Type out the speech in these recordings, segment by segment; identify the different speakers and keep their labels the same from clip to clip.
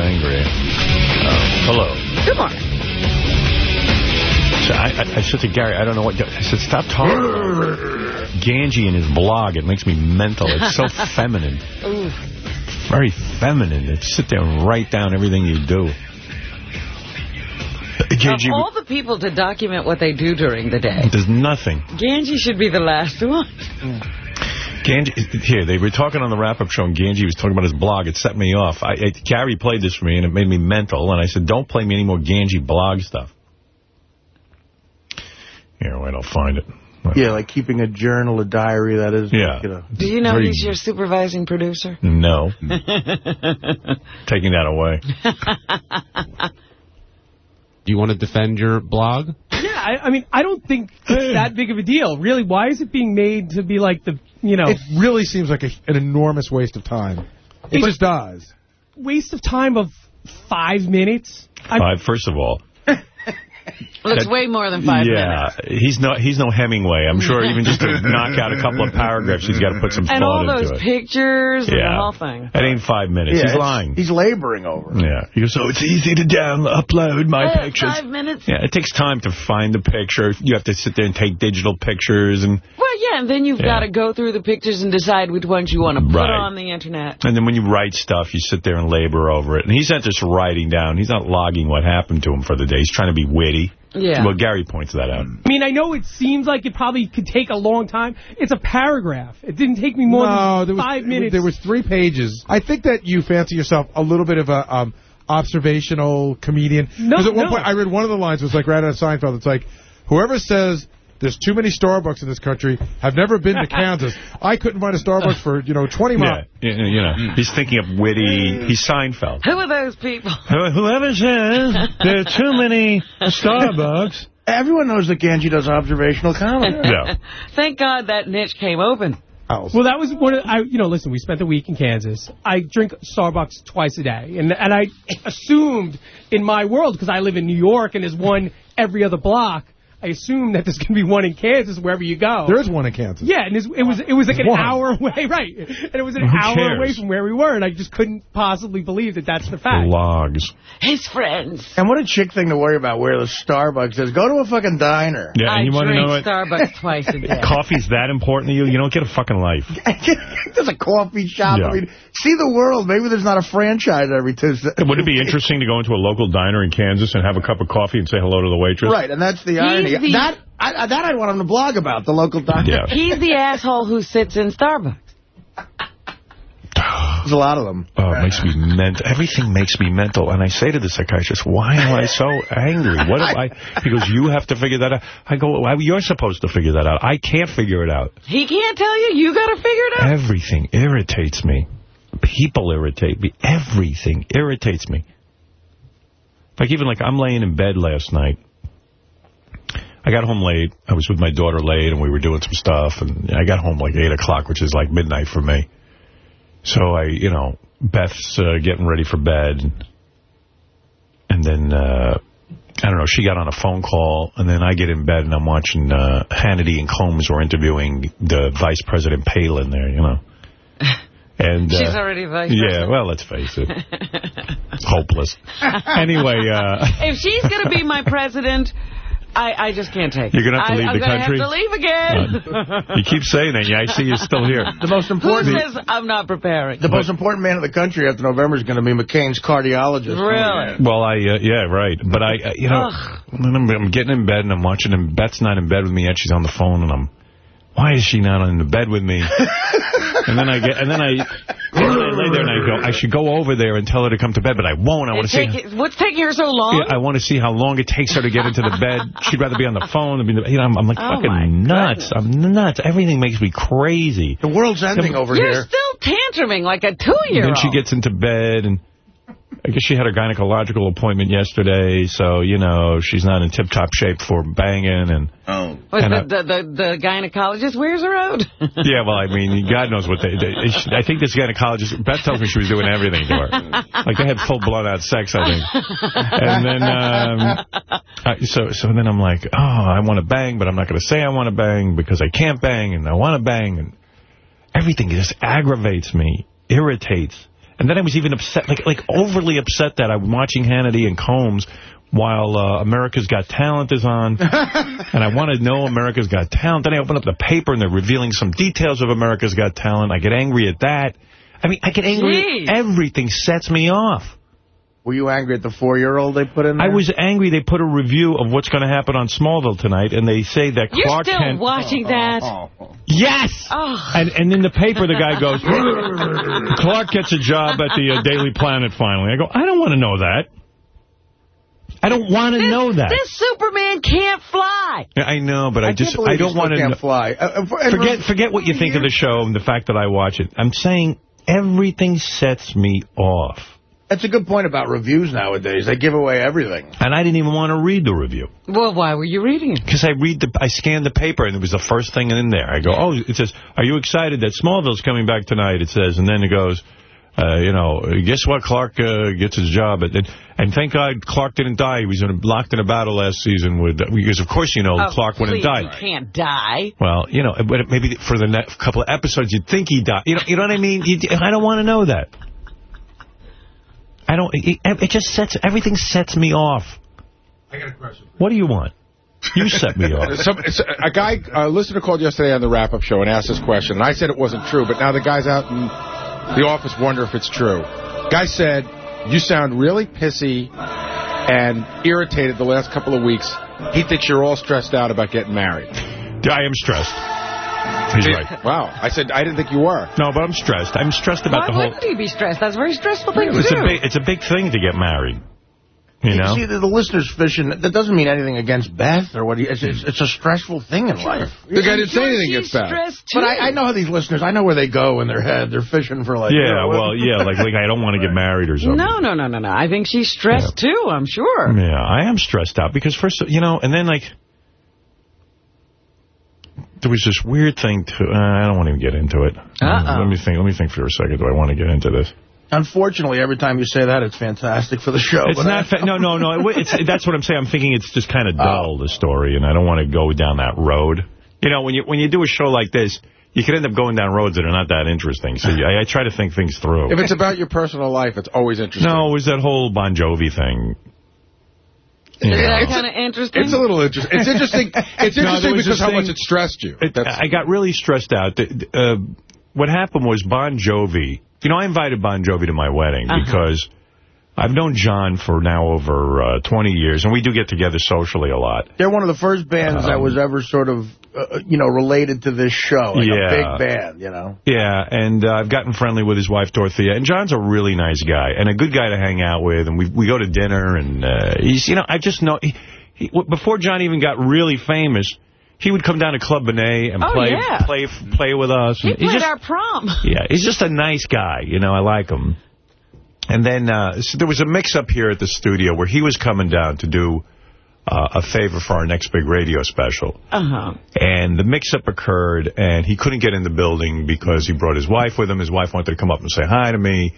Speaker 1: angry. Uh, hello.
Speaker 2: Good morning.
Speaker 1: So I, I, I said to Gary, I don't know what... I said, stop talking about Ganji and his blog. It makes me mental. It's so feminine.
Speaker 2: Ooh.
Speaker 1: Very feminine. To sit there and write down everything you do.
Speaker 2: Of all the people to document what they do during the day,
Speaker 1: There's nothing.
Speaker 2: Ganji should be the last one.
Speaker 1: Ganji, here, they were talking on the wrap-up show, and Ganji was talking about his blog. It set me off. I, I, Gary played this for me, and it made me mental. And I said, don't play me any more Ganji blog stuff. Here, wait, I'll find it.
Speaker 3: Yeah, like keeping a journal, a diary, that is.
Speaker 1: Yeah.
Speaker 3: Like, you know.
Speaker 2: Do you know
Speaker 1: Very-
Speaker 2: he's your supervising producer?
Speaker 1: No. Taking that away.
Speaker 4: Do you want to defend your blog?
Speaker 5: Yeah, I, I mean, I don't think it's that big of a deal. Really, why is it being made to be like the, you know...
Speaker 6: It really seems like a, an enormous waste of time. It just does.
Speaker 5: Waste of time of five minutes? I,
Speaker 1: Five, first of all.
Speaker 2: Looks
Speaker 1: That-
Speaker 2: way more than five
Speaker 1: yeah,
Speaker 2: minutes.
Speaker 1: he's no he's no Hemingway. I'm sure even just to knock out a couple of paragraphs, he's got to put some
Speaker 2: And
Speaker 1: thought
Speaker 2: all those
Speaker 1: it.
Speaker 2: pictures and the
Speaker 1: Yeah.
Speaker 2: whole thing.
Speaker 1: It ain't five minutes.
Speaker 3: Yeah,
Speaker 1: he's lying.
Speaker 3: He's laboring over it.
Speaker 1: Yeah. He goes, so it's easy to down upload my
Speaker 2: Uh,
Speaker 1: pictures.
Speaker 2: Five minutes?
Speaker 1: Yeah, it takes time to find the picture. You have to sit there and take digital pictures. And
Speaker 2: Well, yeah, and then you've
Speaker 1: Yeah.
Speaker 2: got to go through the pictures and decide which ones you want to put
Speaker 1: Right.
Speaker 2: on the Internet.
Speaker 1: and then when you write stuff, you sit there and labor over it. And he's not just writing down. He's not logging what happened to him for the day. He's trying to be witty.
Speaker 5: Yeah.
Speaker 1: Well, Gary points that out.
Speaker 5: I mean, I know it seems like it probably could take a long time. It's a paragraph. It didn't take me more
Speaker 6: no,
Speaker 5: than
Speaker 6: there was,
Speaker 5: five minutes.
Speaker 6: There was three pages. I think that you fancy yourself a little bit of a um, observational comedian.
Speaker 5: No,
Speaker 6: Because at one
Speaker 5: no.
Speaker 6: point I read one of the lines was like right out of Seinfeld. It's like, whoever says there's too many Starbucks in this country I've never been to Kansas. I couldn't find a Starbucks for you know 20 miles.
Speaker 1: Yeah, you you know, mm. he's thinking of witty. He's Seinfeld.
Speaker 2: Who are those people?
Speaker 1: Who- Whoever says there are too many Starbucks.
Speaker 3: Everyone knows that Ganji does observational comedy.
Speaker 1: Yeah.
Speaker 2: Thank God that niche came open. Oh.
Speaker 5: Well, that was one of I. You know, listen, we spent a week in Kansas. I drink Starbucks twice a day, and and I assumed in my world because I live in New York and there's one every other block. I assume that there's going to be one in Kansas wherever you go.
Speaker 6: There is one in Kansas.
Speaker 5: Yeah, and it was it was like an
Speaker 6: One.
Speaker 5: hour away, right? And it was an
Speaker 1: Who
Speaker 5: hour
Speaker 1: cares?
Speaker 5: away from where we were, and I just couldn't possibly believe that that's the fact.
Speaker 1: Logs.
Speaker 2: His friends.
Speaker 3: And what a chick thing to worry about where the Starbucks is. Go to a fucking diner.
Speaker 1: Yeah, and
Speaker 2: I
Speaker 1: you want to
Speaker 2: drink
Speaker 1: know what?
Speaker 2: Starbucks twice a day.
Speaker 1: Coffee's that important to you? You don't get a fucking life.
Speaker 3: There's a coffee shop.
Speaker 1: Yeah.
Speaker 3: I mean, see the world. Maybe there's not a franchise every Tuesday.
Speaker 1: Would it be interesting to go into a local diner in Kansas and have a cup of coffee and say hello to the waitress?
Speaker 3: Right, and that's the irony.
Speaker 2: The-
Speaker 3: That I, I- that I'd want him to blog about, the local doctor.
Speaker 1: Yeah.
Speaker 2: He's the asshole who sits in Starbucks.
Speaker 3: There's a lot of them.
Speaker 1: Oh, it makes me mental. Everything makes me mental. And I say to the psychiatrist, why am I so angry? What am I? He goes, you have to figure that out. I go, well, you're supposed to figure that out. I can't figure it out.
Speaker 2: He can't tell you. You got to figure it out.
Speaker 1: Everything irritates me. People irritate me. Everything irritates me. Like even like I'm laying in bed last night. I got home late. I was with my daughter late, and we were doing some stuff. And I got home like 8 o'clock, which is like midnight for me. So I, you know, Beth's uh, getting ready for bed. And then, uh, I don't know, she got on a phone call. And then I get in bed, and I'm watching uh, Hannity and Colmes were interviewing the Vice President Palin there, you know. And,
Speaker 2: She's
Speaker 1: uh,
Speaker 2: already vice
Speaker 1: Yeah, well, let's face it. Hopeless. Anyway, uh,
Speaker 2: If she's going to be my president, I, I just can't take it.
Speaker 1: You're gonna have to
Speaker 2: I,
Speaker 1: leave
Speaker 2: I'm
Speaker 1: the
Speaker 2: gonna
Speaker 1: country?
Speaker 2: have to leave again.
Speaker 1: you keep saying that. Yeah, I see you're still here.
Speaker 3: The most important...
Speaker 2: Who
Speaker 3: important
Speaker 2: says I'm not preparing?
Speaker 3: the most important man in the country after November is going to be McCain's cardiologist.
Speaker 2: Really?
Speaker 1: Well, I, uh, yeah, right. But I, uh, you know,
Speaker 2: Ugh.
Speaker 1: I'm, I'm getting in bed and I'm watching him. Beth's not in bed with me yet. She's on the phone and I'm, why is she not in the bed with me? and then I get, and then I, and then I lay there and I go, I should go over there and tell her to come to bed, but I won't. I want to see.
Speaker 2: take- what's taking her so long?
Speaker 1: Yeah, I want to see how long it takes her to get into the bed. She'd rather be on the phone. Than be in the, you know, I'm, I'm like
Speaker 2: Oh,
Speaker 1: fucking nuts. I'm nuts. Everything makes me crazy.
Speaker 3: The world's ending over here.
Speaker 2: You're still tantruming like a two-year-old.
Speaker 1: then she gets into bed, and I guess she had her gynecological appointment yesterday, so, you know, she's not in tip-top shape for banging. And
Speaker 3: Oh.
Speaker 2: Was
Speaker 1: and
Speaker 2: the,
Speaker 1: I-
Speaker 2: the, the, the gynecologist wears her out?
Speaker 1: Yeah, well, I mean, God knows what they... they I think this gynecologist... Beth tells me she was doing everything to her. Like, they had full-blown out sex, I think. And then, um, I, so so then I'm like, oh, I want to bang, but I'm not going to say I want to bang because I can't bang, and I want to bang, and everything just aggravates me, irritates. And then I was even upset, like like overly upset that I'm watching Hannity and Colmes while uh, America's Got Talent is on. and I want to know America's Got Talent. Then I open up the paper and they're revealing some details of America's Got Talent. I get angry at that. I mean, I get angry.
Speaker 2: Jeez.
Speaker 1: Everything sets me off.
Speaker 3: Were you angry at the four-year-old they put in there?
Speaker 1: I was angry they put a review of what's going to happen on Smallville tonight, and they say that
Speaker 2: You're
Speaker 1: Clark
Speaker 2: still watching that?
Speaker 1: Yes!
Speaker 2: Oh.
Speaker 1: And and in the paper, the guy goes, Clark gets a job at the uh, Daily Planet finally. I go, I don't want to know that. I don't want to know that.
Speaker 2: this Superman can't fly.
Speaker 1: Yeah, I know, but I,
Speaker 3: I
Speaker 1: just I don't
Speaker 3: still
Speaker 1: want to know.
Speaker 3: fly. Uh, uh, and
Speaker 1: Forget forget what you think of the show and the fact that I watch it. I'm saying everything sets me off.
Speaker 3: That's a good point about reviews nowadays. They give away everything.
Speaker 1: And I didn't even want to read the review.
Speaker 2: Well, why were you reading it?
Speaker 1: Because I read the, I scanned the paper, and it was the first thing in there. I go, oh, it says, are you excited that Smallville's coming back tonight? It says, and then it goes, uh, you know, guess what? Clark uh, gets his job. And, and thank God Clark didn't die. He was in a, locked in a battle last season with, because of course you know
Speaker 2: Oh,
Speaker 1: Clark wouldn't die.
Speaker 2: He can't die.
Speaker 1: Well, you know, maybe for the next couple of episodes, you'd think he died. You know, you know what I mean? You, I don't want to know that. I don't. It, it just sets everything sets me off.
Speaker 6: I got a question.
Speaker 1: What do you want? You set me off.
Speaker 7: Some, a guy, a listener called yesterday on the wrap-up show and asked this question, and I said it wasn't true, but now the guys out in the office wonder if it's true. Guy said, you sound really pissy and irritated the last couple of weeks. He thinks you're all stressed out about getting married.
Speaker 1: I am stressed. He's right.
Speaker 7: Wow. I said, I didn't think you were.
Speaker 1: No, but I'm stressed. I'm stressed about
Speaker 2: Why
Speaker 1: the whole.
Speaker 2: wouldn't he be stressed? That's a very stressful thing to
Speaker 1: It's
Speaker 2: do.
Speaker 1: a big. It's a big thing to get married. You know.
Speaker 3: See, the, the listeners fishing, that doesn't mean anything against Beth or what. He, it's, it's, it's a stressful thing in life.
Speaker 7: The guy didn't say anything
Speaker 2: she's
Speaker 7: against that.
Speaker 2: stressed, too.
Speaker 3: But I, I know how these listeners, I know where they go in their head. They're fishing for like... you
Speaker 1: Yeah.
Speaker 3: know,
Speaker 1: Well. Yeah. Like. Like I don't want to get married or something.
Speaker 2: No, no, no, no, no. I think she's stressed, too, I'm sure.
Speaker 1: Yeah, I am stressed out because first, you know, and then like there was this weird thing to. Uh, I don't want to even get into it.
Speaker 2: Uh-oh.
Speaker 1: Let me think. Let me think for a second. Do I want to get into this?
Speaker 3: Unfortunately, every time you say that, it's fantastic for the show.
Speaker 1: It's not. Fa no, no, no. It, it's that's what I'm saying. I'm thinking it's just kind of dull the story, and I don't want to go down that road. You know, when you when you do a show like this, you could end up going down roads that are not that interesting. So I, I try to think things through.
Speaker 7: If it's about your personal life, it's always interesting.
Speaker 1: no, it was that whole Bon Jovi thing. You
Speaker 2: Is that kind of interesting?
Speaker 7: It's a little interesting. It's interesting. It's interesting
Speaker 1: there was
Speaker 7: because
Speaker 1: this
Speaker 7: how much it stressed you.
Speaker 1: It, I got really stressed out. The- the, Uh, what happened was Bon Jovi. You know, I invited Bon Jovi to my wedding
Speaker 2: Uh-huh.
Speaker 1: because I've known John for now over uh, 20 years, and we do get together socially a lot.
Speaker 3: They're one of the first bands that
Speaker 1: Um,
Speaker 3: was ever sort of, uh, you know, related to this show. Like
Speaker 1: Yeah.
Speaker 3: a big band, you know.
Speaker 1: Yeah, and uh, I've gotten friendly with his wife, Dorothea, and John's a really nice guy and a good guy to hang out with, and we we go to dinner, and uh, he's, you know, I just know, he, he, before John even got really famous, he would come down to Club Bene and
Speaker 2: Oh,
Speaker 1: play
Speaker 2: yeah.
Speaker 1: play play with us.
Speaker 2: He played
Speaker 1: just,
Speaker 2: our prom.
Speaker 1: Yeah, he's just a nice guy. You know, I like him. And then uh, so there was a mix-up here at the studio where he was coming down to do uh, a favor for our next big radio special.
Speaker 2: Uh-huh.
Speaker 1: And the mix-up occurred, and he couldn't get in the building because he brought his wife with him. His wife wanted to come up and say hi to me.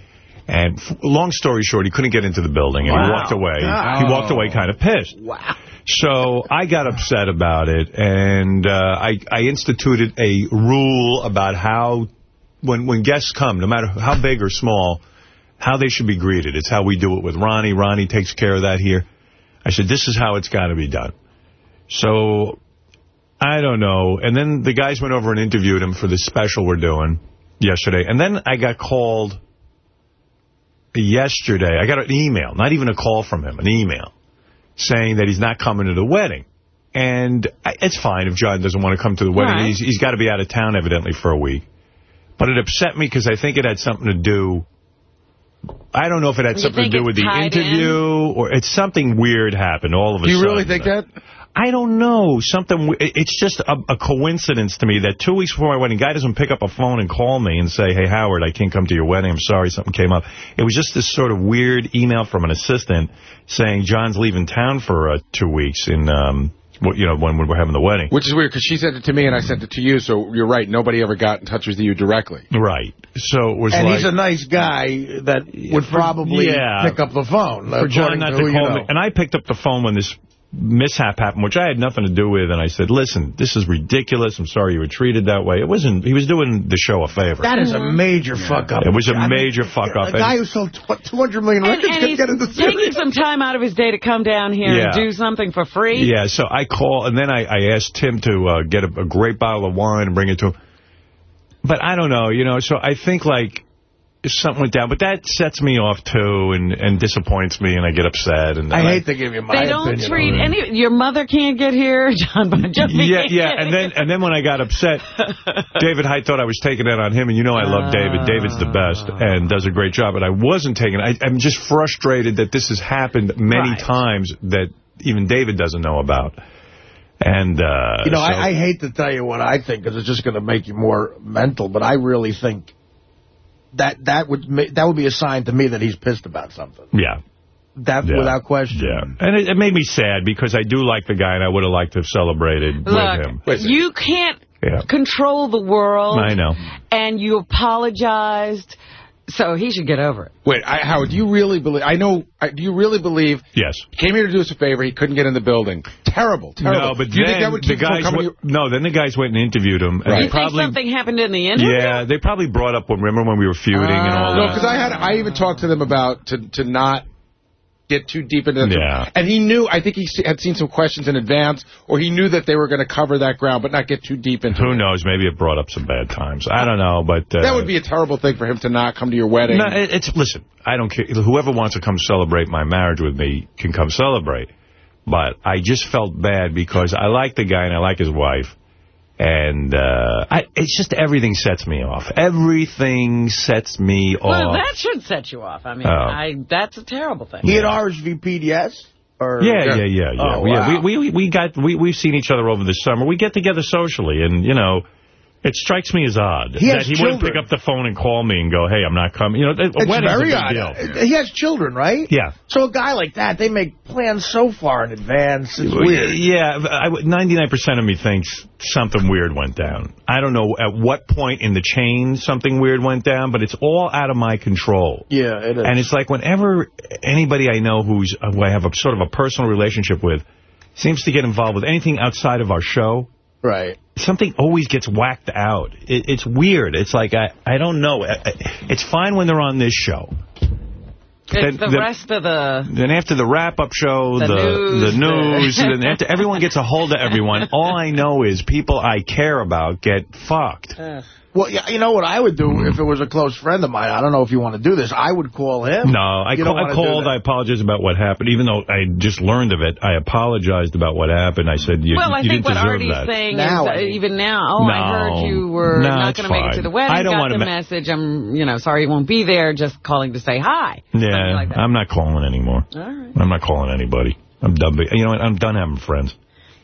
Speaker 1: And f long story short, he couldn't get into the building, and he walked away. He walked away kind of pissed.
Speaker 2: Wow.
Speaker 1: So I got upset about it, and uh, I, I instituted a rule about how, when, when guests come, no matter how big or small, how they should be greeted. It's how we do it with Ronnie. Ronnie takes care of that here. I said, this is how it's got to be done. So, I don't know. And then the guys went over and interviewed him for the special we're doing yesterday. And then I got called yesterday. I got an email, not even a call from him, an email, saying that he's not coming to the wedding. And it's fine if John doesn't want to come to the wedding.
Speaker 2: Right.
Speaker 1: He's, he's got to be out of town, evidently, for a week. But it upset me because I think it had something to do... I don't know if it had
Speaker 2: You
Speaker 1: something to do with the
Speaker 2: tied
Speaker 1: interview or it's something weird happened all of a
Speaker 7: Do you
Speaker 1: sudden.
Speaker 7: really think that?
Speaker 1: I don't know. Something. w- It's just a, a coincidence to me that two weeks before my wedding, guy doesn't pick up a phone and call me and say, "Hey, Howard, I can't come to your wedding. I'm sorry, something came up." It was just this sort of weird email from an assistant saying John's leaving town for uh, two weeks in, um, what you know, when we're having the wedding.
Speaker 7: Which is weird because she sent it to me and I sent it to you, so you're right. Nobody ever got in touch with you directly.
Speaker 1: Right. So it was
Speaker 3: And
Speaker 1: like
Speaker 3: he's a nice guy that would
Speaker 1: for-
Speaker 3: probably
Speaker 1: yeah.
Speaker 3: pick up the phone.
Speaker 1: for John
Speaker 3: according
Speaker 1: not
Speaker 3: to
Speaker 1: to
Speaker 3: who you know.
Speaker 1: me. And I picked up the phone when this mishap happened, which I had nothing to do with, and I said, listen, this is ridiculous. I'm sorry you were treated that way. It wasn't, he was doing the show a favor.
Speaker 3: That is a major fuck up.
Speaker 1: It was a
Speaker 3: I mean,
Speaker 1: major fuck up.
Speaker 3: A guy who sold 200 million records
Speaker 2: and
Speaker 3: could
Speaker 2: he's
Speaker 3: get into
Speaker 2: taking
Speaker 3: series.
Speaker 2: some time out of his day to come down here
Speaker 1: Yeah.
Speaker 2: and do something for free.
Speaker 1: Yeah, so I call, and then I, I asked Tim to uh, get a, a great bottle of wine and bring it to him. But I don't know, you know, so I think, like, something went down. But that sets me off, too, and, and disappoints me, and I get upset. And
Speaker 3: I hate to give you my
Speaker 2: They don't treat any. Your mother can't get here. John Bon Jovi.
Speaker 1: Yeah, yeah, and then and then when I got upset, David Hyde thought I was taking it on him, and you know I love David. David's the best and does a great job, and I wasn't taking it. I, I'm just frustrated that this has happened many
Speaker 2: Right.
Speaker 1: times that even David doesn't know about. And, uh,
Speaker 3: You know,
Speaker 1: so-
Speaker 3: I, I hate to tell you what I think because it's just going to make you more mental, but I really think that that would that would be a sign to me that he's pissed about something.
Speaker 1: yeah.
Speaker 3: That
Speaker 1: Yeah.
Speaker 3: without question.
Speaker 1: Yeah, and it, it made me sad because I do like the guy, and I would have liked to have celebrated with him.
Speaker 2: Look, you can't
Speaker 1: Yeah.
Speaker 2: control the world.
Speaker 1: I know.
Speaker 2: And you apologized, so he should get over it.
Speaker 7: Wait, I, Howard, do you really believe... I know... I, do you really believe...
Speaker 1: Yes.
Speaker 7: He came here to do us a favor. He couldn't get in the building. Terrible, terrible.
Speaker 1: No, but
Speaker 7: do you
Speaker 1: then
Speaker 7: think that would
Speaker 1: the
Speaker 7: keep him
Speaker 1: guys
Speaker 7: coming
Speaker 1: went, no, then the guys went and interviewed him. And
Speaker 7: Right.
Speaker 2: You
Speaker 1: probably,
Speaker 2: think something happened in the interview?
Speaker 1: Yeah, they probably brought up when remember when we were feuding and all uh, that.
Speaker 7: No,
Speaker 1: that.
Speaker 7: because I had I even talked to them about to to not get too deep into the
Speaker 1: Yeah.
Speaker 7: And he knew, I think he had seen some questions in advance, or he knew that they were going to cover that ground, but not get too deep into
Speaker 1: Who
Speaker 7: it.
Speaker 1: Who knows? Maybe it brought up some bad times. I don't know, but uh,
Speaker 7: That would be a terrible thing for him to not come to your wedding.
Speaker 1: No, it's listen. I don't care. Whoever wants to come celebrate my marriage with me can come celebrate. But I just felt bad because I like the guy and I like his wife. And uh, I, it's just everything sets me off. Everything sets me
Speaker 2: Well,
Speaker 1: off.
Speaker 2: that should set you off. I mean,
Speaker 1: Oh.
Speaker 2: I that's a terrible thing.
Speaker 3: He had RSVP'd yes? Or,
Speaker 1: Yeah, yeah, yeah, yeah.
Speaker 3: Oh,
Speaker 1: yeah.
Speaker 3: wow.
Speaker 1: We, we we got we we've seen each other over the summer. We get together socially, and you know, it strikes me as odd
Speaker 3: He
Speaker 1: that he wouldn't pick up the phone and call me and go, "Hey, I'm not coming." You know, a
Speaker 3: It's very
Speaker 1: a
Speaker 3: odd.
Speaker 1: deal.
Speaker 3: He has children, right?
Speaker 1: Yeah.
Speaker 3: So a guy like that, they make plans so far in advance. It's weird.
Speaker 1: Yeah, 99% of me thinks something weird went down. I don't know at what point in the chain something weird went down, but it's all out of my control.
Speaker 3: Yeah, it is.
Speaker 1: And it's like whenever anybody I know who's who I have a sort of a personal relationship with seems to get involved with anything outside of our show,
Speaker 3: right.
Speaker 1: Something always gets whacked out. It, it's weird. It's like, I, I don't know. It's fine when they're on this show.
Speaker 2: It's
Speaker 1: Then-
Speaker 2: the
Speaker 1: the-
Speaker 2: rest of the...
Speaker 1: Then after the wrap-up show,
Speaker 2: The
Speaker 1: the
Speaker 2: news,
Speaker 1: the
Speaker 2: the-
Speaker 1: news, then after everyone gets a hold of everyone, all I know is people I care about get fucked.
Speaker 3: Well, yeah, you know what I would do hmm. if it was a close friend of mine? I don't know if you want to do this. I would call him.
Speaker 1: No, I, ca- I called. I apologized about what happened. Even though I just learned of it, I apologized about what happened. I said, you,
Speaker 2: well, I
Speaker 1: you
Speaker 2: think
Speaker 1: didn't
Speaker 2: what
Speaker 1: deserve
Speaker 2: Artie's
Speaker 1: that.
Speaker 2: saying
Speaker 3: Now,
Speaker 2: is,
Speaker 3: I mean-
Speaker 2: even now, oh, I heard you were
Speaker 1: No,
Speaker 2: not going to make it to the wedding.
Speaker 1: I don't
Speaker 2: got
Speaker 1: wanna
Speaker 2: the message. I'm, you know, sorry you won't be there. Just calling to say hi.
Speaker 1: Yeah,
Speaker 2: like.
Speaker 1: I'm not calling anymore.
Speaker 2: All right.
Speaker 1: I'm not calling anybody. I'm done. be- You know what? I'm done having friends.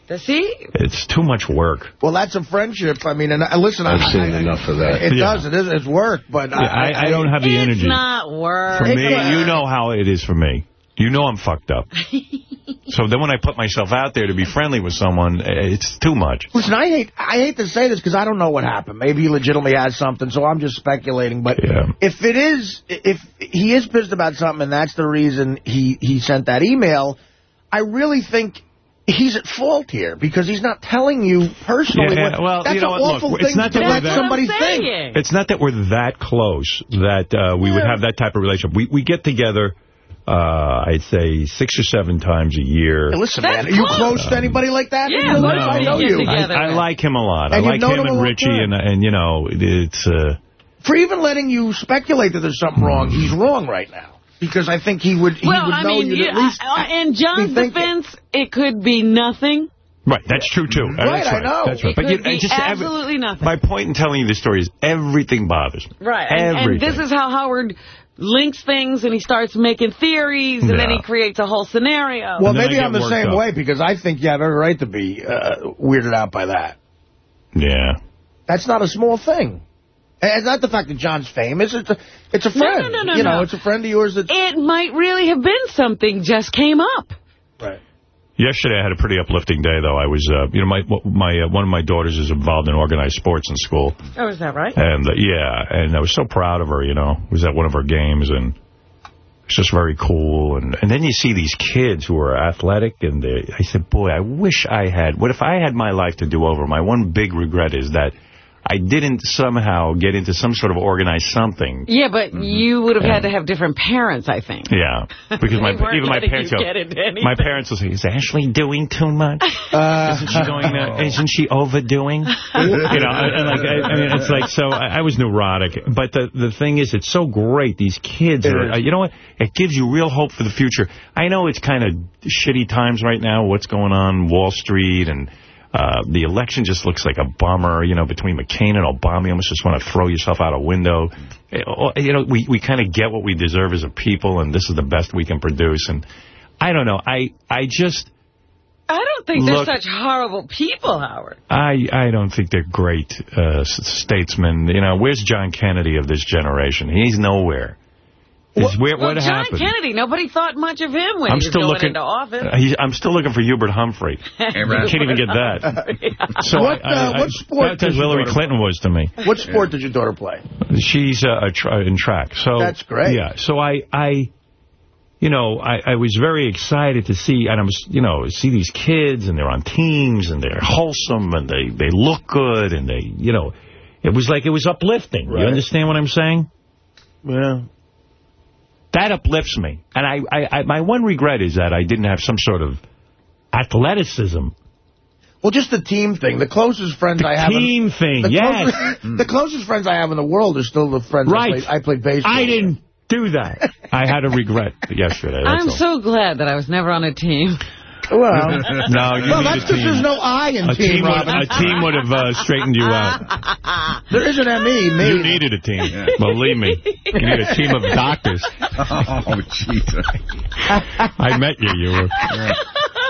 Speaker 2: Does he?
Speaker 1: It's too much work.
Speaker 3: Well, that's a friendship. I mean, and I, listen, I've
Speaker 8: seen enough of that.
Speaker 3: It
Speaker 1: Yeah.
Speaker 3: does. It is. It's work, but
Speaker 1: Yeah, I, I don't have the
Speaker 2: it's
Speaker 1: energy.
Speaker 2: not work.
Speaker 1: For me,
Speaker 3: It's-
Speaker 1: you know how it is for me. You know I'm fucked up. so then when I put myself out there to be friendly with someone, eh, it's too much.
Speaker 3: Listen, I hate I hate to say this because I don't know what happened. Maybe he legitimately has something, so I'm just speculating. But
Speaker 1: Yeah.
Speaker 3: if it is, if he is pissed about something, and that's the reason he he sent that email, I really think. He's at fault here because he's not telling you personally.
Speaker 1: Yeah,
Speaker 3: what,
Speaker 1: well,
Speaker 3: that's
Speaker 1: you know
Speaker 3: an
Speaker 1: what,
Speaker 3: awful
Speaker 1: look, it's
Speaker 3: thing
Speaker 1: not
Speaker 3: to
Speaker 1: that
Speaker 3: let
Speaker 1: we're that-
Speaker 3: somebody
Speaker 2: That's what I'm
Speaker 3: think.
Speaker 1: It's not that we're that close that uh, we would have that type of relationship. We we get together, uh, I'd say six or seven times a year.
Speaker 3: Hey, listen,
Speaker 2: That's
Speaker 3: man, are you
Speaker 2: close.
Speaker 3: close to anybody like that?
Speaker 2: Yeah,
Speaker 3: in your life?
Speaker 2: no,
Speaker 3: I know you.
Speaker 1: I, I like him a lot.
Speaker 3: And
Speaker 1: I like him
Speaker 3: him
Speaker 1: and Richie, and and you know it's. Uh,
Speaker 3: For even letting you speculate that there's something wrong, he's wrong right now. Because I think he would he
Speaker 2: well,
Speaker 3: would
Speaker 2: I
Speaker 3: know
Speaker 2: mean,
Speaker 3: you'd
Speaker 2: you,
Speaker 3: at least
Speaker 2: I, I, in John's defense, it could be nothing.
Speaker 1: right, that's true too. Uh,
Speaker 3: Right,
Speaker 1: that's
Speaker 3: I know.
Speaker 1: That's right.
Speaker 2: It
Speaker 1: But
Speaker 2: could
Speaker 1: you,
Speaker 2: be
Speaker 1: just every-
Speaker 2: absolutely nothing.
Speaker 1: My point in telling you this story is everything bothers me.
Speaker 2: Right. And, and this is how Howard links things and he starts making theories and then he creates a whole scenario.
Speaker 3: Well, maybe
Speaker 1: I
Speaker 3: I'm the same
Speaker 1: up.
Speaker 3: way because I think you have every right to be uh, weirded out by that.
Speaker 1: Yeah.
Speaker 3: That's not a small thing. And it's not the fact that John's famous. It's a, it's a
Speaker 2: No, no,
Speaker 3: friend.
Speaker 2: no, no,
Speaker 3: you know,
Speaker 2: no.
Speaker 3: it's a friend of yours that.
Speaker 2: it might really have been something just came up.
Speaker 3: Right.
Speaker 1: Yesterday I had a pretty uplifting day, though. I was, uh, you know, my my uh, one of my daughters is involved in organized sports in school,
Speaker 2: Oh, is that right?
Speaker 1: and uh, yeah, and I was so proud of her. You know, was at one of her games, and It's just very cool. And, and then you see these kids who are athletic, and they, I said, boy, I wish I had, what if I had my life to do over? My one big regret is that I didn't somehow get into some sort of organized something.
Speaker 2: Yeah, but you would have had to have different parents, I think.
Speaker 1: Yeah, because my
Speaker 2: They
Speaker 1: even my parents
Speaker 2: you
Speaker 1: go,
Speaker 2: into anything.
Speaker 1: my parents will say, is Ashley doing too much? isn't she going? Uh, isn't she overdoing? you know, and and like I, I mean, it's like so. I, I was neurotic, but the the thing is, it's so great. These kids
Speaker 3: It
Speaker 1: are. Uh, you know what? It gives you real hope for the future. I know it's kind of shitty times right now. What's going on Wall Street and. Uh, the election just looks like a bummer, you know, between McCain and Obama. You almost just want to throw yourself out a window. Eh, oh, You know, we, we kind of get what we deserve as a people, and this is the best we can produce. And I don't know. I, I just...
Speaker 2: I don't think
Speaker 1: Look-
Speaker 2: they're such horrible people, Howard.
Speaker 1: I I don't think they're great uh, statesmen. You know, where's John Kennedy of this generation? He's nowhere. Is where,
Speaker 2: well,
Speaker 1: what
Speaker 2: John
Speaker 1: happened?
Speaker 2: Kennedy, nobody thought much of him when
Speaker 1: I'm
Speaker 2: he was
Speaker 1: still
Speaker 2: going
Speaker 1: looking.
Speaker 2: into office.
Speaker 1: uh, he's, I'm still looking for Hubert Humphrey. I can't even get that. So
Speaker 3: What,
Speaker 1: I, I,
Speaker 3: uh, what sport
Speaker 1: That's
Speaker 3: does
Speaker 1: as
Speaker 3: your
Speaker 1: Hillary
Speaker 3: daughter
Speaker 1: Clinton was to me.
Speaker 3: What sport did your daughter play?
Speaker 1: She's uh, a tra in track. So
Speaker 3: That's great.
Speaker 1: Yeah. So I, I, you know, I, I was very excited to see, and I was, you know, see these kids, and they're on teams, and they're wholesome, and they they look good, and they, you know, it was like it was uplifting.
Speaker 3: Right.
Speaker 1: You understand what I'm saying?
Speaker 3: Yeah.
Speaker 1: That uplifts me. And I, I, I, my one regret is that I didn't have some sort of athleticism.
Speaker 3: Well, just the team thing. The closest friends I have.
Speaker 1: Team
Speaker 3: in,
Speaker 1: thing,
Speaker 3: the
Speaker 1: yes.
Speaker 3: Closest, the closest friends I have in the world are still the friends
Speaker 1: Right.
Speaker 3: I, played, I played baseball.
Speaker 1: I didn't do that. I had a regret yesterday.
Speaker 2: I'm
Speaker 1: all.
Speaker 2: so glad that I was never on a team.
Speaker 3: Well,
Speaker 1: No, you
Speaker 3: well that's
Speaker 1: a
Speaker 3: because there's no I in
Speaker 1: A
Speaker 3: team,
Speaker 1: team, would, a team would have uh, straightened you out.
Speaker 3: There is an ME, me.
Speaker 1: You needed a team. Believe me. You need a team of doctors.
Speaker 8: Oh, Jesus.
Speaker 1: I met you. You were.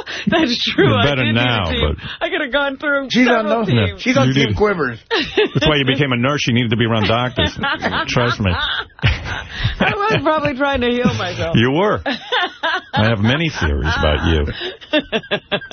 Speaker 2: That's true.
Speaker 1: You're
Speaker 2: I
Speaker 1: better
Speaker 2: did need a
Speaker 1: now, but-
Speaker 2: I could have gone through
Speaker 3: She's on
Speaker 2: several
Speaker 3: no,
Speaker 2: teams.
Speaker 3: She's on
Speaker 1: You
Speaker 3: Team
Speaker 1: did.
Speaker 3: Quivers.
Speaker 1: That's why you became a nurse. You needed to be around doctors. Trust me.
Speaker 2: I was probably trying to heal myself.
Speaker 1: You were. I have many theories about you.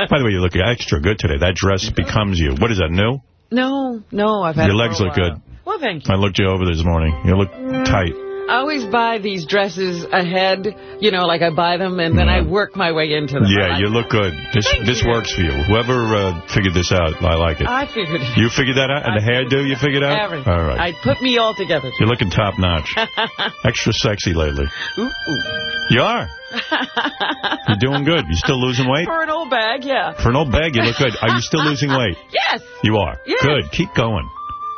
Speaker 1: By the way, you look extra good today. That dress becomes you. What is that, new?
Speaker 2: No, no, I've had
Speaker 1: Your legs look good.
Speaker 2: Well, thank you.
Speaker 1: I looked you over this morning. You look tight.
Speaker 2: I always buy these dresses ahead, you know, like I buy them and then I work my way into them.
Speaker 1: Yeah,
Speaker 2: like
Speaker 1: you look good. This
Speaker 2: Thank
Speaker 1: this
Speaker 2: you.
Speaker 1: works for you. Whoever uh, figured this out, I like it.
Speaker 2: I figured it.
Speaker 1: You figured that out? And the hairdo you figured out?
Speaker 2: Everything.
Speaker 1: All right.
Speaker 2: I put me all together.
Speaker 1: You're looking top notch. Extra sexy lately.
Speaker 2: Ooh, ooh.
Speaker 1: You are. You're doing good. You still losing weight?
Speaker 2: For an old bag, yeah.
Speaker 1: For an old bag, you look good. Are you still losing weight?
Speaker 2: Yes.
Speaker 1: You are.
Speaker 2: Yes.
Speaker 1: Good. Keep going.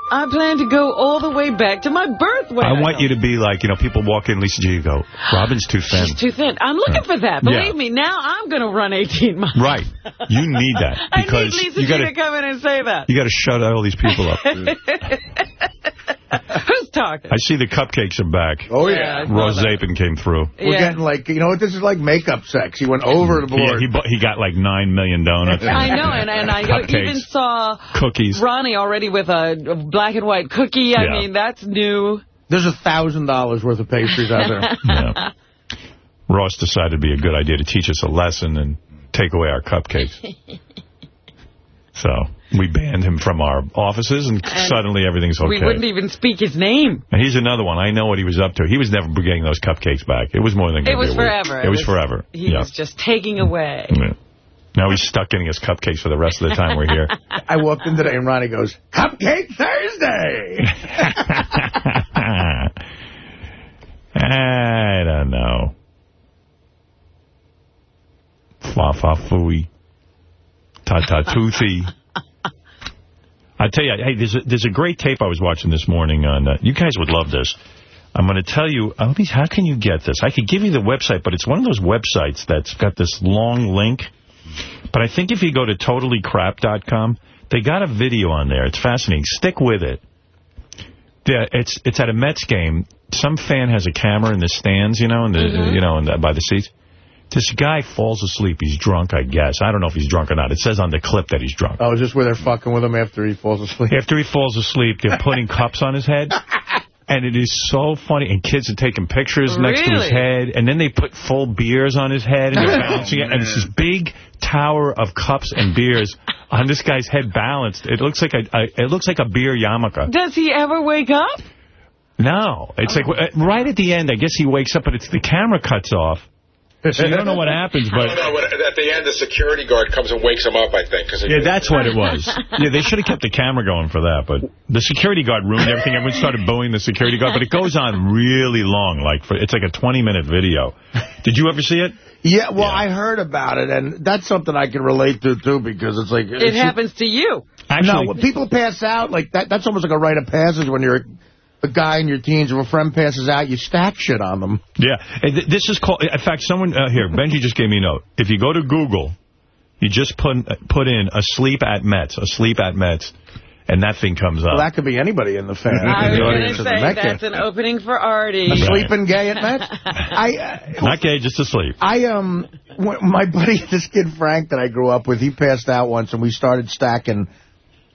Speaker 2: I plan to go all the way back to my birth weight.
Speaker 1: I want you to be like, you know, people walk in, Lisa G, you go, Robin's too thin.
Speaker 2: She's too thin. I'm looking for that.
Speaker 1: Yeah.
Speaker 2: Believe me, now I'm going to run 18 miles.
Speaker 1: Right. You need that.
Speaker 2: I
Speaker 1: Because
Speaker 2: need Lisa
Speaker 1: you
Speaker 2: G
Speaker 1: gotta,
Speaker 2: to come in and say that.
Speaker 1: you got to shut all these people up.
Speaker 2: Who's talking?
Speaker 1: I see the cupcakes are back.
Speaker 3: Oh,
Speaker 2: Yeah,
Speaker 3: yeah.
Speaker 2: I saw Ross.
Speaker 1: Zapin came through.
Speaker 3: We're getting like, you know what, this is like makeup sex. He went over the
Speaker 1: Yeah,
Speaker 3: board.
Speaker 1: he, bu- he got like nine million donuts.
Speaker 2: I know, and, and I
Speaker 1: Cupcakes.
Speaker 2: even saw
Speaker 1: Cookies.
Speaker 2: Ronnie already with a a black and white cookie. I
Speaker 1: Yeah.
Speaker 2: mean, that's new.
Speaker 3: There's a $1,000 worth of pastries out there.
Speaker 1: Yeah. Ross decided it'd be a good idea to teach us a lesson and take away our cupcakes. so we banned him from our offices, and,
Speaker 2: And
Speaker 1: suddenly everything's okay.
Speaker 2: We wouldn't even speak his name.
Speaker 1: And he's another one. I know what he was up to. He was never getting those cupcakes back. It was more than
Speaker 2: It
Speaker 1: gonna
Speaker 2: was
Speaker 1: be a week.
Speaker 2: forever.
Speaker 1: It was forever.
Speaker 2: He
Speaker 1: yeah.
Speaker 2: was just taking away.
Speaker 1: Yeah. Now he's stuck getting his cupcakes for the rest of the time we're here.
Speaker 3: I walked in today and Ronnie goes, Cupcake Thursday!
Speaker 1: I don't know. Fa fa fooey. Ta ta toothy. I tell you, hey, there's a, there's a great tape I was watching this morning on. Uh, you guys would love this. I'm going to tell you. These, how can you get this? I could give you the website, but it's one of those websites that's got this long link. But I think if you go to totallycrap.com, they got a video on there. It's fascinating. Stick with it. Yeah, it's it's at a Mets game. Some fan has a camera in the stands, you know, in the
Speaker 2: Mm-hmm.
Speaker 1: you know, in the, by the seats. This guy falls asleep. He's drunk, I guess. I don't know if he's drunk or not. It says on the clip that he's drunk.
Speaker 3: Oh, is this where they're fucking with him after he falls asleep?
Speaker 1: After he falls asleep, they're putting cups on his head. And it is so funny. And kids are taking pictures next to his head. And then they put full beers on his head and they're balancing it. And it's this big tower of cups and beers on this guy's head balanced. It looks like a, a it looks like a beer yarmulke.
Speaker 2: Does he ever wake up?
Speaker 1: No. It's like uh, right at the end, I guess he wakes up, but it's the camera cuts off. So you don't know what happens,
Speaker 7: No,
Speaker 1: but...
Speaker 7: no, when- at the end, the security guard comes and wakes him up, I think. 'cause
Speaker 1: Yeah, that's what it was. Yeah, they should have kept the camera going for that, but the security guard ruined everything. Everyone started booing the security guard, but it goes on really long. Like for, It's like a 20-minute video. Did you ever see it?
Speaker 3: Yeah, well, I heard about it, and that's something I can relate to, too, because it's like...
Speaker 2: It happens to you.
Speaker 3: no, when people pass out, like that, that's almost like a rite of passage when you're a, a guy in your teens. If a friend passes out, you stack shit on them.
Speaker 1: Yeah. Th- This is called, in fact, someone, uh, here, Benji just gave me a note. If you go to Google, you just put put in asleep at Mets, asleep at Mets, and that thing comes up.
Speaker 3: Well, that could be anybody in the fan.
Speaker 2: I
Speaker 3: in
Speaker 2: was
Speaker 3: audience
Speaker 2: going to say that's an opening for Artie.
Speaker 3: A sleeping gay at Mets? I, uh,
Speaker 1: Not gay, just asleep.
Speaker 3: I um, my buddy, this kid Frank that I grew up with, he passed out once, and we started stacking.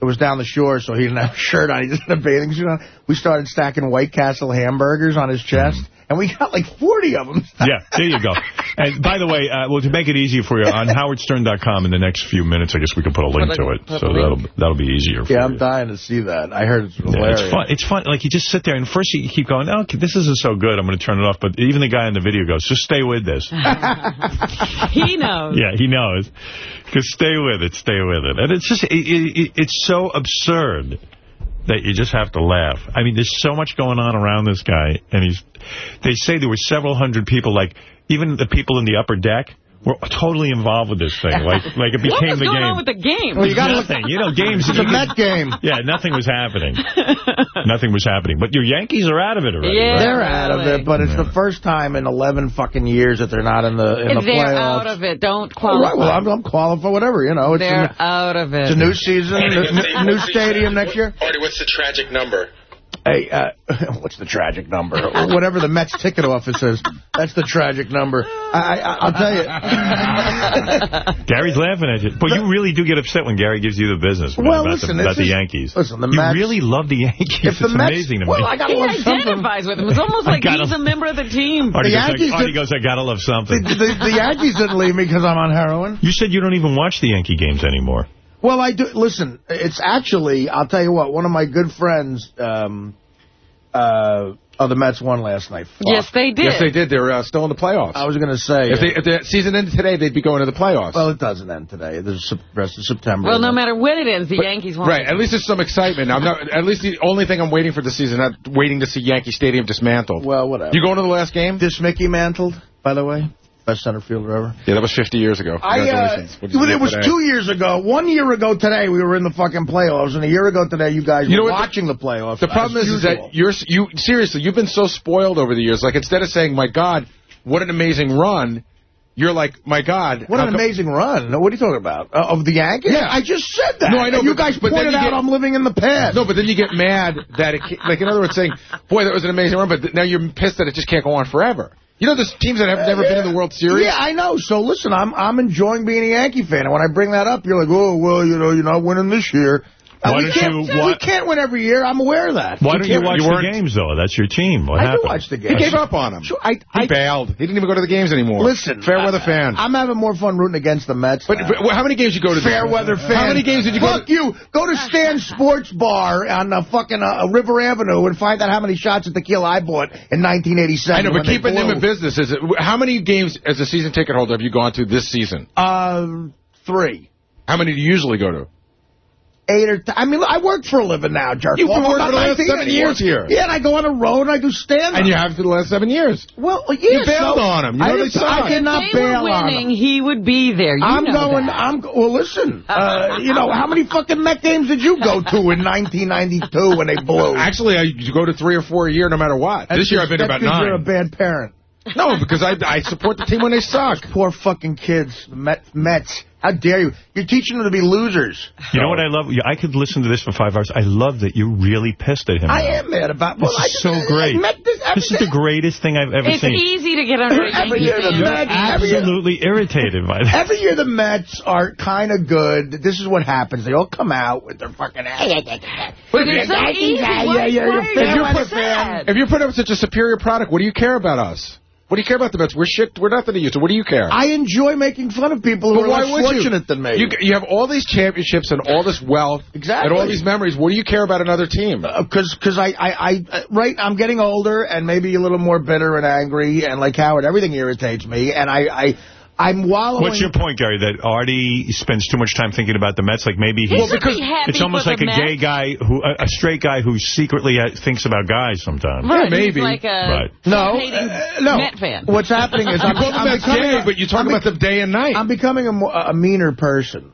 Speaker 3: It was down the shore, so he didn't have a shirt on. He just had a bathing suit on. We started stacking White Castle hamburgers on his chest, and we got like 40 of them.
Speaker 1: Yeah, there you go. And by the way, uh, well, to make it easier for you, on howardstern.com in the next few minutes, I guess we can put a link to it. So that'll that'll be easier for
Speaker 3: Yeah,
Speaker 1: you.
Speaker 3: I'm dying to see that. I heard it's
Speaker 1: Yeah, it's fun. It's fun. Like, you just sit there, and first you keep going, oh, this isn't so good. I'm going to turn it off. But even the guy in the video goes, just stay with this.
Speaker 2: he knows.
Speaker 1: Yeah, he knows. Because stay with it, stay with it. And it's just, it, it, it's so absurd that you just have to laugh. I mean, there's so much going on around this guy, and he's, they say there were several hundred people, like, even the people in the upper deck were totally involved with this thing. Like, like it
Speaker 2: What
Speaker 1: became
Speaker 2: was
Speaker 1: the
Speaker 2: going
Speaker 1: game.
Speaker 2: on with the game?
Speaker 3: Well, you gotta look-
Speaker 1: nothing. You know, games.
Speaker 3: It's a Met game.
Speaker 1: Yeah, nothing was happening. nothing was happening. But your Yankees are out of it already.
Speaker 2: Yeah.
Speaker 1: right?
Speaker 3: They're out of it, but it's
Speaker 1: Yeah.
Speaker 3: the first time in 11 fucking years that they're not in the in the
Speaker 2: They're
Speaker 3: playoffs.
Speaker 2: out of it. Don't
Speaker 3: All
Speaker 2: qualify.
Speaker 3: right, well, I'm, I'm qualified, whatever, you know. It's,
Speaker 2: They're
Speaker 3: a,
Speaker 2: out of it.
Speaker 3: it's a new season, n- new stadium next year.
Speaker 7: Artie, what's the tragic number?
Speaker 3: Hey, uh, what's the tragic number? Whatever the Mets ticket office is, that's the tragic number. I, I, I'll tell you.
Speaker 1: Gary's laughing at you. But you really do get upset when Gary gives you the business
Speaker 3: Well,
Speaker 1: about,
Speaker 3: listen,
Speaker 1: the, about the
Speaker 3: is-
Speaker 1: Yankees.
Speaker 3: listen, the
Speaker 1: you
Speaker 3: Mets-
Speaker 1: really love the Yankees.
Speaker 3: If the
Speaker 1: it's
Speaker 3: Mets-
Speaker 1: amazing to me.
Speaker 3: well, I gotta
Speaker 2: He
Speaker 3: love something.
Speaker 2: identifies with him. It's almost like
Speaker 1: gotta-
Speaker 2: he's a member of the team.
Speaker 1: Artie,
Speaker 3: the
Speaker 1: goes,
Speaker 3: Yankees
Speaker 1: like, Artie
Speaker 3: did-
Speaker 1: goes, I gotta love
Speaker 3: The,
Speaker 1: something.
Speaker 3: the, the Yankees didn't leave me because I'm on heroin.
Speaker 1: You said you don't even watch the Yankee games anymore.
Speaker 3: Well, I do. Listen, it's actually, I'll tell you what, one of my good friends, um, uh, oh, the Mets won last night. Fuck.
Speaker 2: Yes, they did.
Speaker 7: Yes, they did. They're uh, still in the playoffs.
Speaker 3: I was going to say.
Speaker 7: if, they, if the season ended today, they'd be going to the playoffs.
Speaker 3: well, it doesn't end today. There's the rest of September.
Speaker 2: Well, no matter when it ends, the Yankees won.
Speaker 7: Right, at least there's some excitement. I'm not. At least the only thing I'm waiting for the season, not waiting to see Yankee Stadium dismantled.
Speaker 3: Well, whatever.
Speaker 7: You going to the last game?
Speaker 3: This Mickey mantled, by the way? Best center fielder ever.
Speaker 7: Yeah, that was 50 years ago.
Speaker 3: I, uh,
Speaker 7: Congratulations. What did you
Speaker 3: it was
Speaker 7: today?
Speaker 3: two years ago. One year ago today, we were in the fucking playoffs, and a year ago today, you guys
Speaker 7: You
Speaker 3: were
Speaker 7: what the-
Speaker 3: watching the, playoffs.
Speaker 7: The problem is, is that you're you seriously you've been so spoiled over the years. Like instead of saying, "My God, what an amazing run," you're like, "My God,
Speaker 3: What an amazing run. No, What are you talking about? Uh, of the Yankees?
Speaker 7: Yeah.
Speaker 3: I just said that.
Speaker 7: No, I know,
Speaker 3: And You
Speaker 7: but-
Speaker 3: guys
Speaker 7: but
Speaker 3: pointed out
Speaker 7: get-
Speaker 3: I'm living in the past.
Speaker 7: No, but then you get mad that it like in other words saying, "Boy, that was an amazing run," but now you're pissed that it just can't go on forever. You know, there's teams that have uh, never been in the World Series.
Speaker 3: Yeah, I know. So listen, I'm I'm enjoying being a Yankee fan, and when I bring that up, you're like, oh, well, you know, you're not winning this year.
Speaker 1: Why
Speaker 3: we
Speaker 1: don't
Speaker 3: can't,
Speaker 1: you-
Speaker 3: we can't win every year. I'm aware of that.
Speaker 1: Why
Speaker 3: We
Speaker 1: don't you
Speaker 3: can't-
Speaker 1: watch
Speaker 7: you
Speaker 1: the games, though? That's your team. What
Speaker 3: I
Speaker 1: happened?
Speaker 3: do watch the games.
Speaker 7: He gave up on him.
Speaker 3: Sure, I,
Speaker 7: He
Speaker 3: I,
Speaker 7: bailed. He didn't even go to the games anymore.
Speaker 3: listen,
Speaker 7: Fairweather
Speaker 3: I-
Speaker 7: fan.
Speaker 3: I'm having more fun rooting against the Mets.
Speaker 7: but, but how many games you go to? this-
Speaker 3: Fairweather fan.
Speaker 7: How many games did you go?
Speaker 3: Fuck
Speaker 7: to?
Speaker 3: you. Go to Stan's Sports Bar on uh, fucking uh, River Avenue and find out how many shots of tequila I bought in 1987.
Speaker 7: I know, but keeping them in business is it, how many games as a season ticket holder have you gone to this season?
Speaker 3: Uh, three.
Speaker 7: How many do you usually go to?
Speaker 3: Eight or I mean, I work for a living now, jerk.
Speaker 7: You've been
Speaker 3: off.
Speaker 7: Working for the last seven
Speaker 3: anymore.
Speaker 7: years here.
Speaker 3: Yeah, and I go on the road and I do stand-up.
Speaker 7: And you have for the last seven years.
Speaker 3: Well, yeah,
Speaker 7: You bailed
Speaker 3: so
Speaker 7: on 'em. You
Speaker 3: I,
Speaker 7: know
Speaker 3: didn't-
Speaker 7: they suck.
Speaker 3: I did not
Speaker 2: if they were
Speaker 3: bail on
Speaker 2: winning,
Speaker 3: them.
Speaker 2: he would be there. You
Speaker 3: I'm
Speaker 2: know
Speaker 3: going.
Speaker 2: that.
Speaker 3: I'm. go- Well, listen. Uh, you know how many fucking Met games did you go to in 1992 when they blew?
Speaker 7: Actually, I you go to three or four a year no matter what.
Speaker 3: That's
Speaker 7: this year I've been about
Speaker 3: nine. You're a bad parent.
Speaker 7: No, because I I support the team when they suck.
Speaker 3: Poor fucking kids. The Met, Mets. How dare you? You're teaching them to be losers.
Speaker 1: You know what I love? I could listen to this for five hours. I love that you're really pissed at him.
Speaker 3: I
Speaker 1: now.
Speaker 3: am mad about.
Speaker 1: This
Speaker 3: Well, I
Speaker 1: is
Speaker 3: just,
Speaker 1: so great.
Speaker 3: This,
Speaker 1: This is the greatest thing I've ever
Speaker 2: It's
Speaker 1: seen.
Speaker 2: It's easy to get under a
Speaker 3: Every year the. Mets- every year-
Speaker 1: Absolutely irritated by that.
Speaker 3: Every year the Mets are kind of good. This is what happens. They all come out with their fucking...
Speaker 2: But it's so easy.
Speaker 3: Yeah, yeah, yeah, you're
Speaker 2: are
Speaker 3: fair
Speaker 2: you
Speaker 3: weather
Speaker 2: upset?
Speaker 7: If you put up such a superior product, what do you care about us? What do you care about the Mets? We're shit. We're nothing to you. So what do you care?
Speaker 3: I enjoy making fun of people who
Speaker 7: But
Speaker 3: are less
Speaker 7: you?
Speaker 3: fortunate than me.
Speaker 7: You, you have all these championships and all this wealth
Speaker 3: Exactly.
Speaker 7: and all these memories. What do you care about another team?
Speaker 3: because because I, I, I, uh, right, I'm getting older and maybe a little more bitter and angry, and like Howard, everything irritates me, and I, I, I'm wallowing.
Speaker 1: What's your point, Gary, that Artie spends too much time thinking about the Mets? Like maybe
Speaker 2: He
Speaker 1: he's...
Speaker 2: should be happy
Speaker 1: it's almost like
Speaker 2: the
Speaker 1: a gay guy, who a, a straight guy who secretly uh, thinks about guys sometimes.
Speaker 2: Right,
Speaker 7: maybe.
Speaker 2: He's like a
Speaker 1: Right.
Speaker 3: No, uh, no.
Speaker 2: Met fan.
Speaker 3: What's happening is
Speaker 7: You
Speaker 3: I'm,
Speaker 7: call them
Speaker 3: I'm becoming
Speaker 7: gay,
Speaker 3: a-
Speaker 7: but you talk
Speaker 3: I'm
Speaker 7: about them day and night.
Speaker 3: I'm becoming a, a meaner person.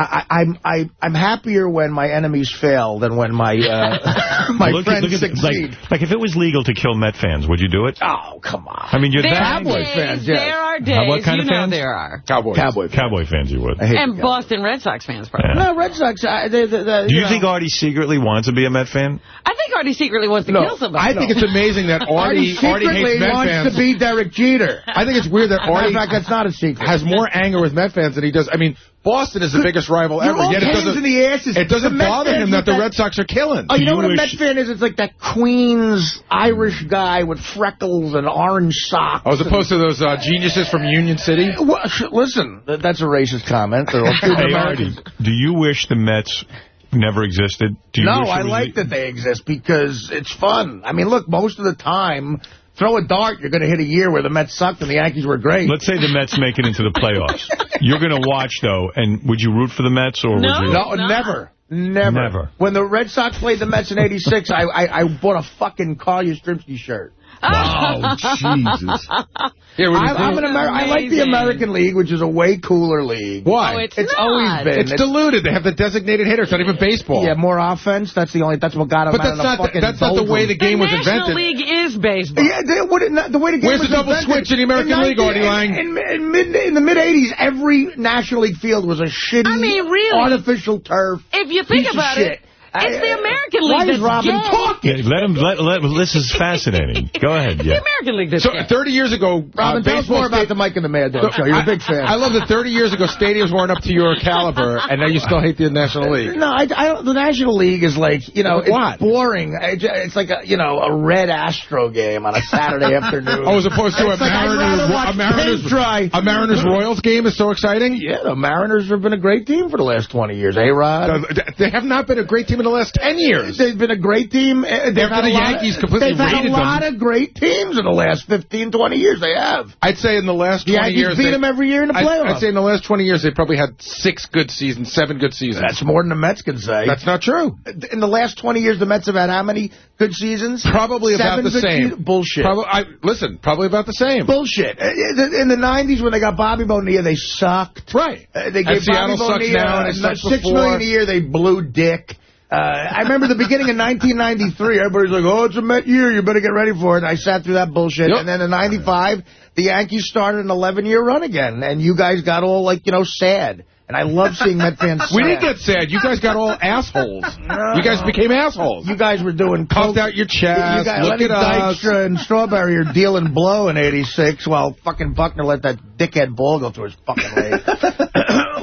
Speaker 3: I, I, I'm I, I'm happier when my enemies fail than when my uh, my
Speaker 1: Look at-
Speaker 3: friends
Speaker 1: look at-
Speaker 3: succeed.
Speaker 1: Like, like if it was legal to kill Met fans, would you do it?
Speaker 3: oh, come on.
Speaker 1: I mean, you're
Speaker 2: There
Speaker 1: that
Speaker 2: are
Speaker 3: Cowboys
Speaker 2: days,
Speaker 3: fans, yes.
Speaker 2: There are days.
Speaker 1: Uh, what kind
Speaker 2: you
Speaker 1: of
Speaker 2: know
Speaker 1: fans?
Speaker 2: there are.
Speaker 7: Cowboys.
Speaker 3: Cowboy. fans.
Speaker 1: Cowboy fans, you would.
Speaker 3: I hate
Speaker 2: And. Boston Red Sox fans, probably.
Speaker 1: Yeah.
Speaker 3: No, Red Sox. I, they, they, they,
Speaker 1: Do you
Speaker 3: know.
Speaker 1: think Artie secretly wants to be a Met fan?
Speaker 2: I think Artie secretly wants to
Speaker 3: No,
Speaker 2: kill somebody.
Speaker 7: I think it's amazing that
Speaker 3: Artie
Speaker 7: Artie, Artie
Speaker 3: secretly
Speaker 7: hates Met
Speaker 3: wants
Speaker 7: fans.
Speaker 3: to be Derek Jeter.
Speaker 7: I think it's weird that Artie
Speaker 3: In fact, that's not a secret.
Speaker 7: has more anger with Met fans than he does. I mean, Boston is the biggest rival
Speaker 3: You're
Speaker 7: ever.
Speaker 3: all
Speaker 7: Yet it doesn't,
Speaker 3: in the asses.
Speaker 7: it doesn't
Speaker 3: The
Speaker 7: bother him that the
Speaker 3: that-
Speaker 7: Red Sox are killing.
Speaker 3: Oh, you know what a
Speaker 1: wish-
Speaker 3: Met fan is? It's like that Queens Irish guy with freckles and orange socks.
Speaker 7: As opposed to those uh, geniuses from Union City.
Speaker 3: Well, listen, that's a racist comment. They're all Cuban
Speaker 1: Hey, Artie, do you wish the Mets never existed? Do you
Speaker 3: No,
Speaker 1: wish
Speaker 3: I
Speaker 1: was-
Speaker 3: like that they exist because it's fun. I mean, look, most of the time, throw a dart, you're going to hit a year where the Mets sucked and the Yankees were great.
Speaker 1: Let's say the Mets make it into the playoffs. You're going to watch, though, and would you root for the Mets? or
Speaker 2: No.
Speaker 1: would you?
Speaker 3: no, never. Never.
Speaker 1: Never.
Speaker 3: When the Red Sox played the Mets in 86, I, I, I bought a fucking Carl Yastrzemski shirt.
Speaker 8: Oh, Jesus.
Speaker 7: Yeah, what do
Speaker 3: I, I'm an Amer- I like the American League, which is a way cooler league.
Speaker 7: Why?
Speaker 2: Oh, it's
Speaker 3: It's
Speaker 2: not.
Speaker 3: always been.
Speaker 7: It's diluted. They have the designated hitter. It's not even baseball.
Speaker 3: Yeah, more offense. That's the only. That's what got him
Speaker 7: but
Speaker 3: out
Speaker 7: that's
Speaker 3: of the
Speaker 7: not the,
Speaker 3: fucking
Speaker 7: that's not the way the
Speaker 2: The
Speaker 7: game was
Speaker 2: National
Speaker 7: invented.
Speaker 2: The League is baseball.
Speaker 3: Yeah, they, what, it- the way the game
Speaker 7: Where's
Speaker 3: was
Speaker 7: the double
Speaker 3: invented,
Speaker 7: switch in the American League,
Speaker 3: 19
Speaker 7: Artie Lange?
Speaker 3: In, in, in, mid, in the mid-'80s, every National League field was a shitty,
Speaker 2: I mean, really.
Speaker 3: artificial turf.
Speaker 2: If you think
Speaker 3: piece of
Speaker 2: about
Speaker 3: shit.
Speaker 2: it, it's
Speaker 3: I-
Speaker 2: the American League.
Speaker 3: Why
Speaker 2: League
Speaker 3: is Robin
Speaker 2: gay.
Speaker 3: talking?
Speaker 1: Yeah, let him. Let, let, this is fascinating. Go ahead. Yeah.
Speaker 2: The American League that's
Speaker 7: So
Speaker 2: gay.
Speaker 7: 30 years ago,
Speaker 3: Robin,
Speaker 7: uh,
Speaker 3: tell us more about the Mike and the Mad Dog show. You're a big fan.
Speaker 7: I love that 30 years ago stadiums weren't up to your caliber, and now you still hate the National League.
Speaker 3: No, I, I don't, the National League is like, you know, it's
Speaker 7: What?
Speaker 3: boring. It's like a, you know, a red Astro game on a Saturday afternoon.
Speaker 7: Oh, as opposed to a
Speaker 3: like, I'd
Speaker 7: Mariners, a Mariners,
Speaker 3: paint dry.
Speaker 7: a Mariners Royals game is so exciting.
Speaker 3: Yeah, the Mariners have been a great team for the last 20 years. A-Rod.
Speaker 7: Uh, They have not been a great team in the last 10 years.
Speaker 3: They've been a great team. Uh, They've
Speaker 7: After
Speaker 3: had a
Speaker 7: the
Speaker 3: lot
Speaker 7: Yankees
Speaker 3: of,
Speaker 7: completely
Speaker 3: They've had a lot
Speaker 7: them.
Speaker 3: of great teams in the last 15, 20 years. They have.
Speaker 7: I'd say in the last
Speaker 3: The
Speaker 7: 20
Speaker 3: Yankees
Speaker 7: years...
Speaker 3: beat
Speaker 7: they-
Speaker 3: them every year in the
Speaker 7: I'd-
Speaker 3: playoffs.
Speaker 7: I'd say in the last 20 years, they probably had six good seasons, seven good seasons.
Speaker 3: That's more than the Mets can say.
Speaker 7: That's not true.
Speaker 3: in the last 20 years, the Mets have had how many good seasons?
Speaker 7: Probably about
Speaker 3: Seven
Speaker 7: the same.
Speaker 3: seasons? Bullshit.
Speaker 7: Probably, I, listen, probably about the same.
Speaker 3: Bullshit. Uh, In the 90s, when they got Bobby Bonilla, they sucked.
Speaker 7: Right.
Speaker 3: Uh, they
Speaker 7: And
Speaker 3: gave
Speaker 7: Seattle
Speaker 3: Bobby
Speaker 7: sucks
Speaker 3: Bonilla
Speaker 7: now, and it sucked
Speaker 3: six million a year. They blew dick. Uh, I remember the beginning of 1993. Everybody's like, "Oh, it's a Met year. You better get ready for it." I sat through that bullshit,
Speaker 7: Yep.
Speaker 3: and then in '95, the Yankees started an 11-year run again, and you guys got all like, you know, sad. And I love seeing Met fans.
Speaker 7: We
Speaker 3: sad.
Speaker 7: didn't get sad. You guys got all assholes. You guys became assholes.
Speaker 3: You guys were doing
Speaker 7: Puffed out your chest.
Speaker 3: You guys,
Speaker 7: Look
Speaker 3: Lenny
Speaker 7: at us.
Speaker 3: Dykstra and Strawberry are dealing blow in '86, while fucking Buckner let that dickhead ball go through his fucking leg.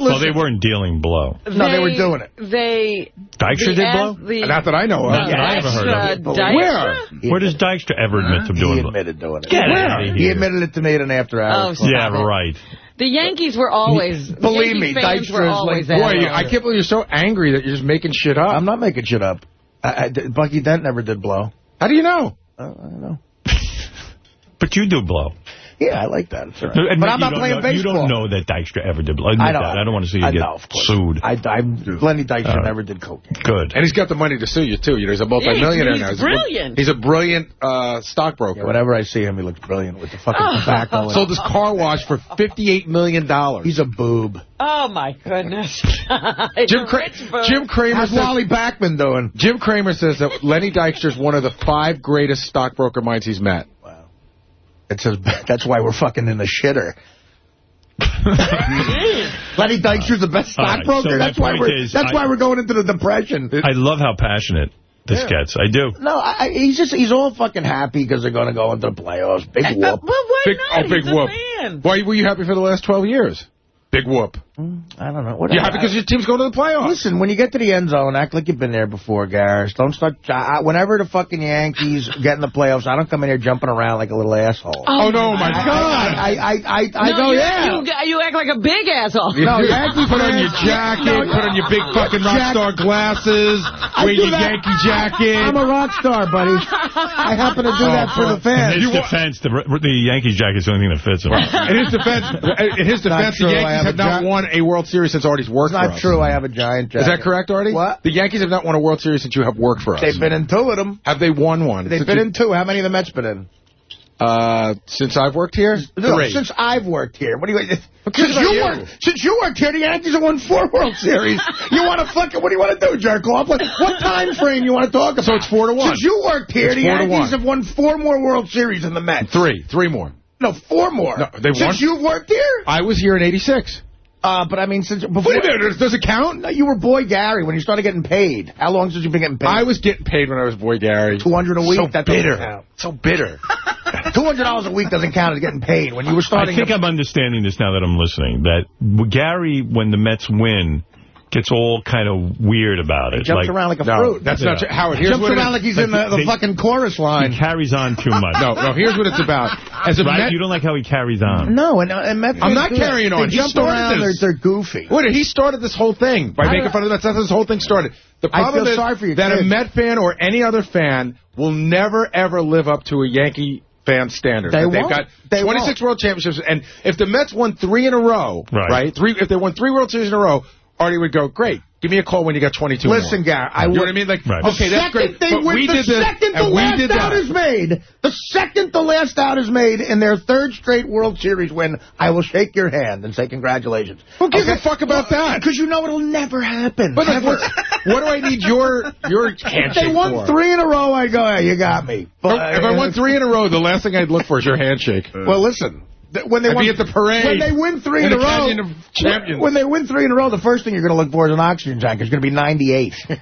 Speaker 1: Well, they weren't dealing blow.
Speaker 3: No, they were doing it.
Speaker 2: They...
Speaker 1: Dykstra
Speaker 2: the
Speaker 1: did blow?
Speaker 2: The,
Speaker 7: Not that I know of.
Speaker 1: Not that I ever heard of.
Speaker 2: Dykstra-
Speaker 3: it.
Speaker 2: Dykstra?
Speaker 1: Where does Dykstra ever admit to doing blow?
Speaker 3: He admitted doing it.
Speaker 1: Get out of
Speaker 3: He admitted it to me in an after hours.
Speaker 2: Oh,
Speaker 1: Yeah,
Speaker 2: it.
Speaker 1: right.
Speaker 2: The Yankees were always...
Speaker 3: Believe
Speaker 2: Yankee
Speaker 3: me,
Speaker 2: fans
Speaker 3: Dykstra
Speaker 2: were
Speaker 3: is like-
Speaker 2: always
Speaker 3: Boy,
Speaker 7: Boy, you, I can't believe you're so angry that you're just making shit up.
Speaker 3: I'm not making shit up. I, I, Bucky Dent never did blow.
Speaker 7: How do you know?
Speaker 3: Uh, I don't know.
Speaker 1: But you do blow.
Speaker 3: Yeah, I like that. It's all right. But I'm not playing
Speaker 1: know,
Speaker 3: baseball.
Speaker 1: You don't know that Dykstra ever did blow. Admit
Speaker 3: I don't.
Speaker 1: that. I don't want to see you
Speaker 3: I
Speaker 1: get
Speaker 3: know,
Speaker 1: sued.
Speaker 3: I, I'm Lenny Dykstra
Speaker 1: Uh,
Speaker 3: never did cocaine.
Speaker 1: Good.
Speaker 7: And he's got the money to sue you, too. You know, he's a multimillionaire
Speaker 2: he's
Speaker 7: now. a-
Speaker 2: brilliant.
Speaker 7: He's a brilliant uh, stockbroker.
Speaker 3: Yeah, whenever I see him, he looks brilliant with the fucking tobacco. and-
Speaker 7: Sold his car wash for $58 million.
Speaker 3: He's a boob.
Speaker 2: Oh, my goodness.
Speaker 7: Jim, Cra- Jim Cramer
Speaker 3: How's
Speaker 7: says,
Speaker 3: Wally Backman doing?
Speaker 7: Jim Cramer says that Lenny Dykstra is one of the five greatest stockbroker minds he's met.
Speaker 3: It says that's why we're fucking in the shitter. Lenny Dykstra's the best
Speaker 1: All right,
Speaker 3: stockbroker.
Speaker 1: so
Speaker 3: that's why we're
Speaker 1: is,
Speaker 3: that's
Speaker 1: I-
Speaker 3: why we're going into the depression.
Speaker 1: I love how passionate this gets. I do.
Speaker 3: No, I, I- he's just he's all fucking happy because they're going to go into the playoffs. Big
Speaker 2: But,
Speaker 3: whoop.
Speaker 2: but why
Speaker 7: Big, oh,
Speaker 2: not?
Speaker 7: oh, big
Speaker 2: He's a
Speaker 7: whoop. Why were you happy for the last 12 years? Big whoop.
Speaker 3: Hmm, I don't know. What
Speaker 7: You happy because your team's going to the playoffs.
Speaker 3: Listen, when you get to the end zone, act like you've been there before, Garris. Don't start. I, whenever the fucking Yankees get in the playoffs, I don't come in here jumping around like a little asshole.
Speaker 7: Oh, no, my
Speaker 3: I,
Speaker 7: God.
Speaker 3: I, I, I, I
Speaker 2: no,
Speaker 3: go,
Speaker 2: you,
Speaker 3: yeah.
Speaker 2: You, you act like a big asshole.
Speaker 3: No, Yankee
Speaker 7: put on your
Speaker 3: fans-
Speaker 7: jacket,
Speaker 3: No,
Speaker 7: put on your big fucking rock star glasses,
Speaker 3: I
Speaker 7: wear
Speaker 3: do
Speaker 7: your
Speaker 3: that.
Speaker 7: Yankee jacket.
Speaker 3: I'm a rock star, buddy. I happen to do
Speaker 7: Oh,
Speaker 3: that for the
Speaker 1: In
Speaker 3: fans.
Speaker 1: his defense, the, the Yankees jacket is the only thing that fits him.
Speaker 7: In his defense, in his defense, the Yankees
Speaker 3: have
Speaker 7: have not
Speaker 3: ja-
Speaker 7: won a World Series since Artie's worked
Speaker 3: It's not true. I have a giant jacket.
Speaker 7: Is that correct, Artie?
Speaker 3: What?
Speaker 7: The Yankees have not won a World Series since you have worked for us.
Speaker 3: They've been in two of them.
Speaker 7: Have they won one?
Speaker 3: They've
Speaker 7: Since
Speaker 3: been
Speaker 7: you-
Speaker 3: in two. How many of the Mets been in?
Speaker 7: Uh, since I've worked here?
Speaker 3: No,
Speaker 7: Three.
Speaker 3: since I've worked here. What do you? Since you,
Speaker 7: you?
Speaker 3: worked, since you worked here, the Yankees have won four World Series. you want to fucking? What do you want to do, jerk off? What, what time frame you want to talk about?
Speaker 7: So it's four to one.
Speaker 3: Since you worked here,
Speaker 7: It's
Speaker 3: the Yankees have won four more World Series than the Mets.
Speaker 7: Three. Three more.
Speaker 3: No, four more.
Speaker 7: No, they
Speaker 3: since
Speaker 7: won-
Speaker 3: you've worked here.
Speaker 7: I was here in 86.
Speaker 3: Uh, but I mean, since before.
Speaker 7: Wait a minute, does it count?
Speaker 3: No, you were Boy Gary when you started getting paid. How long since you been getting paid?
Speaker 7: I was getting paid when I was Boy Gary.
Speaker 3: 200 a week.
Speaker 7: So
Speaker 3: that
Speaker 7: bitter. So bitter.
Speaker 3: $200 a week doesn't count as getting paid. When you were starting.
Speaker 1: I think
Speaker 3: to-
Speaker 1: I'm understanding this now that I'm listening, that Gary, when the Mets win, gets all kind of weird about it.
Speaker 3: jumps around like a
Speaker 7: no,
Speaker 3: fruit.
Speaker 7: that's not
Speaker 1: Yeah.
Speaker 7: true. Howard, here's
Speaker 3: jumps
Speaker 7: what it
Speaker 3: around
Speaker 7: is.
Speaker 3: like he's in the, the
Speaker 1: they-
Speaker 3: fucking chorus line.
Speaker 1: He carries on too much.
Speaker 7: No, no, here's what it's about. As a
Speaker 1: Right?
Speaker 7: Met,
Speaker 1: You don't like how he carries on.
Speaker 3: No, and, uh, and Mets
Speaker 7: I'm not carrying on.
Speaker 3: They
Speaker 7: He
Speaker 3: jump
Speaker 7: started
Speaker 3: around. They're,
Speaker 7: this.
Speaker 3: they're goofy.
Speaker 7: Wait, he started this whole thing by
Speaker 3: I-
Speaker 7: making fun of the Mets. That's how this whole thing started. The
Speaker 3: I
Speaker 7: problem
Speaker 3: feel
Speaker 7: is
Speaker 3: sorry for your
Speaker 7: that a. Met fan or any other fan will never, ever live up to a Yankee fan standard.
Speaker 3: They
Speaker 7: That They've
Speaker 3: won't.
Speaker 7: got
Speaker 3: They
Speaker 7: 26 World Championships, and if the Mets won three in a row,
Speaker 1: Right.
Speaker 7: Three, if they won three World Series in a row, Artie would go, great. Give me a call when you got 22
Speaker 3: Listen,
Speaker 7: more.
Speaker 3: Gary, I
Speaker 7: You know what I mean? Like,
Speaker 1: Right.
Speaker 7: okay, that's
Speaker 3: second
Speaker 7: great.
Speaker 3: They
Speaker 7: But we
Speaker 3: the
Speaker 7: did this,
Speaker 3: second the last out
Speaker 7: that.
Speaker 3: is made, the second the last out is made in their third straight World Series win, I will shake your hand and say congratulations.
Speaker 7: Who gives a fuck about that?
Speaker 3: Because you know it'll never happen.
Speaker 7: But like, what, what do I need your your
Speaker 3: if
Speaker 7: handshake
Speaker 3: they won
Speaker 7: for?
Speaker 3: three in a row, I go, hey, you got me.
Speaker 7: if I won three in a row, the last thing I'd look for is your handshake.
Speaker 3: Well, listen. Th- When they
Speaker 7: I'd
Speaker 3: won,
Speaker 7: be at the parade
Speaker 3: When they win three
Speaker 7: in
Speaker 3: in, a row,
Speaker 7: Canyon of Champions.
Speaker 3: when they win three in a row, the first thing you're going to look for is an oxygen tank. It's going to be 98.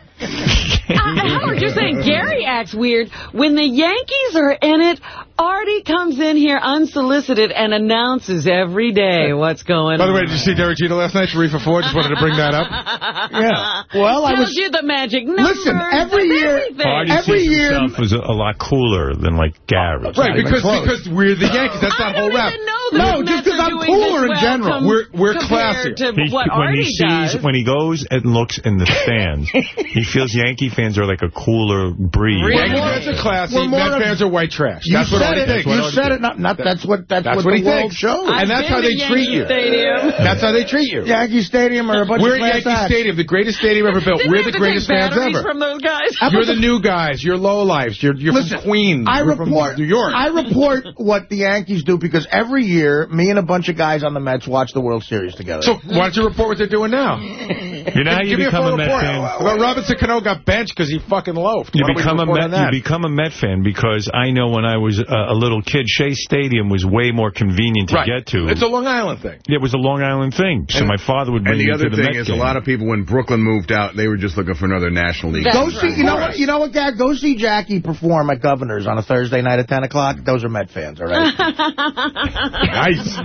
Speaker 2: Howard, you're saying Gary acts weird. When the Yankees are in it, Artie comes in here unsolicited and announces every day what's going on.
Speaker 7: By the
Speaker 2: on.
Speaker 7: way, did you see Derek Jeter last night? Sharifa Ford just wanted to bring that up.
Speaker 3: yeah. Well, I
Speaker 2: Tells
Speaker 3: was.
Speaker 2: you the magic numbers
Speaker 3: Listen, every
Speaker 2: and
Speaker 3: year-
Speaker 2: everything.
Speaker 1: Artie
Speaker 3: Every
Speaker 1: sees
Speaker 3: year-
Speaker 1: himself as a, a lot cooler than, like, Gary.
Speaker 7: Right, because because we're the Yankees. That's
Speaker 2: I
Speaker 7: that whole
Speaker 2: don't
Speaker 7: rap.
Speaker 2: Even
Speaker 3: No, just
Speaker 2: because
Speaker 3: I'm cooler
Speaker 2: this
Speaker 3: in general.
Speaker 7: We're- we're
Speaker 2: compared
Speaker 7: classy.
Speaker 1: He- when
Speaker 2: Artie
Speaker 1: he sees,
Speaker 2: does.
Speaker 1: when he goes and looks in the stands, he feels Yankee fans are like a cooler breed.
Speaker 2: Really?
Speaker 7: Yankee fans are classy.
Speaker 3: We're more
Speaker 7: Met
Speaker 3: of-
Speaker 7: fans are white trash.
Speaker 3: You
Speaker 7: That's what
Speaker 3: said
Speaker 7: Artie
Speaker 3: it. You
Speaker 7: What
Speaker 3: said it. Not, not, that's what that's,
Speaker 7: That's
Speaker 3: what,
Speaker 7: what
Speaker 3: the
Speaker 7: he
Speaker 3: world
Speaker 7: thinks.
Speaker 3: shows.
Speaker 2: I've
Speaker 7: and that's how they treat
Speaker 2: Yankee
Speaker 7: you.
Speaker 2: Stadium.
Speaker 7: That's how they treat you.
Speaker 3: Yankee Stadium or a bunch
Speaker 7: We're
Speaker 3: of
Speaker 7: at
Speaker 3: class
Speaker 7: Yankee
Speaker 3: acts.
Speaker 7: Stadium, the greatest stadium ever built.
Speaker 2: Didn't
Speaker 7: We're the greatest fans ever.
Speaker 2: from those guys.
Speaker 7: You're the new guys. You're low lives. You're, you're
Speaker 3: Listen,
Speaker 7: from Queens.
Speaker 3: I report
Speaker 7: New York.
Speaker 3: I report what the Yankees do because every year, me and a bunch of guys on the Mets watch the World Series together.
Speaker 7: so why don't you report what they're doing now?
Speaker 1: You know how you
Speaker 7: Give me a
Speaker 1: become a Met
Speaker 7: report.
Speaker 1: fan?
Speaker 7: Well, Robinson Cano got benched because he fucking loafed.
Speaker 1: You
Speaker 7: Why don't we
Speaker 1: become a
Speaker 7: report
Speaker 1: Met. You become a Met fan because I know when I was a, a little kid, Shea Stadium was way more convenient to
Speaker 7: right.
Speaker 1: get to.
Speaker 7: It's a Long Island thing.
Speaker 1: Yeah, it was a Long Island thing, so my father would bring
Speaker 8: And the
Speaker 1: me
Speaker 8: other
Speaker 1: to the
Speaker 8: thing
Speaker 1: Met
Speaker 8: is,
Speaker 1: game.
Speaker 8: a lot of people, when Brooklyn moved out, they were just looking for another National League.
Speaker 2: That's
Speaker 3: Go
Speaker 2: right.
Speaker 3: see, you know what, you know what, Gag? Go see Jackie perform at Governor's on a Thursday night at 10 o'clock. Those are Met fans, all right?
Speaker 7: Nice.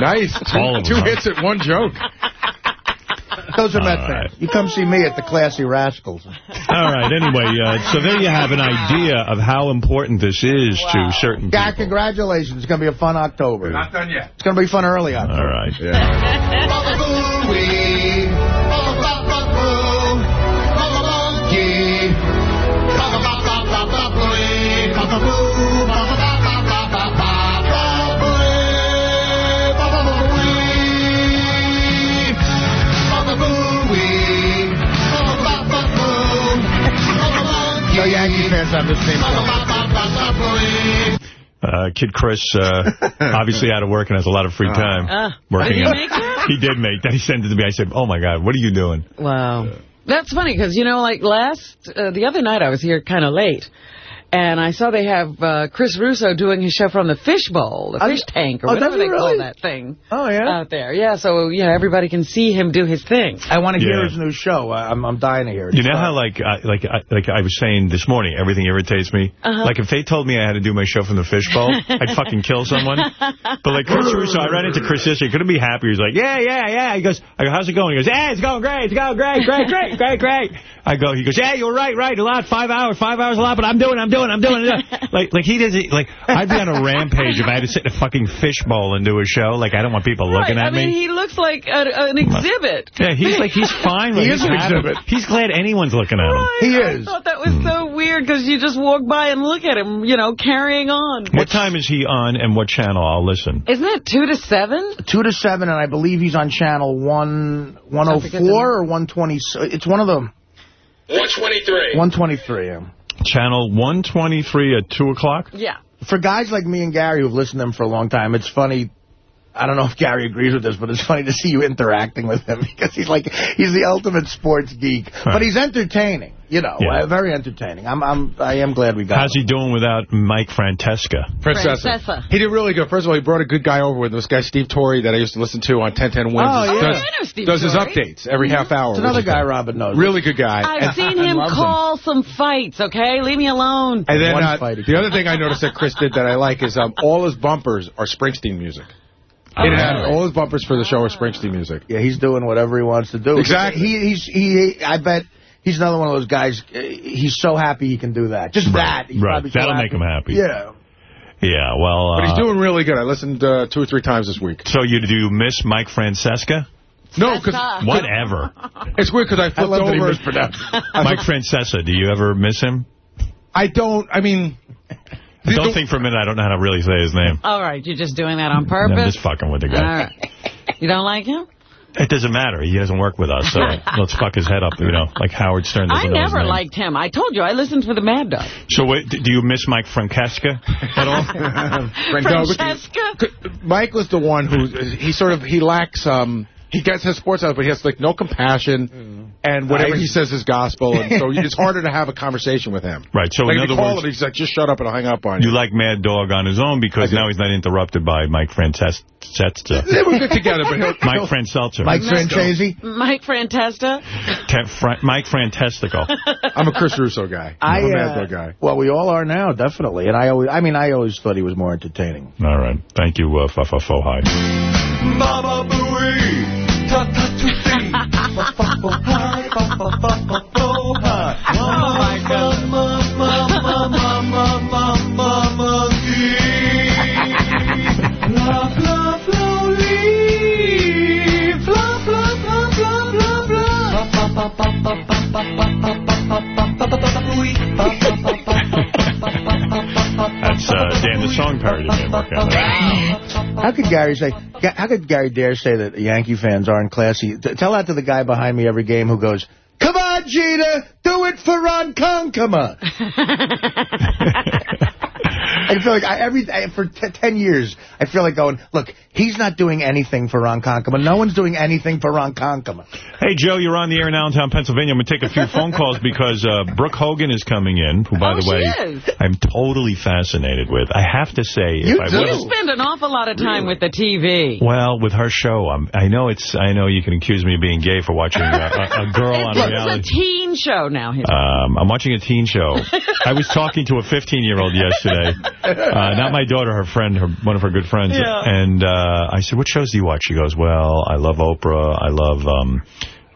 Speaker 7: nice. Two,
Speaker 1: All
Speaker 7: two
Speaker 1: huh?
Speaker 7: hits at one joke.
Speaker 3: Those are Met
Speaker 1: All
Speaker 3: fans. You come see me at the Classy Rascals.
Speaker 1: All right. Anyway, uh, so there you have an idea of how important this is to certain
Speaker 3: Gag,
Speaker 1: people.
Speaker 3: congratulations. It's going to be a fun October.
Speaker 7: Not done yet.
Speaker 3: It's going to be fun early October.
Speaker 1: All right.
Speaker 3: No Yankee fans have this theme song.
Speaker 1: Uh, Kid Chris, uh, obviously out of work and has a lot of free time.
Speaker 2: Ah.
Speaker 1: working
Speaker 2: Did he
Speaker 1: out.
Speaker 2: make that?
Speaker 1: He did make that. He sent it to me. I said, oh, my God, what are you doing?
Speaker 2: Wow. That's funny because, you know, like last, uh, the other night I was here kind of late. And I saw they have uh, Chris Russo doing his show from the fishbowl, the
Speaker 3: Oh,
Speaker 2: fish tank, or
Speaker 3: oh,
Speaker 2: whatever
Speaker 3: does he
Speaker 2: they call that thing
Speaker 3: Oh, yeah?
Speaker 2: out there. Yeah, so yeah, everybody can see him do his thing.
Speaker 3: I want to hear his new show. I- I'm, I'm dying to hear it.
Speaker 1: You know how, like, I, like, I, like I was saying this morning, everything irritates me.
Speaker 2: Uh-huh.
Speaker 1: Like, if they told me I had to do my show from the fishbowl, I'd fucking kill someone. But like Chris Russo, I ran into Chris yesterday. Couldn't be happier. He's like, yeah, yeah, yeah. He goes, I go, how's it going? He goes, yeah, it's going great. It's going great, great, great, great, great. I go, he goes, yeah, you're right, right, a lot, five hours, five hours a lot, but I'm doing, I'm doing, I'm doing it. Like, like he doesn't, like, I'd be on a rampage if I had to sit in a fucking fishbowl and do a show. Like, I don't want people looking
Speaker 2: right.
Speaker 1: at
Speaker 2: I mean,
Speaker 1: me.
Speaker 2: he looks like a, an exhibit.
Speaker 1: Yeah, he's like, he's fine.
Speaker 3: He is
Speaker 1: he's
Speaker 3: an
Speaker 1: happy.
Speaker 3: exhibit.
Speaker 1: He's glad anyone's looking at him.
Speaker 2: Right.
Speaker 3: He is.
Speaker 2: I thought that was so weird because you just walk by and look at him, you know, carrying on.
Speaker 1: What time is he on and what channel? I'll listen.
Speaker 2: Isn't it 2 to 7?
Speaker 3: 2 to 7, and I believe he's on channel 1, 104 or 120. It's one of them.
Speaker 7: 123.
Speaker 3: 123, yeah.
Speaker 1: Channel 123 at 2 o'clock?
Speaker 2: Yeah.
Speaker 3: For guys like me and Gary who've listened to him for a long time, it's funny. I don't know if Gary agrees with this, but it's funny to see you interacting with him because he's like he's the ultimate sports geek, but he's entertaining. You know,
Speaker 1: Yeah.
Speaker 3: uh, very entertaining. I'm I'm I am glad we got.
Speaker 1: How's
Speaker 3: him.
Speaker 1: he doing without Mike Francesca?
Speaker 7: Princessa.
Speaker 2: Francesa.
Speaker 7: He did really good. First of all, he brought a good guy over with him. This guy, Steve Torre, that I used to listen to on 1010 Wins.
Speaker 3: Oh, yeah.
Speaker 7: Does,
Speaker 2: I know Steve
Speaker 7: does his updates every half hour.
Speaker 3: It's another guy
Speaker 7: good.
Speaker 3: Robin knows.
Speaker 7: Really good guy.
Speaker 2: I've
Speaker 7: And-
Speaker 2: seen him
Speaker 3: loves him.
Speaker 2: call some fights, okay? Leave me alone.
Speaker 7: And then uh, the other thing I noticed that Chris did that I like is um, all his bumpers are Springsteen music.
Speaker 2: Oh,
Speaker 7: In and
Speaker 2: really?
Speaker 7: all his bumpers for the show are Springsteen music.
Speaker 3: Yeah, he's doing whatever he wants to do.
Speaker 7: Exactly.
Speaker 3: He, he's he. I bet he's another one of those guys. uh, He's so happy he can do that. Just that. He's
Speaker 1: Right.
Speaker 3: probably so
Speaker 1: That'll make him happy.
Speaker 3: Yeah.
Speaker 1: Yeah, well...
Speaker 7: But he's
Speaker 1: uh,
Speaker 7: doing really good. I listened uh, two or three times this week.
Speaker 1: So you do miss Mike Francesca?
Speaker 7: No, because
Speaker 1: Whatever.
Speaker 7: it's weird because I
Speaker 3: I
Speaker 7: flipped
Speaker 3: love that he
Speaker 7: over.
Speaker 1: Mike Francesa, do you ever miss him?
Speaker 7: I don't. I mean, the-
Speaker 1: Don't
Speaker 7: the-
Speaker 1: think for a minute I don't know how to really say his name.
Speaker 2: All right, you're just doing that on
Speaker 1: I'm
Speaker 2: purpose?
Speaker 1: just fucking with the guy.
Speaker 2: right. You don't like him?
Speaker 1: It doesn't matter. He doesn't work with us, so let's fuck his head up, you know, like Howard Stern doesn't
Speaker 2: I never liked him. I told you, I listened to the Mad Dog.
Speaker 1: So wait, do you miss Mike Francesca at all?
Speaker 7: No,
Speaker 2: Francesca?
Speaker 7: Mike was the one who he sort of he lacks um he gets his sports out, but he has like no compassion, and whatever
Speaker 3: I-
Speaker 7: he says is gospel, and so it's harder to have a conversation with him.
Speaker 1: Right, so
Speaker 7: like
Speaker 1: in
Speaker 7: if you
Speaker 1: other
Speaker 7: call
Speaker 1: words-
Speaker 7: him, he's like, just shut up and I'll hang up on you.
Speaker 1: You like Mad Dog on his own because now he's not interrupted by Mike Francesca.
Speaker 7: they were good together, but he'll,
Speaker 1: Mike
Speaker 7: he'll-
Speaker 1: Francelser.
Speaker 3: Mike Francesi.
Speaker 2: Mike Frantesta?
Speaker 1: Te- Fra- Mike Frantestical.
Speaker 7: I'm a Chris Russo guy.
Speaker 3: I,
Speaker 7: I'm a
Speaker 3: uh,
Speaker 7: Mad Dog guy.
Speaker 3: Well, we all are now, definitely. And I always, I mean, I always thought he was more entertaining.
Speaker 1: All right. Thank you, uh, Fafa Fohai.
Speaker 2: My God.
Speaker 1: That's uh, Dan the Song parody man working on that.
Speaker 3: How could Gary say? How could Gary dare say that Yankee fans aren't classy? T- tell that to the guy behind me every game who goes, "Come on, Jeter, do it for Ron Konkama." I feel like I, every I, for t ten years, I feel like going, look, he's not doing anything for Ron Konkama. No one's doing anything for Ron Konkama.
Speaker 1: Hey, Joe, you're on the air in Allentown, Pennsylvania. I'm going to take a few phone calls because uh, Brooke Hogan is coming in, who, by
Speaker 2: Oh,
Speaker 1: the way,
Speaker 2: is.
Speaker 1: I'm totally fascinated with. I have to say,
Speaker 3: You
Speaker 1: if I
Speaker 3: do?
Speaker 2: You spend an awful lot of time with the TV.
Speaker 1: Well, with her show, I'm, I know it's. I know you can accuse me of being gay for watching a, a, a girl on reality.
Speaker 2: It's a teen show now. His
Speaker 1: Um, I'm watching a teen show. I was talking to a 15-year-old yesterday. Uh, not my daughter, her friend, her, one of her good friends.
Speaker 2: Yeah.
Speaker 1: And uh, I said, what shows do you watch? She goes, well, I love Oprah. I love, um,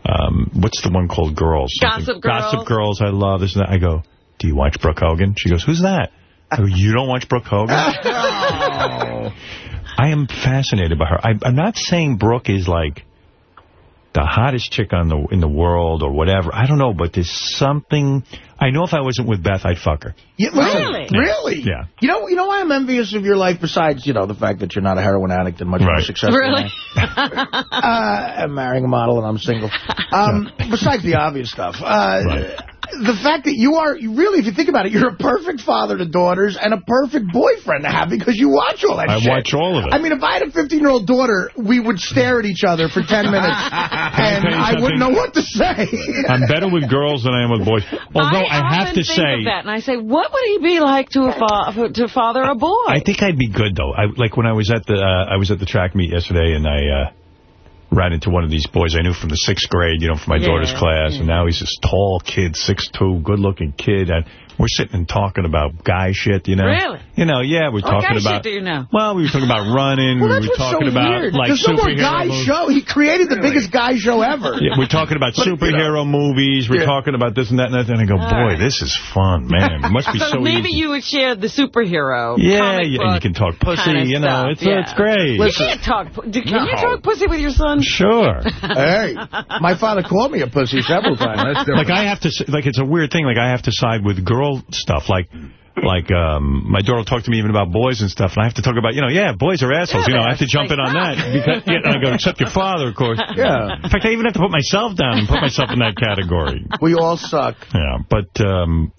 Speaker 1: um, what's the one called Girls?
Speaker 2: Gossip Girl.
Speaker 1: Gossip Girls. I love this and that. I go, do you watch Brooke Hogan? She goes, who's that? I go, you don't watch Brooke Hogan? I am fascinated by her. I, I'm not saying Brooke is like the hottest chick on the in the world or whatever. I don't know, but there's something. I know if I wasn't with Beth, I'd fuck her.
Speaker 3: Yeah, listen,
Speaker 2: Really?
Speaker 3: Really?
Speaker 1: Yeah.
Speaker 3: You know, you know why I'm envious of your life besides, you know, the fact that you're not a heroin addict and much more
Speaker 1: Right.
Speaker 3: successful than
Speaker 2: Really?
Speaker 3: I am. uh, I'm marrying a model and I'm single. Um, besides the obvious stuff. Uh,
Speaker 1: Right.
Speaker 3: The fact that you are, really, if you think about it, you're a perfect father to daughters and a perfect boyfriend to have because you watch all that
Speaker 1: I
Speaker 3: shit.
Speaker 1: watch all of it.
Speaker 3: I mean, if I had a 15-year-old daughter, we would stare at each other for 10 minutes, and
Speaker 1: tell you
Speaker 3: I wouldn't know what to say.
Speaker 1: I'm better with girls than I am with boys. Although I, have
Speaker 2: often
Speaker 1: to
Speaker 2: think
Speaker 1: say,
Speaker 2: of that, and I say, what would he be like to a fa to father a boy?
Speaker 1: I think I'd be good though. I like when I was at the uh, I was at the track meet yesterday, and I uh, ran into one of these boys I knew from the sixth grade, you know, from my
Speaker 2: Yeah,
Speaker 1: daughter's class, and now he's this tall kid, six two, good looking kid, and we're sitting and talking about guy shit, you know.
Speaker 2: Really?
Speaker 1: You know, yeah, we're
Speaker 2: What
Speaker 1: talking
Speaker 2: guy
Speaker 1: about.
Speaker 2: shit do you know?
Speaker 1: Well, we were talking about running.
Speaker 3: Well,
Speaker 1: we
Speaker 3: that's
Speaker 1: were
Speaker 3: what's
Speaker 1: talking
Speaker 3: so
Speaker 1: about
Speaker 3: weird.
Speaker 1: like
Speaker 3: There's no more
Speaker 1: superhero
Speaker 3: guy
Speaker 1: movies.
Speaker 3: show. He created the biggest guy show ever.
Speaker 1: Yeah, we're talking about
Speaker 3: But, you know.
Speaker 1: superhero movies. We're
Speaker 3: Yeah.
Speaker 1: talking about this and that and that. And I go, boy,
Speaker 2: right.
Speaker 1: this is fun, man. It must be
Speaker 2: so
Speaker 1: so,
Speaker 2: maybe
Speaker 1: easy.
Speaker 2: you would share the superhero.
Speaker 1: Yeah,
Speaker 2: comic
Speaker 1: yeah, and you can talk pussy,
Speaker 2: kinda
Speaker 1: you know,
Speaker 2: stuff,
Speaker 1: it's, uh,
Speaker 2: yeah.
Speaker 1: it's great.
Speaker 2: You can't talk. pu- do- Can you talk pussy with your son?
Speaker 1: Sure.
Speaker 3: Hey, my father called me a pussy several times.
Speaker 1: like I have to, s- like it's a weird thing. Like I have to side with girl stuff. Like, like um, my daughter will talk to me even about boys and stuff, and I have to talk about, you know, yeah, boys are assholes.
Speaker 2: Yeah,
Speaker 1: you know, I have to jump in on
Speaker 2: that.
Speaker 1: that because yeah, and I go, except your father, of course.
Speaker 3: Yeah.
Speaker 1: In fact, I even have to put myself down and put myself in that category.
Speaker 3: We all suck.
Speaker 1: Yeah, but um,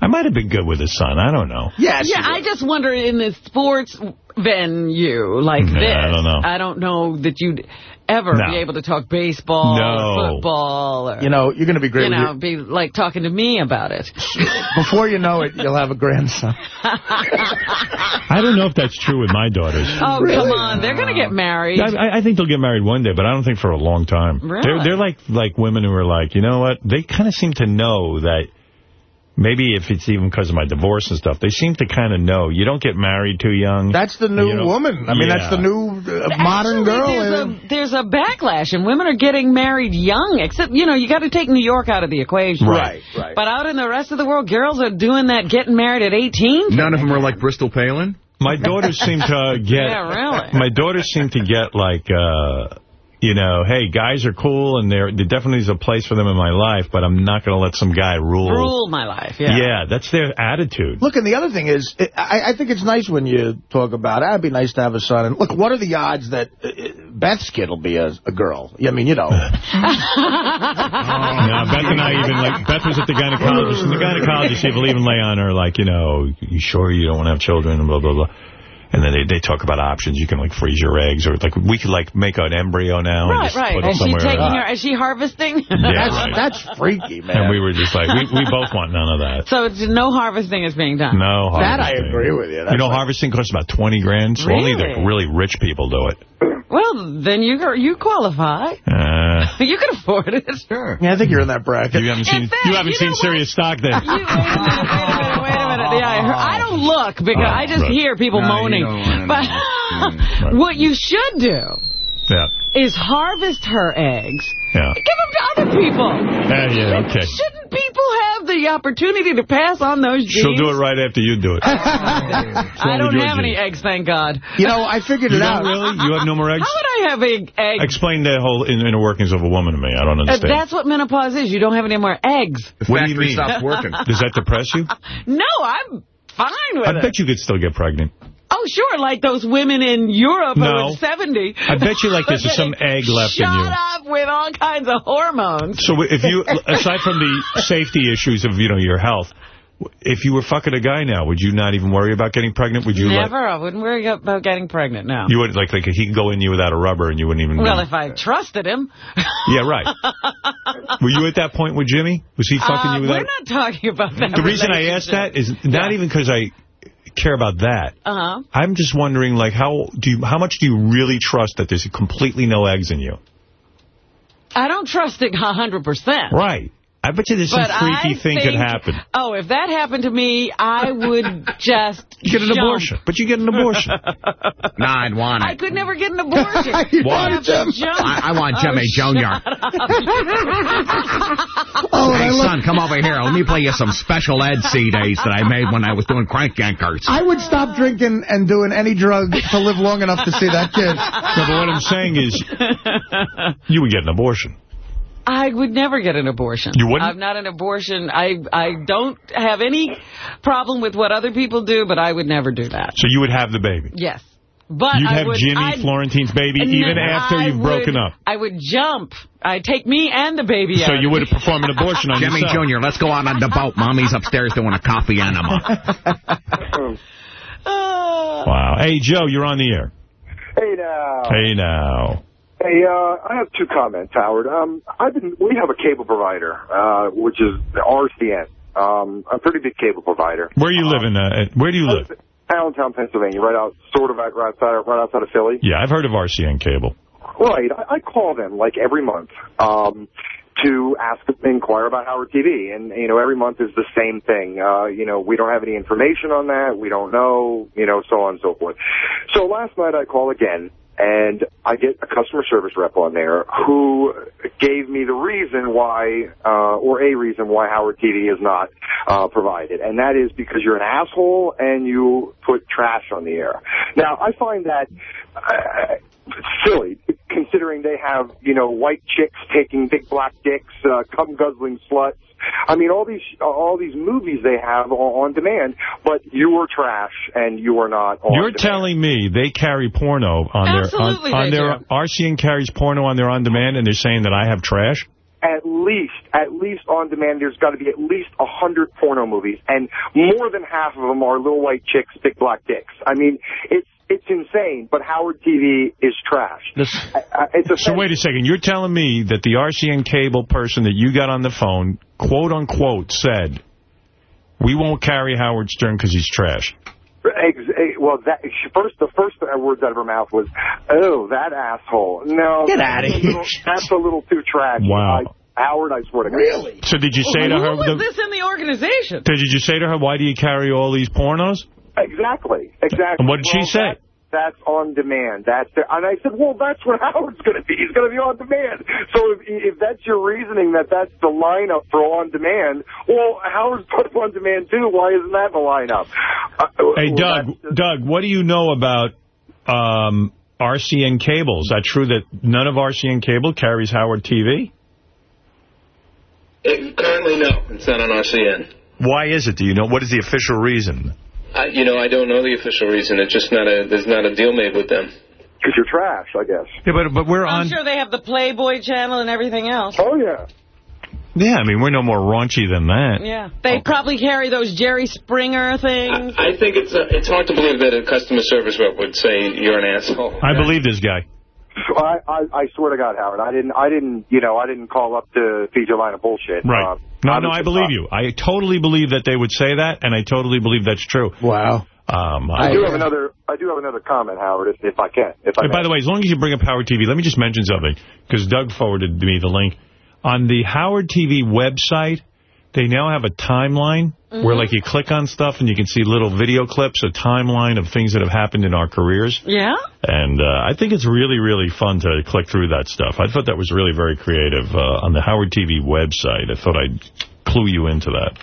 Speaker 1: I might have been good with his son. I don't know.
Speaker 3: Yes.
Speaker 2: Yeah, I just wonder in the sports venue like
Speaker 1: Yeah,
Speaker 2: this.
Speaker 1: I don't know.
Speaker 2: I don't know that you'd ever
Speaker 1: No.
Speaker 2: be able to talk baseball
Speaker 1: No.
Speaker 2: or football or,
Speaker 3: You know, you're going to be great
Speaker 2: you know,
Speaker 3: your-
Speaker 2: be like talking to me about it.
Speaker 3: Before you know it, you'll have a grandson.
Speaker 1: I don't know if that's true with my daughters.
Speaker 2: Oh, come on. They're going to get married.
Speaker 1: I, I think they'll get married one day, but I don't think for a long time.
Speaker 2: Really?
Speaker 1: They're, they're like like women who are like, you know what? They kind of seem to know that maybe if it's even because of my divorce and stuff, they seem to kind of know. You don't get married too young.
Speaker 3: That's the new
Speaker 1: You know,
Speaker 3: woman. I mean, that's the new uh, modern
Speaker 2: Actually,
Speaker 3: girl.
Speaker 2: There's
Speaker 3: and-
Speaker 2: a, there's a backlash, and women are getting married young. Except, you know, you got to take New York out of the equation.
Speaker 3: Right, right.
Speaker 2: But out in the rest of the world, girls are doing that, getting married at 18.
Speaker 8: None of them are like Bristol Palin?
Speaker 1: My daughters seem to get...
Speaker 2: Yeah, really.
Speaker 1: My daughters seem to get like... uh you know, hey, guys are cool, and there there definitely is a place for them in my life, but I'm not going to let some guy rule.
Speaker 2: Rule my life, yeah.
Speaker 1: Yeah, that's their attitude.
Speaker 3: Look, and the other thing is, it, I, I think it's nice when you talk about it. It'd be nice to have a son. And look, what are the odds that uh, Beth's kid will be a, a girl? I mean, you know.
Speaker 1: No, Beth and I even, like, Beth was at the gynecologist, and the gynecologist even even lay on her, like, you know, you sure you don't want to have children, and blah, blah, blah. And then they, they talk about options. You can, like, freeze your eggs, or, like, we could, like, make an embryo now and
Speaker 2: Right,
Speaker 1: just
Speaker 2: right.
Speaker 1: put it
Speaker 2: Is she
Speaker 1: somewhere.
Speaker 2: taking her, is she harvesting?
Speaker 1: Yeah,
Speaker 3: that's,
Speaker 1: right.
Speaker 3: that's freaky, man.
Speaker 1: And we were just like, we, we both want none of that.
Speaker 2: so it's, no harvesting is being done.
Speaker 1: No harvesting. That.
Speaker 3: I agree with you. That's
Speaker 1: you know,
Speaker 3: like-
Speaker 1: harvesting costs about 20 grand, so only the
Speaker 2: Really?
Speaker 1: really rich people do it.
Speaker 2: Well, then you you qualify.
Speaker 1: Uh,
Speaker 2: You can afford it.
Speaker 8: Sure.
Speaker 3: Yeah, I think you're in that bracket.
Speaker 1: you haven't seen
Speaker 2: fact,
Speaker 1: you haven't
Speaker 2: you
Speaker 1: seen
Speaker 2: know what?
Speaker 1: serious stock then.
Speaker 2: You, wait a minute, wait a minute, wait I, don't look because I just
Speaker 1: right.
Speaker 2: hear people
Speaker 8: No,
Speaker 2: moaning. But what you should do
Speaker 1: Yeah,
Speaker 2: is harvest her eggs.
Speaker 1: yeah.
Speaker 2: Give them to other people.
Speaker 1: Yeah, yeah, okay.
Speaker 2: Shouldn't people have the opportunity to pass on those genes?
Speaker 1: She'll do it right after you do it.
Speaker 2: I don't
Speaker 1: do
Speaker 2: have any
Speaker 1: Jimmy.
Speaker 2: eggs, thank God.
Speaker 3: You know, I figured
Speaker 1: You
Speaker 3: it out.
Speaker 1: really? You have no more eggs?
Speaker 2: How would I have egg, eggs?
Speaker 1: Explain the whole inner workings of a woman to me. I don't
Speaker 2: Uh,
Speaker 1: understand.
Speaker 2: that's what menopause is. You don't have any more eggs.
Speaker 8: The
Speaker 1: What
Speaker 8: factory stops working.
Speaker 1: Does that depress you?
Speaker 2: No, I'm fine with
Speaker 1: I
Speaker 2: it.
Speaker 1: bet you could still get pregnant.
Speaker 2: Oh, sure, like those women in Europe who are 70.
Speaker 1: I bet you, like, there's some egg left in you.
Speaker 2: Shot up with all kinds of hormones.
Speaker 1: So if you, aside from the safety issues of, you know, your health, if you were fucking a guy now, would you not even worry about getting pregnant? Would you
Speaker 2: Never. I wouldn't worry about getting pregnant, now.
Speaker 1: you would, like, like, he could go in you without a rubber and you wouldn't even...
Speaker 2: well, if I trusted him.
Speaker 1: Yeah, right. Were you at that point with Jimmy? Was he fucking
Speaker 2: Uh,
Speaker 1: you
Speaker 2: we're not talking about that
Speaker 1: The reason I asked that is not even because I care about that.
Speaker 2: Uh-huh.
Speaker 1: I'm just wondering, like, how do you, how much do you really trust that there's completely no eggs in you?
Speaker 2: I don't trust it 100%.
Speaker 1: Right. I bet you there's some
Speaker 2: But
Speaker 1: freaky
Speaker 2: I
Speaker 1: thing
Speaker 2: think,
Speaker 1: could happen.
Speaker 2: Oh, if that happened to me, I would just
Speaker 1: You get an
Speaker 2: jump.
Speaker 1: abortion. But you get an abortion.
Speaker 8: No, I'd want it.
Speaker 2: I could never get an abortion.
Speaker 3: Why?
Speaker 2: I'd have to jump.
Speaker 8: I, I want Jimmy
Speaker 2: Oh,
Speaker 8: Jr.
Speaker 3: Oh,
Speaker 8: Hey,
Speaker 3: look-
Speaker 8: son, come over here. Let me play you some special ed CDs that I made when I was doing crank yankers.
Speaker 3: I would stop drinking and doing any drug to live long enough to see that kid.
Speaker 1: No, but what I'm saying is, you would get an abortion.
Speaker 2: I would never get an abortion.
Speaker 1: You wouldn't?
Speaker 2: I'm not an abortion. I I don't have any problem with what other people do, but I would never do that.
Speaker 1: So you would have the baby.
Speaker 2: Yes. But
Speaker 1: You'd
Speaker 2: I
Speaker 1: have
Speaker 2: would,
Speaker 1: Jimmy
Speaker 2: I'd-
Speaker 1: Florentine's baby even
Speaker 2: No,
Speaker 1: after
Speaker 2: I
Speaker 1: you've broken up.
Speaker 2: I would jump. I'd take me and the baby
Speaker 1: So
Speaker 2: out.
Speaker 1: you would perform an abortion on
Speaker 8: Jimmy
Speaker 1: yourself.
Speaker 8: Jr., let's go out on the boat. Mommy's upstairs doing a coffee enema.
Speaker 1: Wow. Hey, Joe, you're on the air.
Speaker 9: Hey now.
Speaker 1: Hey, now.
Speaker 9: Hey, uh, I have two comments, Howard. Um, I've been, we have a cable provider, uh, which is the RCN. Um, a pretty big cable provider.
Speaker 1: Where you living? Uh, where do you live?
Speaker 9: Allentown, Pennsylvania, right out, sort of right outside, right outside of Philly.
Speaker 1: Yeah, I've heard of RCN Cable.
Speaker 9: Right. I, I call them like every month um, to ask, inquire about Howard TV, and you know every month is the same thing. Uh, you know we don't have any information on that. We don't know. You know so on and so forth. So last night I call again. And I get a customer service rep on there who gave me the reason why, uh, or a reason why Howard TV is not uh, provided, and that is because you're an asshole and you put trash on the air. Now I find that uh, silly, considering they have, you know, white chicks taking big black dicks, uh, cum guzzling sluts. I mean, all these all these movies they have on, on demand, but you are trash and you are not on
Speaker 1: You're
Speaker 9: demand.
Speaker 1: telling me they carry porno on
Speaker 9: Absolutely
Speaker 1: their on, on
Speaker 9: they
Speaker 1: their
Speaker 9: do.
Speaker 1: RCN carries porno on their on demand, and they're saying that I have trash.
Speaker 9: At least, at least on demand, there's got to be at least a hundred porno movies, and more than half of them are little white chicks, big black dicks. I mean, it's it's insane. But Howard TV is trash. I- I- it's
Speaker 1: So wait a second. You're telling me that the RCN cable person that you got on the phone, quote unquote, said, "We won't carry Howard Stern because he's trash."
Speaker 9: Eh, Well, that first, the first words out of her mouth was, "Oh, that asshole." No,
Speaker 1: Get
Speaker 9: that's
Speaker 1: outta
Speaker 9: a
Speaker 1: here.
Speaker 9: little- That's a little too trash.
Speaker 1: Wow.
Speaker 9: I, Howard, I swear to God. Really?
Speaker 1: So did you say to
Speaker 2: Who
Speaker 1: her?
Speaker 2: was
Speaker 1: the-
Speaker 2: this in the organization?
Speaker 1: Did you say to her, "Why do you carry all these pornos?"
Speaker 9: Exactly. Exactly.
Speaker 1: And what did she say?
Speaker 9: That's on demand. That's the, and I said, well, that's what Howard's going to be. He's going to be on demand. So if, if that's your reasoning that that's the lineup for on demand, well, Howard's put on demand too. Why isn't that in the lineup? Uh,
Speaker 1: Hey,
Speaker 9: well,
Speaker 1: Doug, Doug, what do you know about um, RCN Cable? Is that true that none of RCN Cable carries Howard TV?
Speaker 10: It, currently, no. It's not on RCN.
Speaker 1: Why is it? Do you know? What is the official reason?
Speaker 10: I, you know, I don't know the official reason. It's just not a. There's not a deal made with them.
Speaker 9: Because you're trash, I guess.
Speaker 1: Yeah, but but we're
Speaker 2: I'm
Speaker 1: on.
Speaker 2: sure they have the Playboy channel and everything else.
Speaker 9: Oh, yeah.
Speaker 1: Yeah, I mean we're no more raunchy than that.
Speaker 2: Yeah. They probably carry those Jerry Springer things.
Speaker 10: I think it's uh, it's hard to believe that a customer service rep would say you're an asshole.
Speaker 1: I believe this guy.
Speaker 9: So I, I, I swear to God, Howard, I didn't, I didn't, you know, I didn't call up to feed your line of bullshit.
Speaker 1: Right.
Speaker 9: Uh,
Speaker 1: no, no, I believe you. I totally believe that they would say that, and I totally believe that's true.
Speaker 3: Wow.
Speaker 1: Um,
Speaker 9: I do have another. I do have another comment, Howard, if, if I can. If I
Speaker 1: And by the way, as long as you bring up Howard TV, let me just mention something, because Doug forwarded me the link. On the Howard TV website, they now have a timeline where, like, you click on stuff and you can see little video clips, a timeline of things that have happened in our careers.
Speaker 2: Yeah?
Speaker 1: And uh, I think it's really, really fun to click through that stuff. I thought that was really very creative uh, on the Howard TV website. I thought I'd clue you into that.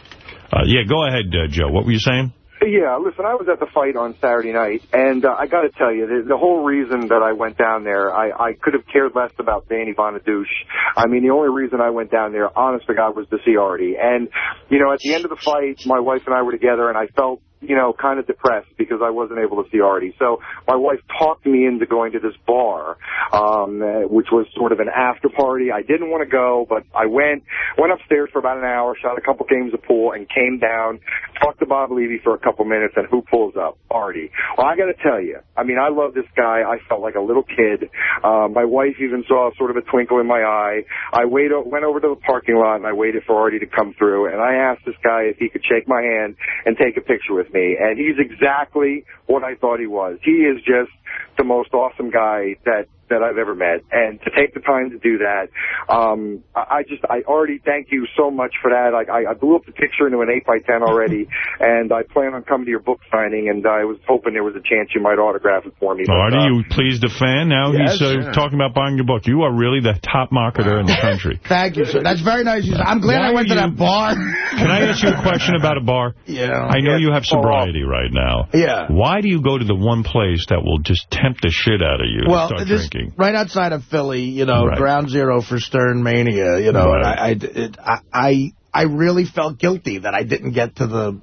Speaker 1: Uh, yeah, go ahead, uh, Joe. What were you saying?
Speaker 9: Yeah, listen, I was at the fight on Saturday night, and uh, I got to tell you, the, the whole reason that I went down there, I, I could have cared less about Danny Bonaduce. I mean, the only reason I went down there, honest to God, was to see Artie. And, you know, at the end of the fight, my wife and I were together, and I felt you know, kind of depressed because I wasn't able to see Artie. So my wife talked me into going to this bar, um, which was sort of an after party. I didn't want to go, but I went, went upstairs for about an hour, shot a couple games of pool, and came down, talked to Bob Levy for a couple minutes, and who pulls up? Artie. Well, I got to tell you, I mean, I love this guy. I felt like a little kid. Uh, my wife even saw sort of a twinkle in my eye. I wait, went over to the parking lot and I waited for Artie to come through, and I asked this guy if he could shake my hand and take a picture with me, and he's exactly what I thought he was. He is just the most awesome guy that that I've ever met, and to take the time to do that, um, I I just I already thank you so much for that. I, I, I blew up the picture into an eight by ten already, and I plan on coming to your book signing, and I was hoping there was a chance you might autograph it for me. but,
Speaker 1: Artie,
Speaker 9: uh,
Speaker 1: you pleased a fan? Now
Speaker 9: Yes,
Speaker 1: he's uh,
Speaker 9: yeah.
Speaker 1: talking about buying your book. You are really the top marketer in the country.
Speaker 3: Thank you, sir. That's very nice. I'm glad
Speaker 1: Why
Speaker 3: I went
Speaker 1: are
Speaker 3: to
Speaker 1: you-
Speaker 3: that bar.
Speaker 1: Can I ask you a question about a bar?
Speaker 3: Yeah.
Speaker 1: I know you have sobriety right now.
Speaker 3: Yeah.
Speaker 1: Why do you go to the one place that will just tempt the shit out of you
Speaker 3: well,
Speaker 1: to start
Speaker 3: this,
Speaker 1: drinking?
Speaker 3: Right outside of Philly, you know,
Speaker 1: Right.
Speaker 3: ground zero for Stern Mania, you know,
Speaker 1: Right.
Speaker 3: and I, I, it, I, I, I really felt guilty that I didn't get to the,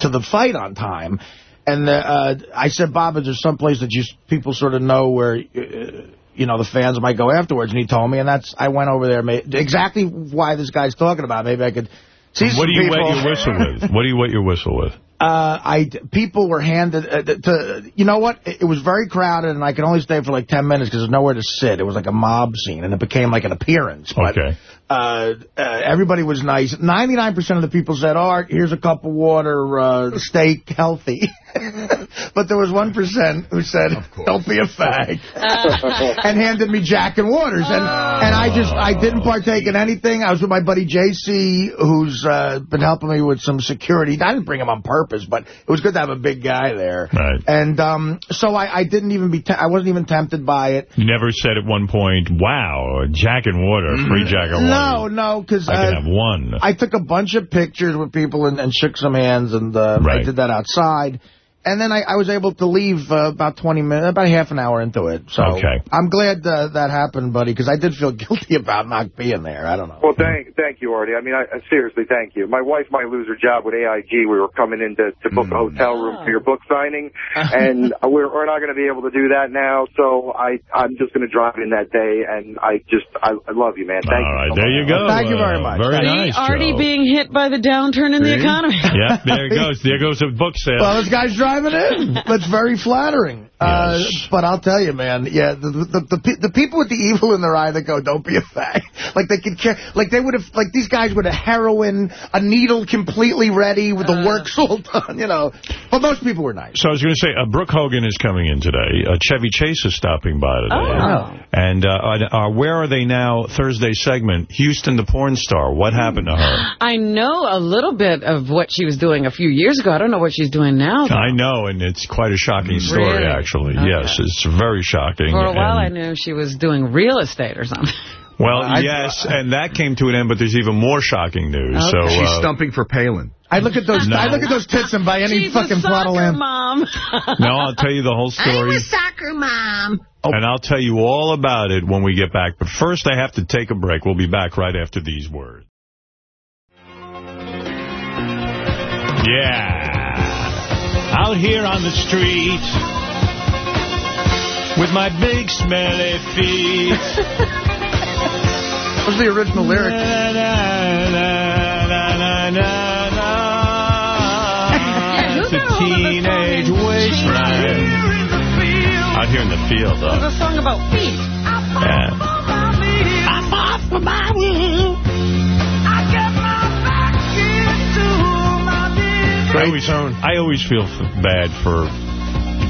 Speaker 3: to the fight on time. And uh, I said, Bob, is there someplace that you people sort of know where, uh, you know, the fans might go afterwards? And he told me, and that's I went over there. Made, exactly why this guy's talking about. Maybe I could see
Speaker 1: What
Speaker 3: some
Speaker 1: do you
Speaker 3: people.
Speaker 1: wet your whistle with? What do you wet your whistle with?
Speaker 3: Uh, I people were handed uh, to you know what? It, it was very crowded and I could only stay for like 10 minutes because there's nowhere to sit. It was like a mob scene and it became like an appearance but
Speaker 1: Okay.
Speaker 3: uh, uh, everybody was nice. 99% of the people said Art here's a cup of water uh, stay healthy but there was 1% who said don't be a fag and handed me Jack and Waters. And and I just I didn't partake in anything. I was with my buddy JC who's uh, been helping me with some security. I didn't bring him on purpose but it was good to have a big guy there.
Speaker 1: Right.
Speaker 3: and um, so I, I didn't even be I wasn't even tempted by it.
Speaker 1: You never said at one point, wow, Jack and water, free Jack and
Speaker 3: no
Speaker 1: water.
Speaker 3: no no, because
Speaker 1: I can have one.
Speaker 3: I took a bunch of pictures with people and, and shook some hands, and uh, I did that outside. And then I, I was able to leave uh, about 20 minutes, about half an hour into it. So
Speaker 1: Okay.
Speaker 3: I'm glad uh, that happened, buddy, because I did feel guilty about not being there. I don't know.
Speaker 9: Well, thank thank you, Artie. I mean, I, I seriously thank you. My wife might lose her job with AIG. We were coming in to, to book a hotel room for your book signing, and we're, we're not going to be able to do that now. So I I'm just going to drive in that day, and I just I, I love you, man. Thank
Speaker 1: All
Speaker 9: you.
Speaker 1: right,
Speaker 9: so
Speaker 1: there
Speaker 9: much.
Speaker 1: you go.
Speaker 3: Thank you very
Speaker 1: Uh,
Speaker 3: much.
Speaker 1: Very
Speaker 2: See,
Speaker 1: nice,
Speaker 2: Artie
Speaker 1: Joe.
Speaker 2: being hit by the downturn in the economy.
Speaker 1: Yeah, there it goes. There goes a book sale.
Speaker 3: Well, this guy's driving in. That's very flattering. Uh,
Speaker 1: Yes.
Speaker 3: but I'll tell you, man, yeah, the, the the the people with the evil in their eye that go, "Don't be a fag," like they could care, like they would have, like these guys with a heroin, a needle completely ready with the works all done, you know. But most people were nice.
Speaker 1: So I was going to say, uh, Brooke Hogan is coming in today. Uh, Chevy Chase is stopping by today.
Speaker 2: Oh.
Speaker 1: And uh, on our Where Are They Now Thursday segment, Houston the porn star, what happened to her?
Speaker 2: I know a little bit of what she was doing a few years ago. I don't know what she's doing now. though.
Speaker 1: I know, and it's quite a shocking story,
Speaker 2: Really?
Speaker 1: Actually.
Speaker 2: Okay.
Speaker 1: Yes, it's very shocking.
Speaker 2: For a while, I knew she was doing real estate or something.
Speaker 1: Well,
Speaker 3: I-
Speaker 1: yes, and that came to an end, but there's even more shocking news. So
Speaker 2: Okay.
Speaker 8: She's
Speaker 1: uh,
Speaker 8: stumping for Palin.
Speaker 3: I look at those,
Speaker 1: No.
Speaker 3: I look at those tits and buy any
Speaker 2: She's
Speaker 3: fucking
Speaker 2: a
Speaker 3: plot of
Speaker 2: soccer mom.
Speaker 1: now I'll tell you the whole story.
Speaker 2: soccer mom.
Speaker 1: And I'll tell you all about it when we get back. But first, I have to take a break. We'll be back right after these words. Yeah. Out here on the street with my big smelly feet.
Speaker 3: Those are the original lyrics.
Speaker 1: Na, na, na, It's a
Speaker 2: got a hold of song
Speaker 1: teenage
Speaker 2: and
Speaker 1: wasteland. Out here in the field, though.
Speaker 2: a song about feet.
Speaker 1: Yeah. I always, I always feel bad for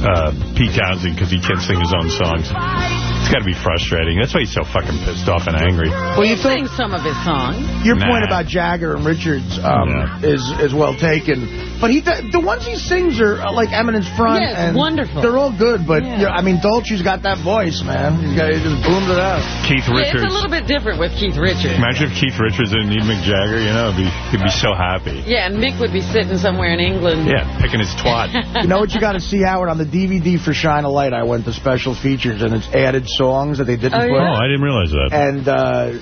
Speaker 1: uh, Pete Townshend because he can't sing his own songs. It's got to be frustrating. That's why he's so fucking pissed off and angry.
Speaker 3: Well, you
Speaker 2: Sing some of his songs.
Speaker 3: Your
Speaker 1: Nah.
Speaker 3: point about Jagger and Richards um,
Speaker 1: Yeah.
Speaker 3: is is well taken, but he the, the ones he sings are uh, like Eminence Front.
Speaker 2: Yes,
Speaker 3: and
Speaker 2: wonderful.
Speaker 3: They're all good, but
Speaker 2: Yeah.
Speaker 3: you I mean, Daltrey's got that voice, man. He's got he just boomed it out.
Speaker 1: Keith
Speaker 2: Yeah, it's
Speaker 1: Richards.
Speaker 2: a little bit different with Keith Richards.
Speaker 1: Imagine if Keith Richards didn't need Mick Jagger, you know, he'd be, he'd be so happy.
Speaker 2: Yeah, and Mick would be sitting somewhere in England.
Speaker 1: Yeah, picking his twat.
Speaker 3: You know what you got to see, Howard? On the DVD for Shine a Light, I went to special features, and it's added songs that they didn't
Speaker 2: Oh,
Speaker 3: put.
Speaker 1: Oh, I didn't realize that.
Speaker 3: And, uh,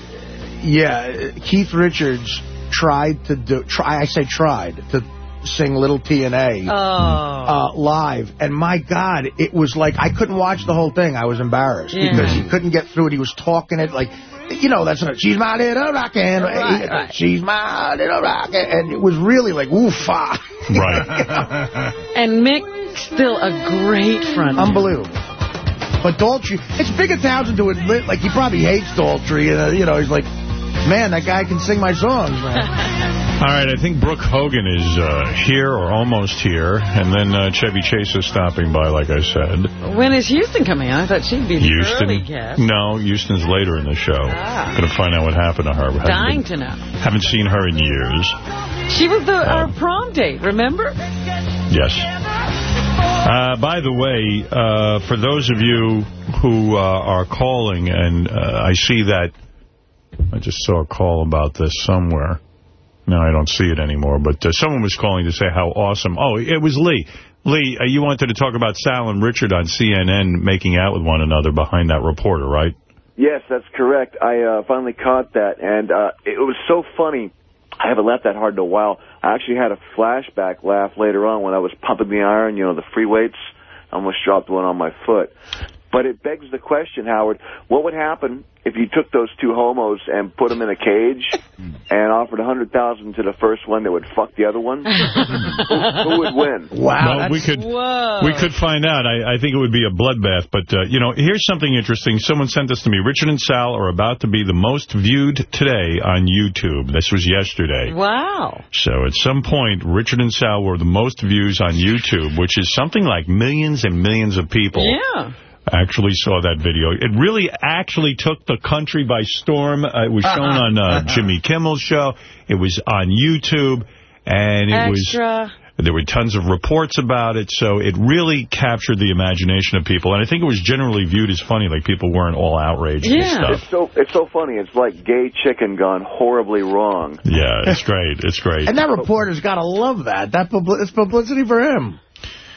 Speaker 3: yeah, Keith Richards tried to do, try, I say tried, to sing Little T&A.
Speaker 2: Oh.
Speaker 3: uh, live, and my God, it was like I couldn't watch the whole thing. I was embarrassed
Speaker 2: Yeah.
Speaker 3: because he couldn't get through it. He was talking it like, you know, that's not, she's my little rockin',
Speaker 2: Right, right.
Speaker 3: she's my little rockin', and it was really like, oof, ah.
Speaker 1: Right.
Speaker 2: And Mick, still a great front.
Speaker 3: Unbelievable. But Daltrey, it's bigger of Townshend to admit, like, he probably hates Daltrey, and, uh, you know, he's like, man, that guy can sing my songs, man.
Speaker 1: All right, I think Brooke Hogan is uh, here or almost here, and then uh, Chevy Chase is stopping by, like I said.
Speaker 2: When is Houston coming on? I thought she'd be the
Speaker 1: Houston.
Speaker 2: early guest.
Speaker 1: No, Houston's later in the show.
Speaker 2: Ah.
Speaker 1: Going to find out what happened to her. Haven't
Speaker 2: Dying
Speaker 1: been-
Speaker 2: to know.
Speaker 1: Haven't seen her in years.
Speaker 2: She was the our
Speaker 1: Um,
Speaker 2: prom date, remember?
Speaker 1: Yes. Uh, by the way, uh, for those of you who uh, are calling, and uh, I see that, I just saw a call about this somewhere. Now I don't see it anymore, but uh, someone was calling to say how awesome. Oh, it was Lee. Lee, uh, you wanted to talk about Sal and Richard on CNN making out with one another behind that reporter, right?
Speaker 11: Yes, that's correct. I finally caught that, and it was so funny. I haven't laughed that hard in a while. I actually had a flashback laugh later on when I was pumping the iron, you know, the free weights. I almost dropped one on my foot. But it begs the question, Howard, what would happen if you took those two homos and put them in a cage and offered a 100000 to the first one that would fuck the other one? who, who would win?
Speaker 1: well, we could we could find out. I, I think it would be a bloodbath. But, uh, you know, here's something interesting. Someone sent this to me. Richard and Sal are about to be the most viewed today on YouTube. This was yesterday.
Speaker 2: Wow.
Speaker 1: So at some point, Richard and Sal were the most views on YouTube, which is something like millions and millions of people.
Speaker 2: Yeah.
Speaker 1: Actually saw that video. It really actually took the country by storm. Uh, it was shown on uh, Jimmy Kimmel's show. It was on YouTube. And it was... There were tons of reports about it, so it really captured the imagination of people. And I think it was generally viewed as funny, like people weren't all outraged and stuff.
Speaker 11: It's so it's so funny. It's like gay chicken gone horribly wrong.
Speaker 1: Yeah, it's great. It's great.
Speaker 3: And that reporter's got to love that. That publi It's publicity for him.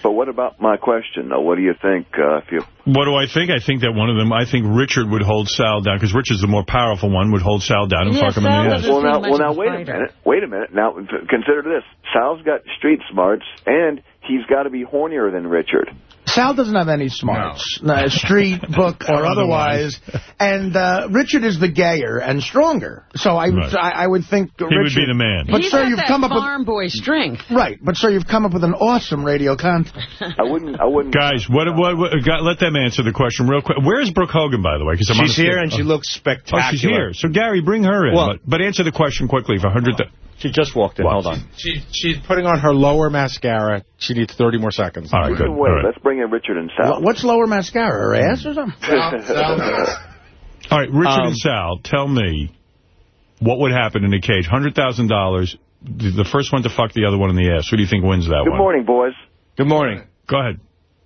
Speaker 11: But what about my question, though? What do you think uh, if you...
Speaker 1: What do I think? I think that one of them, I think Richard would hold Sal down, because Richard's the more powerful one, would hold Sal down and
Speaker 11: Yeah,
Speaker 1: fuck him in the ass.
Speaker 11: Well, now, well, now, wait a minute. Wait a minute. Now, consider this. Sal's got street smarts, and he's got to be hornier than Richard.
Speaker 3: Sal doesn't have any smarts, no. street, book, or,
Speaker 1: Or
Speaker 3: otherwise. And uh, Richard is the gayer and stronger. So I,
Speaker 1: Right.
Speaker 3: I, I would think
Speaker 1: He
Speaker 3: Richard...
Speaker 1: would be the man.
Speaker 3: But
Speaker 2: He's
Speaker 3: sir,
Speaker 2: got
Speaker 3: you've
Speaker 2: that
Speaker 3: come up with...
Speaker 2: farm boy strength.
Speaker 3: Right, but sir, you've come up with an awesome radio content.
Speaker 11: I wouldn't... I wouldn't...
Speaker 1: Guys, what, what, what, got- let them answer the question real quick. Where's Brooke Hogan, by the way? 'Cause I'm
Speaker 12: She's here,
Speaker 1: skip.
Speaker 12: and she
Speaker 1: Oh.
Speaker 12: looks spectacular.
Speaker 1: Oh, she's here. So, Gary, bring her in.
Speaker 12: Well-
Speaker 1: but, but answer the question quickly for 100...
Speaker 12: She just walked in. Hold on.
Speaker 7: She, she's putting on her lower mascara. She needs 30 more seconds.
Speaker 1: All right,
Speaker 11: You can wait. Let's bring in Richard and Sal.
Speaker 3: What's lower mascara, her ass or something?
Speaker 1: All right, Richard
Speaker 3: Um,
Speaker 1: and Sal, tell me what would happen in a cage. $100,000, the the first one to fuck the other one in the ass. Who do you think wins that
Speaker 11: Good
Speaker 1: one?
Speaker 11: Good morning, boys.
Speaker 12: Good morning.
Speaker 1: Go ahead.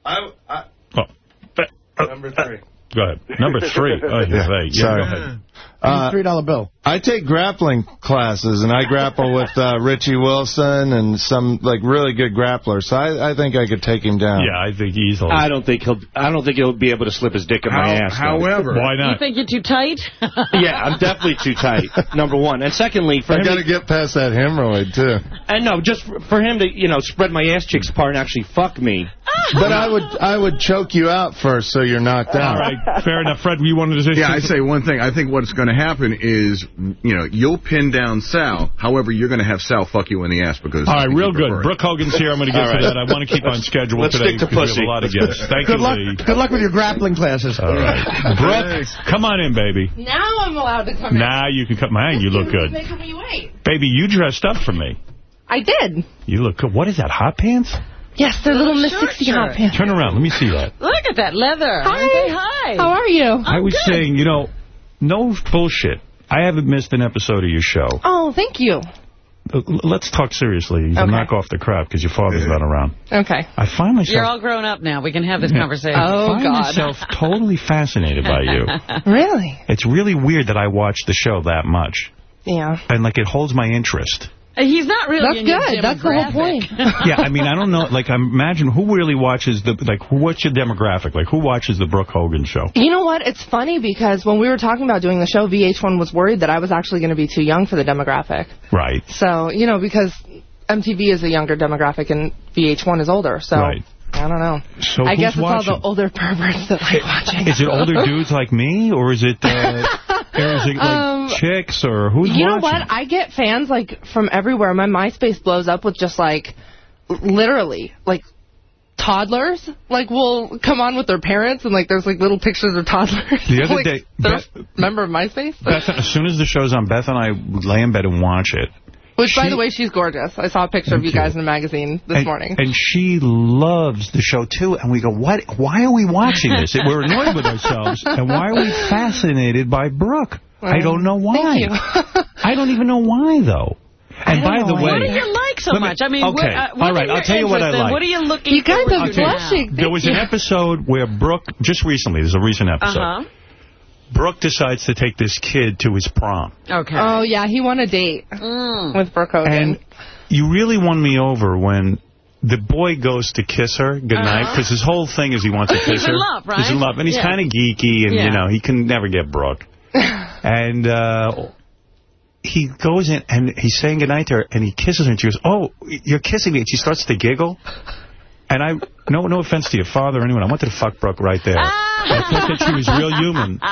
Speaker 12: I, I,
Speaker 1: Oh.
Speaker 12: number three.
Speaker 1: Go ahead. Number three. Oh, yeah, hey, yeah,
Speaker 13: sorry.
Speaker 1: Go ahead.
Speaker 13: Uh,
Speaker 3: Three dollar bill.
Speaker 13: I take grappling classes, and I grapple with uh, Richie Wilson and some like really good grapplers. So I, I think I could take him down.
Speaker 1: Yeah, I think easily.
Speaker 12: I don't think he'll. I don't think he'll be able to slip his dick in my
Speaker 13: How-
Speaker 12: ass. though.
Speaker 13: however-
Speaker 1: Why
Speaker 2: You
Speaker 1: not?
Speaker 2: think you're too tight?
Speaker 12: yeah, I'm definitely too tight. Number one, and secondly, for
Speaker 13: I
Speaker 12: him
Speaker 13: got to
Speaker 12: to,
Speaker 13: get past that hemorrhoid too.
Speaker 12: and no, just for, for him to you know spread my ass cheeks apart and actually fuck me.
Speaker 13: But I would I would choke you out first, so you're knocked out.
Speaker 1: All right, fair enough. Fred, you wanted to say
Speaker 14: Yeah, I say one thing. I think what's going to happen is, you know, you'll pin down Sal. However, you're going to have Sal fuck you in the ass because.
Speaker 1: All
Speaker 14: I
Speaker 1: right,
Speaker 14: think
Speaker 1: real good.
Speaker 14: prefer it.
Speaker 1: Brooke Hogan's here. I'm going to get
Speaker 14: All
Speaker 1: to
Speaker 14: right.
Speaker 1: that. I want to keep on schedule
Speaker 12: Let's
Speaker 1: today
Speaker 12: stick to
Speaker 1: because we have
Speaker 12: pussy.
Speaker 1: a lot of guests. Thank
Speaker 3: Good
Speaker 1: you,
Speaker 3: luck.
Speaker 1: Lee.
Speaker 3: Good luck with your grappling classes.
Speaker 1: All right. Brooke, come on in, baby.
Speaker 15: Now I'm allowed to come in.
Speaker 1: Now you can come. Man, you look good.
Speaker 15: Making me wait.
Speaker 1: Baby, you dressed up for me.
Speaker 15: I did.
Speaker 1: You look good. What is that, hot pants?
Speaker 15: Yes, they're little Miss 60 hot pants.
Speaker 1: Turn around. Let me see that.
Speaker 2: Look at that leather.
Speaker 15: Hi.
Speaker 2: Say hi.
Speaker 15: How are you?
Speaker 1: I was saying, you know, no bullshit. I haven't missed an episode of your show.
Speaker 15: Oh, thank you.
Speaker 1: Uh, Let's talk seriously. You
Speaker 15: Okay.
Speaker 1: knock off the crap because your father's not around.
Speaker 15: Okay.
Speaker 1: I find myself...
Speaker 2: You're all grown up now. We can have this conversation.
Speaker 15: Oh, God.
Speaker 1: I find
Speaker 15: God.
Speaker 1: myself totally fascinated by you.
Speaker 15: Really?
Speaker 1: It's really weird that I watch the show that much.
Speaker 15: Yeah.
Speaker 1: And, like, it holds my interest.
Speaker 2: He's not really
Speaker 15: That's good. That's the whole point.
Speaker 1: yeah, I mean, I don't know. Like, imagine who really watches the, like, what's your demographic? Like, who watches the Brooke Hogan show?
Speaker 15: You know what? It's funny because when we were talking about doing the show, VH1 was worried that I was actually going to be too young for the demographic.
Speaker 1: Right.
Speaker 15: So, you know, because MTV is a younger demographic and VH1 is older. So,
Speaker 1: Right.
Speaker 15: I don't know.
Speaker 1: So
Speaker 15: I
Speaker 1: who's
Speaker 15: guess it's
Speaker 1: watching?
Speaker 15: all the older perverts that like watching.
Speaker 1: Is it older dudes like me, or is it, uh, or is it like
Speaker 15: Um,
Speaker 1: chicks, or who's
Speaker 15: you know what? I get fans like from everywhere. My MySpace blows up with just like literally like toddlers. Like will come on with their parents and like there's like little pictures of toddlers.
Speaker 1: The other
Speaker 15: like,
Speaker 1: day, Beth-
Speaker 15: member of MySpace.
Speaker 1: Beth, as soon as the show's on, Beth and I lay in bed and watch it.
Speaker 15: Which, by the way, she's gorgeous. I saw a picture of you
Speaker 1: Thank you.
Speaker 15: guys in a magazine this
Speaker 1: and,
Speaker 15: morning.
Speaker 1: And she loves the show, too. And we go, what? Why are we watching this? We're annoyed with ourselves. And why are we fascinated by Brooke? I don't know why.
Speaker 15: Thank you.
Speaker 1: I don't even know why, though. And by the way...
Speaker 2: What do you like so
Speaker 1: me-
Speaker 2: much? I mean,
Speaker 1: okay,
Speaker 2: what, uh, what
Speaker 1: all right,
Speaker 2: are
Speaker 1: I'll tell you what I like.
Speaker 2: What are you looking
Speaker 15: You guys are
Speaker 2: to
Speaker 15: blushing.
Speaker 1: There was an episode where Brooke, just recently, there's a recent episode,
Speaker 2: Uh-huh.
Speaker 1: Brooke decides to take this kid to his prom.
Speaker 2: Okay.
Speaker 15: Oh, yeah, he won a date
Speaker 2: Mm.
Speaker 15: with Brooke Hogan.
Speaker 1: And you really won me over when the boy goes to kiss her goodnight,
Speaker 2: Uh-huh.
Speaker 1: because his whole thing is he wants to kiss her.
Speaker 2: He's in
Speaker 1: her.
Speaker 2: love, right?
Speaker 1: He's in love, and he's
Speaker 2: Yeah.
Speaker 1: kind of geeky, and,
Speaker 2: Yeah.
Speaker 1: you know, he can never get Brooke. and uh, he goes in and he's saying goodnight to her, and he kisses her, and she goes, oh, you're kissing me. And she starts to giggle. And I, no no offense to your father or anyone, I wanted to fuck Brooke right there. I thought that she was real human.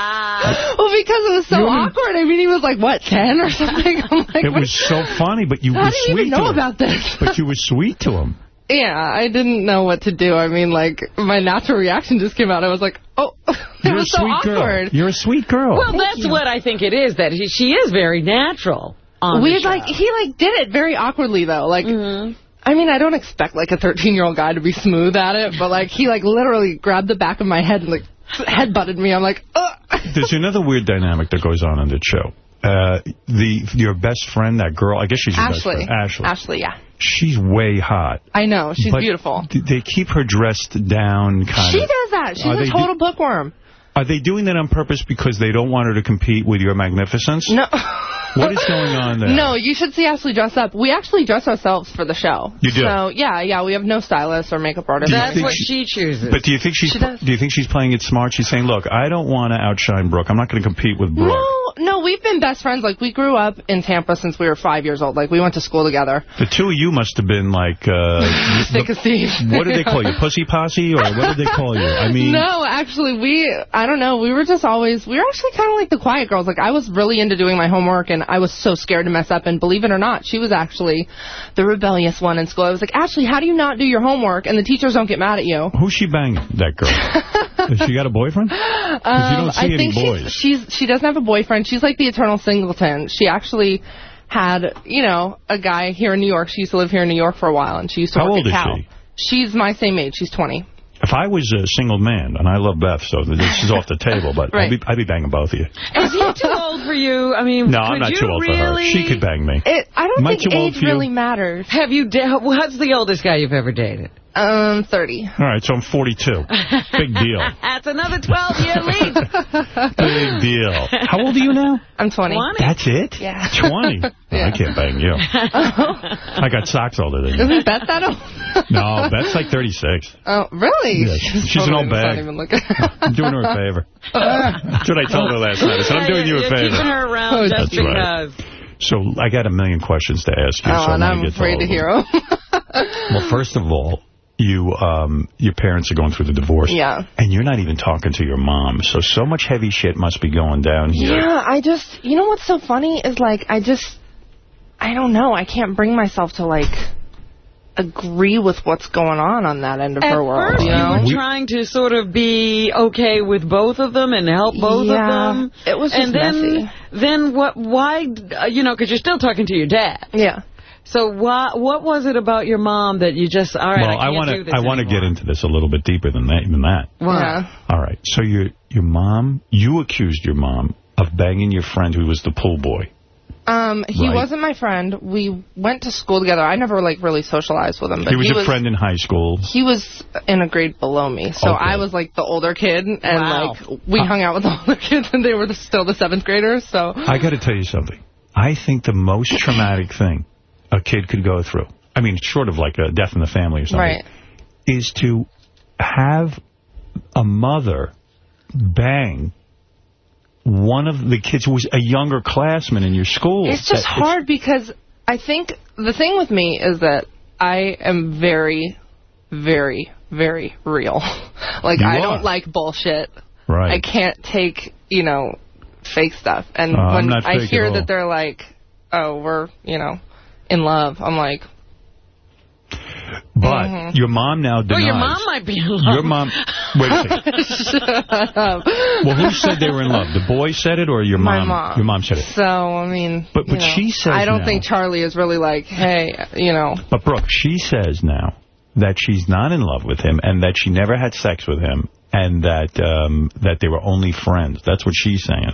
Speaker 15: Well, because it was so awkward. I mean, he was like, what, 10 or something? I'm like,
Speaker 1: It
Speaker 15: what-
Speaker 1: was so funny, but you
Speaker 15: How
Speaker 1: were
Speaker 15: do you
Speaker 1: sweet
Speaker 15: even know
Speaker 1: to him.
Speaker 15: about this?
Speaker 1: But you were sweet to him.
Speaker 15: Yeah, I didn't know what to do. I mean, like, my natural reaction just came out. I was like, oh, it
Speaker 1: You're
Speaker 15: was
Speaker 1: a
Speaker 15: so
Speaker 1: sweet
Speaker 15: awkward.
Speaker 1: girl. You're a sweet girl.
Speaker 2: Well, that's what I think it is, that he, she is very natural on
Speaker 15: we
Speaker 2: the show.
Speaker 15: like he like did it very awkwardly though. Like
Speaker 2: Mm-hmm.
Speaker 15: I mean, I don't expect like a 13 year old guy to be smooth at it, but like he like literally grabbed the back of my head and like head butted me. I'm like, Ugh.
Speaker 1: There's another weird dynamic that goes on in the show. Uh, the your best friend, that girl, I guess she's your best
Speaker 15: Ashley.
Speaker 1: friend. Ashley.
Speaker 15: Ashley, yeah.
Speaker 1: She's way hot.
Speaker 15: I know she's beautiful.
Speaker 1: They keep her dressed down, kind
Speaker 15: She
Speaker 1: of.
Speaker 15: does that. She's
Speaker 1: Are
Speaker 15: a total bookworm.
Speaker 1: Are they doing that on purpose because they don't want her to compete with your magnificence?
Speaker 15: No.
Speaker 1: What is going on there?
Speaker 15: No, you should see Ashley dress up. We actually dress ourselves for the show.
Speaker 1: You do?
Speaker 15: So yeah, yeah, we have no stylist or makeup artist.
Speaker 2: That's what
Speaker 1: she-
Speaker 2: she chooses.
Speaker 1: But do you think she's
Speaker 15: She does.
Speaker 1: do you think she's playing it smart? She's saying, "Look, I don't want to outshine Brooke. I'm not going to compete with Brooke."
Speaker 15: No, no, we've been best friends. Like we grew up in Tampa since we were five years old. Like we went to school together.
Speaker 1: The two of you must have been like, uh,
Speaker 15: Sick of Steve.
Speaker 1: what did they call you, pussy posse, or what did they call you? I mean,
Speaker 15: no, actually, we, I don't know, we were just always, we were actually kind of like the quiet girls. Like, I was really into doing my homework, and I was so scared to mess up, and believe it or not, she was actually the rebellious one in school. I was like, Ashley, how do you not do your homework, and the teachers don't get mad at you?
Speaker 1: who's she banging? That girl? Has she got a boyfriend?
Speaker 15: Um,
Speaker 1: don't see
Speaker 15: I
Speaker 1: any
Speaker 15: think
Speaker 1: boys.
Speaker 15: She's, she's, she doesn't have a boyfriend. She's like the eternal singleton. She actually had, you know, a guy here in New York. She used to live here in New York for a while, and she used to
Speaker 1: How
Speaker 15: work
Speaker 1: old
Speaker 15: at
Speaker 1: is she?
Speaker 15: She's my same age. She's 20.
Speaker 1: If I was a single man, and I love Beth, so this is off the table, but
Speaker 2: Right.
Speaker 1: I'd, be, I'd be banging both of you.
Speaker 2: Is he too old for you? I mean,
Speaker 1: No,
Speaker 2: could
Speaker 1: I'm not
Speaker 2: you
Speaker 1: too old
Speaker 2: really...
Speaker 1: for her. She could bang me.
Speaker 15: It, I don't
Speaker 1: Am
Speaker 15: think age really matters.
Speaker 2: Have you... What's the oldest guy you've ever dated?
Speaker 15: Um, 30.
Speaker 1: All right, so I'm 42. Big deal.
Speaker 2: That's another 12-year lead.
Speaker 1: Big deal. How old are you now?
Speaker 15: I'm 20.
Speaker 1: That's it?
Speaker 15: Yeah.
Speaker 1: 20? Oh, I can't bang you. I got socks older than you.
Speaker 15: Isn't Beth that old?
Speaker 1: No, Beth's like 36.
Speaker 15: Oh, really?
Speaker 1: Yeah, she's an old
Speaker 15: totally not
Speaker 1: bag.
Speaker 15: even looking.
Speaker 1: I'm doing her a favor. That's what I told her last night. I said, I'm doing you a
Speaker 2: You're
Speaker 1: favor.
Speaker 2: keeping her around just
Speaker 1: That's right.
Speaker 2: because.
Speaker 1: So I got a million questions to ask you.
Speaker 15: Oh,
Speaker 1: so
Speaker 15: and
Speaker 1: I'm
Speaker 15: I'm
Speaker 1: gonna
Speaker 15: afraid to hear
Speaker 1: them.
Speaker 15: them.
Speaker 1: Well, first of all, you um, your parents are going through the divorce.
Speaker 15: Yeah.
Speaker 1: And you're not even talking to your mom. So, so much heavy shit must be going down here.
Speaker 15: Yeah, I just, you know what's so funny is like, I just, I don't know, I can't bring myself to like agree with what's going on on that end of
Speaker 2: At
Speaker 15: her world,
Speaker 2: first,
Speaker 15: you
Speaker 2: you
Speaker 15: know?
Speaker 2: were trying to sort of be okay with both of them and help both
Speaker 15: Yeah,
Speaker 2: of them.
Speaker 15: it was
Speaker 2: and
Speaker 15: just
Speaker 2: then,
Speaker 15: messy.
Speaker 2: then what? Why? uh, You know, because you're still talking to your dad.
Speaker 15: Yeah.
Speaker 2: So why? What was it about your mom that you just? All right,
Speaker 1: well,
Speaker 2: I
Speaker 1: want to I want to get into this a little bit deeper than that. Even that.
Speaker 2: Why?
Speaker 1: All right. So your your mom, you accused your mom of banging your friend who was the pool boy.
Speaker 15: Um, he
Speaker 1: Right.
Speaker 15: wasn't my friend. We went to school together. I never like really socialized with him, but
Speaker 1: he was a friend in high school.
Speaker 15: He was in a grade below me, so
Speaker 1: Okay.
Speaker 15: I was like the older kid, and
Speaker 2: Wow.
Speaker 15: like we hung out with the older kids, and they were the, still the seventh graders. So
Speaker 1: I got to tell you something. I think the most traumatic thing a kid could go through, I mean, short of like a death in the family or something,
Speaker 15: right,
Speaker 1: is to have a mother bang one of the kids who was a younger classman in your school.
Speaker 15: it's just hard because I think the thing with me is that I am very, very, very real. like
Speaker 1: You
Speaker 15: I
Speaker 1: are.
Speaker 15: don't like bullshit.
Speaker 1: Right.
Speaker 15: I can't take you know fake stuff, and
Speaker 1: Uh,
Speaker 15: when I hear that they're like, oh, we're you know in love, I'm like.
Speaker 1: But
Speaker 15: Mhm.
Speaker 1: your mom now
Speaker 2: Oh,
Speaker 1: denies.
Speaker 2: your mom might be in love.
Speaker 1: Your mom. Wait a second. Well, who said they were in love? The boy said it, or your mom?
Speaker 15: My
Speaker 1: mom?
Speaker 15: mom.
Speaker 1: Your mom said it.
Speaker 15: So, I mean,
Speaker 1: But- but
Speaker 15: know,
Speaker 1: she says
Speaker 15: I don't
Speaker 1: now-
Speaker 15: think Charlie is really like, hey, you know.
Speaker 1: But Brooke, she says now that she's not in love with him, and that she never had sex with him, and that um, that they were only friends. That's what she's saying.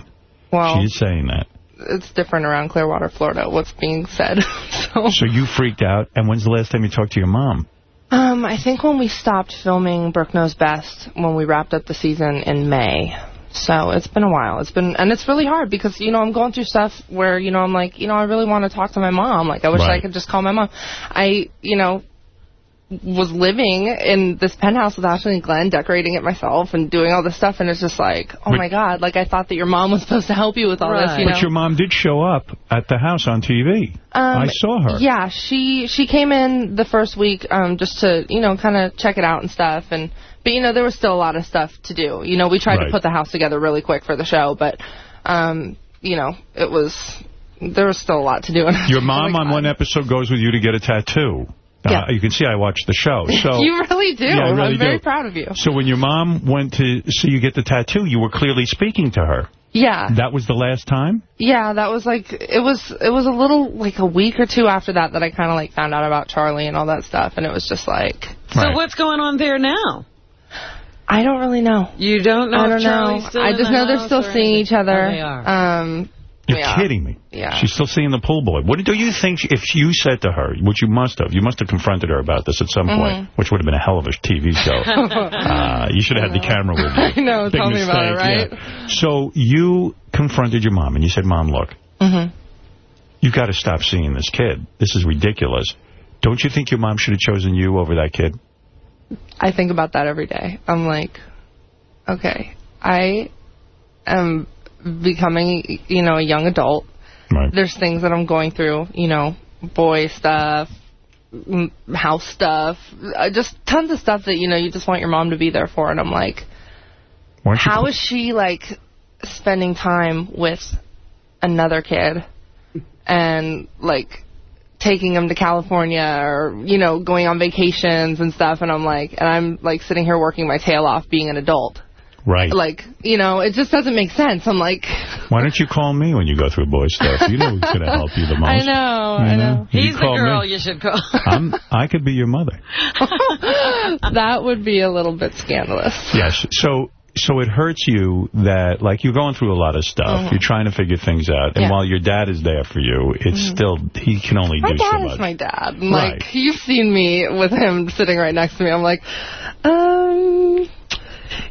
Speaker 15: Well,
Speaker 1: She's saying that.
Speaker 15: It's different around Clearwater, Florida, what's being said. so,
Speaker 1: So you freaked out. And when's the last time you talked to your mom?
Speaker 15: um, I think when we stopped filming Brooke Knows Best, when we wrapped up the season in May. So it's been a while. It's been, and it's really hard because, you know, I'm going through stuff where, you know, I'm like, you know, I really want to talk to my mom. Like, I wish I could just call my mom. I, you know, was living in this penthouse with Ashley and Glenn, decorating it myself and doing all this stuff, and it's just like, oh
Speaker 1: But-
Speaker 15: my God, like I thought that your mom was supposed to help you with all this, you know?
Speaker 1: But your mom did show up at the house on TV.
Speaker 15: Um,
Speaker 1: I saw her.
Speaker 15: Yeah, she she came in the first week um, just to you know kind of check it out and stuff, and but you know there was still a lot of stuff to do. You know, we tried
Speaker 1: Right.
Speaker 15: to put the house together really quick for the show, but um, you know it was there was still a lot to do. And
Speaker 1: Your mom on one episode goes with you to get a tattoo.
Speaker 15: Yeah.
Speaker 1: Uh, you can see I watched the show. So
Speaker 15: you really do.
Speaker 1: Yeah, I really
Speaker 15: I'm very
Speaker 1: do.
Speaker 15: proud of you.
Speaker 1: So when your mom went to see you get the tattoo, you were clearly speaking to her.
Speaker 15: Yeah.
Speaker 1: That was the last time?
Speaker 15: Yeah, that was like it was it was a little like a week or two after that that I kind of like found out about Charlie and all that stuff, and it was just like
Speaker 2: So what's going on there now?
Speaker 15: I don't really know.
Speaker 2: You don't know
Speaker 15: I don't
Speaker 2: Charlie's
Speaker 15: know.
Speaker 2: still
Speaker 15: I
Speaker 2: in
Speaker 15: just
Speaker 2: the
Speaker 15: know they're still seeing
Speaker 2: anything?
Speaker 15: each other.
Speaker 2: Oh, they are.
Speaker 15: Um,
Speaker 1: You're
Speaker 15: yeah.
Speaker 1: kidding me.
Speaker 15: Yeah.
Speaker 1: She's still seeing the pool boy. What do you think, she- if you said to her, which you must have, you must have confronted her about this at some
Speaker 15: Mhm.
Speaker 1: point, which would have been a hell of a TV show. uh, you should have had the camera with you.
Speaker 15: I know.
Speaker 1: Big
Speaker 15: tell me about it, right?
Speaker 1: yeah. So you confronted your mom and you said, Mom, look,
Speaker 15: hmm
Speaker 1: you've got to stop seeing this kid. This is ridiculous. Don't you think your mom should have chosen you over that kid?
Speaker 15: I think about that every day. I'm like, okay, I am becoming, you know, a young adult.
Speaker 1: Right.
Speaker 15: There's things that I'm going through, you know, boy stuff, house stuff, uh, just tons of stuff that, you know, you just want your mom to be there for. And I'm like,
Speaker 1: Why don't you
Speaker 15: how is she, like, spending time with another kid and, like, taking him to California or, you know, going on vacations and stuff. And I'm like, and I'm, like, sitting here working my tail off being an adult.
Speaker 1: Right.
Speaker 15: Like, you know, it just doesn't make sense. I'm like,
Speaker 1: Why don't you call me when you go through boy stuff? You know who's going to help you the most.
Speaker 15: I know,
Speaker 1: You
Speaker 15: I know.
Speaker 1: You
Speaker 2: He's the
Speaker 1: call
Speaker 2: girl
Speaker 1: me.
Speaker 2: you should call.
Speaker 1: I'm, I could be your mother.
Speaker 15: that would be a little bit scandalous.
Speaker 1: Yes. So so it hurts you that, like, you're going through a lot of stuff.
Speaker 15: Mhm.
Speaker 1: You're trying to figure things out. And
Speaker 15: Yeah.
Speaker 1: while your dad is there for you, it's
Speaker 15: Mhm.
Speaker 1: still, he can only
Speaker 15: My
Speaker 1: do so much.
Speaker 15: My dad is my dad.
Speaker 1: Right.
Speaker 15: Like, you've seen me with him sitting right next to me. I'm like, um,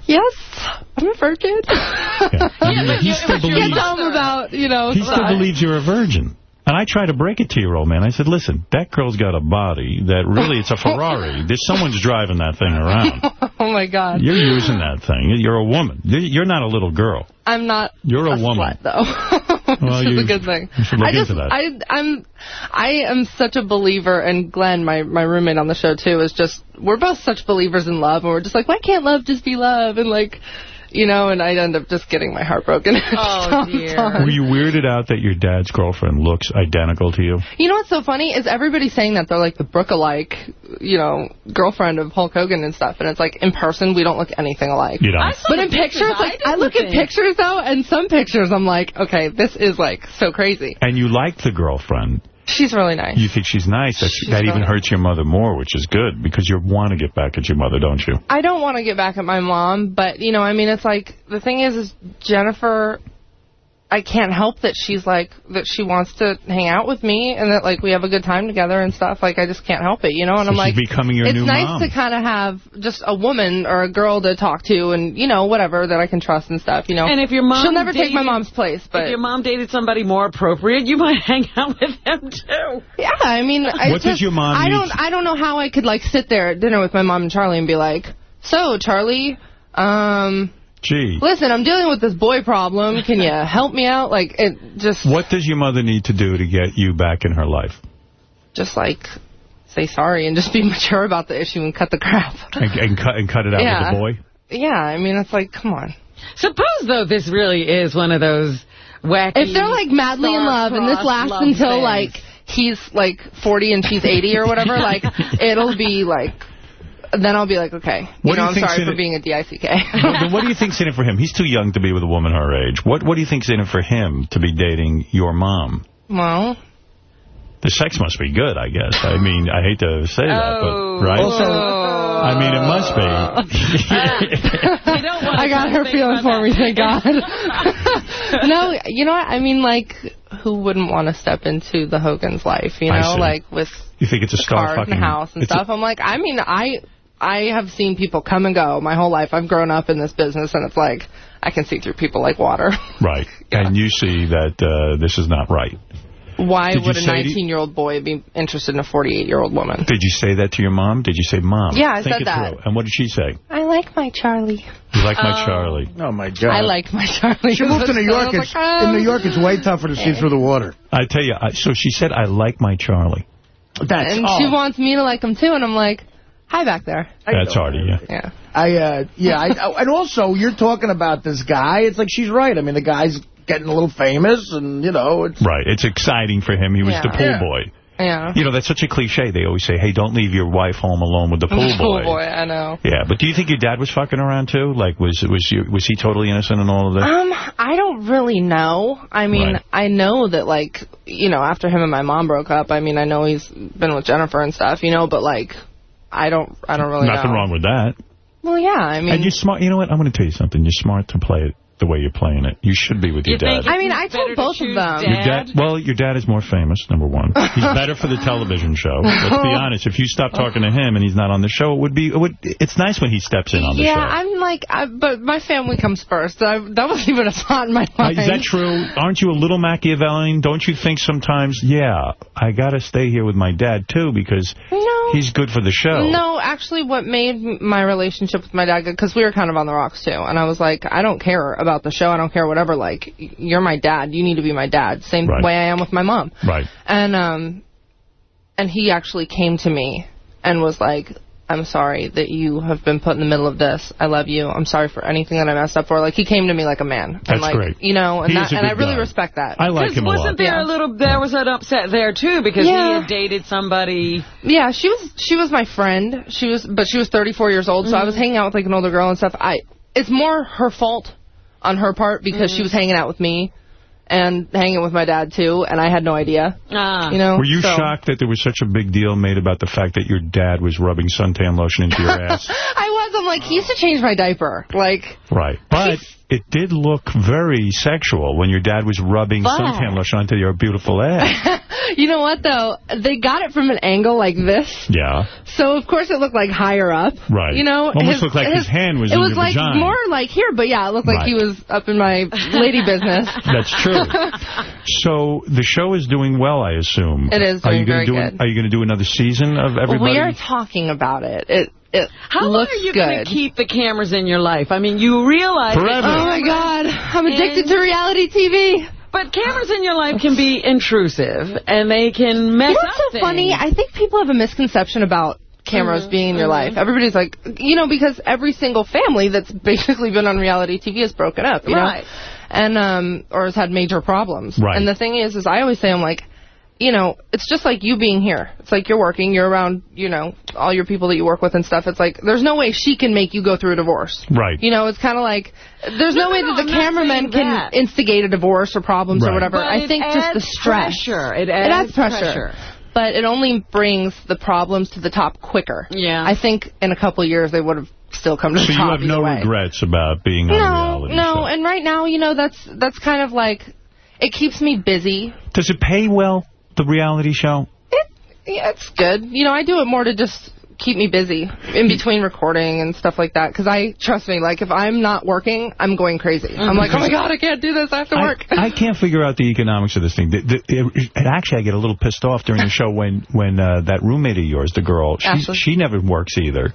Speaker 15: yes, I'm a virgin.
Speaker 1: Yeah, he still
Speaker 15: Can't
Speaker 1: believes,
Speaker 15: tell him about, you know,
Speaker 1: he still
Speaker 15: stuff.
Speaker 1: believes you're a virgin. And I try to break it to your old man. I said, listen, that girl's got a body that really, it's a Ferrari. There's someone's driving that thing around.
Speaker 15: oh, my God.
Speaker 1: You're using that thing. You're a woman. You're not a little girl.
Speaker 15: I'm not
Speaker 1: You're a woman.
Speaker 15: slut, though.
Speaker 1: Well,
Speaker 15: is a good thing. I just. I, I'm, I am such a believer, and Glenn, my my roommate on the show too, is just we're both such believers in love, and we're just like, why can't love just be love? And like, you know, and I end up just getting my heart broken.
Speaker 2: Oh, dear.
Speaker 1: Were you weirded out that your dad's girlfriend looks identical to you?
Speaker 15: You know what's so funny is everybody's saying that they're like the Brooke-alike, you know, girlfriend of Hulk Hogan and stuff, and it's like in person we don't look anything alike.
Speaker 1: You don't.
Speaker 15: But in
Speaker 2: pictures,
Speaker 15: pictures, like I,
Speaker 2: didn't
Speaker 15: look at pictures though, and some pictures I'm like, okay, this is like so crazy.
Speaker 1: And you like the girlfriend.
Speaker 15: She's really nice.
Speaker 1: You think she's nice. That's,
Speaker 15: She's
Speaker 1: that even
Speaker 15: really
Speaker 1: hurts your mother more, which is good, because you want to get back at your mother, don't you?
Speaker 15: I don't want to get back at my mom, but you know, I mean, it's like the thing is, is Jennifer. I can't help that she's like that she wants to hang out with me and that like we have a good time together and stuff. Like I just can't help it, you know. And
Speaker 1: So
Speaker 15: I'm
Speaker 1: she's
Speaker 15: like,
Speaker 1: becoming your
Speaker 15: it's
Speaker 1: new
Speaker 15: nice
Speaker 1: mom.
Speaker 15: to kind of have just a woman or a girl to talk to and you know whatever that I can trust and stuff. You know.
Speaker 2: And if your mom
Speaker 15: she'll never take my mom's place, but
Speaker 2: if your mom dated somebody more appropriate, you might hang out with them too.
Speaker 15: Yeah, I mean, I
Speaker 1: What does
Speaker 15: just-
Speaker 1: your mom
Speaker 15: I
Speaker 1: need
Speaker 15: don't. I don't know how I could like sit there at dinner with my mom and Charlie and be like, "So, Charlie, um,
Speaker 1: Gee.
Speaker 15: listen, I'm dealing with this boy problem. Can you help me out?" Like it just,
Speaker 1: What does your mother need to do to get you back in her life?
Speaker 15: just like say sorry and just be mature about the issue and cut the crap.
Speaker 1: And, and, cut, and cut it out
Speaker 15: Yeah.
Speaker 1: with the boy?
Speaker 15: Yeah, I mean, it's like, come on.
Speaker 2: Suppose though this really is one of those wacky.
Speaker 15: If they're like madly in love and this lasts until
Speaker 2: things.
Speaker 15: like he's like 40 and she's 80 or whatever, like it'll be like. Then I'll be like, okay,
Speaker 1: What
Speaker 15: you
Speaker 1: do
Speaker 15: know,
Speaker 1: you
Speaker 15: I'm sorry for
Speaker 1: it-
Speaker 15: being a DICK.
Speaker 1: Well, then what do you think's in it for him? He's too young to be with a woman her age. What What do you think's in it for him to be dating your mom?
Speaker 15: well,
Speaker 1: The sex must be good, I guess. I mean, I hate to say that,
Speaker 15: Oh.
Speaker 1: but right? Oh.
Speaker 3: Also,
Speaker 1: I mean, it must be.
Speaker 15: I got her feeling for me, thank God. no, you know what? I mean, like, who wouldn't want to step into the Hogan's life, you
Speaker 1: I
Speaker 15: know,
Speaker 1: see.
Speaker 15: like with
Speaker 1: you think it's a
Speaker 15: the
Speaker 1: star
Speaker 15: cars
Speaker 1: fucking
Speaker 15: and house and
Speaker 1: it's a-
Speaker 15: stuff. I'm like, I mean, I I have seen people come and go my whole life. I've grown up in this business, and it's like I can see through people like water.
Speaker 1: right. And you see that uh, this is not right.
Speaker 15: Why
Speaker 1: Did
Speaker 15: would a 19-year-old boy be interested in a 48-year-old woman?
Speaker 1: Did you say that to your mom? Did you say, Mom?
Speaker 15: Yeah, I
Speaker 1: think
Speaker 15: said
Speaker 1: it
Speaker 15: that.
Speaker 1: Through. And what did she say?
Speaker 15: I like my Charlie.
Speaker 1: You like my
Speaker 15: Oh.
Speaker 1: Charlie.
Speaker 3: Oh, my God.
Speaker 15: I like my Charlie.
Speaker 3: She moved to New York.
Speaker 15: was
Speaker 3: It's,
Speaker 15: like, um,
Speaker 3: in New York, it's way tougher to see through the water.
Speaker 1: I tell you, I, so she said, I like my Charlie.
Speaker 3: That's
Speaker 15: and
Speaker 3: oh.
Speaker 15: she wants me to like him too, and I'm like, hi back there.
Speaker 1: That's Artie, yeah.
Speaker 15: Yeah.
Speaker 3: I, uh, yeah, I, and also, you're talking about this guy. It's like she's right. I mean, the guy's getting a little famous, and, you know, it's...
Speaker 1: Right. It's exciting for him. He was
Speaker 15: Yeah.
Speaker 1: the pool
Speaker 15: Yeah.
Speaker 1: boy.
Speaker 15: Yeah.
Speaker 1: You know, that's such a cliche. They always say, hey, don't leave your wife home alone with the pool
Speaker 15: Pool
Speaker 1: boy.
Speaker 15: boy, I know.
Speaker 1: Yeah, but do you think your dad was fucking around, too? Like, was was you, was he totally innocent in all of this?
Speaker 15: Um, I don't really know. I mean,
Speaker 1: Right.
Speaker 15: I know that, like, you know, after him and my mom broke up, I mean, I know he's been with Jennifer and stuff, you know, but, like, I don't, I don't really know.
Speaker 1: Nothing
Speaker 15: know.
Speaker 1: wrong with that.
Speaker 15: Well, yeah, I mean,
Speaker 1: and you're smart. You know what? I'm going to tell you something. You're smart to play it the way you're playing it. You should be with your dad.
Speaker 15: I mean, I told both of them.
Speaker 1: Your dad, well, your dad is more famous, number one. He's better for the television show. Let's be honest. If you stop talking to him and he's not on the show, it would be. It would, it's nice when he steps in on the
Speaker 15: yeah,
Speaker 1: show.
Speaker 15: Yeah, I'm like, I, but my family comes first. I, that wasn't even a thought in my
Speaker 1: Uh,
Speaker 15: mind.
Speaker 1: is that true? Aren't you a little Machiavellian? Don't you think sometimes, yeah, I got to stay here with my dad, too, because
Speaker 15: No.
Speaker 1: He's good for the show?
Speaker 15: No, actually, what made my relationship with my dad good, because we were kind of on the rocks, too. And I was like, I don't care about the show. I don't care whatever. Like, you're my dad. You need to be my dad. Same
Speaker 1: Right.
Speaker 15: way I am with my mom.
Speaker 1: Right.
Speaker 15: And, um, and he actually came to me and was like, I'm sorry that you have been put in the middle of this. I love you. I'm sorry for anything that I messed up for. Like, he came to me like a man. and
Speaker 1: That's
Speaker 15: like,
Speaker 1: great.
Speaker 15: You know, and,
Speaker 1: He
Speaker 15: that,
Speaker 1: is a
Speaker 15: and I really
Speaker 1: guy.
Speaker 15: respect that.
Speaker 1: I like him a lot.
Speaker 2: Wasn't there a little, there was an upset there, too, because
Speaker 15: Yeah.
Speaker 2: he had dated somebody...
Speaker 15: Yeah, she was she was my friend. She was, but she was 34 years old, so I was mm-hmm. hanging out with like an older girl and stuff. I it's more her fault on her part because she mm-hmm. was hanging out with me and hanging with my dad too, and I had no idea.
Speaker 2: Ah.
Speaker 15: You know,
Speaker 1: Were you
Speaker 15: so-
Speaker 1: shocked that there was such a big deal made about the fact that your dad was rubbing suntan lotion into your ass?
Speaker 15: I was. I'm like, he used to change my diaper. Like,
Speaker 1: right. But it did look very sexual when your dad was rubbing
Speaker 15: But-
Speaker 1: suntan lotion onto your beautiful ass.
Speaker 15: you know what though? They got it from an angle like this.
Speaker 1: yeah.
Speaker 15: So of course it looked like higher up.
Speaker 1: Right.
Speaker 15: You know,
Speaker 1: Almost looked like his hand was
Speaker 15: It was like
Speaker 1: vagina.
Speaker 15: more like here, but yeah, it looked like
Speaker 1: Right.
Speaker 15: he was up in my lady business.
Speaker 1: That's true. So the show is doing well, I assume.
Speaker 15: It is
Speaker 1: Are you gonna do
Speaker 15: good.
Speaker 1: Are you going to do another season of everybody?
Speaker 15: We are talking about it. It it
Speaker 2: How long are you going to keep the cameras in your life? I mean, you realize...
Speaker 1: Forever.
Speaker 15: Oh my God, I'm addicted to reality TV.
Speaker 2: But cameras in your life can be intrusive, and they can mess
Speaker 15: You know
Speaker 2: up
Speaker 15: what's so
Speaker 2: things.
Speaker 15: funny? I think people have a misconception about cameras
Speaker 2: Mhm,
Speaker 15: being in your
Speaker 2: mhm.
Speaker 15: life. Everybody's like, you know, because every single family that's basically been on reality TV has broken up, you
Speaker 2: Right.
Speaker 15: know, and um, or has had major problems.
Speaker 1: Right.
Speaker 15: And the thing is, is I always say, I'm like, you know, it's just like you being here. It's like you're working, you're around, you know, all your people that you work with and stuff. It's like there's no way she can make you go through a divorce.
Speaker 1: Right.
Speaker 15: You know, it's kind of like there's no,
Speaker 2: No,
Speaker 15: way
Speaker 2: no,
Speaker 15: that the
Speaker 2: I'm
Speaker 15: cameraman can
Speaker 2: that.
Speaker 15: instigate a divorce or problems or whatever.
Speaker 2: But
Speaker 15: I think just the stress.
Speaker 2: pressure. It adds,
Speaker 15: It
Speaker 2: adds
Speaker 15: adds pressure.
Speaker 2: pressure.
Speaker 15: But it only brings the problems to the top quicker.
Speaker 2: Yeah.
Speaker 15: I think in a couple of years they would have still come to
Speaker 1: so
Speaker 15: the
Speaker 1: you have no
Speaker 15: way.
Speaker 1: regrets about being on a
Speaker 15: No, no. And right now, you know, that's that's kind of like it keeps me busy.
Speaker 1: Does it pay well, the reality show?
Speaker 15: It, Yeah, it's good. You know, I do it more to just keep me busy in between recording and stuff like that. Because I trust me, like if I'm not working, I'm going crazy. I'm like, oh my god, I can't do this. I have to
Speaker 1: I,
Speaker 15: work.
Speaker 1: I can't figure out the economics of this thing. The, the, it, and actually, I get a little pissed off during the show when when uh, that roommate of yours, the girl, she, she never works either.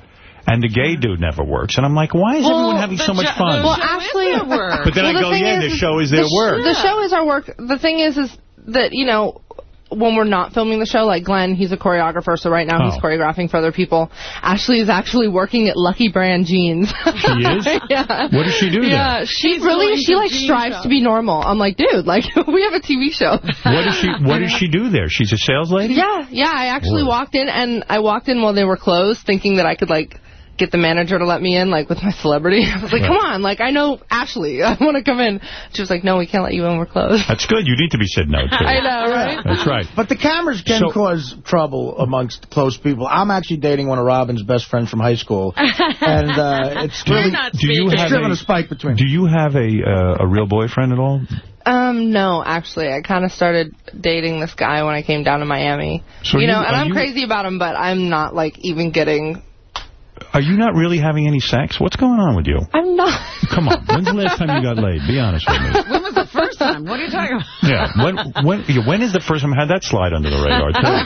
Speaker 1: And the gay dude never works. And I'm like, why is everyone having so much fun?
Speaker 15: Well, actually,
Speaker 1: But then I
Speaker 15: well, the
Speaker 1: go,
Speaker 15: thing
Speaker 1: yeah,
Speaker 15: is,
Speaker 1: the show is their
Speaker 15: the sh-
Speaker 1: work.
Speaker 15: The show is our work. The thing is, is that you know. When we're not filming the show, like Glenn, he's a choreographer, so right now he's
Speaker 1: Oh.
Speaker 15: choreographing for other people. Ashley is actually working at Lucky Brand Jeans.
Speaker 1: She is?
Speaker 15: yeah.
Speaker 1: What does she do
Speaker 15: Yeah,
Speaker 1: there?
Speaker 15: she
Speaker 2: She's
Speaker 15: really, she like strives
Speaker 2: shop.
Speaker 15: to be normal. I'm like, dude, like we have a TV show.
Speaker 1: What does she What does she do there? She's a sales lady.
Speaker 15: Yeah, yeah. I actually
Speaker 1: Word.
Speaker 15: walked in and I walked in while they were closed, thinking that I could like get the manager to let me in, like with my celebrity. I was like,
Speaker 1: Right.
Speaker 15: come on, like I know Ashley, I want to come in. She was like, no, we can't let you in. We're closed.
Speaker 1: That's good. You need to be said no to.
Speaker 15: I know, right?
Speaker 1: That's right.
Speaker 3: But the cameras can
Speaker 1: So-
Speaker 3: cause trouble amongst close people. I'm actually dating one of Robin's best friends from high school, and uh, it's
Speaker 1: Do
Speaker 3: really
Speaker 2: not
Speaker 1: do you have
Speaker 3: driven
Speaker 1: a,
Speaker 3: a spike between.
Speaker 1: Do you have a uh, a real boyfriend at all?
Speaker 15: Um, no, actually, I kind of started dating this guy when I came down to Miami.
Speaker 1: So
Speaker 15: you
Speaker 1: you-
Speaker 15: know, and I'm
Speaker 1: you-
Speaker 15: crazy about him, but I'm not like even getting.
Speaker 1: Are you not really having any sex? What's going on with you?
Speaker 15: I'm not.
Speaker 1: Come on. When's the last time you got laid? Be honest with me.
Speaker 2: When was the first time. What are you talking about?
Speaker 1: Yeah. When when when is the first time I had that slide under the radar, too?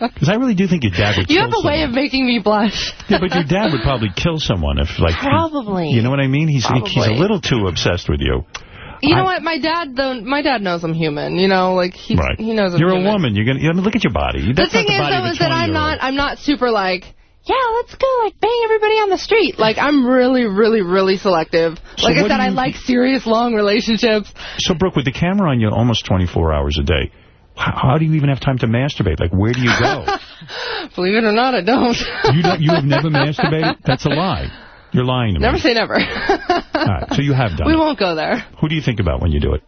Speaker 1: Because I really do think your dad would
Speaker 15: You have a way of making me blush.
Speaker 1: Yeah, but your dad would probably kill someone if, like... he-
Speaker 15: Probably.
Speaker 1: you know what I mean? He's he's a little too obsessed with you.
Speaker 15: You know what? My dad, though, my dad knows I'm human. You know, like he
Speaker 1: Right.
Speaker 15: he knows I'm
Speaker 1: You're
Speaker 15: human.
Speaker 1: a woman. You're gonna. Look at your body.
Speaker 15: The thing
Speaker 1: the
Speaker 15: is, though, is that I'm not I'm not super like. Yeah, let's go, like, bang everybody on the street. Like, I'm really, really, really selective.
Speaker 1: So
Speaker 15: like I said, I like serious, long relationships.
Speaker 1: So, Brooke, with the camera on you almost 24 hours a day, how, how do you even have time to masturbate? Like, where do you go?
Speaker 15: Believe it or not, I don't.
Speaker 1: you don't. You have never masturbated? That's a lie. You're lying to me.
Speaker 15: Never say never.
Speaker 1: All right, so you have done
Speaker 15: we
Speaker 1: it.
Speaker 15: won't go there.
Speaker 1: Who do you think about when you do it?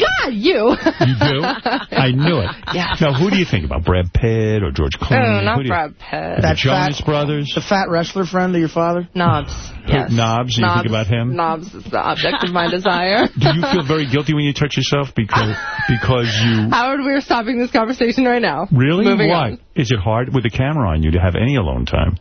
Speaker 15: My God, you.
Speaker 1: You do? I knew it.
Speaker 15: Yeah.
Speaker 1: Now, who do you think about? Brad Pitt or George Clooney?
Speaker 15: Oh,
Speaker 1: Who
Speaker 15: not
Speaker 1: do
Speaker 15: Brad Pitt.
Speaker 1: The Jonas Brothers?
Speaker 3: The fat wrestler friend of your father?
Speaker 15: Knobbs. Yes.
Speaker 1: Knobbs, you think about him?
Speaker 15: Knobbs is the object of my desire.
Speaker 1: Do you feel very guilty when you touch yourself because because you
Speaker 15: Howard, we are stopping this conversation right now.
Speaker 1: really
Speaker 15: Moving
Speaker 1: why
Speaker 15: on.
Speaker 1: is it hard with the camera on you to have any alone time?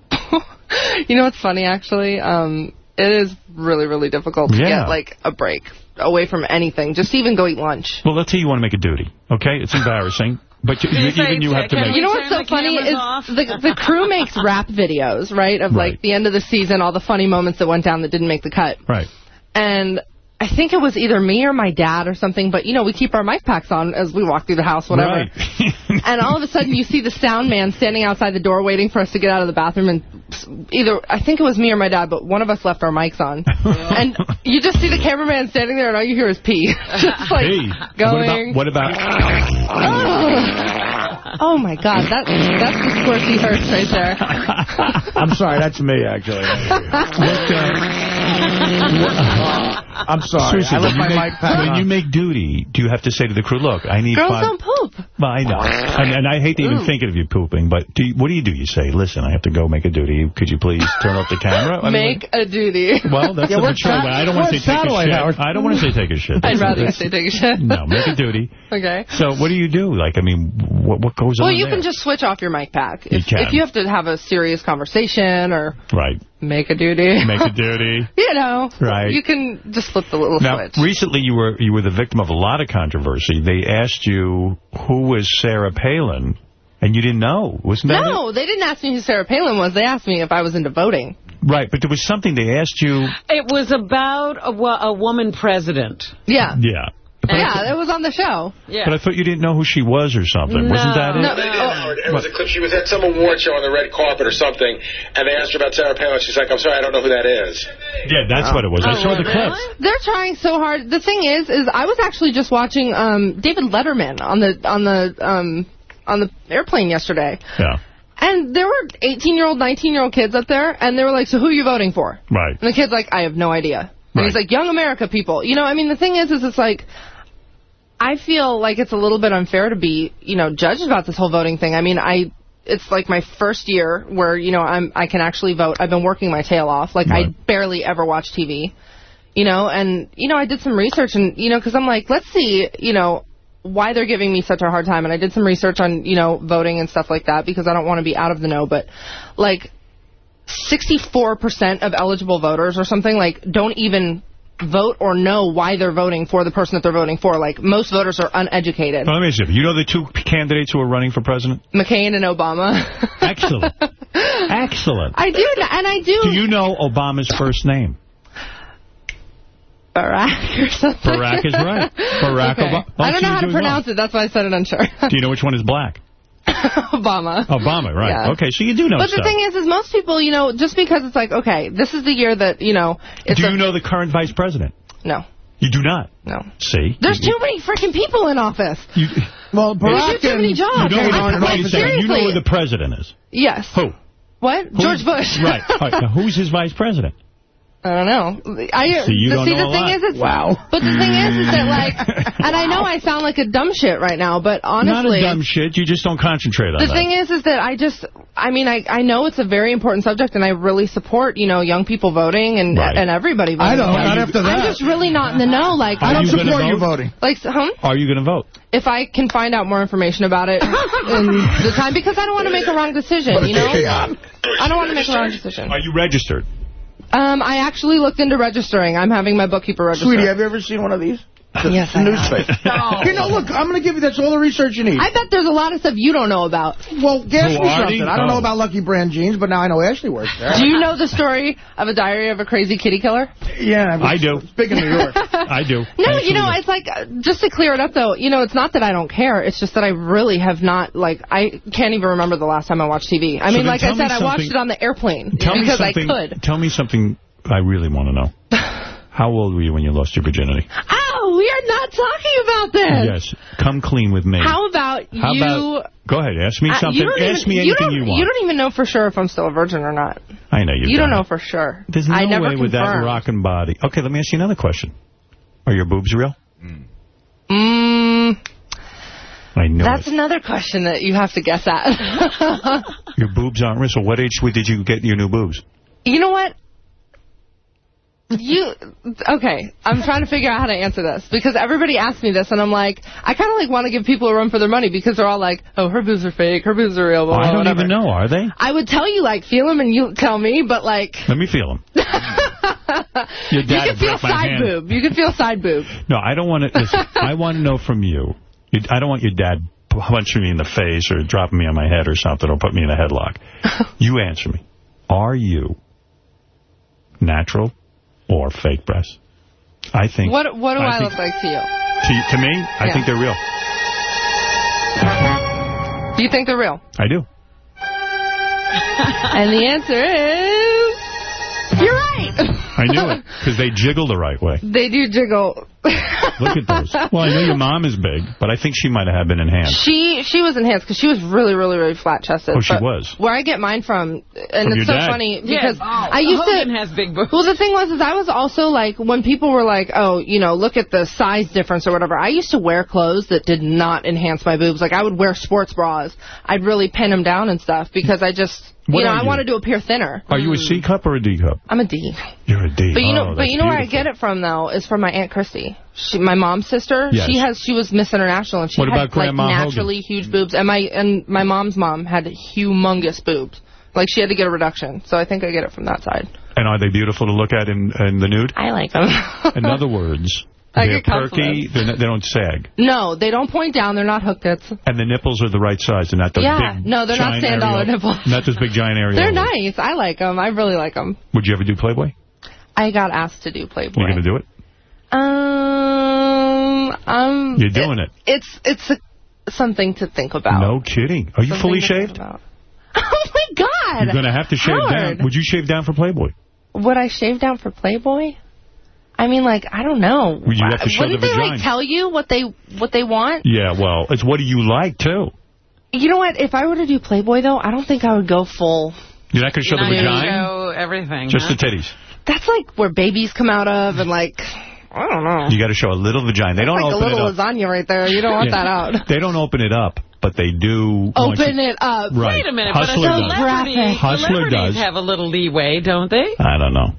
Speaker 15: You know what's funny, actually? Um, it is really, really difficult to
Speaker 1: Yeah.
Speaker 15: get, like, a break away from anything. Just even go eat lunch.
Speaker 1: Well, let's say you want to make a duty. Okay, it's embarrassing, but you, you, even you have to make.
Speaker 15: You know what's so funny is the the crew makes rap videos, right? Of like the end of the season, all the funny moments that went down that didn't make the cut.
Speaker 1: Right.
Speaker 15: And I think it was either me or my dad or something, but you know, we keep our mic packs on as we walk through the house, whatever.
Speaker 1: Right.
Speaker 15: and all of a sudden you see the sound man standing outside the door waiting for us to get out of the bathroom and either I think it was me or my dad, but one of us left our mics on. and you just see the cameraman standing there and all you hear is pee. just like
Speaker 1: hey,
Speaker 15: going.
Speaker 1: what about what about?
Speaker 15: Oh my god, that that's the squirty hurts right there.
Speaker 3: I'm sorry, that's me, actually. Uh, I'm sorry.
Speaker 1: Seriously,
Speaker 3: I left
Speaker 1: when,
Speaker 3: my
Speaker 1: you
Speaker 3: mic
Speaker 1: make,
Speaker 3: pack
Speaker 1: when
Speaker 3: on.
Speaker 1: you make duty, do you have to say to the crew, "Look, I need
Speaker 15: Girls
Speaker 1: five."
Speaker 15: don't poop.
Speaker 1: Well, I know, and, and I hate to even
Speaker 15: Ooh.
Speaker 1: think of you pooping, but do you, what do you do? You say, "Listen, I have to go make a duty. Could you please turn off the camera?" I mean,
Speaker 15: Make a duty.
Speaker 1: Well, that's
Speaker 3: Yeah,
Speaker 1: a
Speaker 3: we're
Speaker 1: mature way. I don't want to say take a shit.
Speaker 3: Howard.
Speaker 1: I don't want to say take a shit.
Speaker 15: I'd rather say take a shit.
Speaker 1: No, make a duty.
Speaker 15: Okay.
Speaker 1: So what do you do? Like, I mean, what what goes
Speaker 15: Well,
Speaker 1: on
Speaker 15: you
Speaker 1: there?
Speaker 15: can just switch off your mic pack.
Speaker 1: You
Speaker 15: If,
Speaker 1: can.
Speaker 15: if you have to have a serious conversation or
Speaker 1: Right.
Speaker 15: make a duty.
Speaker 1: Make a duty.
Speaker 15: you know.
Speaker 1: Right.
Speaker 15: You can just flip the little
Speaker 1: Now,
Speaker 15: switch.
Speaker 1: recently you were you were the victim of a lot of controversy. They asked you who was Sarah Palin, and you didn't know. Wasn't that
Speaker 15: No, they didn't ask me who Sarah Palin was. They asked me if I was into voting.
Speaker 1: Right, but there was something they asked you.
Speaker 2: It was about a, wo- a woman president.
Speaker 15: Yeah.
Speaker 1: Yeah. But
Speaker 15: yeah, it was on the show.
Speaker 2: Yeah.
Speaker 1: But I thought you didn't know who she was or something. Wasn't that it?
Speaker 15: No.
Speaker 10: They did, Howard. It was a clip. She was at some award show on the red carpet or something, and they asked her about Sarah Palin. She's like, I'm sorry, I don't know who that is.
Speaker 1: Yeah, that's what it was. I
Speaker 15: Oh,
Speaker 1: saw the clip.
Speaker 15: They're trying so hard. The thing is, is I was actually just watching um, David Letterman on the on the um, on the airplane yesterday,
Speaker 1: Yeah.
Speaker 15: and there were 18 year old, 19 year old kids up there, and they were like, "So who are you voting for?"
Speaker 1: Right.
Speaker 15: And the kid's like, "I have no idea." And he's like, "Young America people." You know, I mean, the thing is, is it's like. I feel like it's a little bit unfair to be, you know, judged about this whole voting thing. I mean, I it's like my first year where, you know, I'm I can actually vote. I've been working my tail off. Like I barely ever watch TV. You know, and you know, I did some research and you know, cuz I'm like, let's see, you know, why they're giving me such a hard time and I did some research on, you know, voting and stuff like that because I don't want to be out of the know, but like 64% of eligible voters or something like don't even vote or know why they're voting for the person that they're voting for. Like most voters are uneducated.
Speaker 1: Well, let me ask you. You know the two candidates who are running for president?
Speaker 15: McCain and Obama.
Speaker 1: Excellent. Excellent.
Speaker 15: I do, and I do.
Speaker 1: Do you know Obama's first name?
Speaker 15: Barack or something.
Speaker 1: Barack is right. Barack
Speaker 15: Okay.
Speaker 1: Obama.
Speaker 15: Oh, I don't know how to pronounce it. That's why I said it unsure.
Speaker 1: Do you know which one is black?
Speaker 15: Obama.
Speaker 1: Obama, right.
Speaker 15: Yeah.
Speaker 1: Okay, so you do know
Speaker 15: but
Speaker 1: stuff.
Speaker 15: the thing is, is most people, you know, just because it's like, okay, this is the year that, you know, it's
Speaker 1: do
Speaker 15: a,
Speaker 1: you know the current vice president?
Speaker 15: No.
Speaker 1: You do not?
Speaker 15: No.
Speaker 1: See?
Speaker 15: There's too many freaking people in office.
Speaker 1: You,
Speaker 3: well,
Speaker 15: There's too many jobs.
Speaker 1: You know,
Speaker 15: I'm
Speaker 1: wait
Speaker 15: like,
Speaker 1: a second. you know
Speaker 15: seriously.
Speaker 1: who the president is?
Speaker 15: Yes.
Speaker 1: Who?
Speaker 15: What?
Speaker 1: Who's-
Speaker 15: George Bush.
Speaker 1: Right. All right. Now, who's his vice president?
Speaker 15: I don't know. I
Speaker 1: See, you
Speaker 15: the,
Speaker 1: don't
Speaker 15: see,
Speaker 1: know
Speaker 15: the
Speaker 1: a
Speaker 15: thing
Speaker 1: lot.
Speaker 15: is, it's,
Speaker 1: Wow.
Speaker 15: But the thing is, is that like, and I know I sound like a dumb shit right now, but honestly,
Speaker 1: Not a dumb shit. You just don't concentrate on
Speaker 15: the
Speaker 1: that.
Speaker 15: thing is, is that I just, I mean, I I know it's a very important subject, and I really support, you know, young people voting and
Speaker 1: Right.
Speaker 15: and everybody
Speaker 3: I
Speaker 15: voting.
Speaker 3: don't. Not after that.
Speaker 15: I'm just really not in the know. Like,
Speaker 1: Are
Speaker 3: I don't
Speaker 1: you
Speaker 3: support you voting.
Speaker 15: like, huh?
Speaker 1: Are you going to vote?
Speaker 15: If I can find out more information about it in the time, because I don't want to make a wrong decision, you know. I don't want to make a wrong decision.
Speaker 1: Are you registered?
Speaker 15: Um, I actually looked into registering. I'm having my bookkeeper register.
Speaker 3: Sweetie, have you ever seen one of these? The
Speaker 15: Yes, I
Speaker 3: newspaper.
Speaker 15: have.
Speaker 3: You know, look, I'm going to give you, that's all the research you need.
Speaker 15: I bet there's a lot of stuff you don't know about.
Speaker 3: Well, guess
Speaker 15: Who,
Speaker 3: me
Speaker 15: Artie?
Speaker 3: something. I don't know
Speaker 15: Oh.
Speaker 3: about Lucky Brand jeans, but now I know Ashley works there.
Speaker 15: Do you know the story of a diary of a crazy kitty killer?
Speaker 3: Yeah,
Speaker 1: I do.
Speaker 3: It's big in New York.
Speaker 1: I do.
Speaker 15: No, you know, it's like, uh, just to clear it up, though, you know, it's not that I don't care. It's just that I really have not, like, I can't even remember the last time I watched TV. I
Speaker 1: So
Speaker 15: mean, like I said, I watched it on the airplane
Speaker 1: Tell me
Speaker 15: because I could.
Speaker 1: Tell me something I really want to know. How old were you when you lost your virginity?
Speaker 15: We are not talking about this.
Speaker 1: Yes. Come clean with me.
Speaker 15: How about
Speaker 1: How
Speaker 15: you...
Speaker 1: about- Go ahead. Ask me
Speaker 15: Uh,
Speaker 1: something.
Speaker 15: you don't
Speaker 1: Ask
Speaker 15: even,
Speaker 1: me anything
Speaker 15: don't,
Speaker 1: you, want.
Speaker 15: You don't even know for sure if I'm still a virgin or not.
Speaker 1: I know you've
Speaker 15: you don't know for sure.
Speaker 1: There's no
Speaker 15: I never
Speaker 1: way with that
Speaker 15: confirmed.
Speaker 1: rockin' body. Okay, let me ask you another question. Are your boobs real?
Speaker 15: Mm,
Speaker 1: I know
Speaker 15: that's
Speaker 1: it.
Speaker 15: another question that you have to guess at.
Speaker 1: Your boobs aren't real. So what age did you get your new boobs?
Speaker 15: you know what? You okay? I'm trying to figure out how to answer this because everybody asks me this, and I'm like, I kind of like want to give people a run for their money because they're all like, "Oh, her boobs are fake, her boobs are real." Blah,
Speaker 1: I don't
Speaker 15: whatever.
Speaker 1: even know. Are they?
Speaker 15: I would tell you like feel them, and you tell me, but like
Speaker 1: Let me feel them. Your
Speaker 15: you can feel side
Speaker 1: hand.
Speaker 15: boob. You can feel side boob.
Speaker 1: No, I don't want to. I want to know from you. you. I don't want your dad punching me in the face or dropping me on my head or something or put me in a headlock. you answer me. Are you natural or fake breasts? I think.
Speaker 15: What what do I,
Speaker 1: think-
Speaker 15: look like to you?
Speaker 1: To, to me, I think they're real.
Speaker 15: Do you think they're real?
Speaker 1: I do.
Speaker 15: and the answer is you're right.
Speaker 1: I knew it because they jiggle the right way.
Speaker 15: They do jiggle.
Speaker 1: Look at those. Well, I know your mom is big, but I think she might have been enhanced.
Speaker 15: She she was enhanced because she was really really really flat chested.
Speaker 1: Oh, she was?
Speaker 15: Where I get mine from, and
Speaker 1: From
Speaker 15: it's
Speaker 1: your
Speaker 15: so
Speaker 1: dad.
Speaker 15: funny
Speaker 2: Yes.
Speaker 15: because
Speaker 2: Oh,
Speaker 15: I used
Speaker 2: Hogan
Speaker 15: to.
Speaker 2: has big boobs.
Speaker 15: Well, the thing was, is I was also like when people were like, "Oh, you know, look at the size difference or whatever." I used to wear clothes that did not enhance my boobs. Like I would wear sports bras. I'd really pin them down and stuff because I just,
Speaker 1: What
Speaker 15: you know, I
Speaker 1: you?
Speaker 15: wanted to appear thinner.
Speaker 1: Are you a hmm. C cup or a D cup?
Speaker 15: I'm a D.
Speaker 1: You're a D.
Speaker 15: But you know,
Speaker 1: Oh,
Speaker 15: but you know where I get it from though is from my aunt Christy. She, my mom's sister.
Speaker 1: Yes.
Speaker 15: She has. She was Miss International, and she
Speaker 1: What
Speaker 15: had like
Speaker 1: Hogan?
Speaker 15: naturally huge boobs. And my and my mom's mom had humongous boobs. Like she had to get a reduction. So I think I get it from that side.
Speaker 1: And are they beautiful to look at in, in the nude?
Speaker 15: I like them.
Speaker 1: In other words,
Speaker 15: I
Speaker 1: they're
Speaker 15: get
Speaker 1: perky, they're not, they don't sag.
Speaker 15: no, they don't point down. They're not hook tits.
Speaker 1: And the nipples are the right size. They're not those
Speaker 15: Yeah,
Speaker 1: big
Speaker 15: no, they're not sand dollar nipples.
Speaker 1: Not those big giant areolas.
Speaker 15: They're nice. I like them. I really like them.
Speaker 1: Would you ever do Playboy?
Speaker 15: I got asked to do Playboy.
Speaker 1: You going to do it?
Speaker 15: Um, um.
Speaker 1: You're doing it.
Speaker 15: It's it's a, something to think about.
Speaker 1: No kidding. Are you
Speaker 15: Something
Speaker 1: fully shaved?
Speaker 15: Oh my God!
Speaker 1: You're going to have to shave
Speaker 15: Howard.
Speaker 1: down. Would you shave down for Playboy?
Speaker 15: Would I shave down for Playboy? I mean, like, I don't know.
Speaker 1: Would you have to show
Speaker 15: Wouldn't
Speaker 1: the
Speaker 15: they
Speaker 1: vagina?
Speaker 15: like tell you what they what they want?
Speaker 1: Yeah, well, it's what do you like, too?
Speaker 15: You know what? If I were to do Playboy though, I don't think I would go full.
Speaker 1: You're not going to show the
Speaker 2: Not even
Speaker 1: vagina?
Speaker 2: show everything.
Speaker 1: Just
Speaker 2: huh?
Speaker 1: the titties.
Speaker 15: That's like where babies come out of, and like, I don't know.
Speaker 1: You got to show a little vagina. They don't
Speaker 15: like a
Speaker 1: open
Speaker 15: little
Speaker 1: it up.
Speaker 15: lasagna right there. You don't want
Speaker 1: Yeah.
Speaker 15: that out.
Speaker 1: They don't open it up, but they do.
Speaker 15: Open it up.
Speaker 1: Right.
Speaker 2: Wait a minute,
Speaker 1: Hustler
Speaker 2: but a
Speaker 1: does.
Speaker 2: celebrity,
Speaker 1: Hustler
Speaker 2: celebrities
Speaker 1: does.
Speaker 2: have a little leeway, don't they?
Speaker 1: I don't know.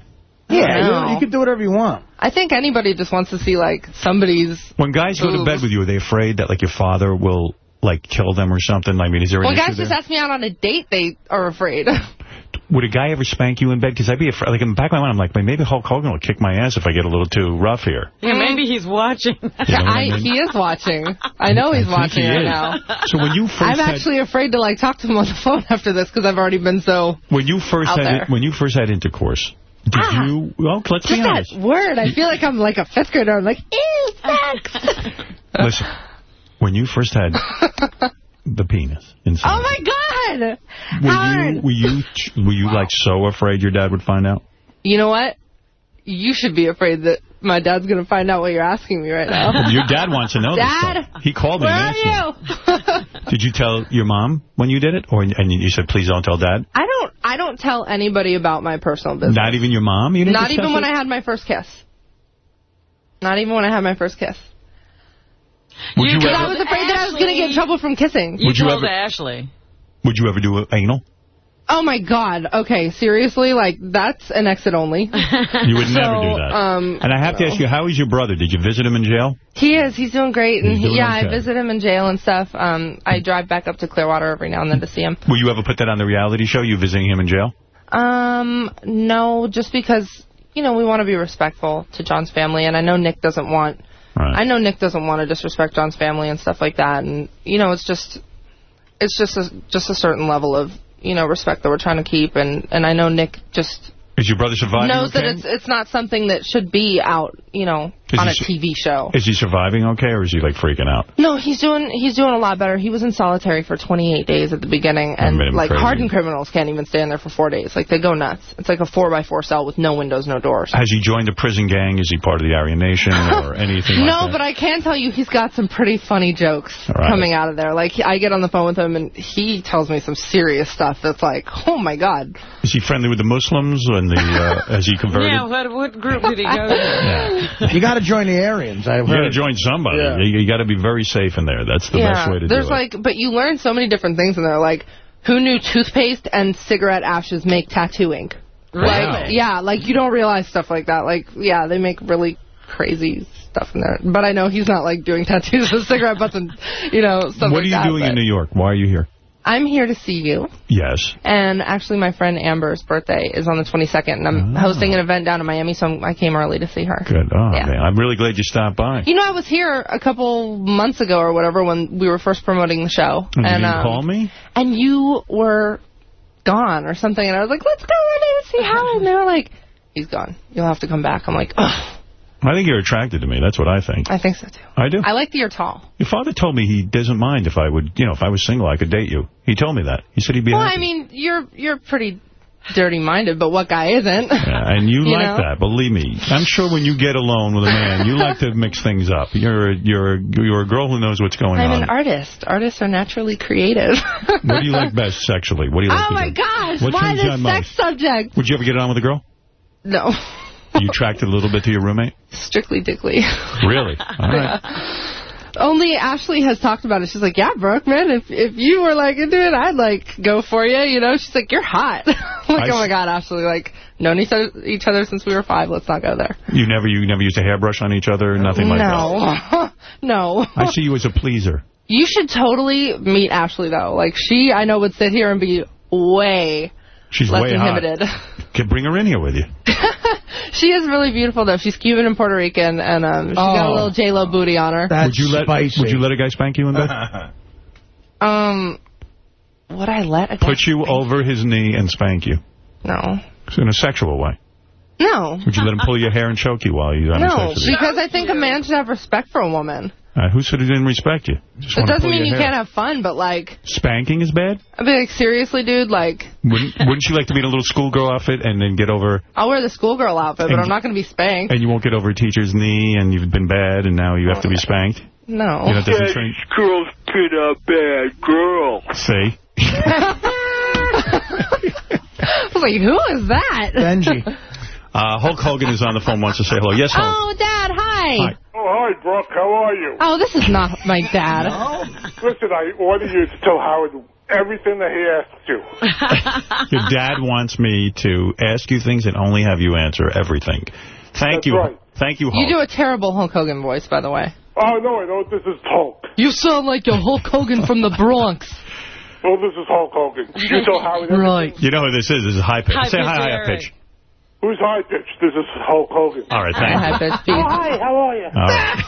Speaker 3: Yeah,
Speaker 15: No.
Speaker 3: you, you can do whatever you want.
Speaker 15: I think anybody just wants to see like somebody's.
Speaker 1: When guys go to bed with you, are they afraid that like your father will like kill them or something? I mean, is there an
Speaker 15: When guys
Speaker 1: there?
Speaker 15: just ask me out on a date, they are afraid.
Speaker 1: Would a guy ever spank you in bed? Because I'd be afraid. Like in the back of my mind, I'm like, maybe Hulk Hogan will kick my ass if I get a little too rough here.
Speaker 2: Yeah, mm. maybe he's watching.
Speaker 1: You know I
Speaker 15: I,
Speaker 1: mean?
Speaker 15: he is watching. I know he's
Speaker 1: I think
Speaker 15: watching
Speaker 1: he
Speaker 15: right
Speaker 1: is.
Speaker 15: now.
Speaker 1: So when you 1st
Speaker 15: I'm
Speaker 1: had,
Speaker 15: actually afraid to like talk to him on the phone after this because I've already been so.
Speaker 1: when you first
Speaker 15: out
Speaker 1: had
Speaker 15: there.
Speaker 1: when you first had intercourse, did
Speaker 15: Ah.
Speaker 1: you? Well, let's
Speaker 15: Just
Speaker 1: be
Speaker 15: that word, I feel like I'm like a fifth grader. I'm like, ew, sex.
Speaker 1: Listen, when you first had the penis inside,
Speaker 15: oh my god,
Speaker 1: were
Speaker 15: Howard.
Speaker 1: you were you were you like so afraid your dad would find out?
Speaker 15: You know what? You should be afraid that my dad's gonna find out what you're asking me right now.
Speaker 1: Your dad wants to know
Speaker 15: Dad,
Speaker 1: this stuff. He called me
Speaker 15: Where are you?
Speaker 1: Did you tell your mom when you did it, or and you said please don't tell dad?
Speaker 15: I don't. I don't tell anybody about my personal business.
Speaker 1: Not even your mom. You didn't
Speaker 15: Not
Speaker 1: discuss
Speaker 15: even when? I had my first kiss. Not even when I had my first kiss.
Speaker 1: Would you
Speaker 15: Because I
Speaker 1: ever?
Speaker 15: was afraid that I was going to get in trouble from kissing.
Speaker 2: You
Speaker 1: Would you
Speaker 2: told
Speaker 1: ever-
Speaker 2: Ashley.
Speaker 1: Would you ever do a- anal?
Speaker 15: Oh my God. Okay, seriously, like that's an exit only.
Speaker 1: You would never do that.
Speaker 15: um,
Speaker 1: and I have to ask you, how is your brother? Did you visit him in jail?
Speaker 15: He is. He's doing great, and
Speaker 1: He's doing
Speaker 15: yeah,
Speaker 1: okay.
Speaker 15: I visit him in jail and stuff. Um, I drive back up to Clearwater every now and then to see him.
Speaker 1: Will you ever put that on the reality show? You visiting him in jail?
Speaker 15: Um, no, just because you know we want to be respectful to John's family, and I know Nick doesn't want
Speaker 1: Right.
Speaker 15: I know Nick doesn't want to disrespect John's family and stuff like that, and you know, it's just, it's just a, just a certain level of you know respect that we're trying to keep, and and I know Nick just
Speaker 1: Is your brother surviving
Speaker 15: knows that it's it's not something that should be out, you know,
Speaker 1: Is
Speaker 15: on a TV show.
Speaker 1: Is he surviving okay, or is he, like, freaking out?
Speaker 15: No, he's doing he's doing a lot better. He was in solitary for 28 days at the beginning, and like
Speaker 1: crazy.
Speaker 15: hardened criminals can't even stay in there for four days. Like they go nuts. It's like a four by four cell with no windows, no doors.
Speaker 1: Has he joined a prison gang? Is he part of the Aryan Nation or anything like
Speaker 15: no,
Speaker 1: that?
Speaker 15: but I can tell you he's got some pretty funny jokes
Speaker 1: Right.
Speaker 15: coming out of there. Like I get on the phone with him and he tells me some serious stuff that's like, oh my god.
Speaker 1: Is he friendly with the Muslims and the, uh, has he converted?
Speaker 2: Yeah, what, what group did he go to?
Speaker 3: You got to join the Aryans. I've
Speaker 1: You got to join somebody.
Speaker 3: Yeah.
Speaker 1: You, you got to be very safe in there. That's the
Speaker 15: yeah,
Speaker 1: best way to
Speaker 15: there's
Speaker 1: do it.
Speaker 15: There's like, but you learn so many different things in there. Like, who knew toothpaste and cigarette ashes make tattoo ink? Like, yeah, like you don't realize stuff like that. Like, yeah, they make really crazy stuff in there. But I know he's not like doing tattoos with cigarette butts and, you know, stuff
Speaker 1: what
Speaker 15: like
Speaker 1: are you
Speaker 15: that.
Speaker 1: doing
Speaker 15: but
Speaker 1: in New York? Why are you here?
Speaker 15: I'm here to see you.
Speaker 1: Yes.
Speaker 15: And actually, my friend Amber's birthday is on the 22nd, and I'm hosting an event down in Miami, so I'm, I came early to see her.
Speaker 1: Good. Oh,
Speaker 15: Yeah.
Speaker 1: man. I'm really glad you stopped by.
Speaker 15: You know, I was here a couple months ago or whatever when we were first promoting the show.
Speaker 1: And you
Speaker 15: um,
Speaker 1: call me?
Speaker 15: And you were gone or something, and I was like, let's go in and see Howard. And they were like, he's gone. You'll have to come back. I'm like, ugh,
Speaker 1: I think you're attracted to me. That's what I think.
Speaker 15: I think so too.
Speaker 1: I do.
Speaker 15: I like that you're tall.
Speaker 1: Your father told me he doesn't mind if I would, you know, if I was single, I could date you. He told me that. He said he'd be
Speaker 15: Well,
Speaker 1: happy.
Speaker 15: I mean, you're you're pretty dirty-minded, but what guy isn't?
Speaker 1: Yeah, and you,
Speaker 15: You
Speaker 1: like
Speaker 15: know?
Speaker 1: that, believe me. I'm sure when you get alone with a man, you like to mix things up. You're a, you're a, you're a girl who knows what's going on.
Speaker 15: I'm an artist. Artists are naturally creative.
Speaker 1: what do you like best sexually? What do you like
Speaker 15: oh my
Speaker 1: do?
Speaker 15: gosh!
Speaker 1: What
Speaker 15: Why this sex
Speaker 1: most?
Speaker 15: subject?
Speaker 1: Would you ever get it on with a girl?
Speaker 15: No,
Speaker 1: You attracted a little bit to your roommate?
Speaker 15: strictly dickly.
Speaker 1: Really? All right.
Speaker 15: Only Ashley has talked about it. She's like, yeah, Brooke, man, if if you were like into it, I'd like go for you. You know, she's like, you're hot. Like,
Speaker 1: I
Speaker 15: oh my god, Ashley, like known each other, each other since we were five. Let's not go there.
Speaker 1: You never you never used a hairbrush on each other? Nothing like that?
Speaker 15: No, no.
Speaker 1: I see you as a pleaser.
Speaker 15: You should totally meet Ashley though. Like she, I know would sit here and be way
Speaker 1: She's
Speaker 15: less
Speaker 1: way hot.
Speaker 15: inhibited.
Speaker 1: Could bring her in here with you.
Speaker 15: she is really beautiful though. She's Cuban and Puerto Rican, and um, she's got a
Speaker 1: Oh.
Speaker 15: little J Lo booty on her.
Speaker 1: would you let Would you let a guy spank you in bed?
Speaker 15: Um, would I let a guy?
Speaker 1: Put you over his knee and spank you
Speaker 15: No,
Speaker 1: in a sexual way.
Speaker 15: No,
Speaker 1: Would you let him pull your hair and choke you while you're having
Speaker 15: no,
Speaker 1: sex with you?
Speaker 15: because I think a man should have respect for a woman.
Speaker 1: Uh, who said he didn't respect you? Just
Speaker 15: It doesn't mean you
Speaker 1: hair.
Speaker 15: can't have fun, but like,
Speaker 1: Spanking is bad?
Speaker 15: I'd be like, seriously, dude, like,
Speaker 1: Wouldn't Wouldn't you like to be in a little schoolgirl outfit and then get over
Speaker 15: I'll wear the schoolgirl outfit, but I'm not going to be spanked.
Speaker 1: and you won't get over a teacher's knee and you've been bad and now you have to be spanked?
Speaker 15: No.
Speaker 1: You know, it doesn't train.
Speaker 16: girl's been a bad girl.
Speaker 1: See?
Speaker 15: I was like, who is that?
Speaker 3: Benji.
Speaker 1: Uh, Hulk Hogan is on the phone. Wants to say hello. Yes, Hulk.
Speaker 15: Oh, Dad, hi. Hi.
Speaker 16: Oh, hi, Brooke. How are you?
Speaker 15: Oh, this is not my dad. no.
Speaker 16: Listen, I order you to tell Howard everything that he asks you.
Speaker 1: Your dad wants me to ask you things and only have you answer everything. Thank
Speaker 16: That's
Speaker 1: you.
Speaker 16: right.
Speaker 1: Thank you, Hulk.
Speaker 15: You do a terrible Hulk Hogan voice, by the way.
Speaker 16: Oh, no, I know this is Hulk.
Speaker 15: You sound like you're Hulk Hogan from the Bronx.
Speaker 16: Well, this is Hulk Hogan. You tell Howard everything.
Speaker 15: Right.
Speaker 1: You know who this is? This is high pitch.
Speaker 16: High
Speaker 1: Say hi, high
Speaker 16: yeah,
Speaker 1: pitch.
Speaker 16: Who's high pitch? This is Hulk Hogan.
Speaker 1: All right, thank you.
Speaker 16: Oh, hi, how are you?
Speaker 1: All right.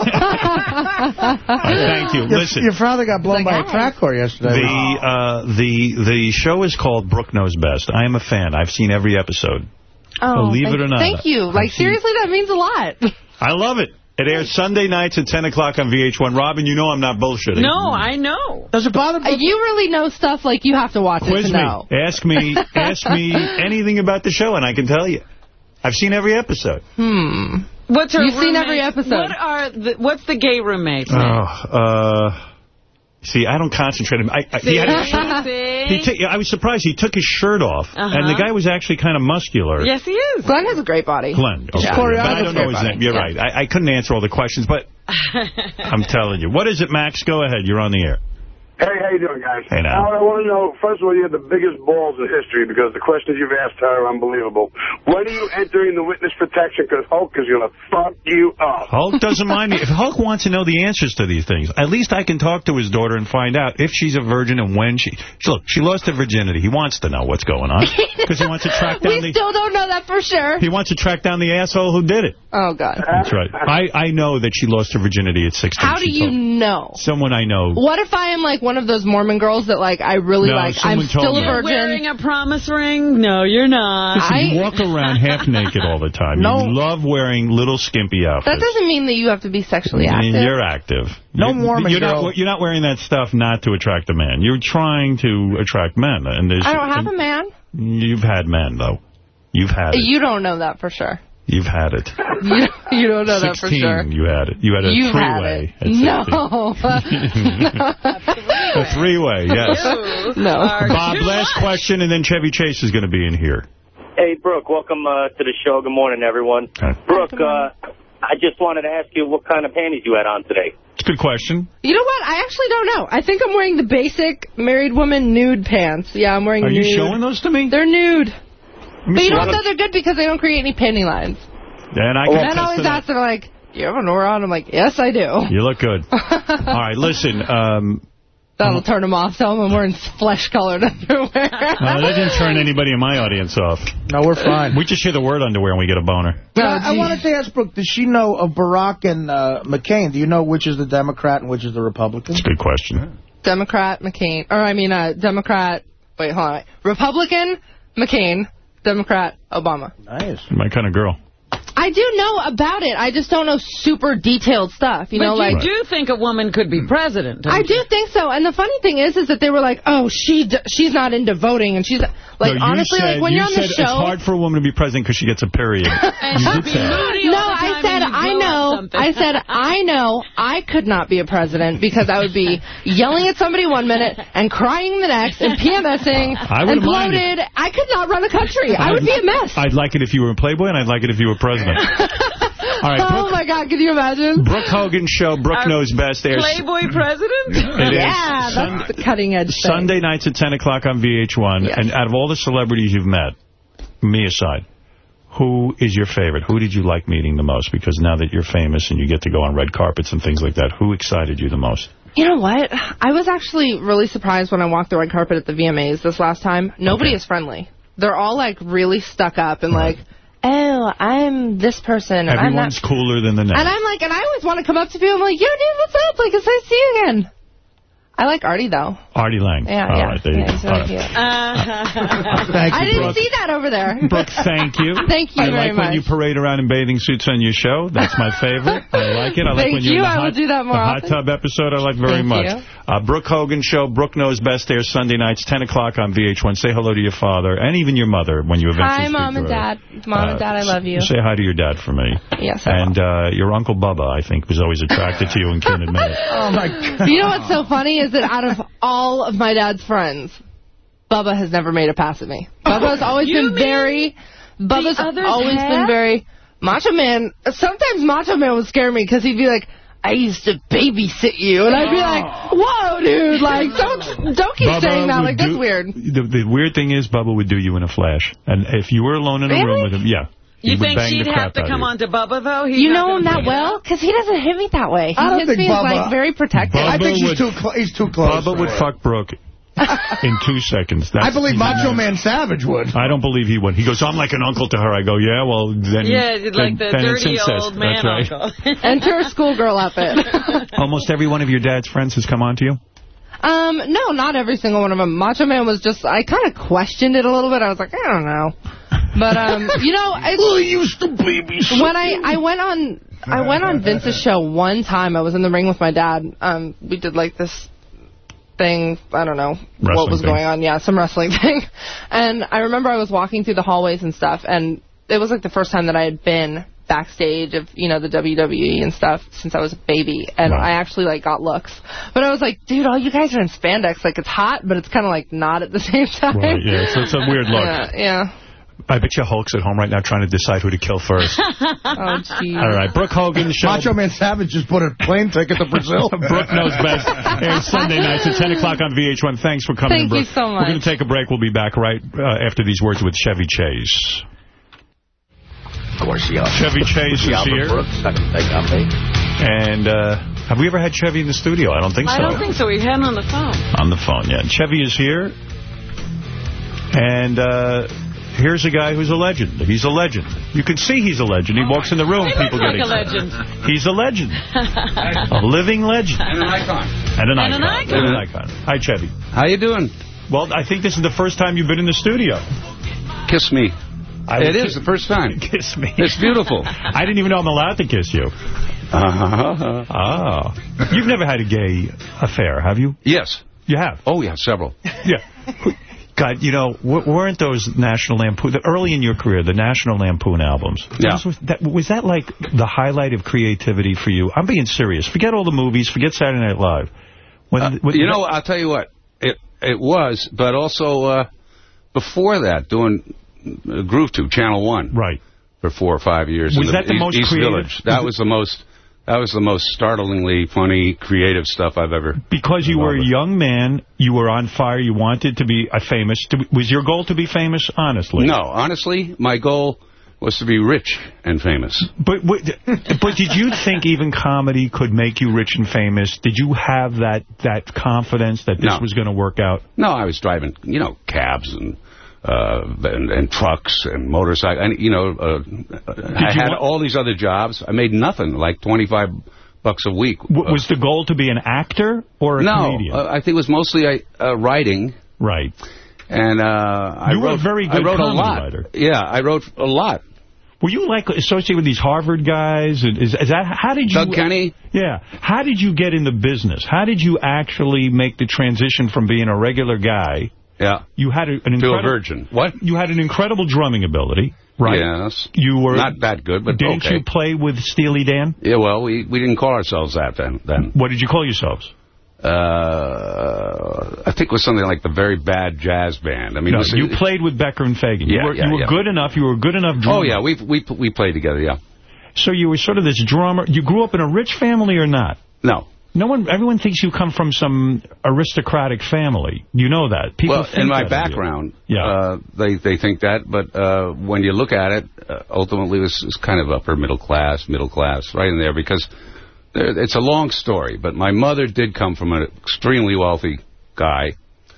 Speaker 1: All right, thank you.
Speaker 3: Your,
Speaker 1: Listen.
Speaker 3: your father got blown by a track car yesterday.
Speaker 1: The uh, the the show is called Brooke Knows Best. I am a fan. I've seen every episode.
Speaker 15: Oh,
Speaker 1: Believe
Speaker 15: thank,
Speaker 1: it or not,
Speaker 15: Thank you. Like,
Speaker 1: I've seen-
Speaker 15: seriously, that means a lot.
Speaker 1: I love it. It airs Sunday nights at 10 o'clock on VH1. Robin, you know I'm not bullshitting.
Speaker 2: No, I know.
Speaker 3: Does it bother
Speaker 15: Uh, You really know stuff like you have to watch it
Speaker 1: Quiz
Speaker 15: to
Speaker 1: me.
Speaker 15: know.
Speaker 1: Ask me. Ask me anything about the show, and I can tell you. I've seen every episode.
Speaker 15: Hmm.
Speaker 2: What's her
Speaker 15: You've seen every episode.
Speaker 2: What are the, what's the gay roommate's
Speaker 1: Oh, uh, see, I don't concentrate. I, I, he had his shirt,
Speaker 2: See?
Speaker 1: he I was surprised. He took his shirt off,
Speaker 15: Uh-huh.
Speaker 1: and the guy was actually kind of muscular.
Speaker 2: Yes, he is.
Speaker 15: Glenn has a great body.
Speaker 1: Glenn. Okay.
Speaker 15: Yeah.
Speaker 1: But I don't know his
Speaker 15: Great
Speaker 1: name. You're
Speaker 15: body.
Speaker 1: right. I, I couldn't answer all the questions, but I'm telling you. What is it, Max? Go ahead. You're on the air.
Speaker 17: Hey, how you doing, guys?
Speaker 1: Hey, now.
Speaker 17: Howard, I want to know, first of all, you have the biggest balls in history because the questions you've asked her are unbelievable. When are you entering the witness protection? Because Hulk is going to fuck you up.
Speaker 1: Hulk doesn't mind me. If Hulk wants to know the answers to these things, at least I can talk to his daughter and find out if she's a virgin and when she... Look, she lost her virginity. He wants to know what's going on because he wants to track down
Speaker 15: we
Speaker 1: the...
Speaker 15: still don't know that for sure.
Speaker 1: He wants to track down the asshole who did it.
Speaker 15: Oh, God.
Speaker 1: That's right. I, I know that she lost her virginity at 16.
Speaker 15: How do you know?
Speaker 1: Someone I know.
Speaker 15: What if I am like one of those Mormon girls that like I really
Speaker 1: No,
Speaker 15: like? I'm still a
Speaker 1: me.
Speaker 15: virgin.
Speaker 2: Wearing a promise ring? No, you're not.
Speaker 1: Listen, you walk around half naked all the time.
Speaker 15: No.
Speaker 1: You love wearing little skimpy outfits.
Speaker 15: That doesn't mean that you have to be sexually
Speaker 1: I mean,
Speaker 15: active.
Speaker 1: You're active.
Speaker 3: No
Speaker 1: You-
Speaker 3: Mormon
Speaker 1: you're
Speaker 3: girl.
Speaker 1: Not, you're not wearing that stuff not to attract a man. You're trying to attract men. And there's,
Speaker 15: I don't have a man.
Speaker 1: You've had men, though. You've had it.
Speaker 15: You don't know that for sure.
Speaker 1: You've had it.
Speaker 15: You, you don't know that for
Speaker 1: 16,
Speaker 15: sure.
Speaker 1: you had it. You had a three-way.
Speaker 15: it.
Speaker 1: at 16.
Speaker 15: No.
Speaker 1: A three-way, yes.
Speaker 15: no.
Speaker 1: Bob, last question, and then Chevy Chase is going to be in here.
Speaker 18: Hey, Brooke, welcome uh, to the show. Good morning, everyone. Brooke, uh, I just wanted to ask you what kind of panties you had on today.
Speaker 1: It's a good question.
Speaker 15: You know what? I actually don't know. I think I'm wearing the basic married woman nude pants. Yeah, I'm wearing
Speaker 1: Are
Speaker 15: nude.
Speaker 1: you showing those to me?
Speaker 15: They're nude.
Speaker 1: Me
Speaker 15: But you know
Speaker 1: see.
Speaker 15: what, though? They're good because they don't create any panty lines.
Speaker 1: And I
Speaker 15: And
Speaker 1: can
Speaker 15: then
Speaker 1: attest
Speaker 15: always ask, they're like, you have an aura on? I'm like, yes, I do.
Speaker 1: You look good. All right, listen. Um,
Speaker 15: That'll turn them off. Tell them I'm wearing flesh-colored underwear.
Speaker 1: uh, that didn't turn anybody in my audience off.
Speaker 3: No, we're fine.
Speaker 1: We just hear the word underwear and we get a boner.
Speaker 3: I, I wanted to ask Brooke, does she know of Barack and uh, McCain? Do you know which is the Democrat and which is the Republican?
Speaker 1: That's a good question.
Speaker 15: Democrat McCain, or I mean, uh, Democrat. Wait, hold on. Republican McCain, Democrat Obama.
Speaker 3: Nice.
Speaker 1: My kind of girl.
Speaker 15: I do know about it. I just don't know super detailed stuff. You
Speaker 2: but
Speaker 15: know,
Speaker 2: you
Speaker 15: like
Speaker 2: do think a woman could be hmm. president. don't
Speaker 15: I
Speaker 2: you?
Speaker 15: do think so. And the funny thing is, is that they were like, "Oh, she d she's not into voting," and she's like,
Speaker 1: No,
Speaker 15: honestly,
Speaker 1: said,
Speaker 15: like when
Speaker 1: you
Speaker 15: you're on
Speaker 1: said
Speaker 15: the show.
Speaker 1: it's hard for a woman to be president because she gets a period. you did say that.
Speaker 15: No, I said I know. I said I know I could not be a president because I would be yelling at somebody one minute and crying the next and PMSing
Speaker 1: I
Speaker 15: and
Speaker 1: wouldn't
Speaker 15: bloated. I could not run a country. I would be a mess.
Speaker 1: I'd like it if you were a Playboy, and I'd like it if you were president. All right,
Speaker 15: oh my God, can you imagine?
Speaker 1: Brooke Hogan Show, Brooke Knows Best. Airs
Speaker 2: Playboy president?
Speaker 1: It is
Speaker 15: yeah, that's the cutting edge thing.
Speaker 1: Sunday nights at 10 o'clock on VH1. And out of all the celebrities you've met, me aside, who is your favorite? Who did you like meeting the most? Because now that you're famous and you get to go on red carpets and things like that, who excited you the most?
Speaker 15: You know what? I was actually really surprised when I walked the red carpet at the VMAs this last time. Nobody is friendly. They're all like really stuck up and like, oh, I'm this person. And I'm.
Speaker 1: Everyone's cooler than the next.
Speaker 15: And I'm like, and I always want to come up to people. I'm like, yo, dude, what's up? Like, it's nice to see you again. I like Artie though.
Speaker 1: Artie Lange.
Speaker 15: Yeah,
Speaker 1: All
Speaker 15: yeah.
Speaker 1: right, there you
Speaker 15: Yeah,
Speaker 1: go.
Speaker 15: he's
Speaker 1: All
Speaker 15: really
Speaker 1: right.
Speaker 15: cute.
Speaker 1: Thank
Speaker 15: I didn't
Speaker 1: Brooke.
Speaker 15: see that over there.
Speaker 1: Brooke, thank you.
Speaker 15: Thank you
Speaker 1: I
Speaker 15: very
Speaker 1: like when you parade around in bathing suits on your show. That's my favorite. I like it. I like
Speaker 15: Thank
Speaker 1: when you're in
Speaker 15: you.
Speaker 1: the
Speaker 15: I will
Speaker 1: hot,
Speaker 15: do that more
Speaker 1: the hot tub episode. I like very
Speaker 15: Thank
Speaker 1: much.
Speaker 15: you.
Speaker 1: Uh, Brooke Hogan Show. Brooke Knows Best airs Sunday nights, 10 o'clock on VH1. Say hello to your father and even your mother when you eventually
Speaker 15: Hi, mom
Speaker 1: to
Speaker 15: and
Speaker 1: her.
Speaker 15: dad. Mom
Speaker 1: Uh,
Speaker 15: and dad, I love you.
Speaker 1: Say hi to your dad for me.
Speaker 15: Yes, I
Speaker 1: And uh, your Uncle Bubba, I think, was always attracted to you and can't admit.
Speaker 3: Oh, my God.
Speaker 15: You know what's so funny is that out of all of my dad's friends, Bubba has never made a pass at me. Bubba's always
Speaker 2: You
Speaker 15: been very. Bubba's
Speaker 2: others
Speaker 15: always
Speaker 2: have?
Speaker 15: been very. Macho Man. Sometimes Macho Man would scare me because he'd be like. I used to babysit you, and I'd be oh. like, "Whoa, dude! Like, don't don't keep
Speaker 1: Bubba
Speaker 15: saying that. Like, that's
Speaker 1: do-
Speaker 15: weird."
Speaker 1: The, the weird thing is, Bubba would do you in a flash. And if you were alone in a room with him, yeah. He
Speaker 2: You think she'd have to come on to Bubba, though? He's
Speaker 15: You know him that well? Because he doesn't hit me that way. He
Speaker 3: I don't
Speaker 15: hits
Speaker 3: think
Speaker 15: me
Speaker 3: Bubba-
Speaker 15: like very protective.
Speaker 3: I think he's
Speaker 1: would-
Speaker 3: too, cl he's too close.
Speaker 1: Bubba would
Speaker 3: it.
Speaker 1: fuck Brooke in two seconds. That's,
Speaker 3: I believe Macho Man Savage would.
Speaker 1: I don't believe he would. He goes, I'm like an uncle to her. I go, yeah, well, then...
Speaker 2: Yeah, like
Speaker 1: then,
Speaker 2: the
Speaker 1: then
Speaker 2: dirty old man
Speaker 1: That's right.
Speaker 2: uncle.
Speaker 15: Enter a schoolgirl outfit.
Speaker 1: Almost every one of your dad's friends has come on to you?
Speaker 15: Um, no, not every single one of them. Macho Man was just, I kind of questioned it a little bit. I was like, I don't know. But, um, you know, I
Speaker 3: Well, he used to babysit
Speaker 15: when I, I went on, I went on Vince's show one time. I was in the ring with my dad. Um, we did like this thing, I don't know what was
Speaker 1: thing.
Speaker 15: going on. Yeah, some wrestling thing. And I remember I was walking through the hallways and stuff, and it was like the first time that I had been backstage of, you know, the WWE and stuff since I was a baby. And
Speaker 1: Wow.
Speaker 15: I actually, like, got looks. But I was like, dude, all you guys are in spandex. Like, it's hot, but it's kind of, like, not at the same time.
Speaker 1: Right, yeah, so it's a weird look.
Speaker 15: Yeah, yeah.
Speaker 1: I bet you Hulk's at home right now trying to decide who to kill first.
Speaker 15: oh, geez.
Speaker 1: All right, Brooke Hogan, the show.
Speaker 3: Macho Man Savage just bought a plane ticket to Brazil.
Speaker 1: Brooke knows best. Airs Sunday nights at 10 o'clock on VH1. Thanks for coming
Speaker 15: Thank
Speaker 1: in, Brooke.
Speaker 15: you so much.
Speaker 1: We're going to take a break. We'll be back right uh, after these words with Chevy Chase.
Speaker 19: Of course, to see
Speaker 1: Chevy Chase is here.
Speaker 19: Brooks. I can take on me.
Speaker 1: And uh, have we ever had Chevy in the studio? I don't think so.
Speaker 2: I don't think so. We had him on the phone.
Speaker 1: On the phone, yeah. Chevy is here. And uh, here's a guy who's a legend. He's a legend. You can see he's a legend. He walks in the room,
Speaker 2: He
Speaker 1: people
Speaker 2: looks
Speaker 1: get
Speaker 2: like a
Speaker 1: excited.
Speaker 2: legend.
Speaker 1: He's a legend. a living legend.
Speaker 10: And an icon.
Speaker 1: And an
Speaker 2: And an
Speaker 1: icon.
Speaker 2: icon.
Speaker 1: And an icon. Hi, Chevy.
Speaker 20: How you doing?
Speaker 1: Well, I think this is the first time you've been in the studio.
Speaker 20: Kiss me.
Speaker 1: I
Speaker 20: it
Speaker 1: would
Speaker 20: is the first time.
Speaker 1: Kiss me.
Speaker 20: It's beautiful.
Speaker 1: I didn't even know I'm allowed to kiss you.
Speaker 20: Uh-huh.
Speaker 1: Oh. You've never had a gay affair, have you?
Speaker 20: Yes.
Speaker 1: You have?
Speaker 20: Oh, yeah, several.
Speaker 1: Yeah. God, you know, w- weren't those National Lampoon, the, early in your career, the National Lampoon albums,
Speaker 20: Yeah.
Speaker 1: was, that, was that like the highlight of creativity for you? I'm being serious. Forget all the movies, forget Saturday Night Live. When, when-
Speaker 20: Uh, You know, I'll tell you what. It it was, but also uh, before that, doing uh, Groove Tube, Channel 1.
Speaker 1: Right.
Speaker 20: For four or five years.
Speaker 1: Was that the most
Speaker 20: East
Speaker 1: creative?
Speaker 20: Village. That
Speaker 1: was
Speaker 20: the most... That was the most startlingly funny, creative stuff I've ever...
Speaker 1: because you were a young man, you were on fire, you wanted to be a famous. To, was your goal to be famous, honestly?
Speaker 20: No, honestly, my goal was to be rich and famous.
Speaker 1: But but but did you think even comedy could make you rich and famous? Did you have that that confidence that this
Speaker 20: No.
Speaker 1: was going to work out?
Speaker 20: No, I was driving, you know, cabs and uh, and, and trucks and motorcycles. And, you know, uh, I
Speaker 1: you
Speaker 20: had all these other jobs. I made nothing, like 25 bucks a week.
Speaker 1: W was the goal to be an actor or a
Speaker 20: no,
Speaker 1: comedian?
Speaker 20: uh, I think it was mostly uh, uh, writing.
Speaker 1: Right.
Speaker 20: And uh, I
Speaker 1: You were
Speaker 20: wrote,
Speaker 1: very
Speaker 20: I wrote a lot.
Speaker 1: writer.
Speaker 20: Yeah, I wrote a lot.
Speaker 1: Were you like associated with these Harvard guys? Is, is that how did you?
Speaker 20: Doug Kenney?
Speaker 1: Yeah. How did you get in the business? How did you actually make the transition from being a regular guy?
Speaker 20: Yeah.
Speaker 1: You had a, an
Speaker 20: To a
Speaker 1: incredible
Speaker 20: virgin. What?
Speaker 1: You had an incredible drumming ability, right?
Speaker 20: Yes.
Speaker 1: You were
Speaker 20: Not that good, but
Speaker 1: Didn't
Speaker 20: okay.
Speaker 1: you play with Steely Dan?
Speaker 20: Yeah, well, we, we didn't call ourselves that then. then.
Speaker 1: What did you call yourselves?
Speaker 20: Uh, I think it was something like the Very Bad Jazz Band. I mean,
Speaker 1: no,
Speaker 20: was-
Speaker 1: you played with Becker and Fagen.
Speaker 20: Yeah,
Speaker 1: you were,
Speaker 20: yeah,
Speaker 1: you were
Speaker 20: yeah.
Speaker 1: good enough. You were a good enough drummer.
Speaker 20: Oh, yeah, we we we played together, yeah.
Speaker 1: So you were sort of this drummer. You grew up in a rich family or not?
Speaker 20: No.
Speaker 1: No one. Everyone thinks you come from some aristocratic family. You know that. People
Speaker 20: well,
Speaker 1: think
Speaker 20: in my
Speaker 1: that of you.
Speaker 20: background,
Speaker 1: Yeah.
Speaker 20: uh, they they think that, but uh, when you look at it, uh, ultimately, this is kind of upper middle class, middle class, right in there, because there, it's a long story. But my mother did come from an extremely wealthy guy,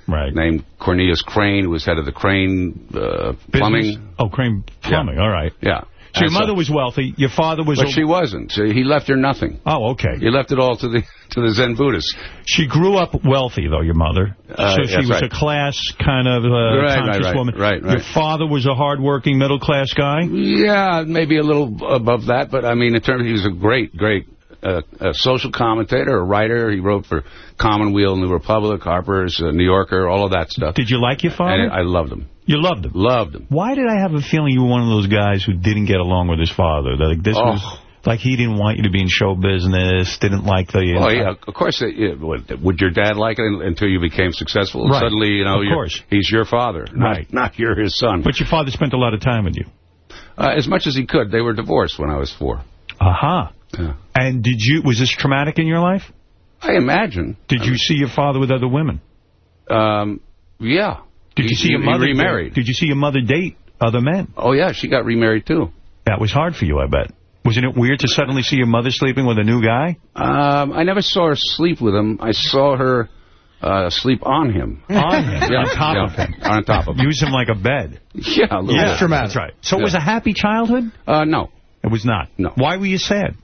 Speaker 1: right,
Speaker 20: named Cornelius Crane, who was head of the Crane uh, plumbing.
Speaker 1: Oh, Crane Plumbing. All right.
Speaker 20: Yeah.
Speaker 1: So your mother was wealthy. Your father was.
Speaker 20: But she wasn't. So he left her nothing.
Speaker 1: Oh, okay.
Speaker 20: He left it all to the to the Zen Buddhists.
Speaker 1: She grew up wealthy, though, your mother.
Speaker 20: Uh,
Speaker 1: so she was
Speaker 20: right.
Speaker 1: a class kind of uh,
Speaker 20: Right, right,
Speaker 1: conscious
Speaker 20: right,
Speaker 1: woman.
Speaker 20: right, right.
Speaker 1: Your father was a hardworking middle-class guy?
Speaker 20: Yeah, maybe a little above that, but I mean, in terms, he was a great, great uh, a social commentator, a writer. He wrote for Commonweal, New Republic, Harper's, uh, New Yorker, all of that stuff.
Speaker 1: Did you like your father?
Speaker 20: And I loved him.
Speaker 1: You loved him?
Speaker 20: Loved him.
Speaker 1: Why did I have a feeling you were one of those guys who didn't get along with his father? That like, this
Speaker 20: Oh.
Speaker 1: was... Like he didn't want you to be in show business, didn't like the...
Speaker 20: Oh, yeah, of course. uh, yeah, would, your dad like it until you became successful?
Speaker 1: Right.
Speaker 20: Suddenly, you know,
Speaker 1: Of course.
Speaker 20: he's your father, not,
Speaker 1: Right.
Speaker 20: not you're his son.
Speaker 1: But your father spent a lot of time with you.
Speaker 20: Uh, as much as he could. They were divorced when I was four.
Speaker 1: Aha.
Speaker 20: Yeah.
Speaker 1: And did you... Was this traumatic in your life?
Speaker 20: I imagine.
Speaker 1: Did you see your father with other women?
Speaker 20: Um, yeah.
Speaker 1: Did
Speaker 20: He-
Speaker 1: you see your mother...
Speaker 20: Remarried.
Speaker 1: Did you see your mother date other men?
Speaker 20: Oh, yeah, she got remarried, too.
Speaker 1: That was hard for you, I bet. Wasn't it weird to suddenly see your mother sleeping with a new guy?
Speaker 20: Um, I never saw her sleep with him. I saw her uh, sleep on him.
Speaker 1: On him?
Speaker 20: Yeah,
Speaker 1: on top
Speaker 20: yeah,
Speaker 1: of him?
Speaker 20: On top of him.
Speaker 1: Use him like a bed.
Speaker 20: Yeah, a little
Speaker 1: Yeah,
Speaker 20: bit.
Speaker 1: that's right. So it was a happy childhood?
Speaker 20: Uh, no.
Speaker 1: It was not?
Speaker 20: No.
Speaker 1: Why were you sad?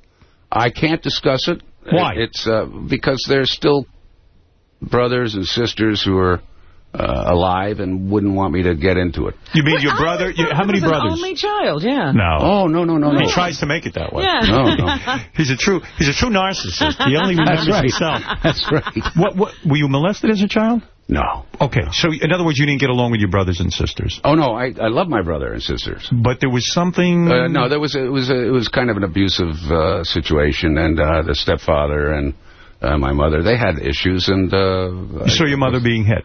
Speaker 20: I can't discuss it.
Speaker 1: Why?
Speaker 20: It's uh, because there's still brothers and sisters who are uh, alive and wouldn't want me to get into it.
Speaker 1: You mean your brother? You, how many brothers?
Speaker 2: An only child, yeah.
Speaker 1: No.
Speaker 20: Oh, no, no, no, no.
Speaker 1: He tries to make it that way.
Speaker 2: Yeah.
Speaker 20: No, no.
Speaker 1: He's a true he's a true narcissist. He only remembers
Speaker 20: That's right.
Speaker 1: himself.
Speaker 20: That's right.
Speaker 1: What what were you molested as a child?
Speaker 20: No.
Speaker 1: Okay. So in other words you didn't get along with your brothers and sisters.
Speaker 20: Oh, no, I, I love my brother and sisters.
Speaker 1: But there was something
Speaker 20: Uh, no, there was a, it was a, it was kind of an abusive uh, situation, and uh, the stepfather and uh, my mother they had issues, and uh,
Speaker 1: You saw your mother being hit.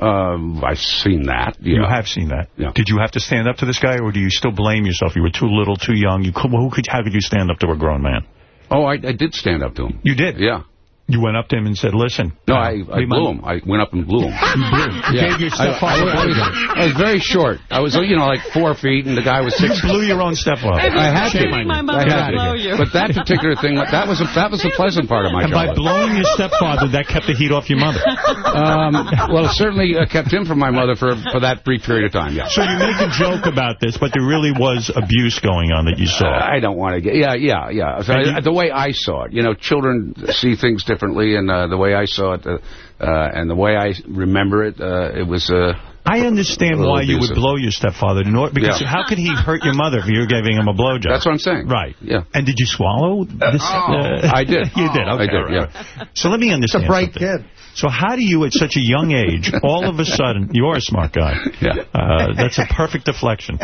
Speaker 20: Um, I've seen that. Yeah.
Speaker 1: You have seen that.
Speaker 20: Yeah.
Speaker 1: Did you have to stand up to this guy, or do you still blame yourself? You were too little, too young. You could, who could, how could you stand up to a grown man?
Speaker 20: Oh, I, I did stand up to him.
Speaker 1: You did?
Speaker 20: Yeah.
Speaker 1: You went up to him and said, listen.
Speaker 20: No,
Speaker 1: uh,
Speaker 20: I, I blew him. I went up and blew him.
Speaker 1: You blew him. You gave your
Speaker 20: I,
Speaker 1: stepfather
Speaker 20: I, I, was, I was very short. I was, you know, like four feet, and the guy was six.
Speaker 1: You blew your own stepfather.
Speaker 20: I had to.
Speaker 2: my
Speaker 20: I
Speaker 2: mother
Speaker 20: had
Speaker 2: blow
Speaker 20: to.
Speaker 2: you.
Speaker 20: But that particular thing, that was a, that was a pleasant part of my
Speaker 1: And by blowing your stepfather, that kept the heat off your mother.
Speaker 20: Um, well, it certainly uh, kept him from my mother for for that brief period of time. Yeah.
Speaker 1: So you make a joke about this, but there really was abuse going on that you saw.
Speaker 20: I don't want to get. Yeah, yeah, yeah. So
Speaker 1: And you-
Speaker 20: the way I saw it, you know, children see things differently, and uh, the way I saw it, uh, uh, and the way I remember it, uh, it was. Uh,
Speaker 1: I understand
Speaker 20: A little
Speaker 1: why you would blow your stepfather to order, because
Speaker 20: Yeah.
Speaker 1: how could he hurt your mother if you were giving him a blowjob?
Speaker 20: That's what I'm saying.
Speaker 1: Right.
Speaker 20: Yeah.
Speaker 1: And did you swallow this? uh,
Speaker 20: I did.
Speaker 1: you did.
Speaker 20: I
Speaker 1: Okay.
Speaker 20: did,
Speaker 1: right. So let me understand.
Speaker 3: It's a bright
Speaker 1: something.
Speaker 3: kid.
Speaker 1: So how do you, at such a young age, all of a sudden, you're a smart guy.
Speaker 20: Yeah.
Speaker 1: Uh, that's a perfect deflection.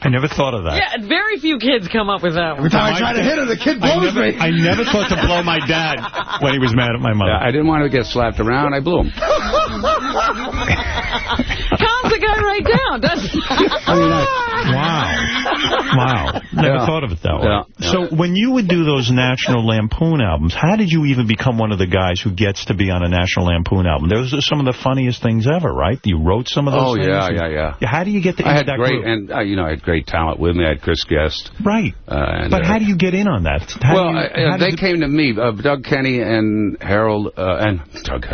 Speaker 1: I never thought of that.
Speaker 2: Yeah, very few kids come up with that one.
Speaker 3: Every time I try to hit her, the kid
Speaker 1: I
Speaker 3: blows
Speaker 1: never,
Speaker 3: me.
Speaker 1: I never thought to blow my dad when he was mad at my mother.
Speaker 20: Yeah, I didn't want to get slapped around. I blew him.
Speaker 2: Calms the guy right down, doesn't he?
Speaker 20: I mean, I,
Speaker 1: Wow. Wow. Never
Speaker 20: Yeah.
Speaker 1: thought of it that way.
Speaker 20: Yeah, yeah.
Speaker 1: So when you would do those National Lampoon albums, how did you even become one of the guys who gets to be on a National Lampoon album? Those are some of the funniest things ever, right? You wrote some of those
Speaker 20: Oh,
Speaker 1: things.
Speaker 20: yeah, yeah, yeah.
Speaker 1: How do you get to
Speaker 20: I
Speaker 1: into
Speaker 20: had
Speaker 1: that
Speaker 20: great,
Speaker 1: group?
Speaker 20: and uh, you know, I had great talent with me. I had Chris Guest.
Speaker 1: Right.
Speaker 20: Uh,
Speaker 1: But
Speaker 20: uh,
Speaker 1: how do you get in on that? How
Speaker 20: well,
Speaker 1: you,
Speaker 20: I- uh, they came to me, uh, Doug Kenney and Harold, uh, and Doug,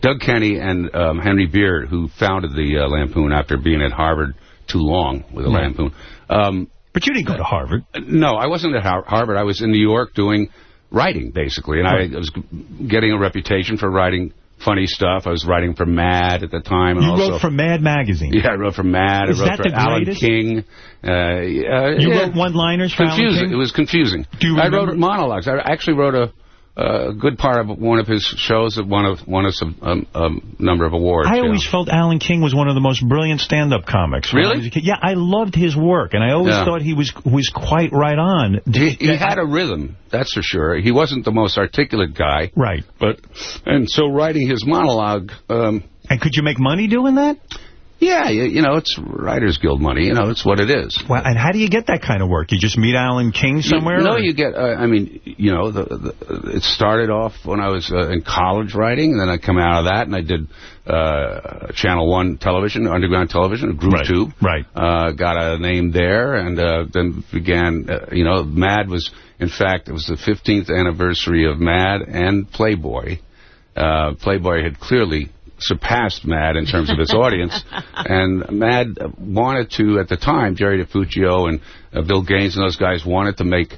Speaker 20: Doug Kenney and um, Henry Beard, who founded the uh, Lampoon after being at Harvard too long with the
Speaker 1: Right.
Speaker 20: Lampoon. Um,
Speaker 1: But you didn't go to Harvard.
Speaker 20: no, I wasn't at Harvard. I was in New York doing writing, basically, and
Speaker 1: Right.
Speaker 20: I was getting a reputation for writing funny stuff. I was writing for Mad at the time, and
Speaker 1: You
Speaker 20: also
Speaker 1: wrote for Mad Magazine.
Speaker 20: yeah, I wrote for Mad.
Speaker 1: Is
Speaker 20: I wrote
Speaker 1: that
Speaker 20: for
Speaker 1: the
Speaker 20: Alan
Speaker 1: greatest?
Speaker 20: King. Uh, uh,
Speaker 1: You
Speaker 20: yeah.
Speaker 1: wrote one-liners for
Speaker 20: confusing. It was confusing.
Speaker 1: Do you
Speaker 20: I wrote monologues. I actually wrote a, a good part of one of his shows that won, of, won us a, um, a number of awards.
Speaker 1: I
Speaker 20: yeah.
Speaker 1: always felt Alan King was one of the most brilliant stand-up comics. I
Speaker 20: Really?
Speaker 1: Yeah, I loved his work, and I always
Speaker 20: Yeah.
Speaker 1: thought he was was quite right on.
Speaker 20: He, he had a rhythm, that's for sure. He wasn't the most articulate guy.
Speaker 1: Right.
Speaker 20: But and so writing his monologue, um,
Speaker 1: And could you make money doing that?
Speaker 20: Yeah, you, you know, it's Writers Guild money. You know, it's what it is.
Speaker 1: Well, and how do you get that kind of work? You just meet Alan King somewhere?
Speaker 20: You, no,
Speaker 1: or-
Speaker 20: you get. Uh, I mean, you know, the, the, it started off when I was uh, in college writing, and then I come out of that, and I did uh, Channel One television, underground television, Group
Speaker 1: Right,
Speaker 20: Two.
Speaker 1: right.
Speaker 20: Uh, got a name there, and uh, then began. Uh, you know, Mad was. In fact, it was the 15th anniversary of Mad and Playboy. Uh, Playboy had clearly surpassed Mad in terms of its audience, and Mad wanted to, at the time, Jerry DeFuccio and uh, Bill Gaines and those guys wanted to make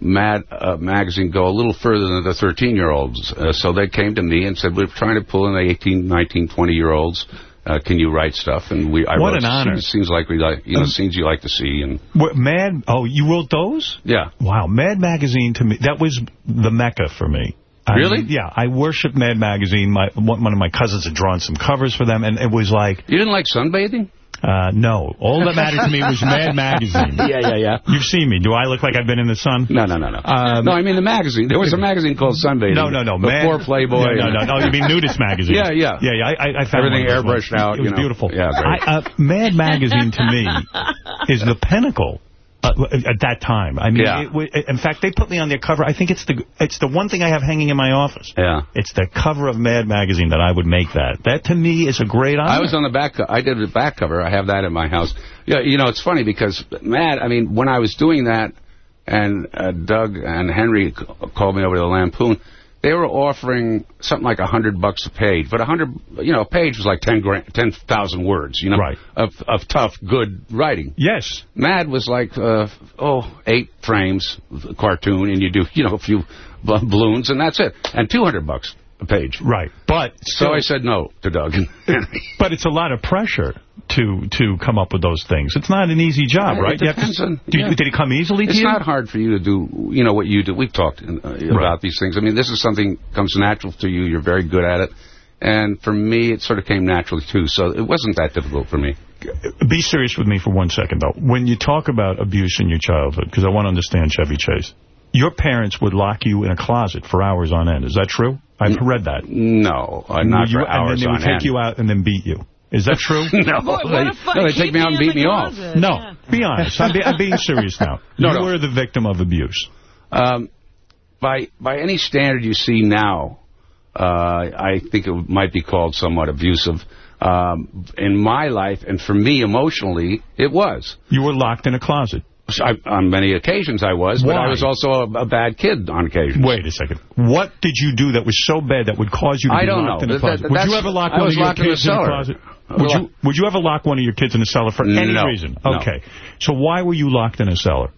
Speaker 20: Mad uh, magazine go a little further than the 13-year-olds. Uh, so they came to me and said, we're trying to pull in the 18, 19, 20-year-olds. Uh, can you write stuff? And we, I
Speaker 1: What
Speaker 20: wrote
Speaker 1: an honor.
Speaker 20: Scenes, scenes like we like, you know,
Speaker 1: Um,
Speaker 20: scenes you like to see, and
Speaker 1: What, Mad, oh, you wrote those?
Speaker 20: yeah.
Speaker 1: Wow, Mad Magazine to me, that was the mecca for me. I
Speaker 20: Really?
Speaker 1: mean, yeah, I worship Mad Magazine. My one of my cousins had drawn some covers for them, and it was like...
Speaker 20: You didn't like sunbathing?
Speaker 1: Uh, no. All that mattered to me was Mad Magazine.
Speaker 20: Yeah, yeah, yeah.
Speaker 1: You've seen me. Do I look like I've been in the sun?
Speaker 20: No, no, no, no.
Speaker 1: Um,
Speaker 20: no, I mean the magazine. There was a magazine called Sunbathing.
Speaker 1: No, no, no.
Speaker 20: Before
Speaker 1: Mad,
Speaker 20: Playboy.
Speaker 1: No, no, no, no. You mean Nudist Magazine?
Speaker 20: Yeah, yeah.
Speaker 1: Yeah, yeah. I, I, I found
Speaker 20: Everything
Speaker 1: one of those
Speaker 20: airbrushed out,
Speaker 1: It was
Speaker 20: you know.
Speaker 1: beautiful.
Speaker 20: Yeah.
Speaker 1: I, uh, Mad Magazine to me is the pinnacle. Uh, at that time, I mean,
Speaker 20: Yeah.
Speaker 1: it, in fact, they put me on their cover. I think it's the it's the one thing I have hanging in my office.
Speaker 20: Yeah.
Speaker 1: It's the cover of Mad Magazine that I would make that. That to me is a great honor.
Speaker 20: I was on the back. I did the back cover. I have that in my house. Yeah, you know, it's funny because Mad, I mean, when I was doing that, and uh, Doug and Henry called me over to the Lampoon. They were offering something like a hundred bucks a page, but a hundred, you know, a page was like ten grand, ten thousand words, you know,
Speaker 1: Right.
Speaker 20: of of tough, good writing.
Speaker 1: Yes.
Speaker 20: Mad was like, uh, oh, eight frames, cartoon, and you do, you know, a few balloons, and that's it, and two hundred bucks page.
Speaker 1: Right. But
Speaker 20: So I said no to Doug.
Speaker 1: But it's a lot of pressure to to come up with those things. It's not an easy job,
Speaker 20: It
Speaker 1: right? Have to-
Speaker 20: on-
Speaker 1: do
Speaker 20: yeah.
Speaker 1: Did it come easily to
Speaker 20: It's not hard for you to do, you know, what you do. We've talked uh, about these things. I mean, this is something comes natural to you. You're very good at it. And for me, it sort of came naturally, too. So it wasn't that difficult for me.
Speaker 1: Be serious with me for one second, though. When you talk about abuse in your childhood, because I want to understand Chevy Chase, your parents would lock you in a closet for hours on end. Is that true? I've read that.
Speaker 20: No, uh, not
Speaker 1: you,
Speaker 20: for hours
Speaker 1: And then they would take
Speaker 20: end.
Speaker 1: you out and then beat you. Is that true?
Speaker 20: no,
Speaker 2: What- what
Speaker 20: they, no, they take me out and beat
Speaker 2: the
Speaker 20: me off.
Speaker 1: No,
Speaker 2: Yeah.
Speaker 1: be honest. I'm, be, I'm being serious now.
Speaker 20: No,
Speaker 1: you
Speaker 20: no.
Speaker 1: were the victim of abuse.
Speaker 20: Um, by by any standard you see now, uh, I think it might be called somewhat abusive. Um, in my life, and for me emotionally, it was.
Speaker 1: You were locked in a closet.
Speaker 20: I, on many occasions I was, but I was also a, a bad kid on occasion.
Speaker 1: Wait a second. What did you do that was so bad that would cause you to
Speaker 20: I
Speaker 1: be
Speaker 20: don't
Speaker 1: locked
Speaker 20: know.
Speaker 1: in a closet?
Speaker 20: that-
Speaker 1: would you ever lock
Speaker 20: I
Speaker 1: one of your
Speaker 20: locked in the
Speaker 1: kids in a
Speaker 20: cellar.
Speaker 1: closet? Would you, would you ever lock one of your kids in a cellar for any
Speaker 20: No.
Speaker 1: reason?
Speaker 20: No.
Speaker 1: Okay. So why were you locked in a cellar?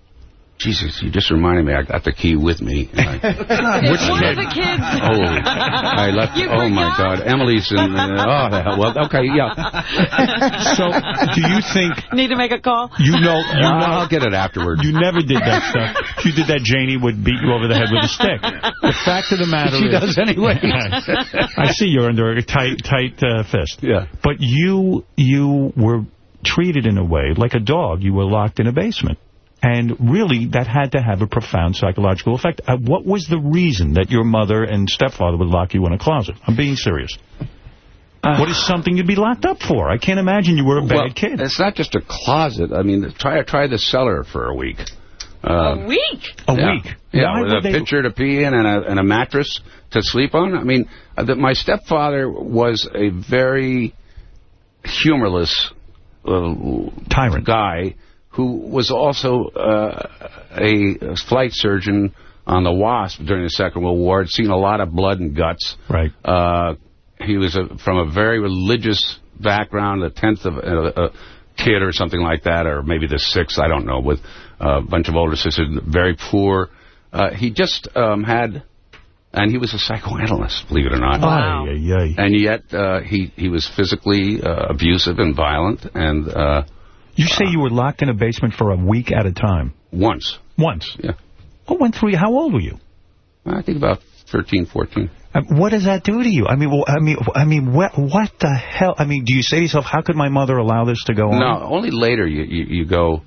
Speaker 20: Jesus, you just reminded me I got the key with me. And I,
Speaker 2: It's one of the kids.
Speaker 20: Holy. I left.
Speaker 2: You
Speaker 20: oh, my God. Emily's in. Uh, oh, the hell. Well, okay, yeah.
Speaker 1: So do you think
Speaker 2: Need to make a call?
Speaker 1: you know you know
Speaker 20: I'll get it afterward.
Speaker 1: you never did that stuff? You did that Janie would beat you over the head with a stick. The fact of the matter
Speaker 20: She
Speaker 1: is
Speaker 20: does anyway.
Speaker 1: I see you're under a tight tight uh, fist.
Speaker 20: Yeah.
Speaker 1: But you you were treated in a way like a dog. You were locked in a basement. And really, that had to have a profound psychological effect. Uh, what was the reason that your mother and stepfather would lock you in a closet? I'm being serious. what is something you'd be locked up for? I can't imagine you were a bad
Speaker 20: well,
Speaker 1: kid.
Speaker 20: It's not just a closet. I mean, try try the cellar for a week. Uh,
Speaker 2: A week?
Speaker 1: A
Speaker 20: yeah.
Speaker 1: week?
Speaker 20: Yeah,
Speaker 1: Why
Speaker 20: with a
Speaker 1: they-
Speaker 20: pitcher to pee in and a, and a mattress to sleep on. I mean, uh, the, my stepfather was a very humorless uh,
Speaker 1: tyrant
Speaker 20: guy who was also uh, a flight surgeon on the Wasp during the Second World War. Had seen a lot of blood and guts.
Speaker 1: Right.
Speaker 20: Uh, he was a, from a very religious background, a tenth of a, a kid or something like that, or maybe the sixth, I don't know, with a bunch of older sisters, very poor. Uh, he just um, had, and he was a psychoanalyst, believe it or not.
Speaker 1: Wow. Ay, ay, ay.
Speaker 20: And yet uh, he he was physically uh, abusive and violent, and uh,
Speaker 1: You say you were locked in a basement for a week at a time?
Speaker 20: once,
Speaker 1: Once?
Speaker 20: yeah,
Speaker 1: What went through you? How old were you?
Speaker 20: I think about 13, 14.
Speaker 1: Uh, What does that do to you? I mean, well, I mean, I mean, what, what the hell? I mean, do you say to yourself, how could my mother allow this to go on?
Speaker 20: No, only later you you, you go.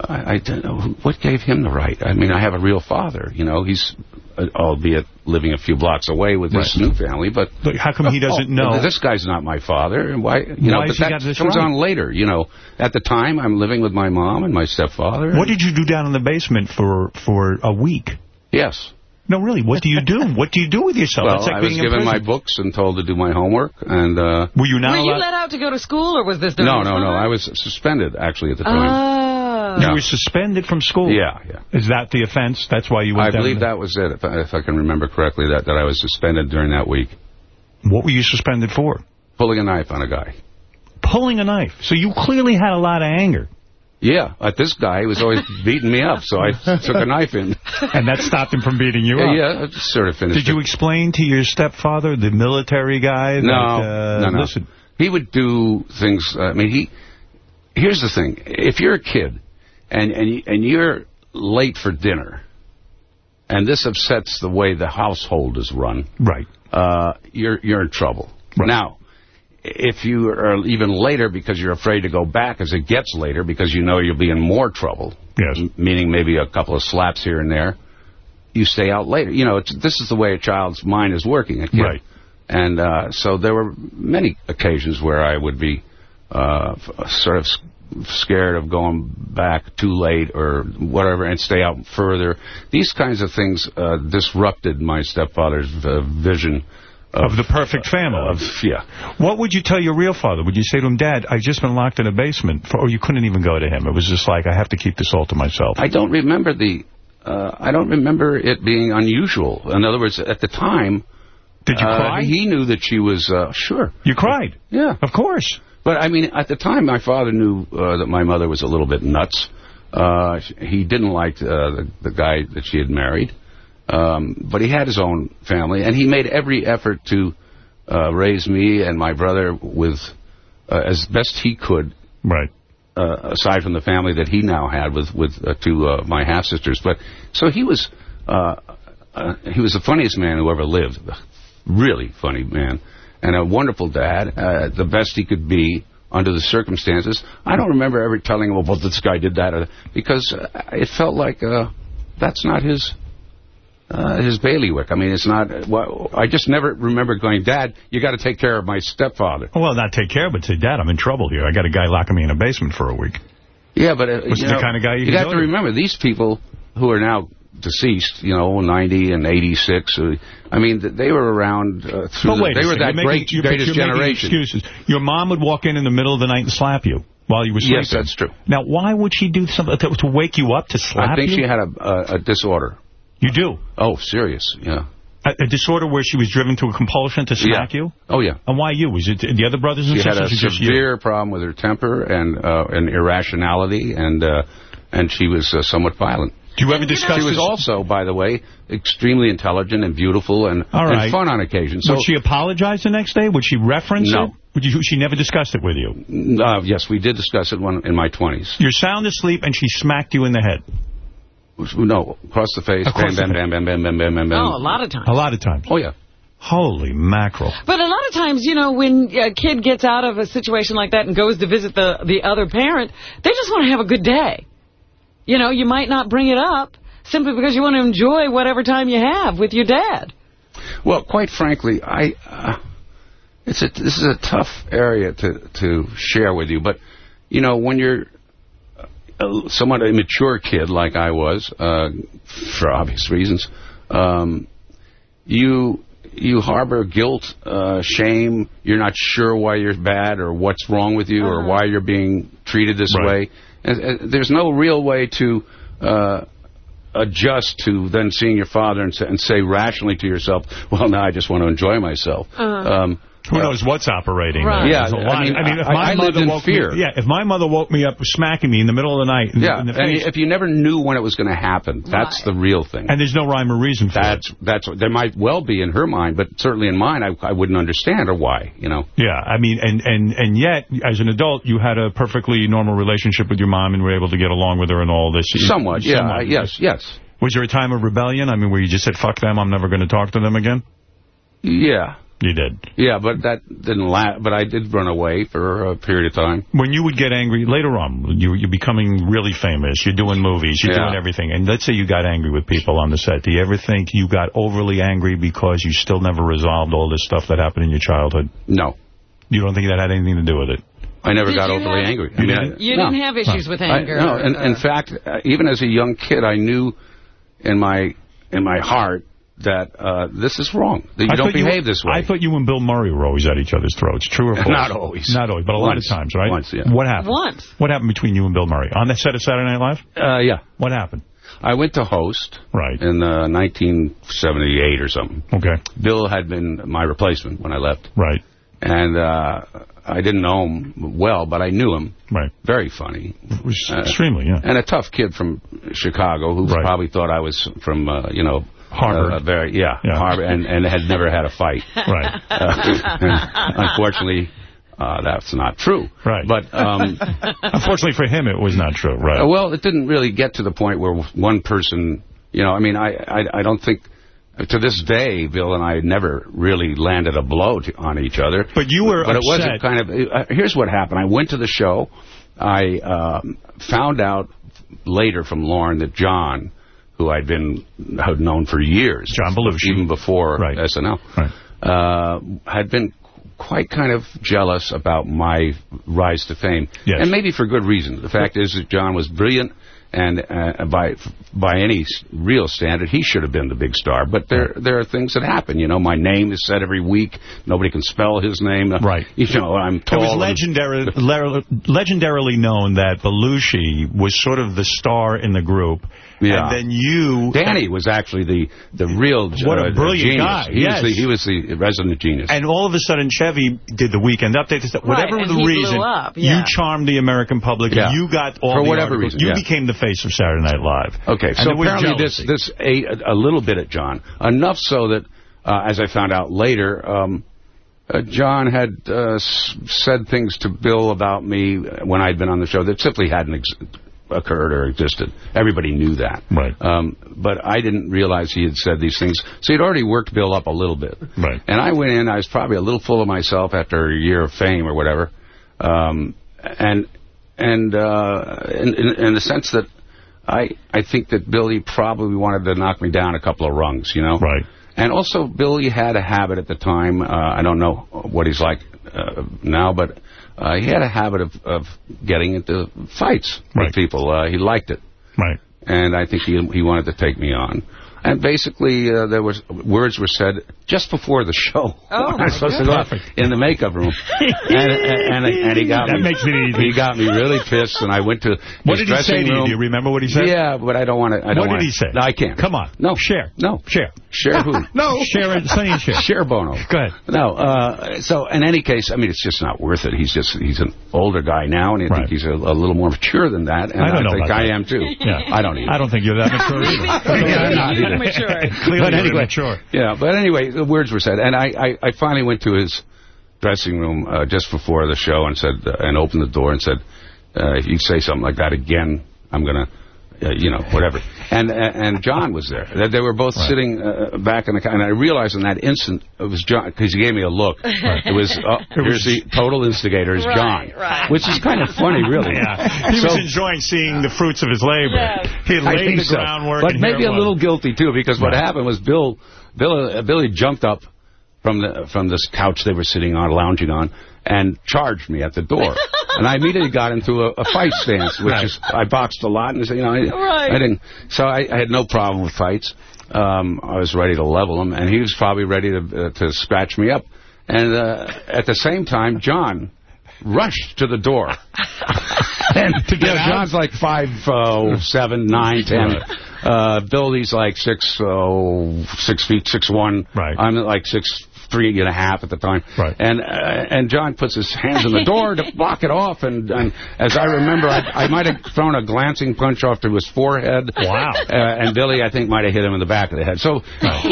Speaker 20: I, I don't know what gave him the right. I mean, I have a real father. You know, he's uh, albeit living a few blocks away with his
Speaker 1: Right.
Speaker 20: new family, but
Speaker 1: Look, how come he doesn't
Speaker 20: Oh,
Speaker 1: know?
Speaker 20: This guy's not my father, and why? You know, but that
Speaker 1: got this
Speaker 20: comes
Speaker 1: right?
Speaker 20: on later. You know, at the time, I'm living with my mom and my stepfather.
Speaker 1: What did you do down in the basement for for a week?
Speaker 20: Yes.
Speaker 1: No, really, what do you do? what do you do with yourself?
Speaker 20: Well,
Speaker 1: like
Speaker 20: I was given my books and told to do my homework, and uh,
Speaker 1: Were you not
Speaker 2: Were you let out to go to school, or was this during
Speaker 20: no, no, no. I was suspended actually at the time.
Speaker 2: Oh.
Speaker 1: You were suspended from school?
Speaker 20: Yeah, yeah.
Speaker 1: Is that the offense? That's why you went
Speaker 20: I
Speaker 1: down
Speaker 20: believe
Speaker 1: there?
Speaker 20: that was it, if I, if I can remember correctly, that, that I was suspended during that week.
Speaker 1: What were you suspended for?
Speaker 20: Pulling a knife on a guy.
Speaker 1: Pulling a knife. So you clearly had a lot of anger.
Speaker 20: Yeah, at this guy, he was always beating me up, so I took a knife in.
Speaker 1: And that stopped him from beating you
Speaker 20: Yeah,
Speaker 1: up.
Speaker 20: yeah, I sort of finished
Speaker 1: Did you explain to your stepfather, the military guy, that,
Speaker 20: No,
Speaker 1: uh,
Speaker 20: no, no.
Speaker 1: listen,
Speaker 20: He would do things, uh, I mean, he, here's the thing. If you're a kid and, and, and you're late for dinner, and this upsets the way the household is run,
Speaker 1: right,
Speaker 20: uh, you're, you're in trouble. Now, if you are even later because you're afraid to go back as it gets later because you know you'll be in more trouble,
Speaker 1: yes.
Speaker 20: meaning maybe a couple of slaps here and there, you stay out later. You know, it's, this is the way a child's mind is working.
Speaker 1: Right.
Speaker 20: And uh, so there were many occasions where I would be uh, sort of scared of going back too late or whatever and stay out further. These kinds of things uh, disrupted my stepfather's uh, vision
Speaker 1: of the perfect family.
Speaker 20: Of, yeah.
Speaker 1: What would you tell your real father? Would you say to him, Dad, I've just been locked in a basement, for, or you couldn't even go to him? It was just like, I have to keep this all to myself.
Speaker 20: I don't remember the. Uh, I don't remember it being unusual. In other words, at the time,
Speaker 1: did you
Speaker 20: uh,
Speaker 1: cry?
Speaker 20: He knew that she was uh, sure.
Speaker 1: You cried.
Speaker 20: Yeah,
Speaker 1: of course.
Speaker 20: But I mean, at the time, my father knew uh, that my mother was a little bit nuts. Uh, he didn't like uh, the, the guy that she had married, um, but he had his own family, and he made every effort to uh, raise me and my brother with uh, as best he could.
Speaker 1: Right.
Speaker 20: Uh, aside from the family that he now had with with uh, two uh, my half sisters, but so he was uh, uh, he was the funniest man who ever lived, really funny man, and a wonderful dad, uh, the best he could be under the circumstances. I don't remember ever telling him, well, this guy did that, or, because uh, it felt like uh, that's not his uh, his bailiwick. I mean, it's not. Well, I just never remember going, Dad, you got to take care of my stepfather.
Speaker 1: Well, not take care, of but say, Dad, I'm in trouble here. I got a guy locking me in a basement for a week.
Speaker 20: Yeah, but uh, you
Speaker 1: the
Speaker 20: know,
Speaker 1: kind of guy you
Speaker 20: you to
Speaker 1: to?
Speaker 20: remember these people who are now deceased, you know, 90 and 86. Uh, I mean, they were around uh, through. The-
Speaker 1: wait
Speaker 20: they were that
Speaker 1: You're
Speaker 20: great, greatest generation.
Speaker 1: excuses. Your mom would walk in in the middle of the night and slap you while you were sleeping.
Speaker 20: Yes, that's true.
Speaker 1: Now, why would she do something to, to wake you up to slap you?
Speaker 20: I think
Speaker 1: you?
Speaker 20: she had a, a, a disorder.
Speaker 1: You do?
Speaker 20: Oh, serious? Yeah.
Speaker 1: A, a disorder where she was driven to a compulsion to smack
Speaker 20: Yeah.
Speaker 1: you?
Speaker 20: Oh, yeah.
Speaker 1: And why you? Was it the other brothers and
Speaker 20: She had
Speaker 1: sisters
Speaker 20: a
Speaker 1: or just you?
Speaker 20: severe problem with her temper and uh, and irrationality, and uh, and she was uh, somewhat violent.
Speaker 1: Do you ever discuss
Speaker 20: She was also, by the way, extremely intelligent and beautiful and,
Speaker 1: All right.
Speaker 20: and fun on occasion. So,
Speaker 1: Would she apologize the next day? Would she reference
Speaker 20: No.
Speaker 1: it? Would you, she never discussed it with you?
Speaker 20: uh, yes, we did discuss it one in my 20s.
Speaker 1: You're sound asleep and she smacked you in the head.
Speaker 20: No, across the face.
Speaker 1: Across
Speaker 20: bam,
Speaker 1: the
Speaker 20: bam, bam, bam, bam, bam, bam, bam.
Speaker 2: Oh, a lot of times.
Speaker 1: A lot of times.
Speaker 20: Oh, yeah.
Speaker 1: Holy mackerel.
Speaker 2: But a lot of times, you know, when a kid gets out of a situation like that and goes to visit the, the other parent, they just want to have a good day. You know, you might not bring it up simply because you want to enjoy whatever time you have with your dad.
Speaker 20: Well, quite frankly, I uh, it's a this is a tough area to to share with you. But you know, when you're a somewhat immature kid like I was, uh, for obvious reasons, um, you you harbor guilt, uh, shame. You're not sure why you're bad or what's wrong with you or why you're being treated this way. There's no real way to. Uh, adjust to then seeing your father and say, and say rationally to yourself, well, now I just want to enjoy myself.
Speaker 2: Uh-huh.
Speaker 20: Um,
Speaker 1: Who knows what's operating
Speaker 20: Right. Yeah,
Speaker 1: There's a
Speaker 20: I
Speaker 1: lot.
Speaker 20: mean,
Speaker 1: I mean, if
Speaker 20: I-
Speaker 1: my
Speaker 20: I lived
Speaker 1: mother
Speaker 20: in
Speaker 1: woke
Speaker 20: fear.
Speaker 1: Me, yeah, if my mother woke me up smacking me in the middle of the night in,
Speaker 20: yeah,
Speaker 1: in the
Speaker 20: and if you never knew when it was going to happen, that's the real thing.
Speaker 1: and there's no rhyme or reason for
Speaker 20: that's that's there might well be in her mind, but certainly in mine, I, I wouldn't understand or why. You know.
Speaker 1: Yeah, I mean, and, and, and yet, as an adult, you had a perfectly normal relationship with your mom and were able to get along with her and all this.
Speaker 20: Somewhat, yeah, yes, yes.
Speaker 1: Was there a time of rebellion? I mean, where you just said, fuck them, I'm never going to talk to them again?
Speaker 20: Yeah.
Speaker 1: You did.
Speaker 20: Yeah, but that didn't last. But I did run away for a period of time.
Speaker 1: When you would get angry, later on, you, you're becoming really famous, you're doing movies, you're
Speaker 20: Yeah.
Speaker 1: doing everything, and let's say you got angry with people on the set. Do you ever think you got overly angry because you still never resolved all this stuff that happened in your childhood?
Speaker 20: No.
Speaker 1: You don't think that had anything to do with it?
Speaker 20: I never
Speaker 2: Did
Speaker 20: got overly
Speaker 2: have-
Speaker 20: angry.
Speaker 1: You
Speaker 20: I mean,
Speaker 1: didn't?
Speaker 20: I-
Speaker 2: You
Speaker 20: no.
Speaker 2: didn't have issues with
Speaker 20: I-
Speaker 2: anger.
Speaker 20: no, in, in
Speaker 2: uh,
Speaker 20: fact, uh, even as a young kid, I knew in my in my heart that uh, this is wrong. That you
Speaker 1: I
Speaker 20: don't
Speaker 1: thought you-
Speaker 20: behave this way.
Speaker 1: I thought you and Bill Murray were always at each other's throats. True or false?
Speaker 20: Not always.
Speaker 1: Not always, but a lot of times, right?
Speaker 20: Once, yeah.
Speaker 1: What happened?
Speaker 2: Once.
Speaker 1: What happened between you and Bill Murray? On the set of Saturday Night Live?
Speaker 20: Uh, yeah.
Speaker 1: What happened?
Speaker 20: I went to host
Speaker 1: right.
Speaker 20: in uh, 1978 or something.
Speaker 1: Okay.
Speaker 20: Bill had been my replacement when I left.
Speaker 1: Right.
Speaker 20: And uh, I didn't know him well, but I knew him.
Speaker 1: Right.
Speaker 20: Very funny. Uh,
Speaker 1: Extremely, yeah.
Speaker 20: And a tough kid from Chicago who probably thought I was from, uh, you know,
Speaker 1: Harvard.
Speaker 20: Uh, very, yeah,
Speaker 1: Yeah.
Speaker 20: Harvard, and, and had never had a fight.
Speaker 1: Right.
Speaker 20: Uh, unfortunately, uh, that's not true.
Speaker 1: Right.
Speaker 20: But um,
Speaker 1: Unfortunately for him, it was not true, right?
Speaker 20: uh, well, it didn't really get to the point where one person, you know, I mean, I, I, I don't think, to this day, Bill and I never really landed a blow to, on each other.
Speaker 1: But you were
Speaker 20: But it wasn't kind of, uh, here's what happened. I went to the show. I um, found out later from Lorne that John, who I'd been, had known for years.
Speaker 1: John Belushi.
Speaker 20: Even before
Speaker 1: Right.
Speaker 20: SNL.
Speaker 1: Right.
Speaker 20: Uh, had been quite kind of jealous about my rise to fame.
Speaker 1: Yes.
Speaker 20: And maybe for good reason. The fact is that John was brilliant, and uh, by by any real standard, he should have been the big star. But there there are things that happen. You know, my name is said every week. Nobody can spell his name.
Speaker 1: Right.
Speaker 20: You know, I'm
Speaker 1: It was legendary, le- legendarily known that Belushi was sort of the star in the group.
Speaker 20: Yeah.
Speaker 1: And then you...
Speaker 20: Danny was actually the the real
Speaker 1: What a
Speaker 20: uh,
Speaker 1: brilliant
Speaker 20: genius.
Speaker 1: guy,
Speaker 20: He
Speaker 1: yes.
Speaker 20: was the he was the resident genius.
Speaker 1: And all of a sudden, Chevy did the weekend update. and stuff.
Speaker 2: Right,
Speaker 1: Whatever the reason,
Speaker 2: up,
Speaker 1: you charmed the American public.
Speaker 20: Yeah.
Speaker 1: You got all
Speaker 20: For
Speaker 1: the
Speaker 20: whatever
Speaker 1: articles.
Speaker 20: reason,
Speaker 1: You became the face of Saturday Night Live.
Speaker 20: Okay,
Speaker 1: And
Speaker 20: so apparently this this ate a, a little bit at John, enough so that, uh, as I found out later, um, uh, John had uh, s said things to Bill about me when I'd been on the show that simply hadn't ex occurred or existed. Everybody knew that.
Speaker 1: Right.
Speaker 20: Um, but I didn't realize he had said these things. So he'd already worked Bill up a little bit.
Speaker 1: Right.
Speaker 20: And I went in, I was probably a little full of myself after a year of fame or whatever. Um, and and uh, in, in, in the sense that I I think that Billy probably wanted to knock me down a couple of rungs, you know?
Speaker 1: Right.
Speaker 20: And also, Billy had a habit at the time, uh, I don't know what he's like uh, now, but uh, he had a habit of, of getting into fights
Speaker 1: Right.
Speaker 20: with people. Uh, he liked it.
Speaker 1: Right.
Speaker 20: And I think he he wanted to take me on. And basically, uh, there was words were said just before the show.
Speaker 1: Oh,
Speaker 20: I was supposed to go in the makeup room, and, and, and, and he got
Speaker 1: That
Speaker 20: me.
Speaker 1: makes it easy.
Speaker 20: He got me really pissed, and I went to
Speaker 1: What did he say to you? Do you remember what he said?
Speaker 20: Yeah, but I don't want to. I don't
Speaker 1: What did
Speaker 20: wanna-
Speaker 1: he say?
Speaker 20: No, I can't.
Speaker 1: Come on.
Speaker 20: No,
Speaker 1: Share.
Speaker 20: No,
Speaker 1: Share.
Speaker 20: share who?
Speaker 1: No. Share it. Sonny and Cher.
Speaker 20: Cher Bono.
Speaker 1: Go ahead.
Speaker 20: No, uh, so in any case, I mean, it's just not worth it. He's just, he's an older guy now, and I
Speaker 1: Right.
Speaker 20: think he's a, a little more mature than that, and
Speaker 1: I don't know
Speaker 20: think I
Speaker 1: that.
Speaker 20: am too.
Speaker 1: Yeah.
Speaker 20: I don't either.
Speaker 1: I don't think you're that mature either.
Speaker 20: Yeah, I'm not either.
Speaker 1: Clearly
Speaker 20: But anyway,
Speaker 1: immature.
Speaker 20: Yeah, but anyway, the words were said, and I, I, I finally went to his dressing room uh, just before the show and said, uh, and opened the door and said, uh, if you say something like that again, I'm gonna. Uh, you know, whatever. And and John was there. They- They were both sitting uh, back in the car, and I realized in that instant it was John because he gave me a look. It was uh, here's the total instigator is
Speaker 2: Right,
Speaker 20: John,
Speaker 2: right.
Speaker 20: which is kind of funny, really.
Speaker 1: Yeah. He
Speaker 20: So-
Speaker 1: was enjoying seeing the fruits of his labor. He had laid the
Speaker 20: so.
Speaker 1: groundwork.
Speaker 20: But maybe a
Speaker 1: was.
Speaker 20: little guilty, too, because what happened was Bill, Bill, uh, Billy jumped up from the from this couch they were sitting on, lounging on, and charged me at the door. and I immediately got into a, a fight stance, which
Speaker 1: Right.
Speaker 20: is, I boxed a lot, and you know, I,
Speaker 2: Right.
Speaker 20: I didn't, so I, I had no problem with fights. Um, I was ready to level him, and he was probably ready to uh, to scratch me up. And uh, at the same time, John rushed to the door. and
Speaker 1: To get
Speaker 20: you know. John's like five, uh, seven, nine, ten. Uh, Billy's like six, oh, six feet, six one.
Speaker 1: Right.
Speaker 20: I'm like six three and a half at the time.
Speaker 1: Right.
Speaker 20: And uh, and John puts his hands on the door to block it off. And, and as I remember, I, I might have thrown a glancing punch off to his forehead.
Speaker 1: Wow.
Speaker 20: Uh, and Billy, I think, might have hit him in the back of the head. So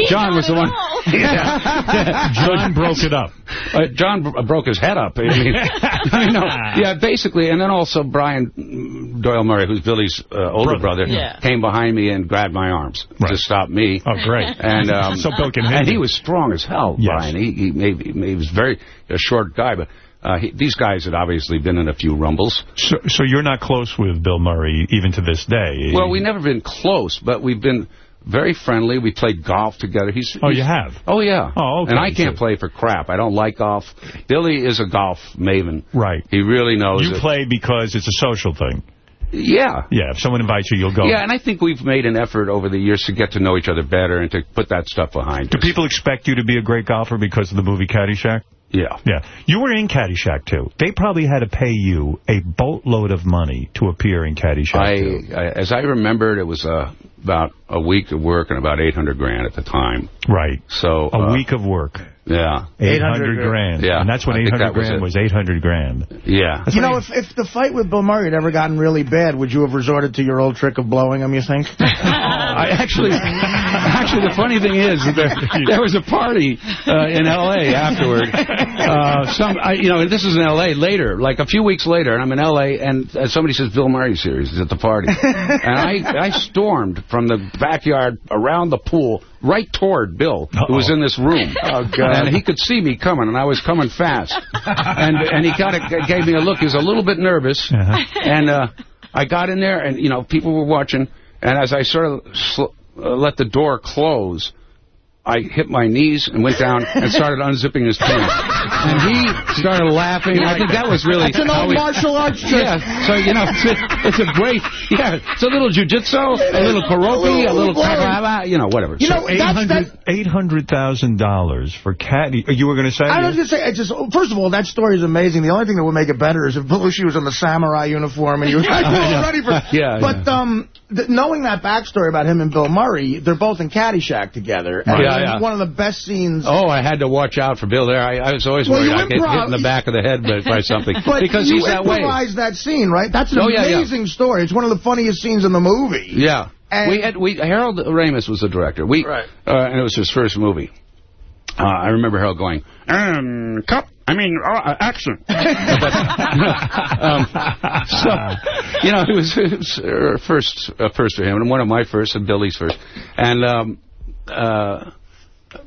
Speaker 20: John was the one. Yeah.
Speaker 1: John broke it up.
Speaker 20: Uh, John br- broke his head up. I mean, I mean, no, yeah, basically, and then also Brian Doyle Murray, who's Billy's uh, older
Speaker 1: Brother.
Speaker 20: brother,
Speaker 2: Yeah.
Speaker 20: came behind me and grabbed my arms
Speaker 1: Right.
Speaker 20: to stop me.
Speaker 1: Oh, great.
Speaker 20: And um,
Speaker 1: So Bill can hit
Speaker 20: and he was strong as hell,
Speaker 1: Yes.
Speaker 20: Brian. He he, maybe, he was very a short guy, but uh, he, these guys had obviously been in a few rumbles.
Speaker 1: So, so you're not close with Bill Murray even to this day?
Speaker 20: Well, we've never been close, but we've been very friendly. We played golf together. He's
Speaker 1: Oh,
Speaker 20: he's-
Speaker 1: you have?
Speaker 20: Oh yeah.
Speaker 1: Oh, okay.
Speaker 20: And I can't
Speaker 1: So-
Speaker 20: play for crap. I don't like golf. Billy is a golf maven.
Speaker 1: Right.
Speaker 20: He really knows
Speaker 1: You
Speaker 20: it.
Speaker 1: play because it's a social thing.
Speaker 20: Yeah.
Speaker 1: Yeah, if someone invites you, you'll go.
Speaker 20: Yeah, and I think we've made an effort over the years to get to know each other better and to put that stuff behind
Speaker 1: Do
Speaker 20: us.
Speaker 1: people expect you to be a great golfer because of the movie Caddyshack?
Speaker 20: Yeah.
Speaker 1: Yeah. You were in Caddyshack, too. They probably had to pay you a boatload of money to appear in Caddyshack,
Speaker 20: I,
Speaker 1: too.
Speaker 20: I, as I remembered, it was uh, about a week of work and about 800 grand at the time.
Speaker 1: Right.
Speaker 20: So
Speaker 1: A
Speaker 20: uh,
Speaker 1: week of work.
Speaker 20: Yeah.
Speaker 1: 800 grand.
Speaker 20: Yeah.
Speaker 1: And that's when
Speaker 20: I
Speaker 1: 800
Speaker 20: that was
Speaker 1: grand
Speaker 20: it.
Speaker 1: was 800 grand.
Speaker 20: Yeah.
Speaker 3: You know, if if the fight with Bill Murray had ever gotten really bad, would you have resorted to your old trick of blowing him, you think?
Speaker 20: I actually, actually, the funny thing is, that there, there was a party uh, in L.A. afterward. Uh, some, I, you know, this is in L.A. later, like a few weeks later, and I'm in L.A. and uh, somebody says Bill Murray's here. He's at the party, and I, I stormed from the backyard around the pool right toward Bill, who was in this room.
Speaker 3: Oh, God.
Speaker 20: And he could see me coming, and I was coming fast. and and he kind of gave me a look. He was a little bit nervous, and uh, I got in there, and you know, people were watching. And as I sort of sl uh, let the door close, I hit my knees and went down and started unzipping his pants. And he started laughing. I think that was really...
Speaker 3: It's an old
Speaker 20: he-
Speaker 3: martial arts trick.
Speaker 20: Yeah, so, you know, it's a, it's a great... Yeah, it's a little jujitsu, a little karopi, a little...
Speaker 3: Well,
Speaker 20: You know, whatever.
Speaker 3: You know,
Speaker 20: So-
Speaker 3: that's, that,
Speaker 1: $800,000 for Caddy. You were going to say?
Speaker 3: I was going to say, I just first of all, that story is amazing. The only thing that would make it better is if Belushi was in the samurai uniform and he you were ready for.
Speaker 20: Yeah,
Speaker 3: But um, th knowing that backstory about him and Bill Murray, they're both in Caddyshack together. And
Speaker 20: Yeah,
Speaker 3: it's
Speaker 20: yeah.
Speaker 3: one of the best scenes.
Speaker 20: Oh, I had to watch out for Bill there. I, I was always
Speaker 3: Well,
Speaker 20: worried I'd get hit in the back of the head by, by something.
Speaker 3: But
Speaker 20: because
Speaker 3: you
Speaker 20: he's that way.
Speaker 3: improvised that scene, right? That's an
Speaker 20: Oh, yeah, yeah.
Speaker 3: amazing story. It's one of the funniest scenes in the movie.
Speaker 20: Yeah.
Speaker 3: And-
Speaker 20: we had we Harold Ramis was the director. We
Speaker 3: Right.
Speaker 20: uh, and it was his first movie. Uh, I remember Harold going, um, cut. I mean, uh, action. but, um, so, you know, it was, it was uh, first uh, first for him, and one of my first, and Billy's first. And um, uh,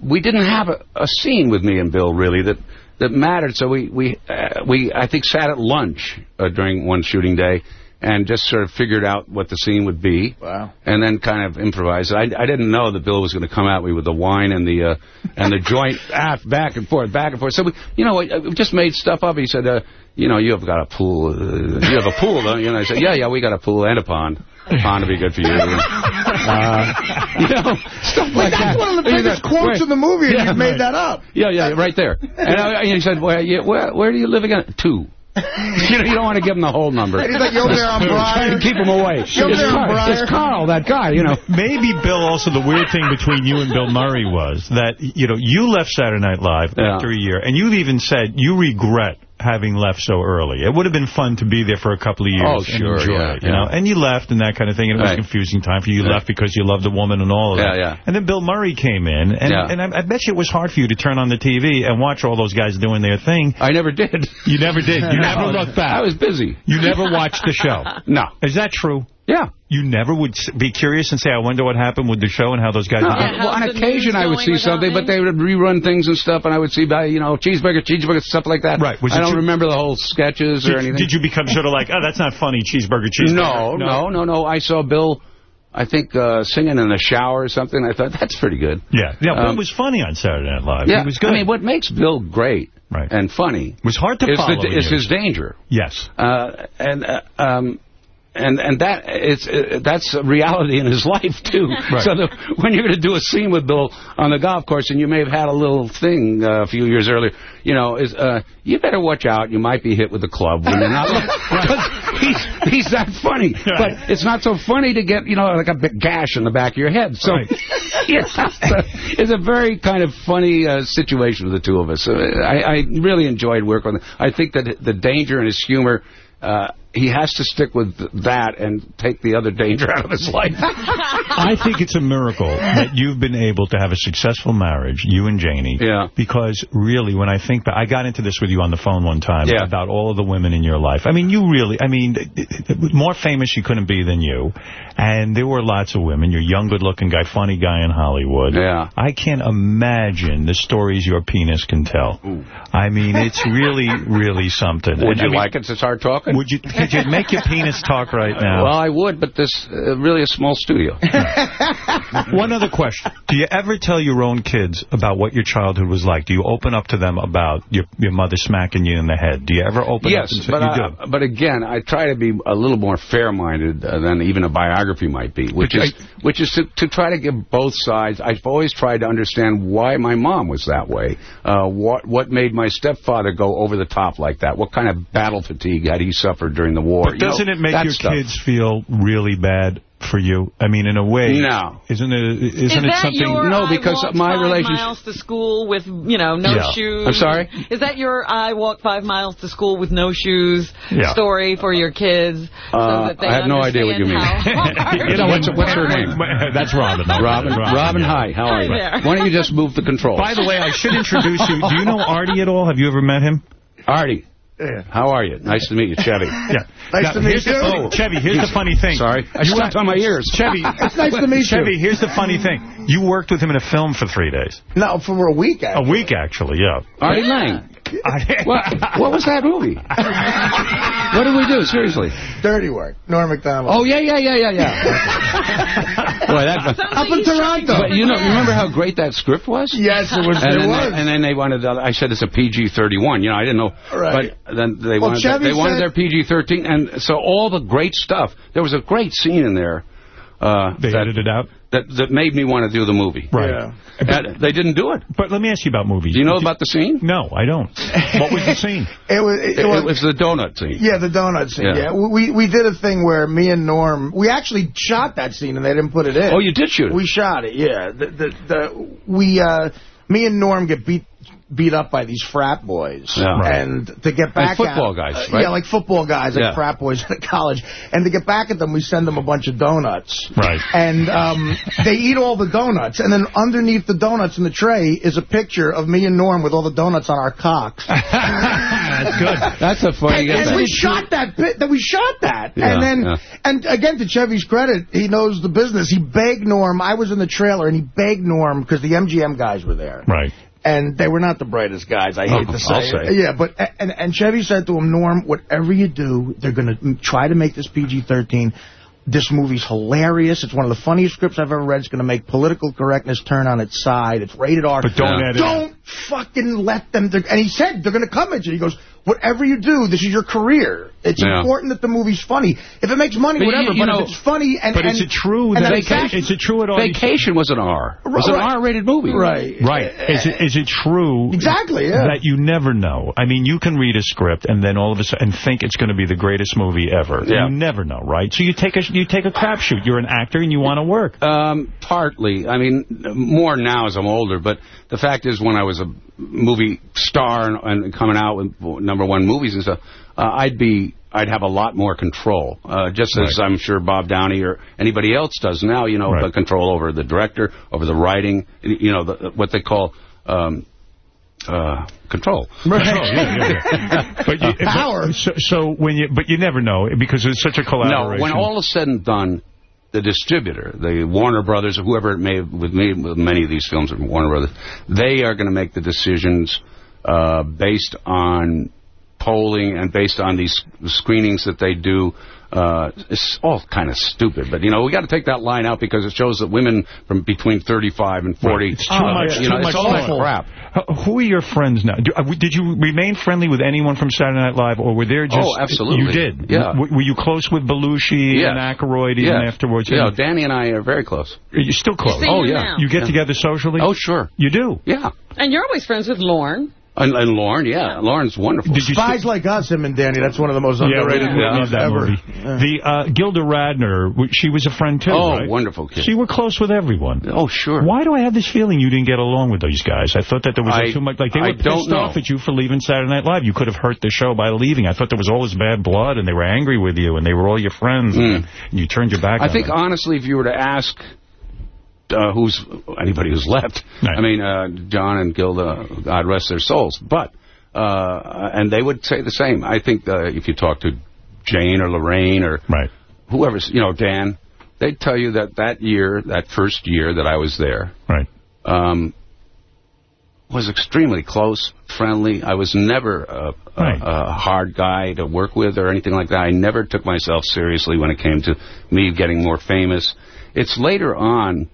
Speaker 20: we didn't have a, a scene with me and Bill really that that mattered. So we we uh, we I think sat at lunch uh, during one shooting day. And just sort of figured out what the scene would be.
Speaker 3: Wow.
Speaker 20: And then kind of improvised. I, I didn't know that Bill was going to come at me with the wine and the uh, and the joint aft back and forth, back and forth. So, we, you know, I, I just made stuff up. He said, uh, you know, you have got a pool. Uh, you have a pool, don't you? And I said, yeah, yeah, we got a pool and a pond. A pond would be good for you. Uh, you know, stuff like
Speaker 3: that's
Speaker 20: that.
Speaker 3: one of the biggest
Speaker 20: know,
Speaker 3: quotes
Speaker 20: where-
Speaker 3: in the movie,
Speaker 20: Yeah,
Speaker 3: you made
Speaker 20: right.
Speaker 3: that up.
Speaker 20: Yeah, yeah, right there. And, I, and he said, well, yeah, where, where do you live again? Two. you know, you don't want to give him the whole number.
Speaker 3: He's like, you over there on
Speaker 20: Trying
Speaker 3: Briar?
Speaker 20: to keep him away.
Speaker 3: You
Speaker 20: It's
Speaker 3: there on
Speaker 20: Carl,
Speaker 3: Briar?
Speaker 20: it's Carl, that guy, you know.
Speaker 1: Maybe, Bill, also the weird thing between you and Bill Murray was that, you know, you left Saturday Night Live
Speaker 20: Yeah.
Speaker 1: after a year, and you even said you regret having left so early. It would have been fun to be there for a couple of years
Speaker 20: Oh,
Speaker 1: and
Speaker 20: sure,
Speaker 1: enjoy
Speaker 20: yeah,
Speaker 1: it, you
Speaker 20: yeah.
Speaker 1: know. And you left and that kind of thing, and it was
Speaker 20: Right.
Speaker 1: a confusing time for you. You
Speaker 20: Yeah.
Speaker 1: left because you loved a woman and all of that.
Speaker 20: yeah. yeah.
Speaker 1: And then Bill Murray came in, and, and I, I bet you it was hard for you to turn on the TV and watch all those guys doing their thing.
Speaker 20: I never did.
Speaker 1: You never did. You never looked back.
Speaker 20: I was busy.
Speaker 1: You never watched the show.
Speaker 20: No.
Speaker 1: Is that true?
Speaker 20: Yeah.
Speaker 1: You never would be curious and say, I wonder what happened with the show and how those guys...
Speaker 20: No,
Speaker 1: did it?
Speaker 20: well, on occasion I would see something, but they would rerun things and stuff, and I would see, you know, cheeseburger, cheeseburger, stuff like that.
Speaker 1: Right. Was
Speaker 20: I don't
Speaker 1: you-
Speaker 20: remember the whole sketches or anything.
Speaker 1: did you become sort of like, oh, that's not funny, cheeseburger, cheeseburger?
Speaker 20: No, no, no, no. I saw Bill, I think, uh, singing in the shower or something. I thought, that's pretty good.
Speaker 1: Yeah, yeah, Bill
Speaker 20: Um,
Speaker 1: was funny on Saturday Night Live.
Speaker 20: Yeah,
Speaker 1: he was good.
Speaker 20: I mean, what makes Bill great
Speaker 1: Right.
Speaker 20: and funny
Speaker 1: it was hard to
Speaker 20: is,
Speaker 1: follow.
Speaker 20: the, is his danger.
Speaker 1: Yes.
Speaker 20: Uh, and uh, um, and and that it's uh, that's a reality in his life too.
Speaker 1: Right.
Speaker 20: So the, when you're going to do a scene with Bill on the golf course, and you may have had a little thing uh, a few years earlier, you know, is uh, you better watch out. You might be hit with a club when you're not. because he's he's that funny, but it's not so funny to get you know like a big gash in the back of your head. So
Speaker 1: Right.
Speaker 20: yeah, it's, a, it's a very kind of funny uh, situation with the two of us. Uh, I, I really enjoyed working with him. I think that the danger in his humor. He has to stick with that and take the other danger out of his life.
Speaker 1: I think it's a miracle that you've been able to have a successful marriage, you and Janie.
Speaker 20: Yeah.
Speaker 1: Because really, when I think back, I got into this with you on the phone one time
Speaker 20: Yeah.
Speaker 1: about all of the women in your life. I mean, you really, I mean, more famous you couldn't be than you. And there were lots of women. You're a young, good-looking guy, funny guy in Hollywood.
Speaker 20: Yeah.
Speaker 1: I can't imagine the stories your penis can tell. Ooh. I mean, it's really, really something.
Speaker 20: Would
Speaker 1: And,
Speaker 20: you
Speaker 1: I mean,
Speaker 20: like it to start talking?
Speaker 1: Would you, could you make your penis talk right now?
Speaker 20: Well, I would, but this uh, really a small studio.
Speaker 1: One other question. Do you ever tell your own kids about what your childhood was like? Do you open up to them about your your mother smacking you in the head? Do you ever open
Speaker 20: yes,
Speaker 1: up? and say-
Speaker 20: but I, but again, I try to be a little more fair-minded uh, than even a biography might be, which
Speaker 1: But
Speaker 20: is which is to, to try to give both sides. I've always tried to understand why my mom was that way. Uh, what what made my stepfather go over the top like that? What kind of battle fatigue had he suffered during the war?
Speaker 1: But
Speaker 20: You know,
Speaker 1: doesn't it make your
Speaker 20: stuff.
Speaker 1: kids feel really bad for you? I mean, in a way.
Speaker 20: No.
Speaker 1: Isn't it? Isn't
Speaker 2: Is
Speaker 1: it something?
Speaker 2: your
Speaker 20: No,
Speaker 2: I
Speaker 20: because
Speaker 2: walked
Speaker 20: my
Speaker 2: five
Speaker 20: relationship-
Speaker 2: miles to school with, you know, no
Speaker 1: Yeah.
Speaker 2: shoes?
Speaker 20: I'm sorry?
Speaker 2: Is that your I walk five miles to school with no shoes
Speaker 1: Yeah.
Speaker 2: story for your kids? so
Speaker 20: Uh,
Speaker 2: that they
Speaker 20: I have no idea what you mean.
Speaker 2: understand how hard
Speaker 1: You know,
Speaker 20: what's, what's her name?
Speaker 1: That's Robin.
Speaker 20: Robin. Robin,
Speaker 1: yeah.
Speaker 20: hi. How are you?
Speaker 2: Hi there.
Speaker 20: Why don't you just move the controls?
Speaker 1: By the way, I should introduce you. Do you know Artie at all? Have you ever met him?
Speaker 20: Artie.
Speaker 3: Yeah.
Speaker 20: How are you? Nice to meet you, Chevy.
Speaker 1: Yeah.
Speaker 3: Nice
Speaker 1: Now,
Speaker 3: to meet
Speaker 1: here's the-
Speaker 3: you.
Speaker 1: oh, Chevy, here's the funny thing.
Speaker 20: Sorry. I
Speaker 1: You
Speaker 20: stepped
Speaker 1: were-
Speaker 20: on my ears.
Speaker 1: Chevy,
Speaker 3: It's nice to meet you.
Speaker 1: Chevy, here's the funny thing. You worked with him in a film for three days.
Speaker 3: No, for a week, actually.
Speaker 1: A week, actually, yeah.
Speaker 20: Artie Lange. What, what was that movie? what did we do? Seriously.
Speaker 3: Dirty work. Norm MacDonald.
Speaker 20: Oh, yeah, yeah, yeah, yeah, yeah. Boy, that,
Speaker 3: Up in Toronto.
Speaker 20: but you know, remember how great that script was?
Speaker 3: Yes, it was.
Speaker 20: And
Speaker 3: it
Speaker 20: then,
Speaker 3: was.
Speaker 20: They, and then they wanted. The, I said it's a PG-31. You know, I didn't know.
Speaker 3: Right.
Speaker 20: But then they
Speaker 3: Well,
Speaker 20: wanted.
Speaker 3: Chevy
Speaker 20: they wanted
Speaker 3: said-
Speaker 20: their PG-13, and so all the great stuff. There was a great scene in there. Uh,
Speaker 1: They
Speaker 20: that,
Speaker 1: edited out.
Speaker 20: that that made me want to do the movie.
Speaker 1: Right.
Speaker 3: Yeah.
Speaker 20: And they didn't do it.
Speaker 1: But let me ask you about movies.
Speaker 20: Do you know about the scene?
Speaker 1: No, I don't. What was the scene?
Speaker 3: It was. It,
Speaker 20: It,
Speaker 3: was
Speaker 20: it was the donut scene.
Speaker 3: yeah, the donut scene.
Speaker 20: Yeah.
Speaker 3: Yeah. we we did a thing where me and Norm we actually shot that scene and they didn't put it in.
Speaker 20: Oh, you did shoot it.
Speaker 3: We shot it. Yeah. The the, the we uh me and Norm get beat beat up by these frat boys.
Speaker 20: Yeah. Right.
Speaker 3: And to get back
Speaker 20: football
Speaker 3: at,
Speaker 20: guys, right?
Speaker 3: Yeah, like football guys, like
Speaker 20: Yeah.
Speaker 3: frat boys at college. And to get back at them, we send them a bunch of donuts.
Speaker 1: Right.
Speaker 3: And um, they eat all the donuts. And then underneath the donuts in the tray is a picture of me and Norm with all the donuts on our cocks.
Speaker 1: That's good.
Speaker 20: That's a funny.
Speaker 3: And, and we shot that bit. That we shot that,
Speaker 20: Yeah,
Speaker 3: and then
Speaker 20: yeah.
Speaker 3: and again to Chevy's credit, he knows the business. He begged Norm. I was in the trailer, and he begged Norm because the MGM guys were there.
Speaker 1: Right.
Speaker 3: And they were not the brightest guys, I hate
Speaker 20: Oh,
Speaker 3: to say.
Speaker 20: I'll
Speaker 3: it. Yeah, but and, and Chevy said to him, Norm, whatever you do, they're going to try to make this PG-13. This movie's hilarious. It's one of the funniest scripts I've ever read. It's going to make political correctness turn on its side. It's rated R.
Speaker 1: But don't edit it.
Speaker 3: Don't fucking let them. And he said they're going to come at you. He goes, whatever you do, this is your career. It's
Speaker 20: Yeah.
Speaker 3: important that the movie's funny. If it makes money,
Speaker 20: But
Speaker 3: whatever.
Speaker 20: you
Speaker 3: but
Speaker 20: know-
Speaker 3: if it's funny and
Speaker 1: But
Speaker 3: and,
Speaker 1: is it true that
Speaker 3: it's
Speaker 1: vacation, is it true at all?
Speaker 20: Vacation was an R. It was an
Speaker 3: Right.
Speaker 20: R-rated movie.
Speaker 3: Right.
Speaker 1: Right. Is it is it true?
Speaker 3: Exactly, yeah.
Speaker 1: That you never know. I mean, you can read a script and then all of a sudden and think it's going to be the greatest movie ever.
Speaker 20: Yeah.
Speaker 1: You never know, right? So you take a you take a crapshoot. You're an actor and you want to work.
Speaker 20: Um, partly. I mean, more now as I'm older, but the fact is when I was a movie star and, and coming out with number one movies and stuff, uh, I'd be, I'd have a lot more control, uh, just as I'm sure Bob Downey or anybody else does now, you know, the control over the director, over the writing, you know, the, what they call, um, uh, control.
Speaker 1: Control, yeah, yeah, yeah. But you, But, so, so when you, but you never know because it's such a collaboration.
Speaker 20: No, when all is said and done, the distributor, the Warner Brothers, or whoever it may with me, with many of these films are Warner Brothers, they are going to make the decisions uh, based on polling and based on these screenings that they do. Uh, it's all kind of stupid, but you know we got to take that line out because it shows that women from between 35 and 40,
Speaker 1: It's too
Speaker 20: uh,
Speaker 1: much.
Speaker 20: you know,
Speaker 1: too
Speaker 20: it's
Speaker 1: much
Speaker 20: all that crap.
Speaker 1: Uh, Who are your friends now? Do, uh, did you remain friendly with anyone from Saturday Night Live, or were there just...
Speaker 20: Oh, absolutely.
Speaker 1: You did?
Speaker 20: Yeah.
Speaker 1: W- were you close with Belushi
Speaker 20: Yeah.
Speaker 1: and Aykroyd even
Speaker 20: Yeah.
Speaker 1: afterwards?
Speaker 20: Yeah,
Speaker 1: And-
Speaker 20: Danny and I are very close.
Speaker 1: Are you still close?
Speaker 20: Oh, yeah. now.
Speaker 1: You get
Speaker 20: Yeah.
Speaker 1: together socially?
Speaker 20: Oh, sure.
Speaker 1: You do?
Speaker 20: Yeah.
Speaker 2: And you're always friends with Lorne.
Speaker 20: And, and Lorne, yeah, Lorne's wonderful.
Speaker 3: Spies Like Us, him and Danny. That's one of the most
Speaker 1: Yeah,
Speaker 3: underrated
Speaker 1: we love
Speaker 3: movies
Speaker 1: that
Speaker 3: ever.
Speaker 1: movie. The uh, Gilda Radner, she was a friend too,
Speaker 20: Oh,
Speaker 1: right?
Speaker 20: wonderful kid.
Speaker 1: So you were close with everyone.
Speaker 20: Oh, sure.
Speaker 1: Why do I have this feeling you didn't get along with those guys? I thought that there was like,
Speaker 20: I-
Speaker 1: too much. Like they
Speaker 20: I
Speaker 1: were
Speaker 20: don't
Speaker 1: pissed off at you for leaving Saturday Night Live. You could have hurt the show by leaving. I thought there was all this bad blood, and they were angry with you, and they were all your friends, and you turned your back.
Speaker 20: I
Speaker 1: on
Speaker 20: think,
Speaker 1: them.
Speaker 20: honestly, if you were to ask uh, who's anybody who's left, I mean, uh, John and Gilda, God rest their souls, but, uh, and they would say the same. I think uh, if you talk to Jane or Laraine or
Speaker 1: right.
Speaker 20: whoever's, you know, Dan, they'd tell you that that year, that first year that I was there,
Speaker 1: right.
Speaker 20: um, was extremely close, friendly. I was never a, a,
Speaker 1: Right.
Speaker 20: a hard guy to work with or anything like that. I never took myself seriously when it came to me getting more famous. It's later on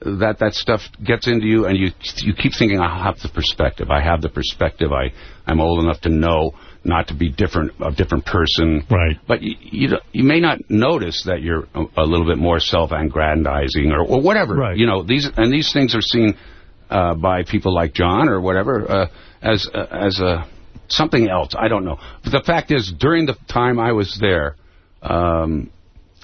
Speaker 20: that that stuff gets into you, and you you keep thinking, I have the perspective. I have the perspective. I I'm old enough to know not to be different a different person.
Speaker 1: Right.
Speaker 20: But you you, you may not notice that you're a, a little bit more self-aggrandizing or, or whatever.
Speaker 1: Right.
Speaker 20: You know these and these things are seen uh, by people like John or whatever uh, as uh, as a something else. I don't know. But the fact is, during the time I was there, um,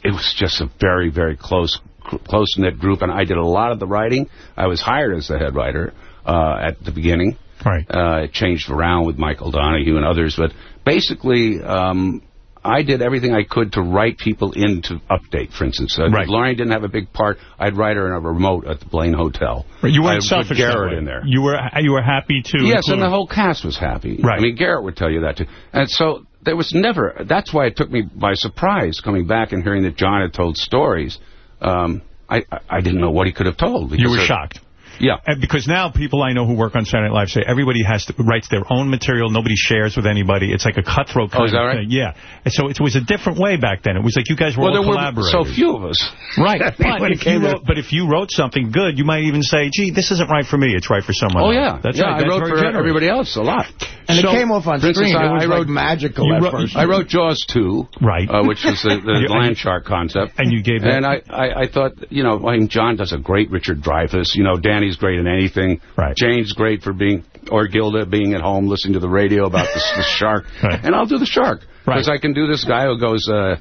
Speaker 20: it was just a very very close close knit group, and I did a lot of the writing. I was hired as the head writer uh, at the beginning.
Speaker 1: Right.
Speaker 20: Uh, it changed around with Michael O'Donoghue and others, but basically. Um, I did everything I could to write people into Update, for instance. Uh,
Speaker 1: Right.
Speaker 20: Laraine didn't have a big part, I'd write her in a remote at the Blaine Hotel.
Speaker 1: Right, You
Speaker 20: I'd
Speaker 1: weren't
Speaker 20: put
Speaker 1: selfish
Speaker 20: Garrett in there.
Speaker 1: You were you were happy to.
Speaker 20: Yes, and the whole cast was happy.
Speaker 1: Right.
Speaker 20: I mean, Garrett would tell you that, too. And so there was never... That's why it took me by surprise coming back and hearing that John had told stories. Um, I, I didn't know what he could have told.
Speaker 1: You were shocked.
Speaker 20: Yeah.
Speaker 1: And because now people I know who work on Saturday Night Live say everybody has to writes their own material. Nobody shares with anybody. It's like a cutthroat kind
Speaker 20: Oh, is that
Speaker 1: of
Speaker 20: right?
Speaker 1: thing. Yeah. And so it was a different way back then. It was like you guys were
Speaker 20: Well,
Speaker 1: all
Speaker 20: there were
Speaker 1: collaborators.
Speaker 20: so few of us.
Speaker 1: Right. But, if you wrote, but if you wrote something good, you might even say, gee, this isn't right for me. It's right for someone
Speaker 20: Oh,
Speaker 1: else.
Speaker 20: yeah.
Speaker 1: That's
Speaker 20: yeah,
Speaker 1: right.
Speaker 20: I
Speaker 1: That's
Speaker 20: wrote for
Speaker 1: generous.
Speaker 20: everybody else a lot.
Speaker 3: And
Speaker 1: So-
Speaker 3: it came off on
Speaker 20: For instance,
Speaker 3: screen.
Speaker 20: I-
Speaker 3: it was like
Speaker 20: wrote-
Speaker 3: magical at
Speaker 1: wrote-
Speaker 3: first.
Speaker 20: I wrote Jaws 2,
Speaker 1: Right.
Speaker 20: uh, which was the, the
Speaker 1: You-
Speaker 20: land shark concept.
Speaker 1: And you gave that-
Speaker 20: And I, I, I thought, you know, I mean, John does a great Richard Dreyfuss. You know, Danny's great in anything.
Speaker 1: Right.
Speaker 20: Jane's great for being, or Gilda being at home listening to the radio about the, the shark.
Speaker 1: Right.
Speaker 20: And I'll do the shark.
Speaker 1: Right.
Speaker 20: Because I can do this guy who goes, uh,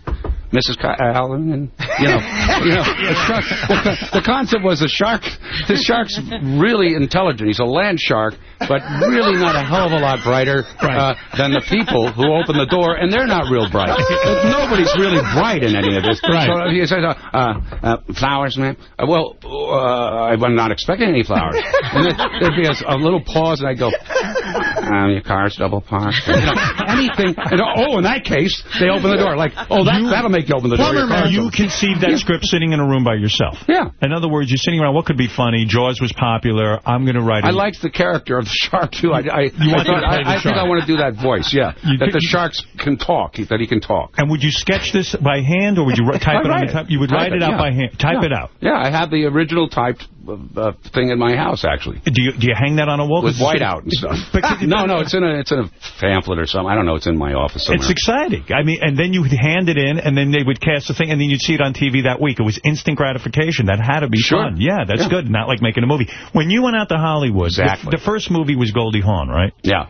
Speaker 20: Mrs. Allen, and, you know, you know the, shark, the, the concept was the shark, the shark's really intelligent. He's a land shark, but really not a hell of a lot brighter uh, than the people who open the door, and they're not real bright. Nobody's really bright in any of this.
Speaker 1: Right.
Speaker 20: So he says, uh, uh, uh, flowers, ma'am." Uh, well, uh, I'm not expecting any flowers. And then there'd be a, a little pause, and I'd go, um, your car's double parked. You know, anything. And, oh, in that case, they open the door. Like, oh, that, that'll make you open the door. Your car's
Speaker 1: You conceived that script sitting in a room by yourself.
Speaker 20: Yeah.
Speaker 1: In other words, you're sitting around, what could be funny? Jaws was popular. I'm going to write it.
Speaker 20: I liked the character of the shark, too. I, I, I, thought, I, I think. I want to do that voice, yeah.
Speaker 1: You
Speaker 20: that
Speaker 1: did-
Speaker 20: the sharks can talk, that he can talk.
Speaker 1: And would you sketch this by hand, or would you type it on the type? You would
Speaker 20: Type
Speaker 1: write it out
Speaker 20: yeah.
Speaker 1: by hand. Type
Speaker 20: Yeah.
Speaker 1: it out.
Speaker 20: Yeah, I have the original typed uh, uh, thing in my house, actually.
Speaker 1: Do you do you hang that on a wall?
Speaker 20: With whiteout and stuff.
Speaker 1: But-
Speaker 20: no, no, it's in a it's in a pamphlet or something. I don't know. It's in my office somewhere.
Speaker 1: It's exciting. I mean, and then you would hand it in, and then they would cast the thing, and then you'd see it on TV that week. It was instant gratification. That had to be
Speaker 20: Sure.
Speaker 1: fun. Yeah, that's
Speaker 20: Yeah.
Speaker 1: good. Not like making a movie. When you went out to Hollywood, the-
Speaker 20: Exactly.
Speaker 1: the, first movie was Goldie Hawn, right?
Speaker 20: Yeah.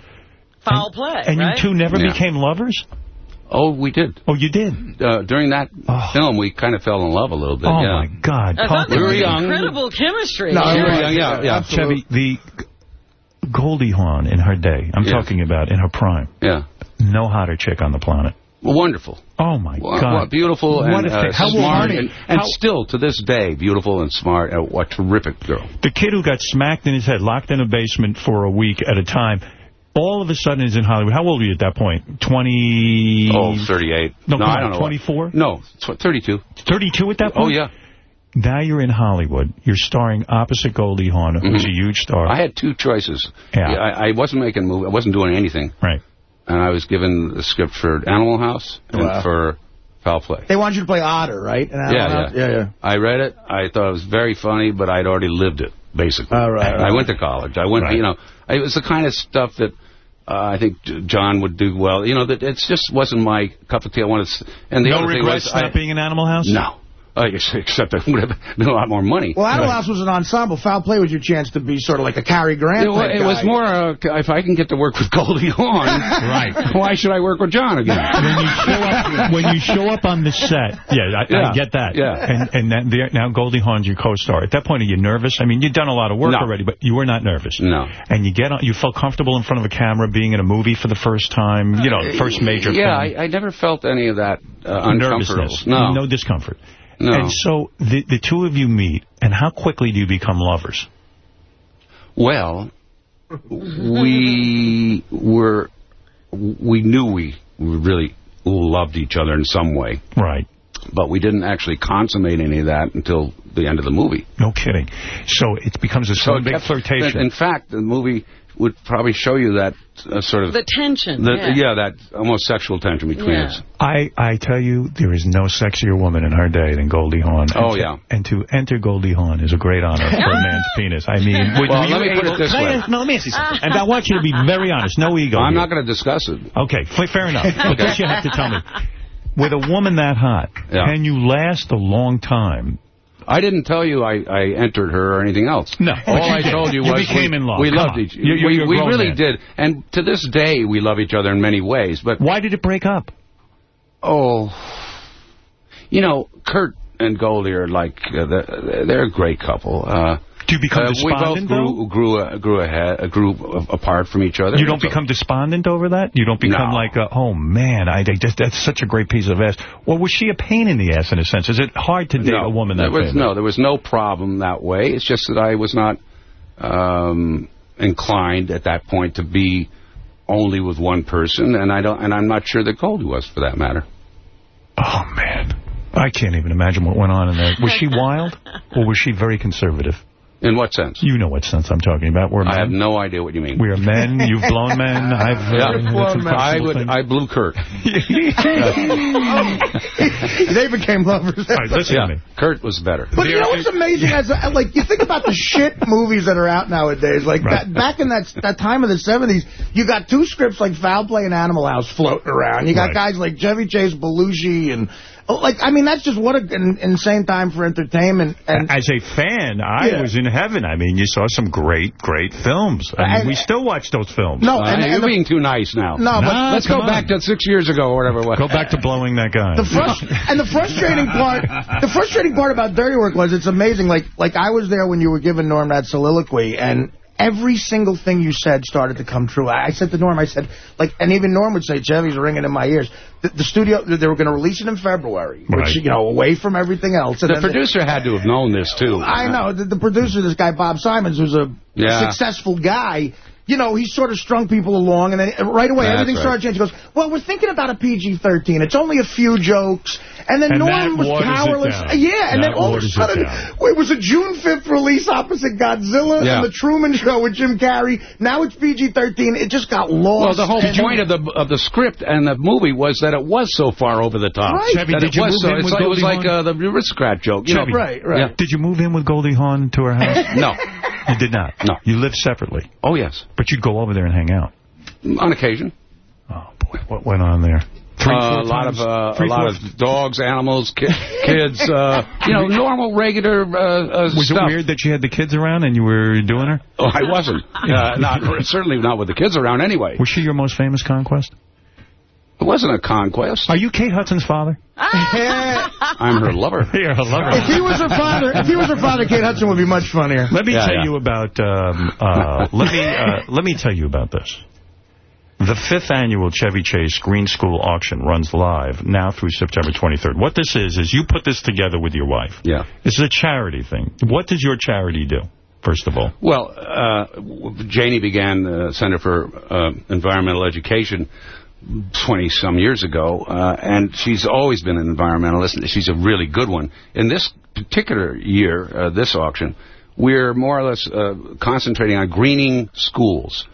Speaker 2: Foul play,
Speaker 1: And
Speaker 2: right?
Speaker 1: you two never
Speaker 20: Yeah.
Speaker 1: became lovers?
Speaker 20: Oh, we did.
Speaker 1: Oh, you did?
Speaker 20: Uh, during that film, we kind of fell in love a little bit.
Speaker 1: Oh,
Speaker 20: yeah.
Speaker 1: my God.
Speaker 2: I thought
Speaker 20: We
Speaker 2: there
Speaker 20: were
Speaker 2: was
Speaker 20: young.
Speaker 2: incredible chemistry.
Speaker 20: No, we were
Speaker 2: Yeah.
Speaker 20: young, yeah, yeah.
Speaker 1: Chevy, the Goldie Hawn in her day, I'm
Speaker 20: Yeah.
Speaker 1: talking about in her prime,
Speaker 20: Yeah.
Speaker 1: no hotter chick on the planet.
Speaker 20: Wonderful.
Speaker 1: Oh, my
Speaker 20: Well,
Speaker 1: God.
Speaker 20: well, beautiful
Speaker 1: What
Speaker 20: and
Speaker 1: a
Speaker 20: uh.
Speaker 1: How
Speaker 20: smart, and, and
Speaker 1: How-
Speaker 20: still to this day, beautiful and smart. Uh, what terrific girl.
Speaker 1: The kid who got smacked in his head, locked in a basement for a week at a time, all of a sudden is in Hollywood. How old were you at that point? 20...
Speaker 20: Oh, 38.
Speaker 1: No, come
Speaker 20: I don't know.
Speaker 1: 24?
Speaker 20: No, tw 32.
Speaker 1: 32 at that point?
Speaker 20: Oh, yeah.
Speaker 1: Now you're in Hollywood. You're starring opposite Goldie Hawn, who's
Speaker 20: Mhm.
Speaker 1: a huge star.
Speaker 20: I had two choices.
Speaker 1: Yeah.
Speaker 20: I, I wasn't making a movie. I wasn't doing anything.
Speaker 1: Right.
Speaker 20: And I was given the script for Animal House and
Speaker 3: Wow.
Speaker 20: for Foul Play.
Speaker 3: They wanted you to play Otter, right?
Speaker 20: Yeah, yeah.
Speaker 3: yeah, yeah.
Speaker 20: I read it. I thought it was very funny, but I'd already lived it, basically.
Speaker 3: All right,
Speaker 20: I, I went to college. I went,
Speaker 1: Right.
Speaker 20: you know, it was the kind of stuff that uh, I think John would do well. You know, that it just wasn't my cup of tea. I wanted, to, and the
Speaker 1: no
Speaker 20: other thing
Speaker 1: regrets
Speaker 20: was,
Speaker 1: not
Speaker 20: I,
Speaker 1: being in Animal House?
Speaker 20: no. Uh, except I would have been a lot more money.
Speaker 3: Well, Animal House was an ensemble. Foul Play was your chance to be sort of like a Cary Grant
Speaker 20: It, wa- it was more, uh, if I can get to work with Goldie Hawn,
Speaker 1: Right.
Speaker 20: why should I work with John again?
Speaker 1: when you show up, when you show up on the set, yeah, I,
Speaker 20: Yeah,
Speaker 1: I get that.
Speaker 20: yeah.
Speaker 1: And and that, there, now Goldie Hawn's your co-star. At that point, are you nervous? I mean, you've done a lot of work
Speaker 20: No.
Speaker 1: already, but you were not nervous.
Speaker 20: No.
Speaker 1: And you get on, you felt comfortable in front of a camera, being in a movie for the first time. You know, first major.
Speaker 20: Yeah,
Speaker 1: film.
Speaker 20: I, I never felt any of that uh, uncomfortable.
Speaker 1: nervousness,
Speaker 20: No.
Speaker 1: no discomfort.
Speaker 20: No.
Speaker 1: And so the the two of you meet, and how quickly do you become lovers?
Speaker 20: Well, we were, we knew we really loved each other in some way.
Speaker 1: Right.
Speaker 20: But we didn't actually consummate any of that until the end of the movie.
Speaker 1: No kidding. So it becomes a sort of big
Speaker 20: kept-
Speaker 1: flirtation.
Speaker 20: In fact, the movie would probably show you that uh, sort of...
Speaker 2: The tension.
Speaker 20: the-
Speaker 2: yeah.
Speaker 20: that almost sexual tension between
Speaker 2: Yeah.
Speaker 20: us.
Speaker 1: I, I tell you, there is no sexier woman in her day than Goldie Hawn.
Speaker 20: Oh,
Speaker 1: And to-
Speaker 20: yeah.
Speaker 1: And to enter Goldie Hawn is a great honor for a man's penis. I mean, would,
Speaker 20: Well, let me put it this
Speaker 1: Can I
Speaker 20: way.
Speaker 1: No, let me ask you something. And I want you to be very honest. No ego.
Speaker 20: I'm
Speaker 1: here.
Speaker 20: not going to discuss it.
Speaker 1: Okay, fair enough. But this you have to tell me. With a woman that hot,
Speaker 20: Yeah.
Speaker 1: can you last a long time?
Speaker 20: I didn't tell you I, I entered her or anything else.
Speaker 1: No,
Speaker 20: All I
Speaker 1: did.
Speaker 20: told you
Speaker 1: You
Speaker 20: was
Speaker 1: became
Speaker 20: we,
Speaker 1: in love.
Speaker 20: we
Speaker 1: Come
Speaker 20: loved
Speaker 1: on.
Speaker 20: each
Speaker 1: you're
Speaker 20: we, we really
Speaker 1: man.
Speaker 20: did. And to this day, we love each other in many ways. But
Speaker 1: Why did it break up?
Speaker 20: Oh, you know, Kurt and Goldie are like, uh, they're, they're a great couple. Uh,
Speaker 1: Do you become
Speaker 20: uh, we both grew,
Speaker 1: though?
Speaker 20: grew, uh, grew, ahead, uh, grew apart from each other.
Speaker 1: You don't become despondent over that? You don't become
Speaker 20: No.
Speaker 1: like, uh, oh, man, I, I just that's such a great piece of ass. Or was she a pain in the ass, in a sense? Is it hard to date
Speaker 20: no,
Speaker 1: a woman that way?
Speaker 20: No, there was no problem that way. It's just that I was not um, inclined at that point to be only with one person, and I don't, and I'm not sure that Goldie was, for that matter.
Speaker 1: Oh, man. I can't even imagine what went on in there. Was she wild, or was she very conservative?
Speaker 20: In what sense?
Speaker 1: You know what sense I'm talking about. We're
Speaker 20: I have no idea what you mean.
Speaker 1: We're men. You've blown men. I've uh,
Speaker 20: Yeah.
Speaker 1: had some
Speaker 20: I would.
Speaker 1: things.
Speaker 20: I blew Kurt.
Speaker 3: they became lovers.
Speaker 1: All right, listen
Speaker 20: yeah,
Speaker 1: to me.
Speaker 20: Kurt was better.
Speaker 3: But you know what's amazing? As a, like you think about the shit movies that are out nowadays. Like
Speaker 1: Right.
Speaker 3: that, back in that that time of the '70s, you got two scripts like Foul Play and Animal House floating around. You got
Speaker 1: Right.
Speaker 3: guys like Chevy Chase, Belushi, and like I mean that's just what an insane time for entertainment. And
Speaker 1: As a fan, I
Speaker 3: Yeah.
Speaker 1: was in heaven. I mean, you saw some great, great films. I mean,
Speaker 3: And-
Speaker 1: we still watch those films.
Speaker 3: no,
Speaker 20: Uh,
Speaker 3: and,
Speaker 20: you're
Speaker 3: and the,
Speaker 20: being too nice now.
Speaker 3: no, but
Speaker 20: Let's
Speaker 1: come
Speaker 20: go back to six years ago or whatever it was.
Speaker 1: Go back to blowing that guy.
Speaker 3: The frust- and the frustrating part, the frustrating part about Dirty Work was it's amazing. Like, like I was there when you were giving Norm that soliloquy, and every single thing you said started to come true. I, I said to Norm, I said, like, and even Norm would say, Chevy's ringing in my ears. The, the studio, they were going to release it in February,
Speaker 1: Right.
Speaker 3: which you know, away from everything else. And
Speaker 20: The producer had to have known this, too.
Speaker 3: I know the, the producer, this guy Bob Simonds, who's a
Speaker 20: Yeah.
Speaker 3: successful guy. You know, he sort of strung people along, and then right away
Speaker 1: That's
Speaker 3: everything
Speaker 1: right.
Speaker 3: started changing. He goes, well, we're thinking about a PG-13. It's only a few jokes. And then
Speaker 1: And
Speaker 3: Norm was powerless. Yeah, and
Speaker 1: That
Speaker 3: then all of a
Speaker 1: waters it
Speaker 3: sudden, it was a June 5th release opposite Godzilla
Speaker 20: Yeah.
Speaker 3: and The Truman Show with Jim Carrey. Now it's PG-13. It just got lost.
Speaker 20: Well, the whole
Speaker 3: And-
Speaker 20: point of the of the script and the movie was that it was so far over the top.
Speaker 3: Right.
Speaker 1: Chevy, did
Speaker 20: it
Speaker 1: you
Speaker 20: was
Speaker 1: move
Speaker 20: so,
Speaker 1: in with
Speaker 20: like, It was
Speaker 1: Goldie
Speaker 20: like uh, the aristocrat joke. You know?
Speaker 3: Right, right.
Speaker 20: Yeah.
Speaker 1: Did you move in with Goldie Hawn to her house?
Speaker 20: No.
Speaker 1: You did not?
Speaker 20: No.
Speaker 1: You lived separately?
Speaker 20: Oh, yes.
Speaker 1: But you'd go over there and hang out?
Speaker 20: On occasion.
Speaker 1: Oh, boy. What went on there? Three,
Speaker 20: Uh, a lot
Speaker 1: times?
Speaker 20: of uh, a lot of dogs, animals, ki kids. Uh, you know, normal, regular uh, uh,
Speaker 1: Was
Speaker 20: stuff.
Speaker 1: it weird that you had the kids around and you were doing her?
Speaker 20: Oh, I wasn't. Uh, not certainly not with the kids around. Anyway,
Speaker 1: Was she your most famous conquest?
Speaker 20: It wasn't a conquest.
Speaker 1: Are you Kate Hudson's father?
Speaker 20: I'm her lover.
Speaker 1: You're her lover.
Speaker 3: If he was her father, if he was her father, Kate Hudson would be much funnier.
Speaker 1: Let me
Speaker 20: Yeah,
Speaker 1: tell
Speaker 20: yeah.
Speaker 1: you about. Um, uh, let me uh, let me tell you about this. The fifth annual Chevy Chase Green School Auction runs live now through September 23rd. What this is is you put this together with your wife.
Speaker 20: Yeah.
Speaker 1: This is a charity thing. What does your charity do? First of all,
Speaker 20: Well, uh, Janie began the Center for uh, Environmental Education 20-some years ago, uh, and she's always been an environmentalist. She's a really good one. In this particular year, uh, this auction, we're more or less uh, concentrating on greening schools.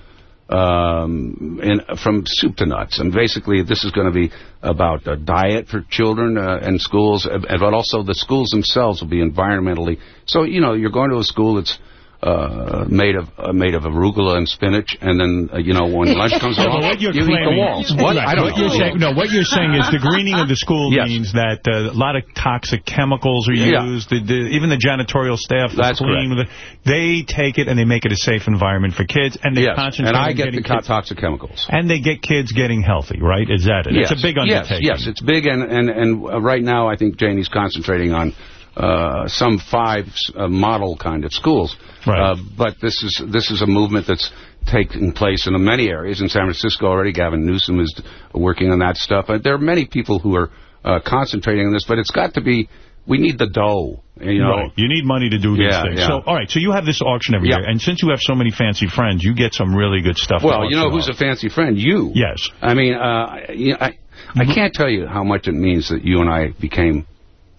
Speaker 20: Um, from soup to nuts, and basically this is going to be about a diet for children uh, and schools, but also the schools themselves will be environmentally. So you know, you're going to a school that's uh, made of uh, made of arugula and spinach, and then uh, you know when lunch comes
Speaker 1: Yeah,
Speaker 20: along,
Speaker 1: what you're
Speaker 20: you eat the walls. What?
Speaker 1: Right,
Speaker 20: I don't
Speaker 1: what
Speaker 20: know.
Speaker 1: You're saying, no, what you're saying is the greening of the school
Speaker 20: Yes.
Speaker 1: means that uh, a lot of toxic chemicals are
Speaker 20: Yeah.
Speaker 1: used. The, the, even the janitorial staff,
Speaker 20: That's
Speaker 1: clean, the, they take it and they make it a safe environment for kids, and they
Speaker 20: Yes,
Speaker 1: concentrate
Speaker 20: and I
Speaker 1: on
Speaker 20: get
Speaker 1: getting
Speaker 20: the
Speaker 1: kids,
Speaker 20: toxic chemicals.
Speaker 1: and they get kids getting healthy, right? Is that it?
Speaker 20: Yes.
Speaker 1: It's a big undertaking.
Speaker 20: Yes, yes, it's big, and and and uh, right now I think Janie's concentrating on uh, some five uh, model kind of schools.
Speaker 1: Right.
Speaker 20: Uh, but this is this is a movement that's taking place in many areas in San Francisco already. Gavin Newsom is working on that stuff. Uh, there are many people who are uh, concentrating on this, but it's got to be. We need the dough. You know.
Speaker 1: Right. You need money to do these
Speaker 20: Yeah,
Speaker 1: things.
Speaker 20: yeah.
Speaker 1: So, all right. So you have this auction every
Speaker 20: Yeah.
Speaker 1: year, and since you have so many fancy friends, you get some really good stuff.
Speaker 20: Well, you know who's a fancy friend? You.
Speaker 1: Yes.
Speaker 20: I mean, uh, you know, I I can't tell you how much it means that you and I became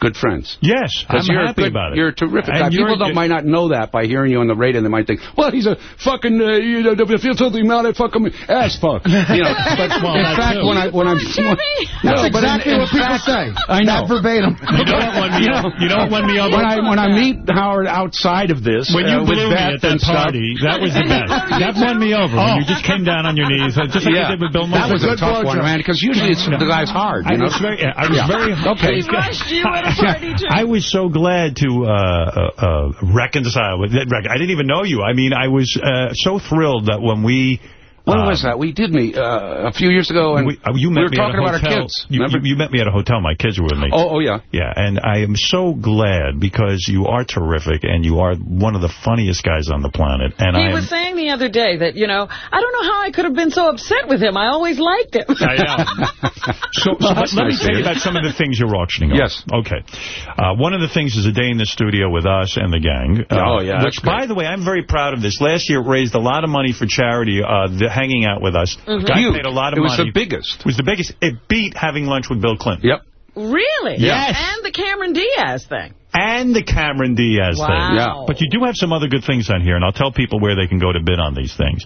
Speaker 20: good friends.
Speaker 1: Yes, I'm
Speaker 20: 'Cause you're
Speaker 1: happy
Speaker 20: good,
Speaker 1: about it.
Speaker 20: You're a terrific
Speaker 1: And
Speaker 20: guy.
Speaker 1: you're-
Speaker 20: People don't, might not know that by hearing you on the radio. They might think, well, he's a fucking, uh, you know, if you told him now, they fuck him ass fuck. You know, but
Speaker 1: Well,
Speaker 20: in fact,
Speaker 1: too.
Speaker 20: when I when I'm
Speaker 3: That's
Speaker 20: No, but in-
Speaker 3: exactly
Speaker 20: in
Speaker 3: what people
Speaker 20: fact-
Speaker 3: say.
Speaker 20: I know.
Speaker 3: Not verbatim.
Speaker 1: You know what won me
Speaker 20: You
Speaker 1: up?
Speaker 20: know,
Speaker 1: You know what won me up?
Speaker 20: when I when I meet Howard outside of this,
Speaker 1: When you
Speaker 20: uh, with
Speaker 1: blew me at that
Speaker 20: and stuff-
Speaker 1: party, that was the best. That won me over. When you just came down on your knees, uh, just like
Speaker 20: yeah,
Speaker 1: you did with Bill
Speaker 20: that was a tough one, man. Because usually it's the guy's hard.
Speaker 1: I
Speaker 20: You know?
Speaker 1: was very, I was
Speaker 20: Yeah.
Speaker 1: very
Speaker 20: Okay.
Speaker 2: He rushed you at a party.
Speaker 1: I was so glad to uh, uh, uh, reconcile with that. I didn't even know you. I mean, I was uh, so thrilled that when we.
Speaker 20: When
Speaker 1: uh,
Speaker 20: was that? We did meet uh, a few years ago, and
Speaker 1: we, uh, you
Speaker 20: we
Speaker 1: met
Speaker 20: were
Speaker 1: me
Speaker 20: talking
Speaker 1: at a
Speaker 20: about
Speaker 1: hotel.
Speaker 20: our kids.
Speaker 1: You, you, you met me at a hotel. My kids were with me.
Speaker 20: Oh, oh yeah.
Speaker 1: Yeah, and I am so glad because you are terrific and you are one of the funniest guys on the planet. And
Speaker 2: He
Speaker 1: I am,
Speaker 2: was saying the other day that, you know, I don't know how I could have been so upset with him. I always liked him.
Speaker 1: I know. So, so let, let me tell you
Speaker 20: you.
Speaker 1: about some of the things you're auctioning off.
Speaker 20: Yes.
Speaker 1: Okay. Uh, one of the things is a day in the studio with us and the gang. Uh,
Speaker 20: Oh, yeah,
Speaker 1: Which, by the way, I'm very proud of this. Last year it raised a lot of money for charity, uh, the, hanging out with us.
Speaker 2: Mhm.
Speaker 1: Guy
Speaker 20: Huge.
Speaker 1: paid a lot of
Speaker 20: It was
Speaker 1: money.
Speaker 20: the biggest.
Speaker 1: It was the biggest. It beat having lunch with Bill Clinton.
Speaker 20: Yep.
Speaker 2: Really?
Speaker 1: Yes.
Speaker 2: And the Cameron Diaz thing.
Speaker 1: And the Cameron Diaz
Speaker 2: Wow.
Speaker 1: thing.
Speaker 20: Yeah.
Speaker 1: But you do have some other good things on here, and I'll tell people where they can go to bid on these things.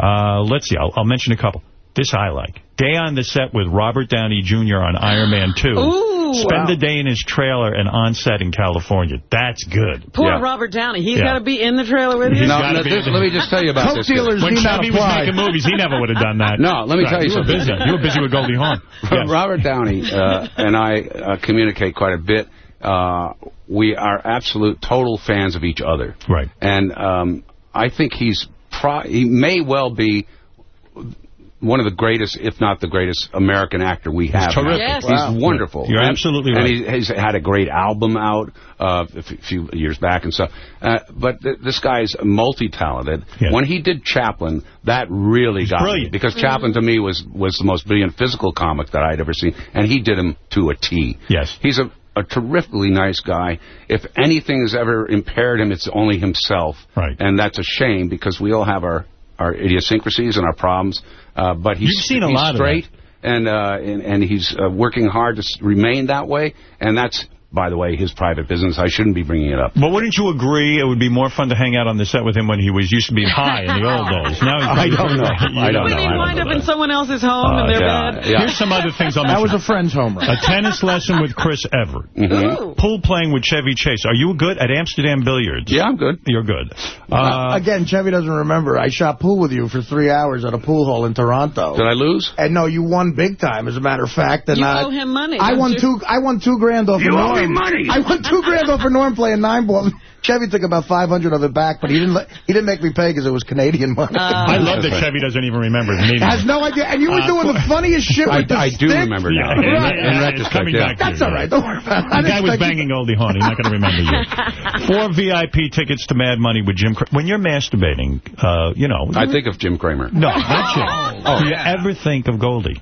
Speaker 1: Uh, let's see. I'll, I'll mention a couple. This I like. Day on the set with Robert Downey Jr. on Iron Man 2.
Speaker 2: Ooh.
Speaker 1: Spend
Speaker 2: Wow.
Speaker 1: a day in his trailer and on set in California. That's good.
Speaker 2: Poor
Speaker 20: Yeah.
Speaker 2: Robert Downey. He's
Speaker 1: Yeah.
Speaker 2: got to be in the trailer with you.
Speaker 20: No, no, this- let me just tell you about
Speaker 3: Coke
Speaker 20: this.
Speaker 3: dealers
Speaker 1: When
Speaker 3: need
Speaker 1: Chevy was making movies, he never would have done that.
Speaker 20: No, let me
Speaker 1: Right,
Speaker 20: tell you
Speaker 1: you were
Speaker 20: something.
Speaker 1: busy. You were busy with Goldie Hawn. Yes.
Speaker 20: Robert Downey uh, and I uh, communicate quite a bit. Uh, we are absolute total fans of each other.
Speaker 1: Right.
Speaker 20: And um, I think he's pro he may well be one of the greatest, if not the greatest, American actor we have. now.
Speaker 1: terrific.
Speaker 2: Yes.
Speaker 20: He's
Speaker 3: Wow.
Speaker 20: wonderful.
Speaker 1: You're
Speaker 20: And-
Speaker 1: absolutely
Speaker 20: And
Speaker 1: right.
Speaker 20: he, he's had a great album out uh, a few years back and stuff. Uh, but th this guy's multi-talented.
Speaker 1: Yeah.
Speaker 20: When he did Chaplin, that really got
Speaker 1: brilliant.
Speaker 20: me. Because Chaplin, to me, was, was the most brilliant physical comic that I'd ever seen. And he did him to a T.
Speaker 1: Yes.
Speaker 20: He's a, a terrifically nice guy. If anything has ever impaired him, it's only himself.
Speaker 1: Right.
Speaker 20: And that's a shame because we all have our our idiosyncrasies and our problems. Uh, but he's,
Speaker 1: You've seen a
Speaker 20: he's
Speaker 1: lot of
Speaker 20: straight, and, uh, and and he's uh, working hard to s- remain that way. And that's, by the way, his private business. I shouldn't be bringing it up.
Speaker 1: But wouldn't you agree it would be more fun to hang out on the set with him when he was used to being high in the old days? Now he's
Speaker 20: I don't know.
Speaker 1: You
Speaker 20: I don't
Speaker 2: when
Speaker 20: know.
Speaker 2: he wind up
Speaker 20: that.
Speaker 2: in someone else's home
Speaker 1: Uh,
Speaker 2: in their
Speaker 1: yeah,
Speaker 2: bed.
Speaker 20: yeah.
Speaker 1: Here's some other things I'll
Speaker 3: That
Speaker 1: mention.
Speaker 3: was a friend's home run.
Speaker 1: A tennis lesson with Chris Evert.
Speaker 20: Mhm.
Speaker 1: Pool playing with Chevy Chase. Are you good at Amsterdam Billiards?
Speaker 20: Yeah, I'm good.
Speaker 1: You're good. Uh,
Speaker 3: Again, Chevy doesn't remember. I shot pool with you for three hours at a pool hall in Toronto.
Speaker 20: Did I lose?
Speaker 3: And no, you won big time, as a matter of fact. And
Speaker 2: You
Speaker 3: uh,
Speaker 2: owe him money,
Speaker 3: I won
Speaker 2: you?
Speaker 3: two. I won two grand off
Speaker 8: You
Speaker 3: of
Speaker 8: owe money.
Speaker 3: I won two grand off of Norm playing nine ball. Chevy took about 500 of it back, but he didn't. Let, he didn't make me pay because it was Canadian money.
Speaker 1: I love that Chevy doesn't even remember his meeting.
Speaker 3: Has no idea. And you were
Speaker 1: Uh,
Speaker 3: doing the funniest shit
Speaker 20: I,
Speaker 3: with the
Speaker 20: I do
Speaker 3: stick.
Speaker 20: remember now.
Speaker 1: Yeah,
Speaker 20: In,
Speaker 1: yeah,
Speaker 20: in retrospect,
Speaker 1: coming
Speaker 20: yeah.
Speaker 1: back
Speaker 3: That's
Speaker 1: you.
Speaker 3: all right. Don't worry about it.
Speaker 1: The guy was
Speaker 3: expect you-
Speaker 1: banging Goldie Hawn. He's not going to remember you. Four VIP tickets to Mad Money with Jim. Cra- when you're masturbating, uh, you know.
Speaker 20: I think of Jim Cramer.
Speaker 1: No, not Jim.
Speaker 20: Oh.
Speaker 1: Do you ever think of Goldie?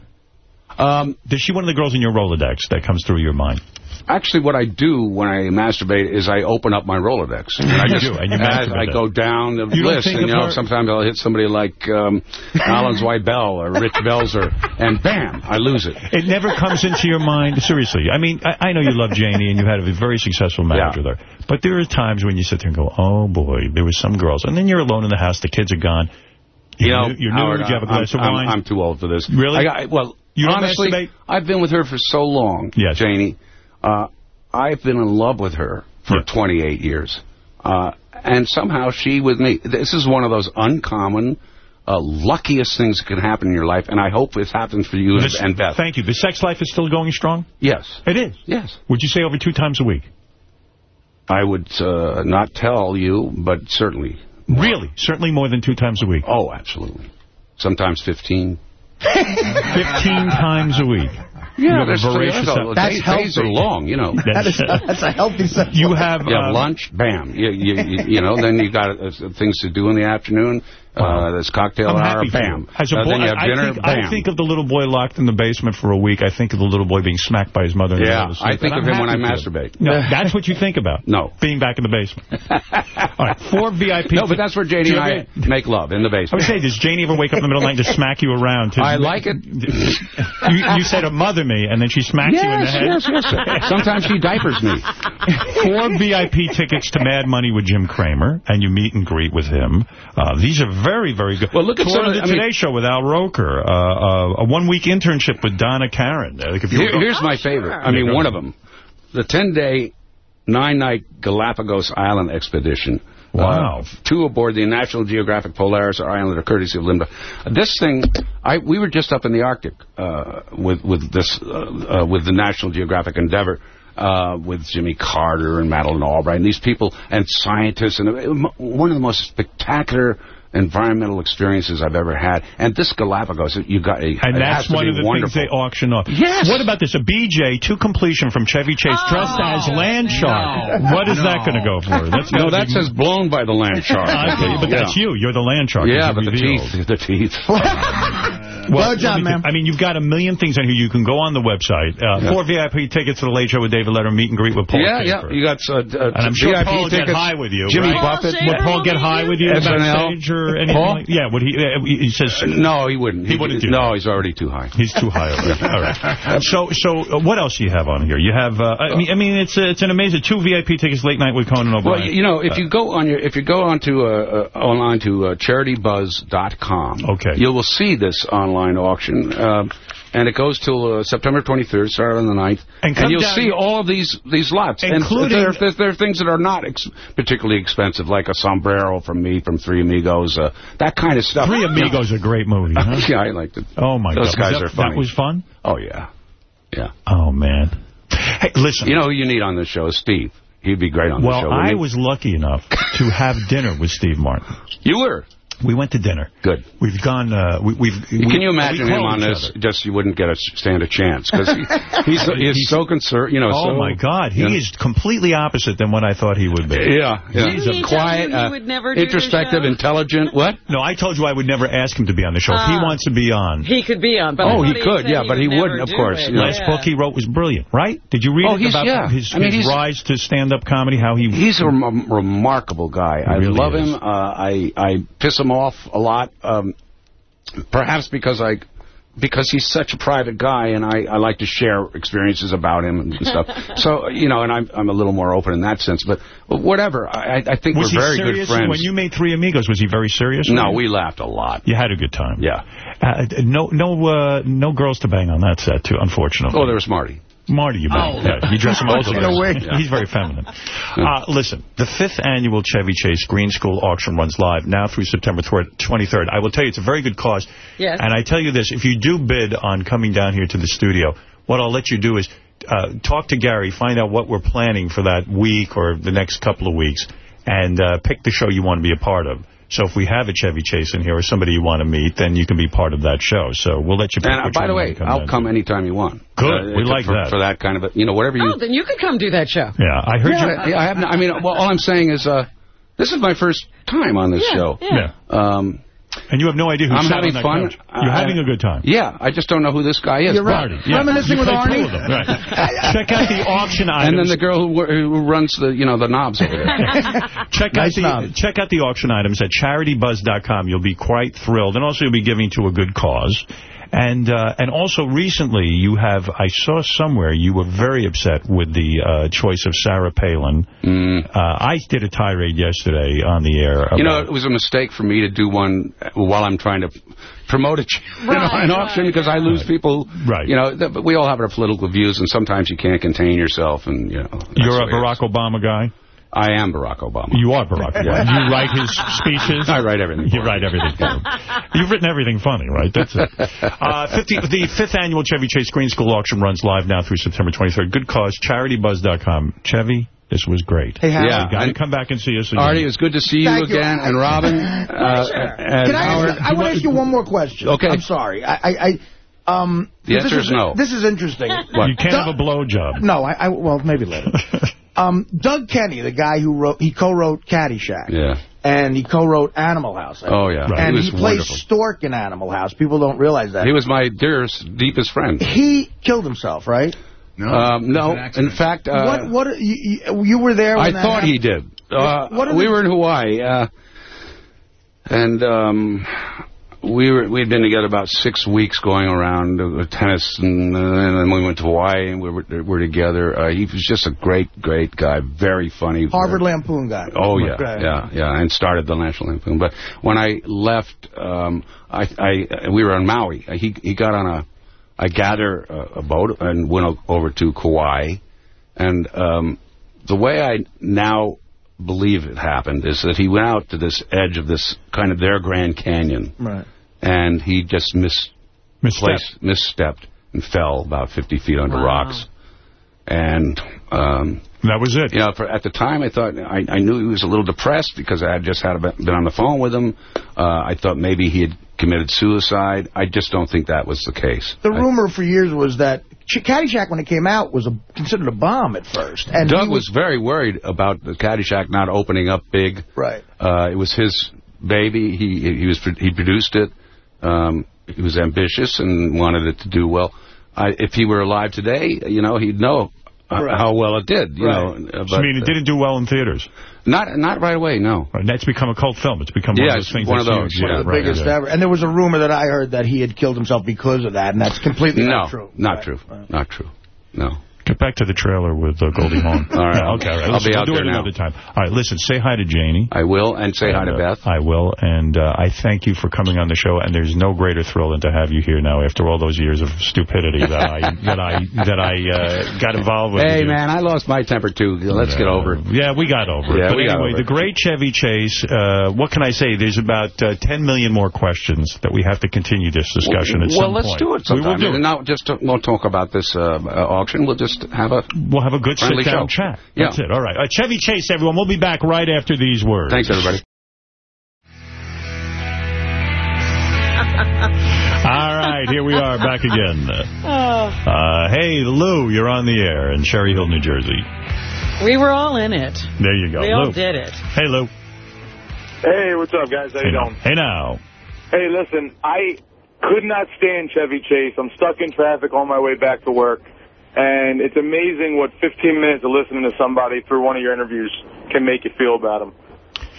Speaker 20: Um,
Speaker 1: Is she one of the girls in your Rolodex that comes through your mind?
Speaker 20: Actually, what I do when I masturbate is I open up my Rolodex. And I
Speaker 1: You do, and you
Speaker 20: as
Speaker 1: masturbate.
Speaker 20: I go down the
Speaker 1: You
Speaker 20: list, and you know,
Speaker 1: her-
Speaker 20: sometimes I'll hit somebody like um, White Bell or Rich Belzer, and bam, I lose it.
Speaker 1: It never comes into your mind. Seriously. I mean, I, I know you love Janie and you had a very successful marriage
Speaker 20: Yeah.
Speaker 1: with her. But there are times when you sit there and go, oh, boy, there were some girls. And then you're alone in the house. The kids are gone.
Speaker 20: You
Speaker 1: You're
Speaker 20: know,
Speaker 1: new- you're
Speaker 20: Howard,
Speaker 1: you have a
Speaker 20: I'm,
Speaker 1: glass of
Speaker 20: I'm-
Speaker 1: wine.
Speaker 20: I'm too old for this.
Speaker 1: Really?
Speaker 20: I well,
Speaker 1: you
Speaker 20: honestly? I've been with her for so long,
Speaker 1: Yes.
Speaker 20: Janie. Uh, I've been in love with her for
Speaker 1: Yeah.
Speaker 20: 28 years. Uh, and somehow she with me. This is one of those uncommon, uh, luckiest things that can happen in your life, and I hope it happens for you
Speaker 1: This-
Speaker 20: and Beth.
Speaker 1: Thank you. The sex life is still going strong?
Speaker 20: Yes.
Speaker 1: It is.
Speaker 20: Yes.
Speaker 1: Would you say over two times a week?
Speaker 20: I would uh, not tell you, but certainly.
Speaker 1: Really? Certainly more than two times a week?
Speaker 20: Oh, absolutely. Sometimes 15.
Speaker 1: 15 times a week. A
Speaker 20: there's-
Speaker 1: voracious
Speaker 20: there's-
Speaker 1: appetite.
Speaker 20: days, days are long, you know.
Speaker 3: That is, that's a healthy
Speaker 1: You have,
Speaker 20: You have
Speaker 1: uh,
Speaker 20: lunch, bam. You, you, you, you know, then you got uh, things to do in the afternoon. Uh, there's cocktail
Speaker 1: I'm
Speaker 20: hour,
Speaker 1: happy
Speaker 20: bam.
Speaker 1: As a
Speaker 20: Uh,
Speaker 1: boy,
Speaker 20: then you have
Speaker 1: I,
Speaker 20: dinner,
Speaker 1: think. I think of the little boy locked in the basement for a week. I think of the little boy being smacked by his mother.
Speaker 20: Yeah. I think
Speaker 1: And
Speaker 20: of
Speaker 1: I'm
Speaker 20: him when I
Speaker 1: happy for you.
Speaker 20: masturbate.
Speaker 1: No, that's what you think about.
Speaker 20: No.
Speaker 1: Being back in the basement. All right, four VIP.
Speaker 20: No, but that's where Janie and I make love, in the basement.
Speaker 1: I would say, does Janie ever wake up in the middle of the night and just smack you around? To
Speaker 20: I like it.
Speaker 1: You, you said a mother me, and then she smacks you in the head?
Speaker 20: Yes, yes, yes. Sometimes she diapers me.
Speaker 1: Four VIP tickets to Mad Money with Jim Cramer, and you meet and greet with him. Uh, these are very, very good.
Speaker 20: Well, look at
Speaker 1: Tour
Speaker 20: some
Speaker 1: of
Speaker 20: of
Speaker 1: the
Speaker 20: the- I mean-
Speaker 1: Today Show with Al Roker. Uh, uh, a one-week internship with Donna Karan. Uh, Like if
Speaker 20: Here-
Speaker 1: were-
Speaker 20: here's my favorite. I mean, one of them. The 10-day, nine-night Galapagos Island expedition.
Speaker 1: Wow.
Speaker 20: Uh, two aboard the National Geographic Polaris Islander, courtesy of Linda. This thing, I we were just up in the Arctic uh, with with this uh, uh, with the National Geographic Endeavour. Uh, with Jimmy Carter and Madeleine Albright and these people and scientists and uh, one of the most spectacular environmental experiences I've ever had. And this Galapagos, you got a,
Speaker 1: And that's one of the
Speaker 20: wonderful.
Speaker 1: things they auction off.
Speaker 20: Yes.
Speaker 1: What about this? A BJ to completion from Chevy Chase oh. dressed as Land Shark.
Speaker 20: no,
Speaker 1: what is that going to go for? That's
Speaker 20: no, that says blown by the land shark.
Speaker 1: But that's you. You're the Land Shark.
Speaker 20: Yeah, but
Speaker 1: you
Speaker 20: the
Speaker 1: revealed.
Speaker 20: teeth, the teeth.
Speaker 1: Well,
Speaker 3: Good job, man.
Speaker 1: I mean, you've got a million things on here. You can go on the website. Uh,
Speaker 20: Yeah.
Speaker 1: Four VIP tickets to the Late Show with David Letterman, meet and greet with Paul
Speaker 20: yeah, yeah. You got uh, uh,
Speaker 1: And I'm sure
Speaker 20: VIP
Speaker 1: Paul will get high with you.
Speaker 20: Jimmy
Speaker 1: right?
Speaker 20: Buffett.
Speaker 1: Would Paul get high with you
Speaker 20: SNL?
Speaker 1: backstage or anything?
Speaker 20: Paul?
Speaker 1: Like, yeah, would he? Uh, he says
Speaker 20: No, he wouldn't.
Speaker 1: He wouldn't do
Speaker 20: No, he's already too high.
Speaker 1: He's too high already. All right. So, so uh, what else do you have on here? You have. Uh, I mean, I mean, it's uh, it's an amazing two VIP tickets late night with Conan O'Brien.
Speaker 20: Well, you know, if you go on your, if you go onto uh, uh, online to uh, CharityBuzz.com,
Speaker 1: Okay.
Speaker 20: you will see this online auction, uh, and it goes till uh, September 23rd, started on the 9th,
Speaker 1: And come
Speaker 20: you'll see all of these these lots,
Speaker 1: Including-
Speaker 20: and there, there, are things that are not ex particularly expensive, like a sombrero from me from Three Amigos, uh, that kind of stuff.
Speaker 1: Three Amigos, a great movie. Huh?
Speaker 20: yeah, I liked it.
Speaker 1: Oh my
Speaker 20: Those
Speaker 1: God,
Speaker 20: guys
Speaker 1: that,
Speaker 20: are funny.
Speaker 1: That was fun.
Speaker 20: Oh yeah, yeah.
Speaker 1: Oh man. Hey, listen.
Speaker 20: You know who you need on this show is Steve. He'd be great on the show. wouldn't
Speaker 1: I
Speaker 20: he?
Speaker 1: was lucky enough to have dinner with Steve Martin.
Speaker 20: You were.
Speaker 1: We went to dinner.
Speaker 20: Good.
Speaker 1: We've gone. Uh, we, we've. we-
Speaker 20: Can you imagine him on this?
Speaker 1: other.
Speaker 20: Just you wouldn't get a stand a chance because he, he's so, he's so concerned. You know.
Speaker 1: Oh
Speaker 20: so,
Speaker 1: my God, he
Speaker 20: you know.
Speaker 1: is completely opposite than what I thought he would be.
Speaker 20: Yeah, yeah.
Speaker 1: He's a
Speaker 2: Didn't he tell
Speaker 20: quiet, uh,
Speaker 2: would never
Speaker 20: introspective, intelligent. What?
Speaker 1: No, I told you I would never ask him to be on the show. if he
Speaker 2: Ah.
Speaker 1: wants to be on.
Speaker 2: He could be on, but
Speaker 20: Oh, he could,
Speaker 2: said
Speaker 20: yeah, but he
Speaker 2: would
Speaker 20: wouldn't, of course,
Speaker 2: it.
Speaker 1: Last
Speaker 2: Yeah.
Speaker 1: book he wrote was brilliant, right? Did you read
Speaker 20: Oh,
Speaker 1: it
Speaker 20: he's-
Speaker 1: about
Speaker 20: yeah.
Speaker 1: his,
Speaker 20: I mean,
Speaker 1: his rise to stand-up comedy? How he
Speaker 20: He's a remarkable guy. I love him. Uh, I I piss him off a lot, um, perhaps because I because he's such a private guy, and I, I like to share experiences about him and stuff. so, you know, and I'm, I'm a little more open in that sense. But whatever, I, I think
Speaker 1: was
Speaker 20: we're
Speaker 1: he
Speaker 20: very
Speaker 1: serious?
Speaker 20: good friends.
Speaker 1: When you made Three Amigos, was he very serious?
Speaker 20: no,
Speaker 1: you?
Speaker 20: we laughed a lot.
Speaker 1: You had a good time.
Speaker 20: Yeah.
Speaker 1: Uh, no, no, uh, no girls to bang on that set, too. Unfortunately.
Speaker 20: Oh, there was Marty.
Speaker 1: Marty, you banged.
Speaker 20: Oh.
Speaker 1: yeah, you dress him up.
Speaker 20: Both of
Speaker 1: Yeah. He's very feminine. Uh, listen, the fifth annual Chevy Chase Green School auction runs live now through September 23rd. I will tell you, it's a very good cause.
Speaker 2: Yes.
Speaker 1: And I tell you this, if you do bid on coming down here to the studio, what I'll let you do is uh, talk to Gary, find out what we're planning for that week or the next couple of weeks, and uh, pick the show you want to be a part of. So if we have a Chevy Chase in here or somebody you want to meet, then you can be part of that show. So we'll let you pick
Speaker 20: And uh, by the way,
Speaker 1: come
Speaker 20: I'll come anytime you want.
Speaker 1: Good.
Speaker 20: Uh,
Speaker 1: We
Speaker 20: to-
Speaker 1: like
Speaker 20: for,
Speaker 1: that.
Speaker 20: For that kind of, a, you know, whatever you...
Speaker 2: Oh, then you could come do that show.
Speaker 1: Yeah, I heard
Speaker 20: yeah,
Speaker 1: you.
Speaker 20: yeah, I have. no- I mean, well, all I'm saying is, uh, this is my first time on this
Speaker 2: Yeah,
Speaker 20: show.
Speaker 2: yeah.
Speaker 20: Um,
Speaker 1: and you have no idea who
Speaker 20: I'm
Speaker 1: sat
Speaker 20: having
Speaker 1: on that
Speaker 20: fun.
Speaker 1: couch. You're
Speaker 20: I-
Speaker 1: having a good time.
Speaker 20: Yeah, I just don't know who this guy is.
Speaker 3: You're right.
Speaker 20: Marty.
Speaker 1: Yeah.
Speaker 3: Reminiscing
Speaker 1: You
Speaker 3: with
Speaker 1: played
Speaker 3: Arnie?
Speaker 1: pool with him, Right. Check out the auction items.
Speaker 20: And then the girl who, who runs the, you know, the knobs over there.
Speaker 1: check
Speaker 3: Nice
Speaker 1: out the
Speaker 3: knob.
Speaker 1: check out the auction items at CharityBuzz.com. You'll be quite thrilled, and also you'll be giving to a good cause. And uh, and also recently you have I saw somewhere you were very upset with the uh, choice of Sarah Palin.
Speaker 20: Mm.
Speaker 1: Uh, I did a tirade yesterday on the air. About,
Speaker 20: You know, it was a mistake for me to do one while I'm trying to promote a, ch- you know,
Speaker 2: Right,
Speaker 20: an auction because I lose people.
Speaker 1: Right.
Speaker 20: You know, th- but we all have our political views, and sometimes you can't contain yourself. And you know,
Speaker 1: you're a Barack Obama guy.
Speaker 20: I am Barack Obama.
Speaker 1: You are Barack Obama. You write his speeches.
Speaker 20: I write everything.
Speaker 1: You
Speaker 20: for
Speaker 1: write everything for him. You've written everything funny, right? That's it. Uh, 50, the fifth annual Chevy Chase Green School auction runs live now through September 23rd. Good cause, CharityBuzz.com. Chevy, this was great.
Speaker 3: Hey, Howard.
Speaker 20: Yeah.
Speaker 1: Got to come back and see us again.
Speaker 20: Artie, it was good to see you
Speaker 3: Thank you.
Speaker 20: again, and Robin, uh, and
Speaker 3: Can I
Speaker 20: Howard.
Speaker 3: ask I want to ask you one more question.
Speaker 20: Okay.
Speaker 3: I'm sorry. I, I, I um.
Speaker 20: The
Speaker 3: this
Speaker 20: answer is no.
Speaker 3: This is interesting.
Speaker 1: You can't have a blowjob.
Speaker 3: No, I, I well maybe later. um, Doug Kenney, the guy who wrote, he co-wrote Caddyshack.
Speaker 20: Yeah.
Speaker 3: And he co-wrote Animal House.
Speaker 20: Oh, yeah. Right.
Speaker 3: And
Speaker 20: He
Speaker 3: he, plays
Speaker 20: wonderful.
Speaker 3: Stork in Animal House. People don't realize that.
Speaker 20: He was my dearest, deepest friend.
Speaker 3: He killed himself, right?
Speaker 14: No,
Speaker 20: Um, no, in fact, uh,
Speaker 3: what? What? You, you, you were there. When
Speaker 20: I
Speaker 3: that
Speaker 20: thought he did. Uh,
Speaker 3: What are
Speaker 20: we
Speaker 3: the-
Speaker 20: were in Hawaii, uh, and um, we were we had been together about six weeks, going around uh, tennis, and, uh, and then we went to Hawaii, and we were, we were together. Uh, he was just a great, great guy, very funny.
Speaker 3: Harvard Lampoon guy.
Speaker 20: Oh yeah,
Speaker 3: Okay.
Speaker 20: yeah, yeah, and started the National Lampoon. But when I left, um, I, I we were on Maui. Uh, He he got on a, I gather a, a boat and went over to Kauai, and um, the way I now believe it happened is that he went out to this edge of this kind of their Grand Canyon,
Speaker 3: Right.
Speaker 20: and he just mis
Speaker 1: Misstepped.
Speaker 20: misstepped and fell about 50 feet under
Speaker 2: Wow.
Speaker 20: rocks. And um,
Speaker 1: That was it.
Speaker 20: you know, for, at the time, I thought I, I knew he was a little depressed because I had just had a, been on the phone with him. Uh, I thought maybe he had committed suicide. I just don't think that was the case.
Speaker 3: The
Speaker 20: I-
Speaker 3: rumor for years was that Ch- Caddyshack, when it came out, was a, considered a bomb at first. And
Speaker 20: Doug
Speaker 3: he
Speaker 20: was very worried about the Caddyshack not opening up big.
Speaker 3: Right.
Speaker 20: Uh, it was his baby. He he was he produced it. Um, he was ambitious and wanted it to do well. I, if he were alive today, you know, he'd know
Speaker 3: Right.
Speaker 20: how well it did. You
Speaker 3: Right.
Speaker 20: know, uh,
Speaker 1: So, I mean, it didn't do well in theaters.
Speaker 20: not not right away. No.
Speaker 1: Right, That's become a cult film. It's become one
Speaker 20: Yeah,
Speaker 1: of those
Speaker 20: it's
Speaker 1: things
Speaker 20: one of
Speaker 1: that's
Speaker 20: those,
Speaker 1: huge.
Speaker 20: yeah.
Speaker 1: Yeah,
Speaker 3: the
Speaker 1: right,
Speaker 3: biggest
Speaker 1: yeah.
Speaker 3: ever. And there was a rumor that I heard that he had killed himself because of that, and that's completely
Speaker 20: No,
Speaker 3: not true.
Speaker 20: not
Speaker 3: Right.
Speaker 20: true. Not true. No.
Speaker 1: Get back to the trailer with uh, Goldie Hawn.
Speaker 20: All right.
Speaker 1: Okay, all right.
Speaker 20: I'll
Speaker 1: Listen,
Speaker 20: be
Speaker 1: we'll
Speaker 20: out
Speaker 1: do
Speaker 20: there now.
Speaker 1: another time. All right, listen, say hi to Janie.
Speaker 20: I will, and say hi to
Speaker 1: uh,
Speaker 20: Beth.
Speaker 1: I will, and uh, I thank you for coming on the show. And there's no greater thrill than to have you here now after all those years of stupidity that I that I that I uh, got involved with.
Speaker 20: Hey, man, I lost my temper, too. Let's get over it.
Speaker 1: Yeah, we got over it.
Speaker 20: Yeah,
Speaker 1: but
Speaker 20: we
Speaker 1: anyway, the great Chevy Chase, uh, what can I say? There's about uh, 10 million more questions that we have to continue this discussion at
Speaker 20: well,
Speaker 1: some
Speaker 20: let's do it sometime.
Speaker 1: We will do it.
Speaker 20: And Not just to, won't talk about this uh, uh, auction. We'll just have a
Speaker 1: We'll have a good sit-down
Speaker 20: show.
Speaker 1: chat.
Speaker 20: Yeah.
Speaker 1: That's it. All right. Uh, Chevy Chase, everyone. We'll be back right after these words.
Speaker 20: Thanks, everybody.
Speaker 1: All right, here we are back again. Uh, hey, Lou, you're on the air in Cherry Hill, New Jersey.
Speaker 2: We were all in it.
Speaker 1: There you go.
Speaker 2: We
Speaker 1: Lou.
Speaker 2: all did it.
Speaker 1: Hey, Lou.
Speaker 16: Hey, what's up, guys? How
Speaker 1: Hey
Speaker 16: you
Speaker 1: now.
Speaker 16: doing?
Speaker 1: Hey, now.
Speaker 16: Hey, listen, I could not stand Chevy Chase. I'm stuck in traffic on my way back to work, and it's amazing what 15 minutes of listening to somebody through one of your interviews can make you feel about them.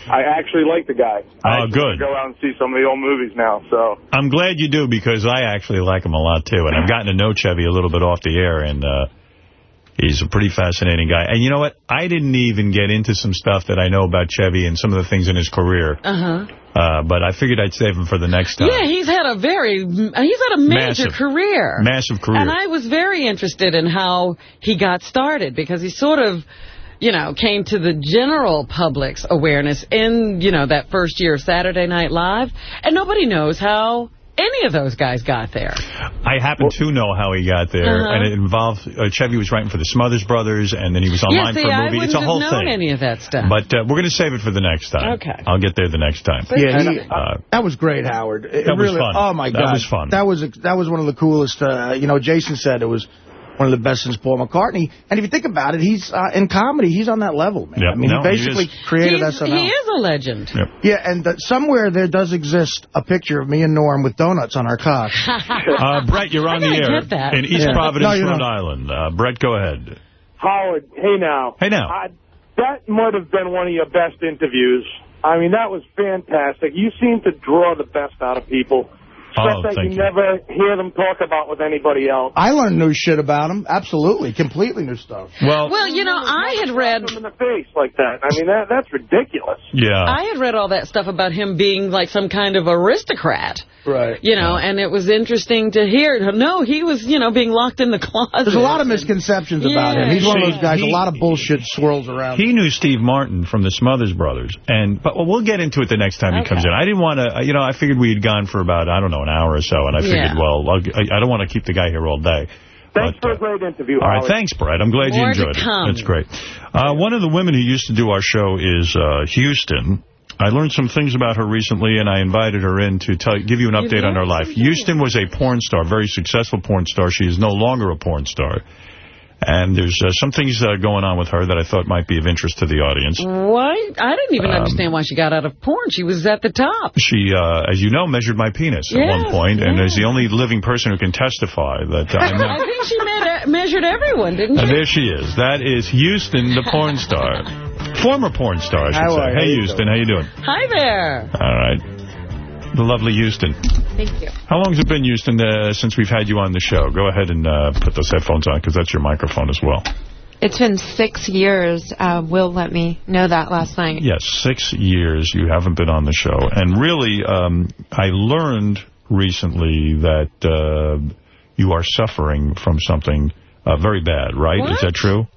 Speaker 16: I actually like the guy.
Speaker 1: Oh, good.
Speaker 16: Go out and see some of the old movies now. So
Speaker 1: I'm glad you do because I actually like him a lot, too. And I've gotten to know Chevy a little bit off the air, and uh, he's a pretty fascinating guy. And you know what? I didn't even get into some stuff that I know about Chevy and some of the things in his career.
Speaker 2: Uh-huh.
Speaker 1: Uh, but I figured I'd save him for the next time.
Speaker 2: Yeah, he's had a very, he's had a major
Speaker 1: Massive.
Speaker 2: career.
Speaker 1: Massive career.
Speaker 2: And I was very interested in how he got started because he sort of, you know, came to the general public's awareness in, you know, that first year of Saturday Night Live. And nobody knows how any of those guys got there.
Speaker 1: I happen to know how he got there,
Speaker 2: Uh-huh.
Speaker 1: and it involved uh, Chevy was writing for the Smothers Brothers, and then he was online
Speaker 2: yeah, see,
Speaker 1: for a movie.
Speaker 2: wouldn't
Speaker 1: It's a
Speaker 2: have
Speaker 1: whole
Speaker 2: known
Speaker 1: thing.
Speaker 2: any of that stuff.
Speaker 1: But uh, we're going to save it for the next time.
Speaker 2: Okay.
Speaker 1: I'll get there the next time.
Speaker 3: Yeah, he,
Speaker 1: Uh,
Speaker 3: that was great, Howard. It
Speaker 1: That was
Speaker 3: really,
Speaker 1: fun.
Speaker 3: Oh my god,
Speaker 1: That
Speaker 3: God,
Speaker 1: was fun.
Speaker 3: That was that was one of the coolest. Uh, you know, Jason said it was one of the best since Paul McCartney. And if you think about it, he's uh, in comedy. He's on that level, man.
Speaker 1: Yep.
Speaker 3: I mean,
Speaker 1: No,
Speaker 3: he
Speaker 1: he
Speaker 3: basically
Speaker 1: is.
Speaker 3: created
Speaker 2: He's-
Speaker 3: SNL.
Speaker 2: He is a legend.
Speaker 3: Yeah, and uh, somewhere there does exist a picture of me and Norm with donuts on our cock.
Speaker 1: uh, Brett, you're on the air
Speaker 3: get that.
Speaker 1: in East
Speaker 3: Yeah.
Speaker 1: Providence,
Speaker 3: No,
Speaker 1: Rhode
Speaker 3: don't.
Speaker 1: Island. Uh, Brett, go ahead.
Speaker 16: Howard, hey now.
Speaker 1: Hey now.
Speaker 16: I, that might have been one of your best interviews. I mean, that was fantastic. You seem to draw the best out of people.
Speaker 1: Oh,
Speaker 16: Stuff that you,
Speaker 1: you.
Speaker 16: never hear them talk about with anybody else.
Speaker 3: I learned new shit about him. Absolutely, completely new stuff.
Speaker 1: Well,
Speaker 2: Well, you know, I had read...
Speaker 16: in the face like that. I mean, that that's ridiculous.
Speaker 1: Yeah.
Speaker 2: I had read all that stuff about him being like some kind of aristocrat.
Speaker 3: Right.
Speaker 2: You know, and it was interesting to hear. No, he was, you know, being locked in the closet.
Speaker 3: There's a lot of misconceptions about him. He's one of those guys.
Speaker 1: he-
Speaker 3: a lot of bullshit swirls around.
Speaker 1: He knew Steve Martin from the Smothers Brothers, and but we'll get into it the next time he comes in. I didn't want to, you know, I figured we had gone for about, I don't know, an hour or so, and I figured,
Speaker 16: Yeah.
Speaker 1: well, I'll, I I don't want to keep the guy here all day.
Speaker 16: Thanks for a great interview,
Speaker 1: All right,
Speaker 16: Howard.
Speaker 1: thanks, Brett. I'm glad
Speaker 16: More
Speaker 1: you
Speaker 16: to
Speaker 1: enjoyed it.
Speaker 16: come.
Speaker 1: That's great. Uh, one of the women who used to do our show is uh, Houston. I learned some things about her recently, and I invited her in to tell, give you an update on her life. Houston was a porn star, very successful porn star. She is no longer a porn star. And there's uh, some things uh, going on with her that I thought might be of interest to the audience.
Speaker 2: Why? I didn't even
Speaker 1: Um,
Speaker 2: understand why she got out of porn. She was at the top.
Speaker 1: She, uh, as you know, measured my penis at one
Speaker 2: Yes,
Speaker 1: point, and is the only living person who can testify that not
Speaker 2: I think she med- measured everyone, didn't
Speaker 1: And
Speaker 2: she?
Speaker 1: there she is. That is Houston, the porn star. Former porn star, I should
Speaker 2: How
Speaker 1: say. Hey, Houston, how you doing?
Speaker 2: Hi there.
Speaker 1: All right. The lovely Houston.
Speaker 2: Thank you.
Speaker 1: How long has it been, Houston, uh, since we've had you on the show? Go ahead and uh, put those headphones on, because that's your microphone as well.
Speaker 21: It's been six years. Uh, Will let me know that last night.
Speaker 1: Yes, six years you haven't been on the show. And really, um, I learned recently that uh, you are suffering from something uh, very bad, right? Is that true?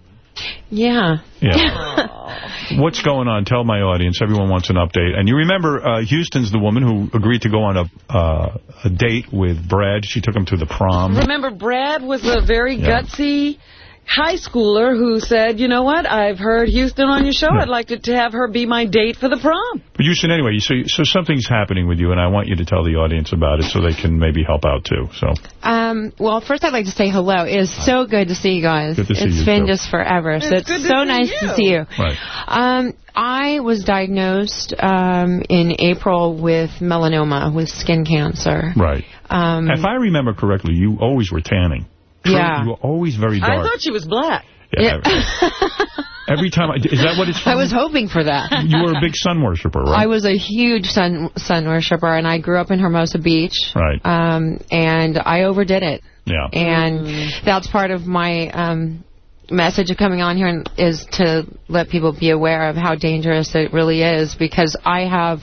Speaker 21: Yeah.
Speaker 1: Yeah. What's going on? Tell my audience. Everyone wants an update. And you remember, uh, Houston's the woman who agreed to go on a uh, a date with Brad. She took him to the prom.
Speaker 2: Remember, Brad was a very
Speaker 1: Yeah.
Speaker 2: gutsy high schooler who said, you know what, I've heard Houston on your show. I'd like to, to have her be my date for the prom.
Speaker 1: But Houston, anyway, so so something's happening with you, and I want you to tell the audience about it so they can maybe help out too. So
Speaker 21: Um, well, first I'd like to say hello. It is so good to see you guys.
Speaker 1: Good to see
Speaker 21: It's
Speaker 1: you,
Speaker 21: been
Speaker 1: too.
Speaker 21: just forever. so
Speaker 2: It's
Speaker 21: it's
Speaker 2: good to
Speaker 21: so
Speaker 2: see
Speaker 21: nice
Speaker 2: you.
Speaker 21: to see you.
Speaker 1: Right.
Speaker 21: Um, I was diagnosed um, in April with melanoma, with skin cancer.
Speaker 1: Right.
Speaker 21: Um,
Speaker 1: if I remember correctly, you always were tanning. True,
Speaker 21: Yeah.
Speaker 1: You were always very dark.
Speaker 2: I thought she was black.
Speaker 1: Yeah. Every time, I, is that what it's from?
Speaker 21: I was hoping for that.
Speaker 1: You were a big sun worshiper, right?
Speaker 21: I was a huge sun sun worshiper, and I grew up in Hermosa Beach.
Speaker 1: Right.
Speaker 21: Um, and I overdid it.
Speaker 1: Yeah.
Speaker 21: And that's part of my um, message of coming on here and- is to let people be aware of how dangerous it really is because I have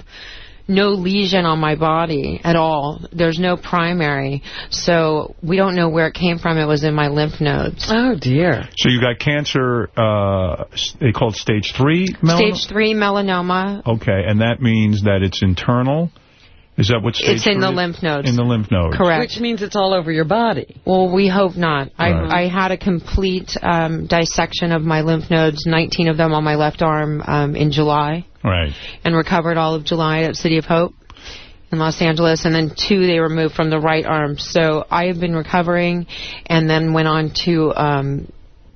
Speaker 21: no lesion on my body at all. There's no primary. So we don't know where it came from. It was in my lymph nodes.
Speaker 2: Oh, dear.
Speaker 1: So you got cancer, uh, s- they call it stage three melanoma?
Speaker 21: Stage 3 melanoma.
Speaker 1: Okay, and that means that it's internal? Is that what stage
Speaker 21: It's in the
Speaker 1: is?
Speaker 21: lymph nodes.
Speaker 1: In the lymph nodes.
Speaker 21: Correct.
Speaker 2: Which means it's all over your body.
Speaker 21: Well, we hope not.
Speaker 1: Right.
Speaker 21: I, I had a complete um, dissection of my lymph nodes, 19 of them on my left arm um, in July,
Speaker 1: Right.
Speaker 21: and recovered all of July at City of Hope in Los Angeles, and then two they removed from the right arm. So I have been recovering, and then went on to um,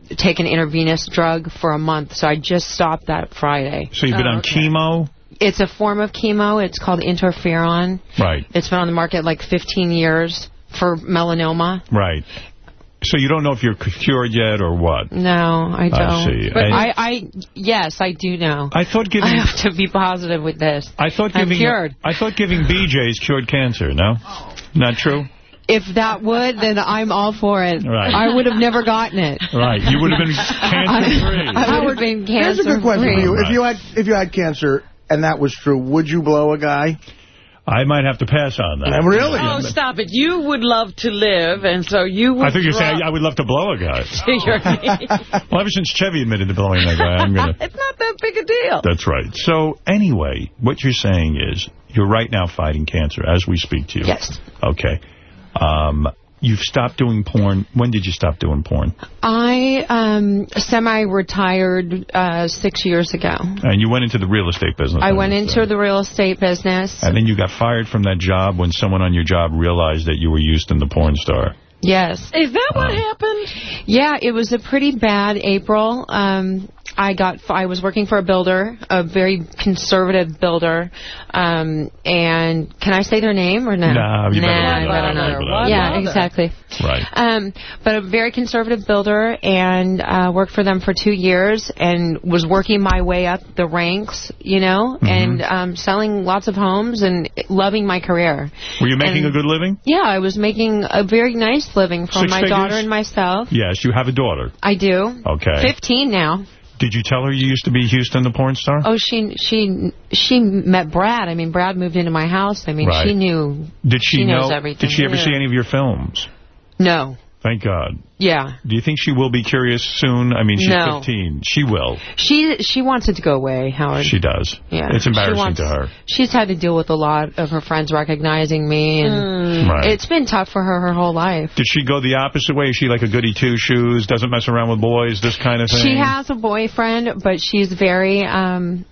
Speaker 21: take an intravenous drug for a month. So I just stopped that Friday.
Speaker 1: So you've been on chemo?
Speaker 21: It's a form of chemo. It's called interferon.
Speaker 1: Right.
Speaker 21: It's been on the market like 15 years for melanoma.
Speaker 1: Right. So you don't know if you're cured yet or what?
Speaker 21: No, I don't.
Speaker 1: I see.
Speaker 21: But I, I, yes, I do know.
Speaker 1: I thought giving...
Speaker 21: I have to be positive with this.
Speaker 1: I thought
Speaker 21: I'm
Speaker 1: giving
Speaker 21: cured.
Speaker 1: I thought giving BJ's cured cancer. No, not true.
Speaker 21: If that would, then I'm all for it.
Speaker 1: Right.
Speaker 21: I would have never gotten it.
Speaker 1: Right, you would have been cancer free.
Speaker 21: I would have been cancer-free.
Speaker 3: Here's a good question for you.
Speaker 1: Right.
Speaker 3: If you had if you had cancer and that was true, would you blow a guy?
Speaker 1: I might have to pass on that.
Speaker 3: Really?
Speaker 2: Oh, stop it. You would love to live, and so you would
Speaker 1: I think you're saying I would love to blow a guy.
Speaker 2: to your knees.
Speaker 1: Well, ever since Chevy admitted to blowing that guy, I'm gonna.
Speaker 2: It's not that big a deal.
Speaker 1: That's right. So anyway, what you're saying is you're right now fighting cancer as we speak to you.
Speaker 21: Yes.
Speaker 1: Okay. Um, you've stopped doing porn. When did you stop doing porn?
Speaker 21: I um, semi-retired uh, six years ago.
Speaker 1: And you went into the real estate business.
Speaker 21: I went into the real estate business.
Speaker 1: And then you got fired from that job when someone on your job realized that you were used in the porn star.
Speaker 21: Yes.
Speaker 2: Is that what happened?
Speaker 21: Yeah, it was a pretty bad April. Um, I got. I was working for a builder, a very conservative builder. Um, and can I say their name or no?
Speaker 1: No, you better
Speaker 21: nah,
Speaker 1: leave it
Speaker 21: I better not. Yeah,
Speaker 1: Leave it out.
Speaker 21: exactly.
Speaker 1: Right.
Speaker 21: Um, but a very conservative builder, and uh, worked for them for two years, and was working my way up the ranks, you know,
Speaker 1: Mm-hmm.
Speaker 21: and um, selling lots of homes and loving my career.
Speaker 1: Were you making
Speaker 21: And-
Speaker 1: a good living?
Speaker 21: Yeah, I was making a very nice living for
Speaker 1: Six
Speaker 21: my
Speaker 1: figures?
Speaker 21: daughter and myself.
Speaker 1: Yes, you have a daughter.
Speaker 21: I do.
Speaker 1: Okay.
Speaker 21: 15 now.
Speaker 1: Did you tell her you used to be Houston, the porn star?
Speaker 21: Oh, she she she met Brad. I mean, Brad moved into my house. I mean,
Speaker 1: Right.
Speaker 21: she knew.
Speaker 1: Did she,
Speaker 21: she
Speaker 1: know?
Speaker 21: knows everything.
Speaker 1: Did she ever
Speaker 21: Yeah.
Speaker 1: see any of your films?
Speaker 21: No.
Speaker 1: Thank God.
Speaker 21: Yeah.
Speaker 1: Do you think she will be curious soon? I mean, she's
Speaker 21: No.
Speaker 1: 15. She will.
Speaker 21: She she wants it to go away, Howard.
Speaker 1: She does.
Speaker 21: Yeah.
Speaker 1: It's embarrassing
Speaker 21: wants-
Speaker 1: to her.
Speaker 21: She's had to deal with a lot of her friends recognizing me, and
Speaker 1: Right.
Speaker 21: it's been tough for her her whole life.
Speaker 1: Did she go the opposite way? Is she like a goody two-shoes, doesn't mess around with boys, this kind of thing?
Speaker 21: She has a boyfriend, but she's very um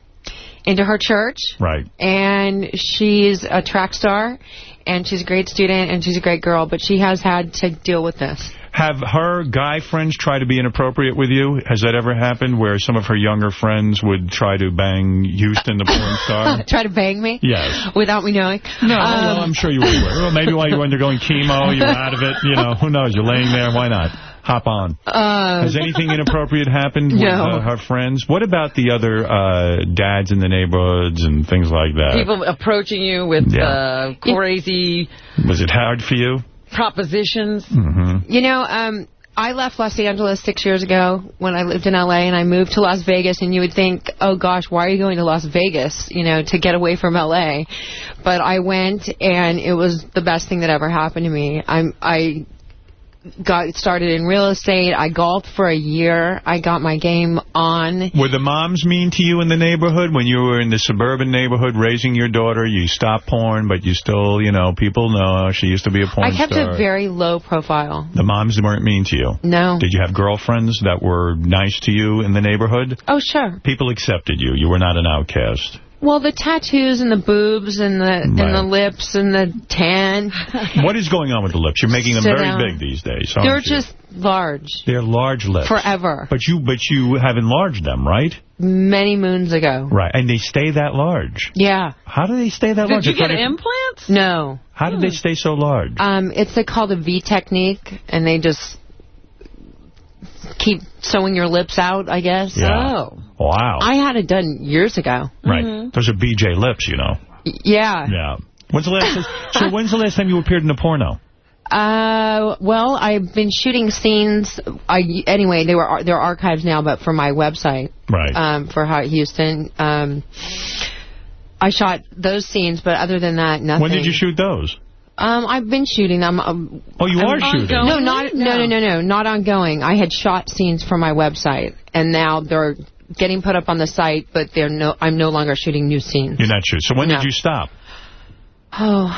Speaker 21: into her church.
Speaker 1: Right.
Speaker 21: and she's a track star, and she's a great student, and she's a great girl, but she has had to deal with this.
Speaker 1: Have her guy friends try to be inappropriate with you? Has that ever happened where some of her younger friends would try to bang Houston, the porn star?
Speaker 21: Try to bang me?
Speaker 1: Yes.
Speaker 21: Without me knowing?
Speaker 1: No,
Speaker 21: Um,
Speaker 1: well, I'm sure you were. Well, maybe while you were undergoing chemo, you were out of it. You know, who knows? You're laying there. Why not? Hop on.
Speaker 21: Uh,
Speaker 1: Has anything inappropriate happened with
Speaker 21: No.
Speaker 1: uh, her friends? What about the other uh, dads in the neighborhoods and things like that?
Speaker 2: People approaching you with
Speaker 1: Yeah.
Speaker 2: uh, crazy
Speaker 1: Was it hard for you?
Speaker 2: propositions.
Speaker 1: Mm-hmm.
Speaker 21: You know, um, I left Los Angeles six years ago when I lived in L.A. and I moved to Las Vegas. And you would think, oh gosh, why are you going to Las Vegas? You know, to get away from L.A. But I went, and it was the best thing that ever happened to me. I'm I got started in real estate. I golfed for a year. I got my game on.
Speaker 1: Were the moms mean to you in the neighborhood when you were in the suburban neighborhood raising your daughter? You stopped porn, but you still, you know, people know she used to be a porn star.
Speaker 21: I kept
Speaker 1: star.
Speaker 21: a very low profile.
Speaker 1: the moms weren't mean to you?
Speaker 21: No.
Speaker 1: Did you have girlfriends that were nice to you in the neighborhood?
Speaker 21: Oh, sure.
Speaker 1: People accepted you. You were not an outcast.
Speaker 21: Well, the tattoos and the boobs and the and the lips and the tan.
Speaker 1: what is going on with the lips? You're making them
Speaker 21: Sit
Speaker 1: very
Speaker 21: down.
Speaker 1: big these days,
Speaker 21: They're
Speaker 1: you?
Speaker 21: just large.
Speaker 1: They're large lips.
Speaker 21: Forever.
Speaker 1: But you but you have enlarged them, right?
Speaker 21: Many moons ago.
Speaker 1: Right. And they stay that large.
Speaker 21: Yeah.
Speaker 1: How do they stay that large?
Speaker 21: Did you
Speaker 1: I
Speaker 21: get
Speaker 1: it-
Speaker 21: implants? No.
Speaker 1: How did they stay so large?
Speaker 21: Um, it's a, called a V technique, and they just keep sewing your lips out, I guess.
Speaker 1: Yeah.
Speaker 21: Oh.
Speaker 1: Wow.
Speaker 21: I had it done years ago.
Speaker 1: Right. Those are BJ lips, you know.
Speaker 21: Yeah.
Speaker 1: Yeah. When's the last so when's the last time you appeared in a porno?
Speaker 21: Uh, well, I've been shooting scenes. I anyway, they were they're archives now, but for my website,
Speaker 1: Right.
Speaker 21: Um, for Hot Houston, um, I shot those scenes, but other than that, nothing.
Speaker 1: When did you shoot those?
Speaker 21: Um, I've been shooting them. Um,
Speaker 1: Oh, you
Speaker 21: I'm
Speaker 1: are shooting.
Speaker 21: No, not no, no, no, no, not ongoing. I had shot scenes for my website, and now they're getting put up on the site, but they're no. I'm no longer shooting new scenes.
Speaker 1: You're not shooting. So when
Speaker 21: No.
Speaker 1: did you stop?
Speaker 21: Oh,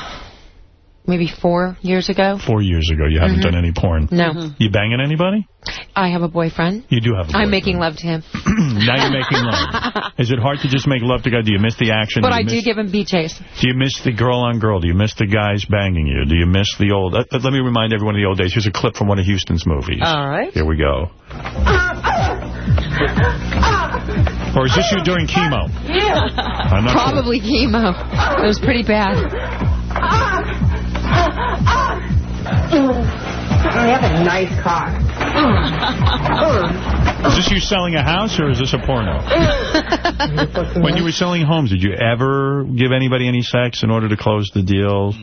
Speaker 21: maybe four years ago.
Speaker 1: Four years ago. You haven't
Speaker 21: Mhm.
Speaker 1: done any porn.
Speaker 21: No,
Speaker 1: You banging anybody?
Speaker 21: I have a boyfriend.
Speaker 1: You do have a boyfriend.
Speaker 21: I'm making love to him,
Speaker 1: now you're making love. Is it hard to just make love to God? Do you miss the action?
Speaker 21: but
Speaker 1: do
Speaker 21: I
Speaker 1: miss,
Speaker 21: do give him BJ's.
Speaker 1: Do you miss the girl on girl? Do you miss the guys banging you? Do you miss the old... Uh, let me remind everyone of the old days. Here's a clip from one of Houston's movies.
Speaker 2: All right.
Speaker 1: Here we go. Or is this you during chemo?
Speaker 21: Yeah.
Speaker 1: I'm not sure.
Speaker 21: Probably chemo. It was pretty bad.
Speaker 22: I have a nice car.
Speaker 1: Is this you selling a house or is this a porno? when you were selling homes, did you ever give anybody any sex in order to close the deal?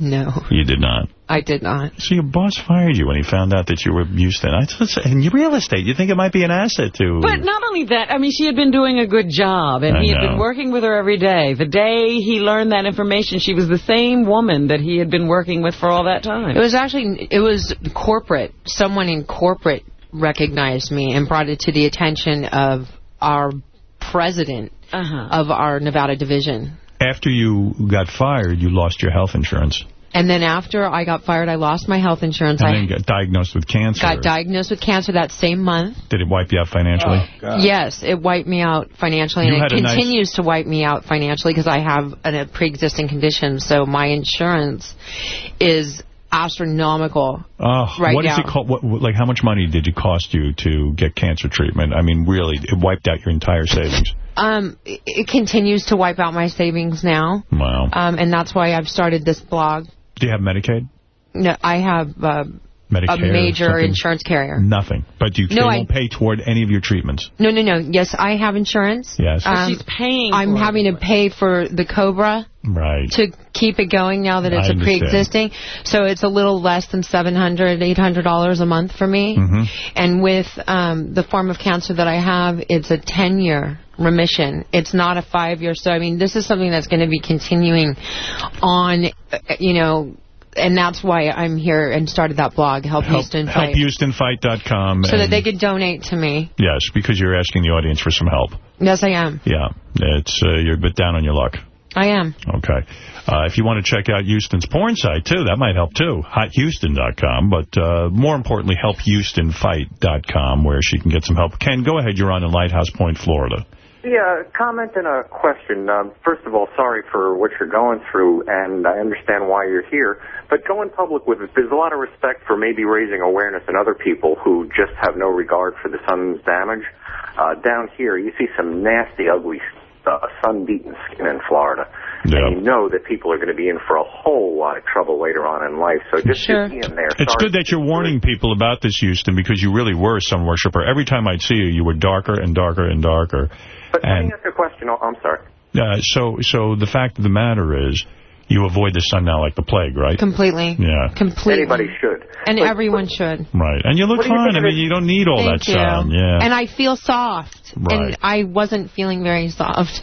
Speaker 21: No,
Speaker 1: You did not.
Speaker 21: I did not.
Speaker 1: So your boss fired you when he found out that you were used to it. In real estate, you think it might be an asset to...
Speaker 2: But not only that, I mean, she had been doing a good job, and
Speaker 1: I
Speaker 2: he had been working with her every day. The day he learned that information, she was the same woman that he had been working with for all that time.
Speaker 21: It was actually, it was corporate. Someone in corporate recognized me and brought it to the attention of our president
Speaker 2: Uh-huh.
Speaker 21: of our Nevada division.
Speaker 1: After you got fired, you lost your health insurance.
Speaker 21: And then after I got fired, I lost my health insurance.
Speaker 1: And
Speaker 21: I
Speaker 1: then got diagnosed with cancer.
Speaker 21: got diagnosed with cancer that same month.
Speaker 1: Did it wipe you out financially?
Speaker 21: Oh, yes, it wiped me out financially,
Speaker 1: You
Speaker 21: and it
Speaker 1: a nice-
Speaker 21: continues to wipe me out financially because I have an, a pre-existing condition. So my insurance is astronomical.
Speaker 1: Oh,
Speaker 21: Right
Speaker 1: what
Speaker 21: now.
Speaker 1: it what, what- like, how much money did it cost you to get cancer treatment? I mean, really, it wiped out your entire savings.
Speaker 21: Um, it, it continues to wipe out my savings now,
Speaker 1: Wow.
Speaker 21: um, and that's why I've started this blog.
Speaker 1: Do you have Medicaid?
Speaker 21: No, I have uh,
Speaker 1: Medicare?
Speaker 21: a major
Speaker 1: something?
Speaker 21: insurance carrier.
Speaker 1: Nothing. But you
Speaker 21: no,
Speaker 1: won't pay toward any of your treatments.
Speaker 21: No, no, no. Yes, I have insurance.
Speaker 1: Yes.
Speaker 21: Um,
Speaker 2: she's paying
Speaker 21: I'm
Speaker 2: for it.
Speaker 21: having to pay for the Cobra
Speaker 1: Right.
Speaker 21: to keep it going now that it's a
Speaker 1: understand.
Speaker 21: pre-existing. So it's a little less than $700, $800 a month for me.
Speaker 1: Mhm.
Speaker 21: And with um, the form of cancer that I have, it's a 10-year remission. It's not a five-year. So, I mean, this is something that's going to be continuing on, uh, you know, and that's why I'm here and started that blog, Help, Houston Fight,
Speaker 1: HelpHoustonFight.com.
Speaker 21: so that they could donate to me.
Speaker 1: Yes, because you're asking the audience for some help.
Speaker 21: Yes, I am.
Speaker 1: Yeah, it's uh, you're a bit down on your luck.
Speaker 21: I am.
Speaker 1: Okay. Uh, if you want to check out Houston's porn site, too, that might help, too. HotHouston.com. But uh, more importantly, HelpHoustonFight.com, where she can get some help. Ken, go ahead. You're on in Lighthouse Point, Florida.
Speaker 9: Yeah, comment and a question. Um, first of all, sorry for what you're going through, and I understand why you're here. But going public with it, there's a lot of respect for maybe raising awareness in other people who just have no regard for the sun's damage. Uh, down here, you see some nasty, ugly, uh, sun-beaten skin in Florida. And you know that people are going to be in for a whole lot of trouble later on in life. So just
Speaker 1: Sure.
Speaker 9: get me in there.
Speaker 1: It's
Speaker 9: Sorry.
Speaker 1: good that you're warning people about this, Houston, because you really were a sun worshiper. Every time I'd see you, you were darker and darker and darker.
Speaker 9: But let me ask a question. Oh, I'm sorry.
Speaker 1: uh, so, so the fact of the matter is, you avoid the sun now like the plague, right?
Speaker 21: Completely.
Speaker 1: Yeah.
Speaker 21: Completely.
Speaker 9: Anybody should.
Speaker 21: And everyone should.
Speaker 1: Right. And you look
Speaker 21: you
Speaker 1: fine. I mean, you don't need all
Speaker 21: Thank
Speaker 1: that
Speaker 21: you.
Speaker 1: sun. Yeah.
Speaker 21: And I feel soft.
Speaker 1: Right.
Speaker 21: And I wasn't feeling very soft.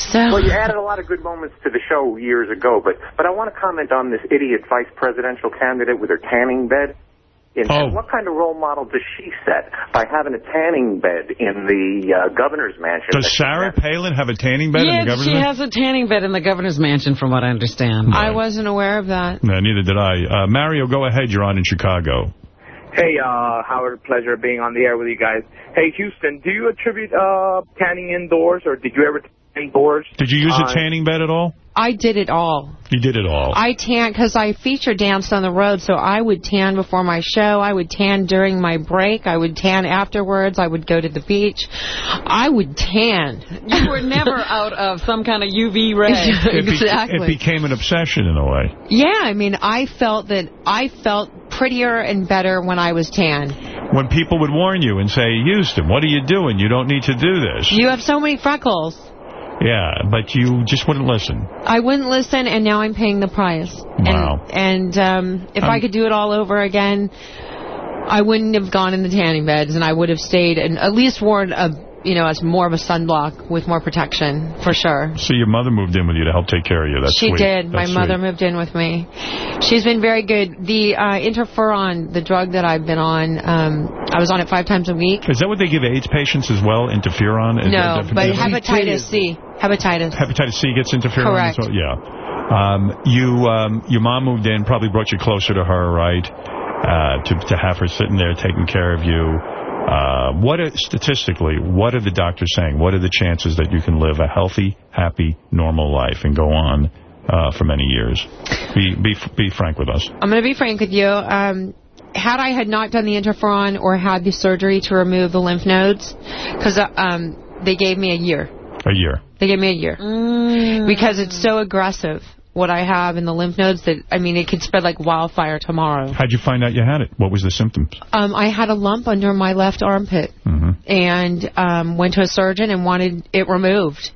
Speaker 21: so.
Speaker 9: Well, you added a lot of good moments to the show years ago, but but I want to comment on this idiot vice presidential candidate with her tanning bed. In,
Speaker 1: Oh.
Speaker 9: What kind of role model does she set by having a tanning bed in the uh, governor's mansion?
Speaker 1: Does Sarah Palin have a tanning bed in the
Speaker 2: Yes,
Speaker 1: governor's
Speaker 2: she
Speaker 1: mansion?
Speaker 2: has a tanning bed in the governor's mansion, from what I understand.
Speaker 21: I wasn't aware of that.
Speaker 1: No, neither did I. Uh, Mario, go ahead. You're on in Chicago.
Speaker 23: Hey, uh, Howard, pleasure being on the air with you guys. Hey, Houston, do you attribute uh, tanning indoors, or did you ever tan indoors?
Speaker 1: Did you use
Speaker 23: Uh,
Speaker 1: a tanning bed at all?
Speaker 21: I did it all.
Speaker 1: You did it all.
Speaker 21: I tan because I feature danced on the road, so I would tan before my show. I would tan during my break. I would tan afterwards. I would go to the beach. I would tan.
Speaker 2: You were never out of some kind of UV ray.
Speaker 1: It be-
Speaker 21: exactly.
Speaker 1: It became an obsession in a way.
Speaker 21: Yeah, I mean, I felt that I felt prettier and better when I was tan.
Speaker 1: When people would warn you and say, Houston, what are you doing? You don't need to do this.
Speaker 21: You have so many freckles.
Speaker 1: Yeah, but you just wouldn't listen.
Speaker 21: I wouldn't listen, and now I'm paying the price.
Speaker 1: Wow.
Speaker 21: And, and um, if I could do it all over again, I wouldn't have gone in the tanning beds, and I would have stayed and at least worn a, you know, as more of a sunblock with more protection, for sure.
Speaker 1: So your mother moved in with you to help take care of you. That's
Speaker 21: she
Speaker 1: sweet.
Speaker 21: did. My
Speaker 1: That's
Speaker 21: mother moved in with me. She's been very good. The uh, interferon, the drug that I've been on, um, I was on it five times a week.
Speaker 1: Is that what they give AIDS patients as well, interferon?
Speaker 21: No, but hepatitis C. Hepatitis.
Speaker 1: Hepatitis C gets interferon
Speaker 21: Correct.
Speaker 1: well? Yeah. Um, you, um, your mom moved in, probably brought you closer to her, right? Uh, to, to have her sitting there taking care of you. Uh, what are, statistically, what are the doctors saying? What are the chances that you can live a healthy, happy, normal life and go on uh, for many years? Be, be, be frank with us.
Speaker 21: I'm going to be frank with you. Um, had I had not done the interferon or had the surgery to remove the lymph nodes, because um, they gave me a year.
Speaker 1: A year.
Speaker 21: They gave me a year. Because it's so aggressive. What I have in the lymph nodes that, I mean, it could spread like wildfire tomorrow.
Speaker 1: How'd you find out you had it? What was the symptoms?
Speaker 21: Um, I had a lump under my left armpit
Speaker 1: Mm-hmm.
Speaker 21: and um, went to a surgeon and wanted it removed.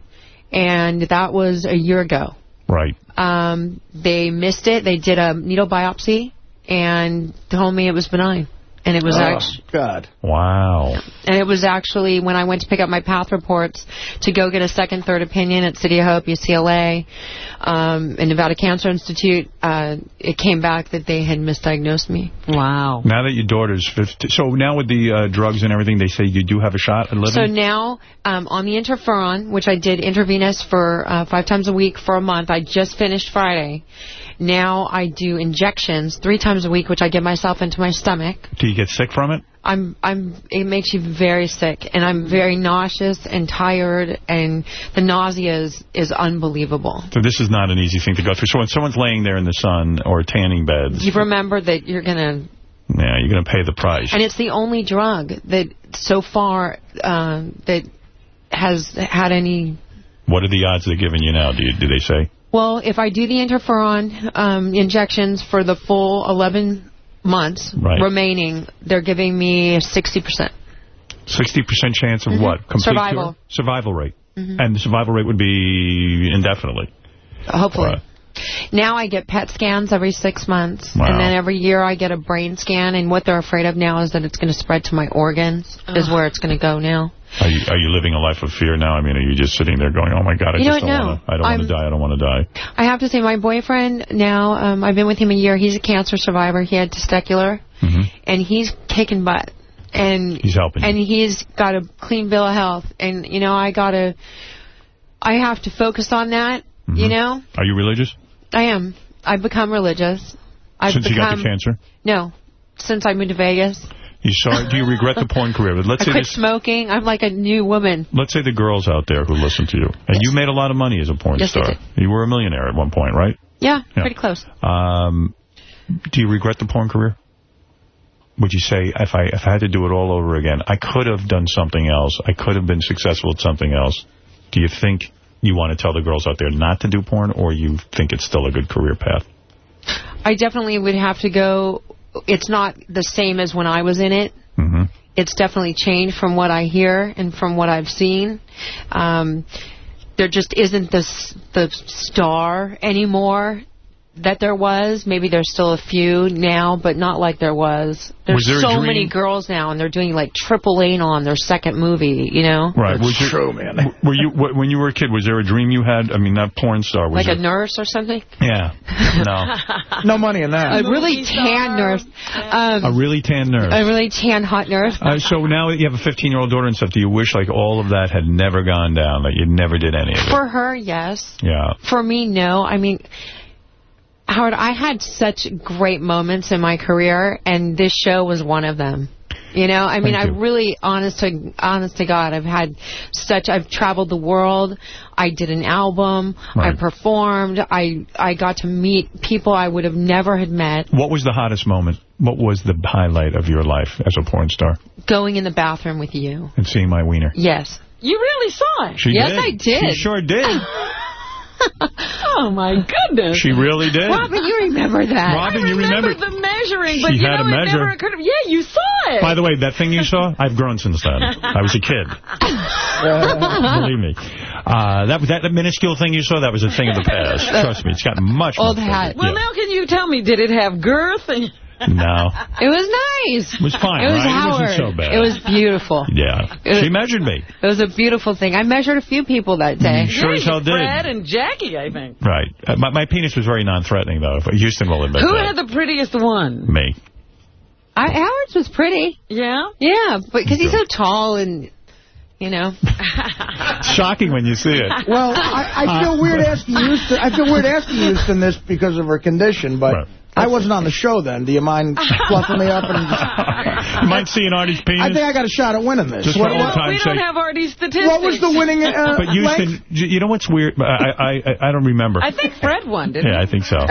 Speaker 21: And that was a year ago.
Speaker 1: Right.
Speaker 21: Um, they missed it. They did a needle biopsy and told me it was benign. And it was
Speaker 3: Oh,
Speaker 21: actually
Speaker 3: God.
Speaker 1: Wow.
Speaker 21: and it was actually when I went to pick up my path reports to go get a second, third opinion at City of Hope, UCLA, um, and Nevada Cancer Institute. Uh, it came back that they had misdiagnosed me.
Speaker 2: Wow.
Speaker 1: Now that your daughter's 50, so now with the uh, drugs and everything, they say you do have a shot at living?
Speaker 21: So now, um, on the interferon, which I did intravenous for uh, five times a week for a month, I just finished Friday. Now I do injections three times a week, which I give myself into my stomach.
Speaker 1: do you get sick from it?
Speaker 21: I'm, I'm, it makes you very sick, and I'm very nauseous and tired, and the nausea is, is unbelievable.
Speaker 1: So this is not an easy thing to go through. So when someone's laying there in the sun or tanning beds,
Speaker 21: You remember that you're gonna,
Speaker 1: yeah, you're going to pay the price.
Speaker 21: and it's the only drug that so far um, that has had any
Speaker 1: What are the odds they're giving you now? Do you, do they say?
Speaker 21: Well, if I do the interferon um, injections for the full 11 months
Speaker 1: Right.
Speaker 21: remaining, they're giving me 60%.
Speaker 1: 60% chance of
Speaker 21: Mhm.
Speaker 1: what? Complete
Speaker 21: Survival.
Speaker 1: cure? Survival rate.
Speaker 21: Mhm.
Speaker 1: And the survival rate would be indefinitely.
Speaker 21: Hopefully.
Speaker 1: Right.
Speaker 21: Now I get PET scans every six months,
Speaker 1: Wow.
Speaker 21: and then every year I get a brain scan, and what they're afraid of now is that it's going to spread to my organs, is where it's going to go now.
Speaker 1: Are you, are you living a life of fear now? I mean, are you just sitting there going, oh, my God, I
Speaker 21: You
Speaker 1: just
Speaker 21: don't
Speaker 1: don't want to I don't want to die. I don't want to die.
Speaker 21: I have to say, my boyfriend now, um, I've been with him a year. He's a cancer survivor. He had testicular, and he's kicking butt. And
Speaker 1: He's helping you.
Speaker 21: And he's got a clean bill of health. And you know, I gotta, I have to focus on that.
Speaker 1: Mm-hmm.
Speaker 21: You know,
Speaker 1: Are you religious?
Speaker 21: I am. I've become religious. I've
Speaker 1: Since
Speaker 21: become,
Speaker 1: you got the cancer?
Speaker 21: No, since I moved to Vegas.
Speaker 1: You saw, do you regret the porn career? But let's
Speaker 21: I
Speaker 1: say
Speaker 21: quit
Speaker 1: this,
Speaker 21: smoking. I'm like a new woman.
Speaker 1: let's say the girls out there who listen to you, and you made a lot of money as a porn
Speaker 21: Yes,
Speaker 1: star. You were a millionaire at one point, right?
Speaker 21: Yeah,
Speaker 1: Yeah.
Speaker 21: pretty close.
Speaker 1: Um, do you regret the porn career? Would you say, if I if I had to do it all over again, I could have done something else. I could have been successful at something else. Do you think you want to tell the girls out there not to do porn, or you think it's still a good career path?
Speaker 21: I definitely would have to go. It's not the same as when I was in it.
Speaker 1: Mm-hmm.
Speaker 21: It's definitely changed from what I hear and from what I've seen. Um, there just isn't the the star anymore that there was. Maybe there's still a few now, but not like there was. There's
Speaker 1: Was there
Speaker 21: so
Speaker 1: dream-
Speaker 21: many girls now, and they're doing like triple anal on their second movie. You know,
Speaker 1: Right. was you-
Speaker 3: true, man.
Speaker 1: Were you when you were a kid? Was there a dream you had? I mean, that porn star. Was
Speaker 21: like
Speaker 1: there,
Speaker 21: a nurse or something.
Speaker 1: Yeah. No.
Speaker 3: No money in that.
Speaker 21: A really tan nurse. Um,
Speaker 1: a really tan nurse.
Speaker 21: a really tan hot nurse.
Speaker 1: Uh, so now that you have a 15-year-old daughter and stuff, do you wish like all of that had never gone down, that you never did any of it?
Speaker 21: For her, yes.
Speaker 1: Yeah.
Speaker 21: For me, no. I mean, Howard, I had such great moments in my career, and this show was one of them. You know, I mean, I really, honest to, honest to God, I've had such. I've traveled the world. I did an album.
Speaker 1: Right.
Speaker 21: I performed. I I got to meet people I would have never had met.
Speaker 1: What was the hottest moment? What was the highlight of your life as a porn star?
Speaker 21: Going in the bathroom with you.
Speaker 1: And seeing my wiener.
Speaker 21: Yes.
Speaker 2: You really saw it?
Speaker 1: She
Speaker 21: yes,
Speaker 1: did.
Speaker 21: I did.
Speaker 1: She sure did.
Speaker 2: Oh, my goodness.
Speaker 1: She really did.
Speaker 21: Robin, you remember that?
Speaker 1: Robin, you
Speaker 2: remember the measuring, but
Speaker 1: She
Speaker 2: you
Speaker 1: had
Speaker 2: know it
Speaker 1: measure.
Speaker 2: Yeah, you saw it.
Speaker 1: By the way, that thing you saw, I've grown since then. I was a kid. Believe me. Uh, that, that minuscule thing you saw, that was a thing of the past. Trust me, it's gotten much,
Speaker 21: Old
Speaker 1: much
Speaker 21: hat.
Speaker 2: Well, now can you tell me, did it have girth? And
Speaker 1: No.
Speaker 21: It was nice.
Speaker 1: It was fine,
Speaker 21: It was
Speaker 1: right? It
Speaker 21: Howard.
Speaker 1: wasn't so bad.
Speaker 21: It was beautiful.
Speaker 1: Yeah.
Speaker 21: Was-
Speaker 1: She measured me.
Speaker 21: It was a beautiful thing. I measured a few people that day.
Speaker 1: You sure as hell did.
Speaker 2: Fred and Jackie, I think.
Speaker 1: Right. Uh, my, my penis was very non-threatening, though. Houston will admit
Speaker 2: Who
Speaker 1: that.
Speaker 2: had the prettiest one?
Speaker 1: Me.
Speaker 21: I, Howard's was pretty.
Speaker 2: Yeah?
Speaker 21: Yeah, but because he's so tall and, you know.
Speaker 1: Shocking when you see it.
Speaker 3: Well, I, I feel weird asking Houston. I feel weird asking Houston this because of her condition, but I wasn't on the show then. Do you mind fluffing me up? And
Speaker 1: You mind seeing Artie's penis?
Speaker 3: I think I got a shot at winning this.
Speaker 1: Just for old time's
Speaker 2: We don't have Artie's statistics.
Speaker 3: What was the winning uh,
Speaker 1: But Houston,
Speaker 3: length?
Speaker 1: you know what's weird? I, I I I don't remember.
Speaker 2: I think Fred won, didn't
Speaker 1: yeah, I think so.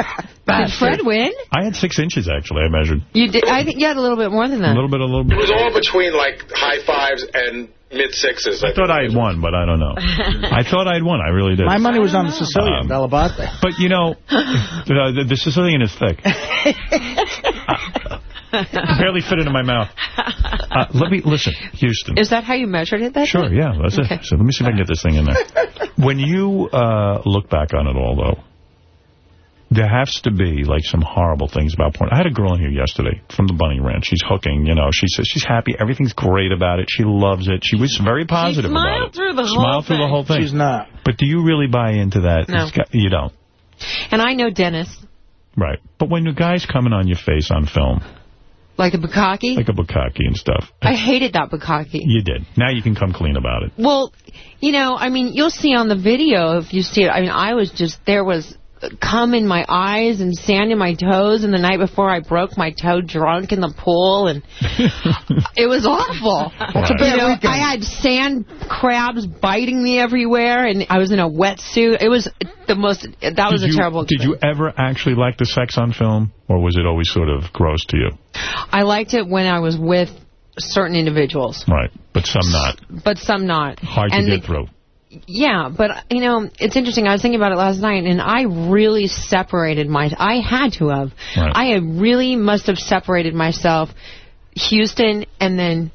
Speaker 21: Did Fred win?
Speaker 1: I had six inches, actually, I measured.
Speaker 21: You did. I think you had a little bit more than that.
Speaker 1: A little bit, a little bit.
Speaker 10: It was all between, like, high fives and mid-sixes.
Speaker 1: I thought I had won, but I don't know. I thought I had won. I really did.
Speaker 3: My money was on the Sicilian,
Speaker 1: Um,
Speaker 3: Delabate.
Speaker 1: But, you know, the, the, the Sicilian is thick. I barely fit into my mouth. Uh, let me, listen, Houston.
Speaker 21: Is that how you measured it? That
Speaker 1: Sure,
Speaker 21: day?
Speaker 1: yeah, that's
Speaker 21: Okay.
Speaker 1: it. So let me see if I can get this thing in there. When you uh, look back on it all, though, there has to be, like, some horrible things about porn. I had a girl in here yesterday from the Bunny Ranch. She's hooking, you know. She says she's happy. Everything's great about it. She loves it. She was very positive about
Speaker 2: smiled
Speaker 1: it.
Speaker 2: through the whole
Speaker 1: Smiled through the whole thing.
Speaker 3: She's not.
Speaker 1: But do you really buy into that?
Speaker 21: No.
Speaker 1: Got- you don't.
Speaker 21: And I know Dennis,
Speaker 1: Right. But when the guy's coming on your face on film,
Speaker 21: like a bukkake.
Speaker 1: like a bukkake and stuff,
Speaker 21: I hated that bukkake.
Speaker 1: you did. Now you can come clean about it.
Speaker 21: Well, you know, I mean, you'll see on the video if you see it. I mean, I was just, there was cum in my eyes and sand in my toes, and the night before I broke my toe drunk in the pool, and it was awful.
Speaker 3: It's a bad
Speaker 21: You know,
Speaker 3: weekend.
Speaker 21: I had sand crabs biting me everywhere, and I was in a wetsuit. It was the most, that was a
Speaker 1: you-
Speaker 21: terrible
Speaker 1: Did you ever actually like the sex on film, or was it always sort of gross to you?
Speaker 21: I liked it when I was with certain individuals,
Speaker 1: Right. But some not.
Speaker 21: but some not.
Speaker 1: Hard
Speaker 21: and
Speaker 1: to get
Speaker 21: the-
Speaker 1: through.
Speaker 21: Yeah, but, you know, it's interesting. I was thinking about it last night, and I really separated my... I had to have.
Speaker 1: Right.
Speaker 21: I really must have separated myself, Houston, and then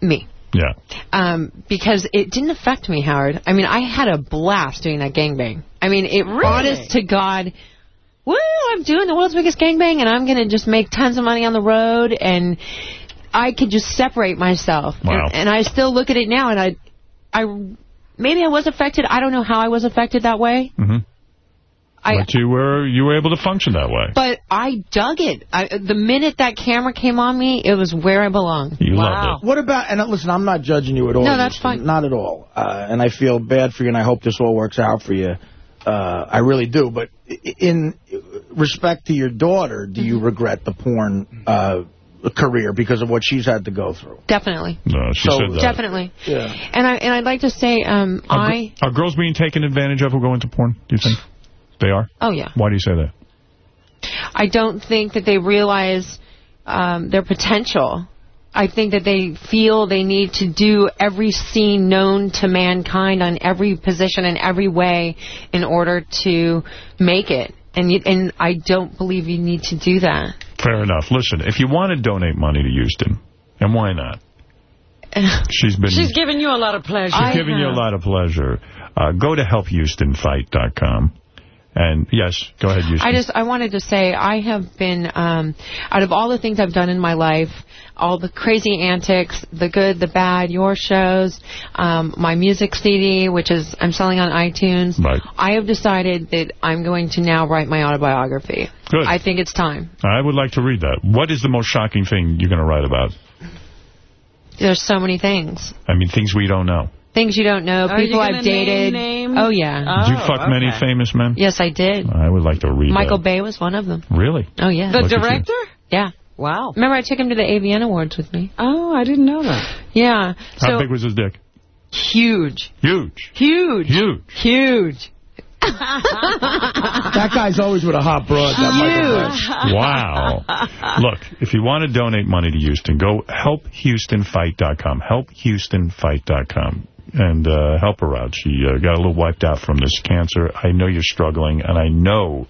Speaker 21: me.
Speaker 1: Yeah.
Speaker 21: Um, because it didn't affect me, Howard. I mean, I had a blast doing that gangbang. I mean, it honest to God, woo, I'm doing the world's biggest gangbang, and I'm going to just make tons of money on the road, and I could just separate myself.
Speaker 1: Wow.
Speaker 21: And, and I still look at it now, and I, I, maybe I was affected. I don't know how I was affected that way.
Speaker 1: hmm
Speaker 21: I,
Speaker 1: but you were you were able to function that way.
Speaker 21: but I dug it. I, the minute that camera came on me, it was where I belong.
Speaker 1: You loved it.
Speaker 3: What about, and listen, I'm not judging you at all.
Speaker 21: No, that's fine.
Speaker 3: Not at all. Uh, and I feel bad for you, and I hope this all works out for you. Uh, I really do. But in respect to your daughter, do
Speaker 21: Mm-hmm.
Speaker 3: you regret the porn uh, career because of what she's had to go through?
Speaker 21: Definitely.
Speaker 1: No, she
Speaker 3: So-
Speaker 1: said that.
Speaker 21: Definitely.
Speaker 3: Yeah.
Speaker 21: And I and I'd like to say, um,
Speaker 1: Are,
Speaker 21: I
Speaker 1: are girls being taken advantage of who go into porn, do you think? They are?
Speaker 21: oh yeah,
Speaker 1: Why do you say that?
Speaker 21: I don't think that they realize um, their potential. I think that they feel they need to do every scene known to mankind on every position in every way in order to make it. And you, and I don't believe you need to do that.
Speaker 1: Fair enough. Listen, if you want to donate money to Houston, and why not? She's been
Speaker 2: She's giving you a lot of pleasure.
Speaker 1: she's giving you a lot of pleasure. Uh, go to helphoustonfight.com. And yes, go ahead, Houston.
Speaker 21: I just I wanted to say I have been um, out of all the things I've done in my life, all the crazy antics, the good, the bad, your shows, um, my music CD, which is I'm selling on iTunes.
Speaker 1: Right.
Speaker 21: I have decided that I'm going to now write my autobiography.
Speaker 1: Good.
Speaker 21: I think it's time.
Speaker 1: I would like to read that. What is the most shocking thing you're going to write about?
Speaker 21: There's so many things,
Speaker 1: I mean, things we don't know.
Speaker 21: things you don't know,
Speaker 2: Are
Speaker 21: people
Speaker 2: gonna
Speaker 21: I've
Speaker 2: name
Speaker 21: dated.
Speaker 2: names?
Speaker 21: Oh yeah.
Speaker 1: Did you fuck oh,
Speaker 2: many
Speaker 1: famous men?
Speaker 21: Yes, I did.
Speaker 1: I would like to read
Speaker 21: Michael
Speaker 1: that.
Speaker 21: Bay was one of them.
Speaker 1: Really?
Speaker 21: Oh yeah.
Speaker 2: The
Speaker 1: Look
Speaker 2: director?
Speaker 21: Yeah.
Speaker 2: Wow.
Speaker 21: Remember I took him to the AVN Awards with me.
Speaker 2: Oh, I didn't know that.
Speaker 21: Yeah.
Speaker 1: How
Speaker 21: So
Speaker 1: big was his dick?
Speaker 21: huge.
Speaker 1: Huge.
Speaker 21: Huge.
Speaker 1: Huge.
Speaker 21: Huge.
Speaker 3: That guy's always with a hot broad. That Michael Bay.
Speaker 1: Wow. Look, if you want to donate money to Houston, go helphoustonfight.com. Helphoustonfight.com. And uh, help her out. She uh, got a little wiped out from this cancer. I know you're struggling, and I know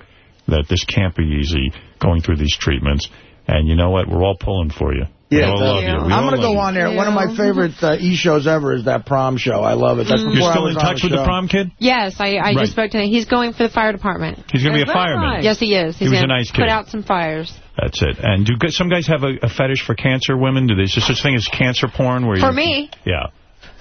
Speaker 1: that this can't be easy going through these treatments. And you know what? We're all pulling for you. We
Speaker 3: Yeah,
Speaker 1: all
Speaker 3: the-
Speaker 1: love you. We
Speaker 3: I'm going to go on there. One of my favorite uh, e-shows ever is that prom show. I love it. That's before
Speaker 1: You're
Speaker 3: I
Speaker 1: still in
Speaker 3: on
Speaker 1: touch with the prom kid?
Speaker 21: Yes, I, I
Speaker 1: Right.
Speaker 21: just spoke to him. He's going for the fire department.
Speaker 1: He's going to be a
Speaker 2: that
Speaker 1: fireman.
Speaker 2: right?
Speaker 21: Yes, he is.
Speaker 1: He
Speaker 21: He's
Speaker 1: was a
Speaker 21: gonna
Speaker 1: nice
Speaker 21: Put out some fires.
Speaker 1: That's it. And do some guys have a, a fetish for cancer women? Do they, is there such thing as cancer porn? Where
Speaker 21: For
Speaker 1: you,
Speaker 21: me.
Speaker 1: Yeah.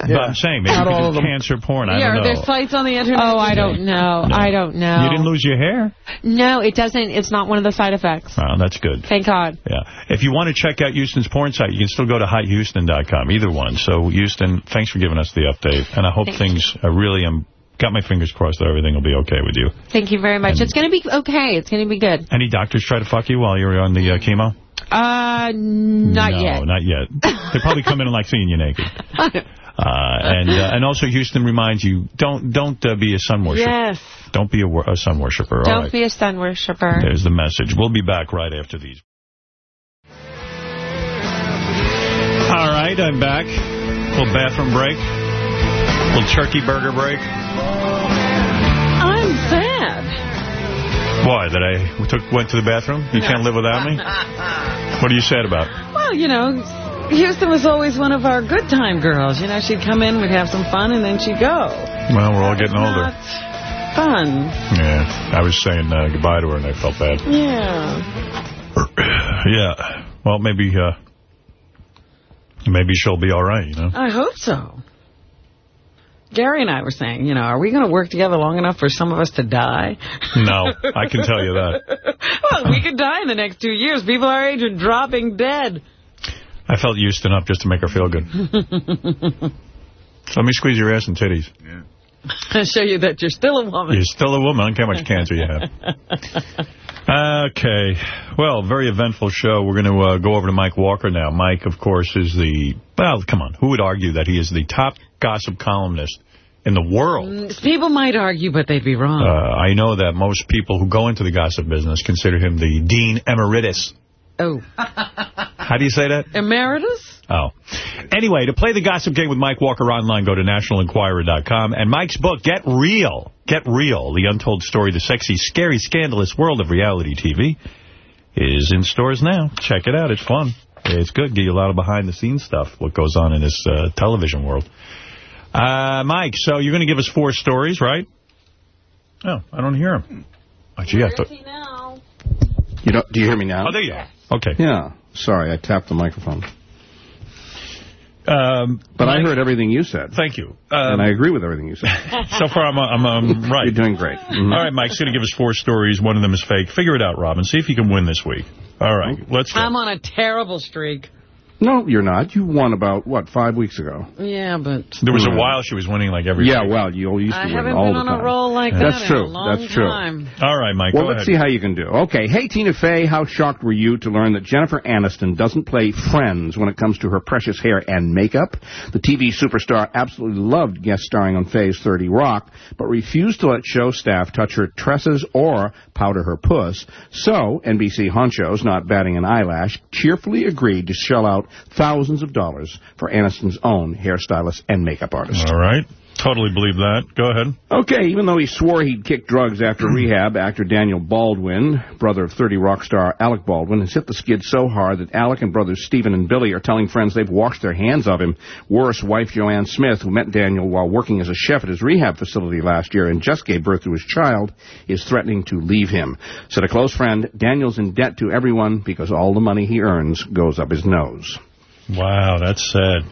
Speaker 1: But I'm saying, maybe
Speaker 3: Not
Speaker 1: you
Speaker 3: all of them.
Speaker 1: cancer porn. I
Speaker 2: yeah,
Speaker 1: don't
Speaker 2: are there
Speaker 1: know.
Speaker 2: sites on the internet?
Speaker 21: Oh, I don't know. I don't know.
Speaker 1: You didn't lose your hair?
Speaker 21: No, it doesn't. It's not one of the side effects.
Speaker 1: Oh, that's good.
Speaker 21: Thank God.
Speaker 1: Yeah. If you want to check out Houston's porn site, you can still go to hihouston.com, either one. So, Houston, thanks for giving us the update. And I hope
Speaker 21: Thanks.
Speaker 1: things uh, really am got my fingers crossed that everything will be okay with you.
Speaker 21: Thank you very much. It's going to be okay. It's going to be good.
Speaker 1: Any doctors try to fuck you while you're on the uh, chemo?
Speaker 21: Uh, not
Speaker 1: no,
Speaker 21: yet.
Speaker 1: not yet. They probably come in and like seeing you naked. Uh, and uh, and also Houston reminds you don't don't uh, be a sun worshiper.
Speaker 21: Yes.
Speaker 1: Don't be a, wor- a sun worshiper.
Speaker 21: Don't
Speaker 1: right.
Speaker 21: be a sun worshiper.
Speaker 1: There's the message. We'll be back right after these. All right, I'm back. A little bathroom break. A little turkey burger break.
Speaker 2: I'm sad.
Speaker 1: Why? That I took went to the bathroom? You can't live without me? What are you sad about?
Speaker 2: Well, you know, Houston was always one of our good time girls. You know, she'd come in, we'd have some fun, and then she'd go.
Speaker 1: Well, we're all getting older.
Speaker 2: Fun.
Speaker 1: Yeah, I was saying uh, goodbye to her and I felt bad.
Speaker 2: Yeah.
Speaker 1: Yeah. Well, maybe uh, maybe she'll be all right, you know?
Speaker 2: I hope so. Gary and I were saying, you know, are we going to work together long enough for some of us to die?
Speaker 1: No, I can tell you that.
Speaker 2: well, we could die in the next two years. People our age are dropping dead.
Speaker 1: I felt Houston up just to make her feel good. Let me squeeze your ass and titties.
Speaker 2: Show you that you're still a woman.
Speaker 1: You're still a woman. I don't care how much cancer you have. Okay. Well, very eventful show. We're going to uh, go over to Mike Walker now. Mike, of course, is the, well, come on, who would argue that he is the top gossip columnist in the world?
Speaker 2: Mm, People might argue, but they'd be
Speaker 1: Uh,
Speaker 2: wrong.
Speaker 1: I know that most people who go into the gossip business consider him the Dean Emeritus.
Speaker 2: Oh.
Speaker 1: How do you say that?
Speaker 2: Emeritus?
Speaker 1: Oh. Anyway, to play the gossip game with Mike Walker online, go to nationalenquirer.com. And Mike's book, Get Real, Get Real, the untold story, the sexy, scary, scandalous world of reality TV, is in stores now. Check it out. It's fun. It's good. Get you a lot of behind-the-scenes stuff, what goes on in this uh, television world. Uh, Mike, so you're going to give us four stories, right? Oh, I don't hear him. Oh, gee, I thought...
Speaker 22: You don't, do you hear me now?
Speaker 1: Oh, there you are. Okay.
Speaker 22: Yeah. Sorry, I tapped the microphone.
Speaker 1: Um,
Speaker 22: but I heard everything you said.
Speaker 1: Thank you.
Speaker 22: and I agree with everything you said.
Speaker 1: so far, I'm, I'm, I'm right.
Speaker 22: You're doing great. Mhm.
Speaker 1: All right, Mike's going to give us four stories. One of them is fake. Figure it out, Robin. See if you can win this week. All right, let's go.
Speaker 2: I'm on a terrible streak.
Speaker 22: No, you're not. You won about, what, five weeks ago?
Speaker 2: Yeah, but...
Speaker 1: There was a while she was winning like every
Speaker 22: Yeah,
Speaker 1: week.
Speaker 22: well, you used to
Speaker 2: I
Speaker 22: win
Speaker 2: haven't
Speaker 22: all
Speaker 2: been
Speaker 22: the
Speaker 2: on
Speaker 22: time.
Speaker 2: a roll like
Speaker 22: That's
Speaker 2: that
Speaker 22: true.
Speaker 2: in a long
Speaker 22: That's true.
Speaker 2: time.
Speaker 1: All right, Mike,
Speaker 22: Well, let's
Speaker 1: ahead.
Speaker 22: see how you can do. Okay. Hey, Tina Fey, how shocked were you to learn that Jennifer Aniston doesn't play friends when it comes to her precious hair and makeup? The TV superstar absolutely loved guest starring on Fey's 30 Rock, but refused to let show staff touch her tresses or powder her puss. So, NBC honchos, not batting an eyelash, cheerfully agreed to shell out thousands of dollars for Aniston's own hairstylist and makeup artist.
Speaker 1: All right. Totally believe that. Go ahead.
Speaker 22: Okay, even though he swore he'd kick drugs after rehab, actor Daniel Baldwin, brother of 30 Rock star Alec Baldwin, has hit the skid so hard that Alec and brothers Stephen and Billy are telling friends they've washed their hands of him. Worse, wife Joanne Smith, who met Daniel while working as a chef at his rehab facility last year and just gave birth to his child, is threatening to leave him. Said a close friend, Daniel's in debt to everyone because all the money he earns goes up his nose.
Speaker 1: Wow, that's sad.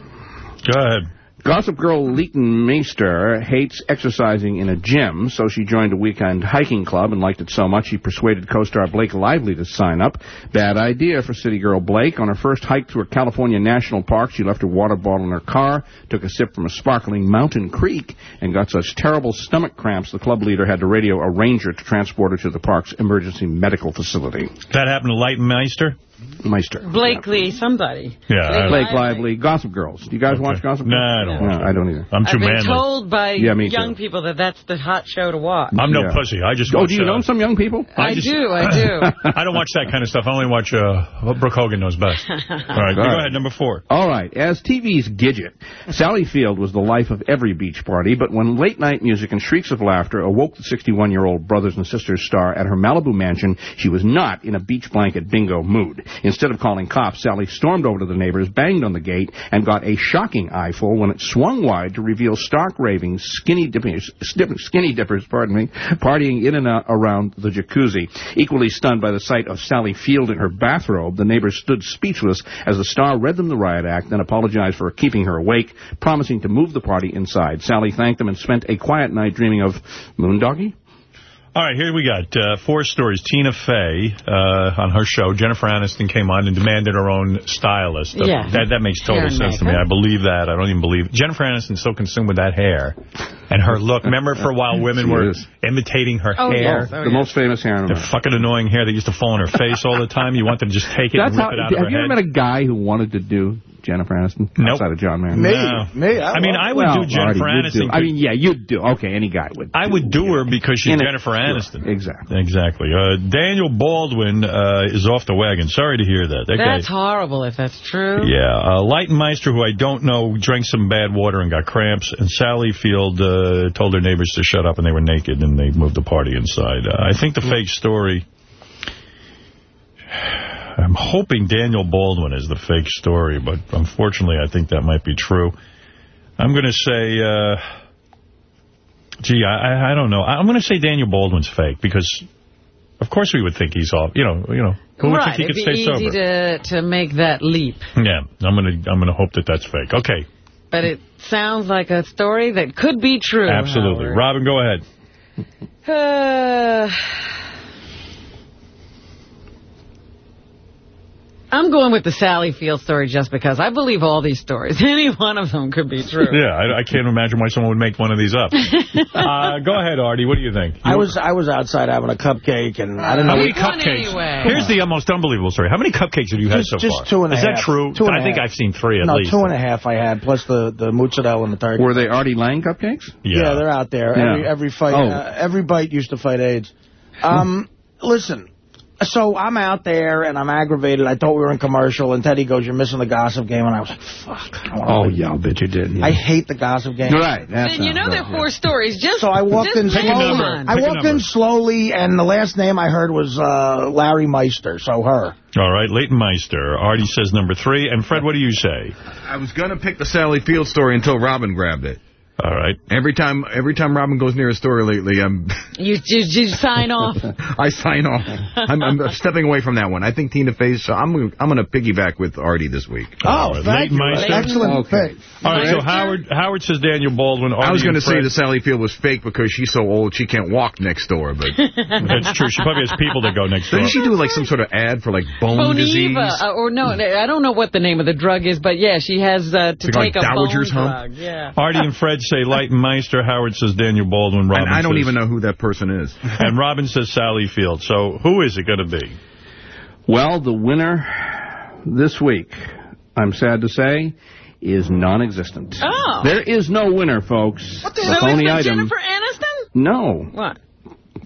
Speaker 1: Go ahead.
Speaker 22: Gossip girl Leighton Meester hates exercising in a gym, so she joined a weekend hiking club and liked it so much she persuaded co-star Blake Lively to sign up. Bad idea for city girl Blake. On her first hike through a California national park, she left her water bottle in her car, took a sip from a sparkling mountain creek, and got such terrible stomach cramps the club leader had to radio a ranger to transport her to the park's emergency medical facility.
Speaker 1: That happened to Leighton Meister?
Speaker 22: Meister.
Speaker 2: Blakely, somebody.
Speaker 1: Yeah. I-
Speaker 22: Blake Lively, Gossip Girls. Do you guys watch Gossip Girls?
Speaker 1: No, I don't watch
Speaker 22: No, I don't either.
Speaker 1: I'm too
Speaker 2: I've been
Speaker 1: manly.
Speaker 2: told by
Speaker 22: Yeah, me too.
Speaker 2: young people that that's the hot show to watch.
Speaker 1: I'm no
Speaker 22: Yeah.
Speaker 1: pussy. I just
Speaker 22: Oh,
Speaker 1: watch,
Speaker 22: do you
Speaker 1: uh,
Speaker 22: know some young people?
Speaker 2: I,
Speaker 1: just-
Speaker 2: do, I do.
Speaker 1: I don't watch that kind of stuff. I only watch uh, what Brooke Hogan knows best. All right, go
Speaker 22: All right.
Speaker 1: ahead, number four.
Speaker 22: All right. As TV's Gidget, Sally Field was the life of every beach party, but when late-night music and shrieks of laughter awoke the 61-year-old brothers and sisters star at her Malibu mansion, she was not in a beach blanket bingo mood. Instead of calling cops, Sally stormed over to the neighbors, banged on the gate, and got a shocking eyeful when it swung wide to reveal stark raving skinny dippers, skinny dippers, pardon me, partying in and out around the jacuzzi. Equally stunned by the sight of Sally Field in her bathrobe, the neighbors stood speechless as the star read them the riot act, then apologized for keeping her awake, promising to move the party inside. Sally thanked them and spent a quiet night dreaming of Moondoggy.
Speaker 1: All right, here we got uh, four stories. Tina Fey, uh, on her show, Jennifer Aniston came on and demanded her own stylist.
Speaker 2: Yeah.
Speaker 1: That, that makes total
Speaker 2: Hair
Speaker 1: sense to me. I believe that. I don't even believe Jennifer Aniston's so consumed with that hair and her look. Remember for a while women
Speaker 22: She
Speaker 1: were
Speaker 22: is.
Speaker 1: imitating her
Speaker 2: Oh,
Speaker 1: hair?
Speaker 2: yes. Oh,
Speaker 22: the
Speaker 2: yeah.
Speaker 22: most famous hair in
Speaker 1: The fucking annoying hair that used to fall on her face all the time. You want them to just take it
Speaker 22: That's
Speaker 1: and
Speaker 22: how,
Speaker 1: it out of
Speaker 22: have you ever met a guy who wanted to do Jennifer Aniston?
Speaker 1: Nope.
Speaker 22: Outside of John Mayer. Me.
Speaker 1: No. I, mean, I would
Speaker 22: Well,
Speaker 1: do Jennifer
Speaker 22: Artie, you'd
Speaker 1: Aniston.
Speaker 22: do- I mean, yeah, you'd do. Okay, any guy would.
Speaker 1: I would do her because she's
Speaker 22: In a-
Speaker 1: Jennifer
Speaker 22: sure,
Speaker 1: Aniston.
Speaker 22: exactly.
Speaker 1: Exactly. Uh, Daniel Baldwin uh, is off the wagon. Sorry to hear that. That
Speaker 2: That's
Speaker 1: guy.
Speaker 2: horrible if that's true.
Speaker 1: Yeah. Uh, Leightonmeister, who I don't know, drank some bad water and got cramps. And Sally Field uh, told her neighbors to shut up and they were naked and they moved the party inside. Uh, I think the fake story... I'm hoping Daniel Baldwin is the fake story, but unfortunately I think that might be true. I'm going to say... Uh, gee, I, I- don't know. I'm going to say Daniel Baldwin's fake because... Of course we would think he's off. You know, you know. Who would
Speaker 2: right,
Speaker 1: think he
Speaker 2: it'd
Speaker 1: could
Speaker 2: be
Speaker 1: stay
Speaker 2: easy to, to make that leap.
Speaker 1: Yeah, I'm gonna I'm gonna hope that that's fake. Okay,
Speaker 2: But it sounds like a story that could be true.
Speaker 1: absolutely.
Speaker 2: Howard.
Speaker 1: Robin, go ahead.
Speaker 2: Uh, I'm going with the Sally Field story just because I believe all these stories. Any one of them could be true.
Speaker 1: Yeah, I, I can't imagine why someone would make one of these up. uh, go ahead, Artie. What do you think?
Speaker 3: I was I was outside having a cupcake, and I don't know.
Speaker 1: How many
Speaker 3: what-
Speaker 1: cupcakes? Here's the most unbelievable story. How many cupcakes have you had
Speaker 3: Just-
Speaker 1: so
Speaker 3: just
Speaker 1: far?
Speaker 3: two and a
Speaker 1: Is that true?
Speaker 3: Two and
Speaker 1: I
Speaker 3: a
Speaker 1: think
Speaker 3: half.
Speaker 1: I've seen three at
Speaker 3: no,
Speaker 1: least.
Speaker 3: two and a half I had, plus the, the mozzarella and the turkey.
Speaker 22: Were they Artie Lange cupcakes?
Speaker 3: Yeah, they're out there.
Speaker 22: Yeah.
Speaker 3: Every every fight,
Speaker 22: Oh.
Speaker 3: uh, every bite used to fight AIDS. Um, listen, so I'm out there and I'm aggravated. I thought we were in commercial, and Teddy goes, "You're missing the gossip game," and I was like, "Fuck." I don't
Speaker 22: Oh, yeah, I'll bet you did. yeah.
Speaker 3: I hate the gossip game.
Speaker 22: Right. That's
Speaker 2: And you know there are four stories. Just
Speaker 3: So I walked in
Speaker 2: pick
Speaker 3: slowly. I walked in slowly, and the last name I heard was uh, Larry Meister. So her.
Speaker 1: All right, Leighton Meister. Artie says number three. And Fred, what do you say?
Speaker 14: I was going to pick the Sally Field story until Robin grabbed it.
Speaker 1: All right.
Speaker 14: Every time every time Robin goes near a story lately, I'm
Speaker 2: You, you, you sign off.
Speaker 14: I sign off. I'm, I'm stepping away from that one. I think Tina Fey's, so I'm, gonna- I'm going to piggyback with Artie this week.
Speaker 3: Oh,
Speaker 1: right,
Speaker 3: thank
Speaker 1: Leighton
Speaker 3: you.
Speaker 1: Meister.
Speaker 3: Excellent
Speaker 14: Okay.
Speaker 3: pick.
Speaker 1: All right, so Howard Howard says Daniel Baldwin. Artie
Speaker 14: I was going to say
Speaker 1: Fred-
Speaker 14: that Sally Field was fake because she's so old she can't walk next door, but
Speaker 1: That's true. She probably has people that go next door.
Speaker 14: doesn't she do like some sort of ad for like bone disease?
Speaker 2: Uh, or no, I don't know what the name of the drug is, but yeah, she has uh, to
Speaker 14: Is it like
Speaker 2: take a
Speaker 14: Dowager's
Speaker 2: bone
Speaker 14: hump?
Speaker 2: drug. Yeah.
Speaker 1: Artie and Fred say Leighton Meister. Howard says Daniel Baldwin. Robin
Speaker 14: And I don't
Speaker 1: says-
Speaker 14: even know who that person is.
Speaker 1: And Robin says Sally Field. So who is it going to be?
Speaker 22: Well, the winner this week, I'm sad to say, is non-existent.
Speaker 2: Oh.
Speaker 22: There is no winner, folks.
Speaker 2: What the
Speaker 22: The
Speaker 2: hell? So
Speaker 22: phony
Speaker 2: it's
Speaker 22: item.
Speaker 2: Jennifer Aniston?
Speaker 22: No,
Speaker 2: What?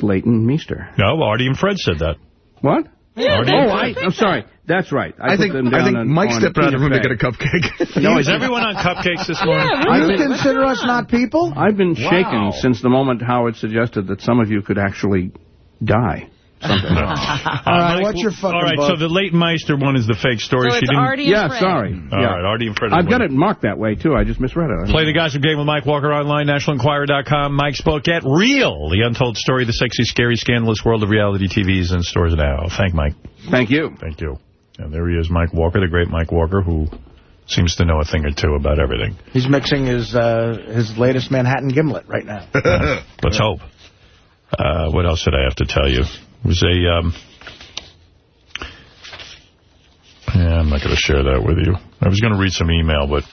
Speaker 22: Leighton Meester.
Speaker 1: No, Artie and Fred said that.
Speaker 22: What?
Speaker 2: Yeah,
Speaker 1: Artie
Speaker 22: Oh,
Speaker 1: and
Speaker 22: I, I'm sorry. That's right. I,
Speaker 14: I think I think
Speaker 22: on,
Speaker 14: Mike
Speaker 22: on
Speaker 14: stepped out of the room to get a cupcake.
Speaker 1: No, is everyone on cupcakes this morning?
Speaker 2: Yeah,
Speaker 3: Do
Speaker 2: really.
Speaker 3: you consider us not people?
Speaker 22: I've been
Speaker 1: Wow.
Speaker 22: shaken since the moment Howard suggested that some of you could actually die. someday.
Speaker 1: Uh, all
Speaker 3: right, what's your fucking
Speaker 1: All right,
Speaker 3: book?
Speaker 1: so the late Meister one is the fake story.
Speaker 2: So
Speaker 1: she didn't.
Speaker 2: Artie
Speaker 22: yeah,
Speaker 2: Fred.
Speaker 22: sorry.
Speaker 1: All
Speaker 22: yeah.
Speaker 1: right, Artie and Fred.
Speaker 22: I've got it marked that way, too. I just misread it.
Speaker 1: Play the gossip game with Mike Walker online, nationalenquirer.com. Mike's book, Get Real, the untold story the sexy, scary, scandalous world of reality TVs in stores now. Thank Mike.
Speaker 22: Thank you.
Speaker 1: Thank you. And there he is, Mike Walker, the great Mike Walker, who seems to know a thing or two about everything.
Speaker 3: He's mixing his uh, his latest Manhattan gimlet right now.
Speaker 1: Let's hope. Uh, what else did I have to tell you? It was a... Um, yeah, I'm not going to share that with you. I was going to read some email, but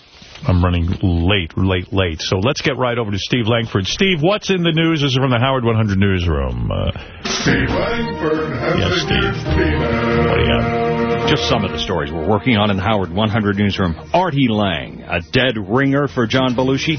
Speaker 1: I'm running late, late, late. So let's get right over to Steve Langford. Steve, what's in the news? This is from the Howard 100 newsroom. Uh,
Speaker 24: Steve Langford has
Speaker 1: Yes, Steve. what do you got?
Speaker 25: Just some of the stories we're working on in the Howard 100 newsroom. Artie Lange, a dead ringer for John Belushi.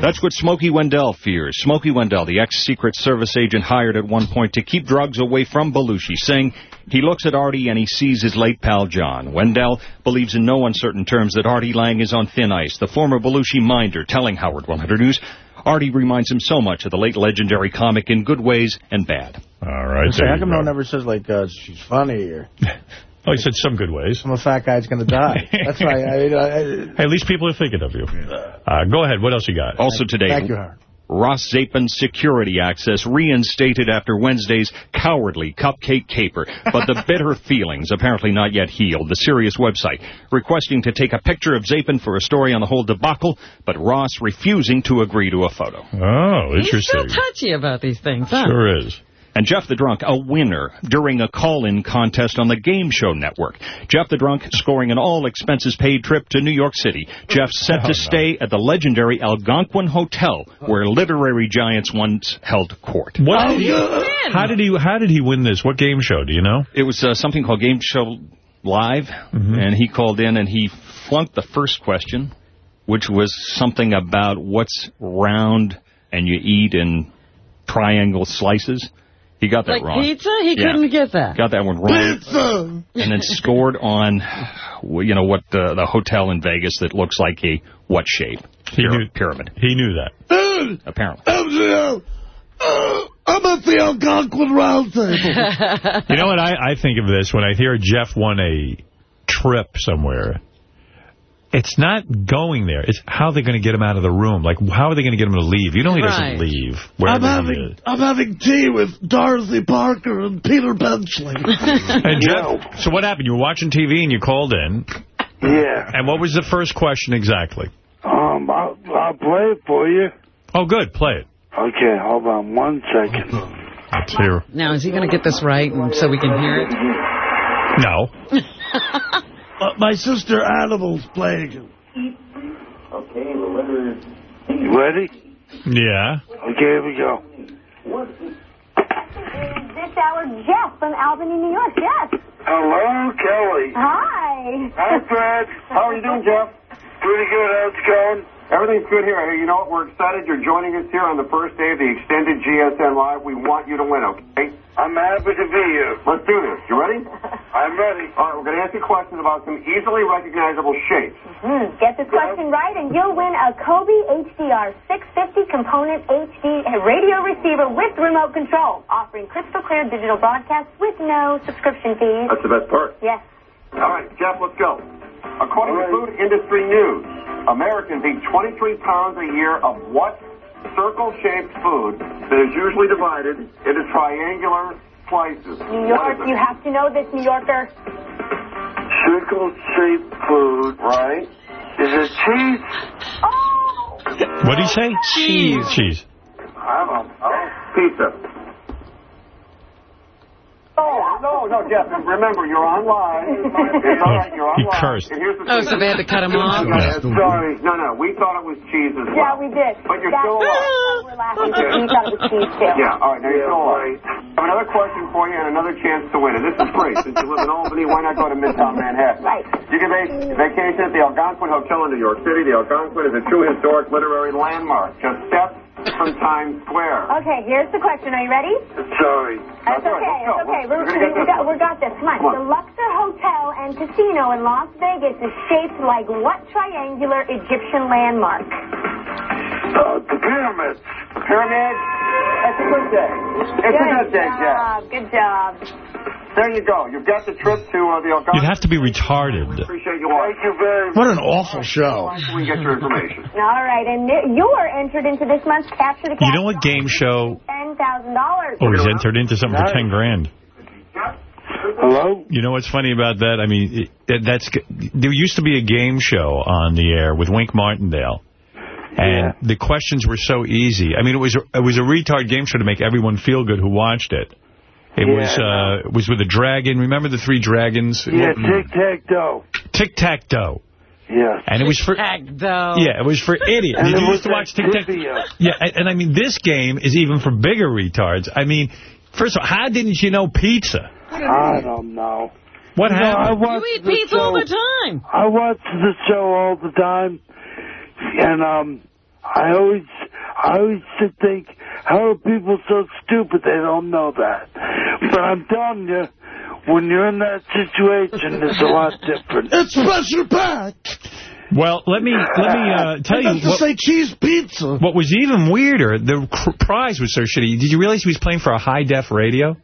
Speaker 25: That's what Smokey Wendell fears. Smokey Wendell, the ex-Secret Service agent hired at one point to keep drugs away from Belushi, saying he looks at Artie and he sees his late pal John. Wendell believes in no uncertain terms that Artie Lange is on thin ice. The former Belushi minder telling Howard 100 News, Artie reminds him so much of the late legendary comic in good ways and bad.
Speaker 1: All right,
Speaker 3: Say, how come no one ever says, like, uh, she's funny or
Speaker 1: Oh, he said some good ways.
Speaker 3: I'm a fat guy's going to die? That's right. I, I, I,
Speaker 1: Hey, at least people are thinking of you. Uh, go ahead. What else you got?
Speaker 25: Also today,
Speaker 3: thank you, Howard.
Speaker 25: Ross Zapin's security access reinstated after Wednesday's cowardly cupcake caper, but the bitter feelings apparently not yet healed. The Sirius website requesting to take a picture of Zapin for a story on the whole debacle, but Ross refusing to agree to a photo.
Speaker 1: Oh, interesting.
Speaker 2: He's
Speaker 1: interesting.
Speaker 2: still touchy about these things, huh?
Speaker 1: Sure is.
Speaker 25: And Jeff the Drunk, a winner during a call-in contest on the Game Show Network. Jeff the Drunk scoring an all-expenses-paid trip to New York City. Jeff set
Speaker 1: Oh,
Speaker 25: to stay at the legendary Algonquin Hotel, where literary giants once held court.
Speaker 1: What
Speaker 2: Oh,
Speaker 1: did he-
Speaker 2: you win.
Speaker 1: how did he How did he win this? What game show? Do you know?
Speaker 25: It was uh, something called Game Show live,
Speaker 1: Mm-hmm.
Speaker 25: and he called in and he flunked the first question, which was something about what's round and you eat in triangle slices. He got that
Speaker 2: Like
Speaker 25: wrong.
Speaker 2: pizza? He
Speaker 25: Yeah.
Speaker 2: couldn't get that.
Speaker 25: Got that one wrong.
Speaker 2: Pizza!
Speaker 25: And then scored on, you know, what the, the hotel in Vegas that looks like a what shape?
Speaker 1: He knew,
Speaker 25: pyramid.
Speaker 1: He knew that.
Speaker 25: Apparently.
Speaker 26: MGM, uh, I'm at the Algonquin Round Table.
Speaker 1: You know what I, I think of this when I hear Jeff won a trip somewhere? It's not going there. It's how they're going to get him out of the room. Like, how are they going to get him to leave? You know he
Speaker 26: Right.
Speaker 1: doesn't leave.
Speaker 26: I'm having. I'm having tea with Dorothy Parker and Peter Benchley.
Speaker 1: And Jeff, so what happened? You were watching TV and you called in.
Speaker 26: Yeah.
Speaker 1: And what was the first question exactly?
Speaker 26: Um, I'll, I'll play it for you.
Speaker 1: Oh, good. Play it.
Speaker 26: Okay, hold on one second.
Speaker 1: Let's hear.
Speaker 2: Now, is he going to get this right and so we can hear it?
Speaker 1: No.
Speaker 26: Uh, my sister Animal's playing.
Speaker 27: Okay, the letter is...
Speaker 26: You ready?
Speaker 1: Yeah.
Speaker 26: Okay, here we go.
Speaker 28: This hour, Jeff from Albany, New York. Jeff.
Speaker 26: Hello, Kelly.
Speaker 28: Hi.
Speaker 29: Hi, Fred. How are you doing, Jeff?
Speaker 26: Pretty good. How's it going?
Speaker 29: Everything's good here. Hey, you know what? We're excited you're joining us here on the first day of the extended GSN Live. We want you to win, okay?
Speaker 26: I'm happy to be here.
Speaker 29: Let's do this. You ready?
Speaker 26: I'm ready.
Speaker 29: All right, we're going to ask you questions about some easily recognizable shapes.
Speaker 28: Hmm. Get this question right, and you'll win a Coby HDR 650 component HD radio receiver with remote control, offering crystal clear digital broadcasts with no subscription fees.
Speaker 29: That's the best part.
Speaker 28: Yes.
Speaker 29: All right, Jeff, let's go. According to Food Industry News, Americans eat 23 pounds a year of what circle-shaped food that is usually divided into triangular slices?
Speaker 28: New York, you have to know this, New Yorker.
Speaker 26: Circle-shaped food.
Speaker 29: Right.
Speaker 26: Is it cheese? Oh!
Speaker 1: What did he say?
Speaker 29: Cheese.
Speaker 1: Cheese.
Speaker 29: I don't know. Oh, pizza. No, no, Jeff, remember, you're online. It's all right, you're online.
Speaker 1: He cursed.
Speaker 29: And here's the
Speaker 2: Oh,
Speaker 29: thing.
Speaker 2: so they had to cut him off?
Speaker 29: No, sorry. No, no, we thought it was cheese as well.
Speaker 28: Yeah, we did.
Speaker 29: But you're
Speaker 28: That's
Speaker 29: still alive.
Speaker 28: We're laughing because we thought it was cheese, too.
Speaker 29: Yeah, all right, now you're still alive. I have another question for you and another chance to win. And this is free. Since you live in Albany, why not go to Midtown Manhattan?
Speaker 28: Right.
Speaker 29: You can vac- vacation at the Algonquin Hotel in New York City. The Algonquin is a true historic literary landmark, just steps from Times Square.
Speaker 28: Okay, here's the question. Are you ready?
Speaker 26: Sorry.
Speaker 28: That's okay. It's okay.
Speaker 29: We're
Speaker 28: We're, we, got, we got this. Come on.
Speaker 29: Come on.
Speaker 28: The Luxor Hotel and Casino in Las Vegas is shaped like what triangular Egyptian landmark?
Speaker 26: Uh, the pyramids.
Speaker 29: Pyramid. That's a good day. It's a good day, Jeff.
Speaker 28: job. Good job.
Speaker 29: There you go. You've got the trip to uh, the Algonquin.
Speaker 1: You'd have to be retarded.
Speaker 29: Appreciate you watching.
Speaker 26: Thank you very much.
Speaker 3: What an awful show.
Speaker 29: We get your information.
Speaker 28: All right, and you are entered into this month's Capture the
Speaker 1: You know what game show
Speaker 28: Ten thousand dollars.
Speaker 1: oh, he's entered into something for 10 grand?
Speaker 26: Hello?
Speaker 1: You know what's funny about that? I mean, it, that's there used to be a game show on the air with Wink Martindale. And the questions were so easy. I mean, it was a, it was a retard game show to make everyone feel good who watched it. It
Speaker 26: Yeah,
Speaker 1: was uh, it was with a dragon. Remember the three dragons?
Speaker 26: Yeah, tic-tac-toe.
Speaker 1: Tic-tac-toe.
Speaker 26: Yes.
Speaker 1: And it was for
Speaker 2: though.
Speaker 1: yeah, it was for idiots.
Speaker 26: And
Speaker 1: Did you used to watch Tic Tac?
Speaker 26: trivia.
Speaker 1: Yeah, and, and I mean this game is even for bigger retards. I mean, first of all, how didn't you know pizza?
Speaker 26: I don't know.
Speaker 1: What
Speaker 26: You know, I
Speaker 1: happened?
Speaker 26: watch
Speaker 2: You eat
Speaker 26: the
Speaker 2: pizza all the time.
Speaker 26: I watch the show all the time, and um, I always, I used to think, how are people so stupid they don't know that? But I'm telling you, when you're in that situation, it's a lot different.
Speaker 3: It's special pack.
Speaker 1: Well, let me let me uh, tell
Speaker 3: I
Speaker 1: you
Speaker 3: meant to say cheese pizza.
Speaker 1: what was even weirder. The cr- prize was so shitty. Did you realize he was playing for a high def radio?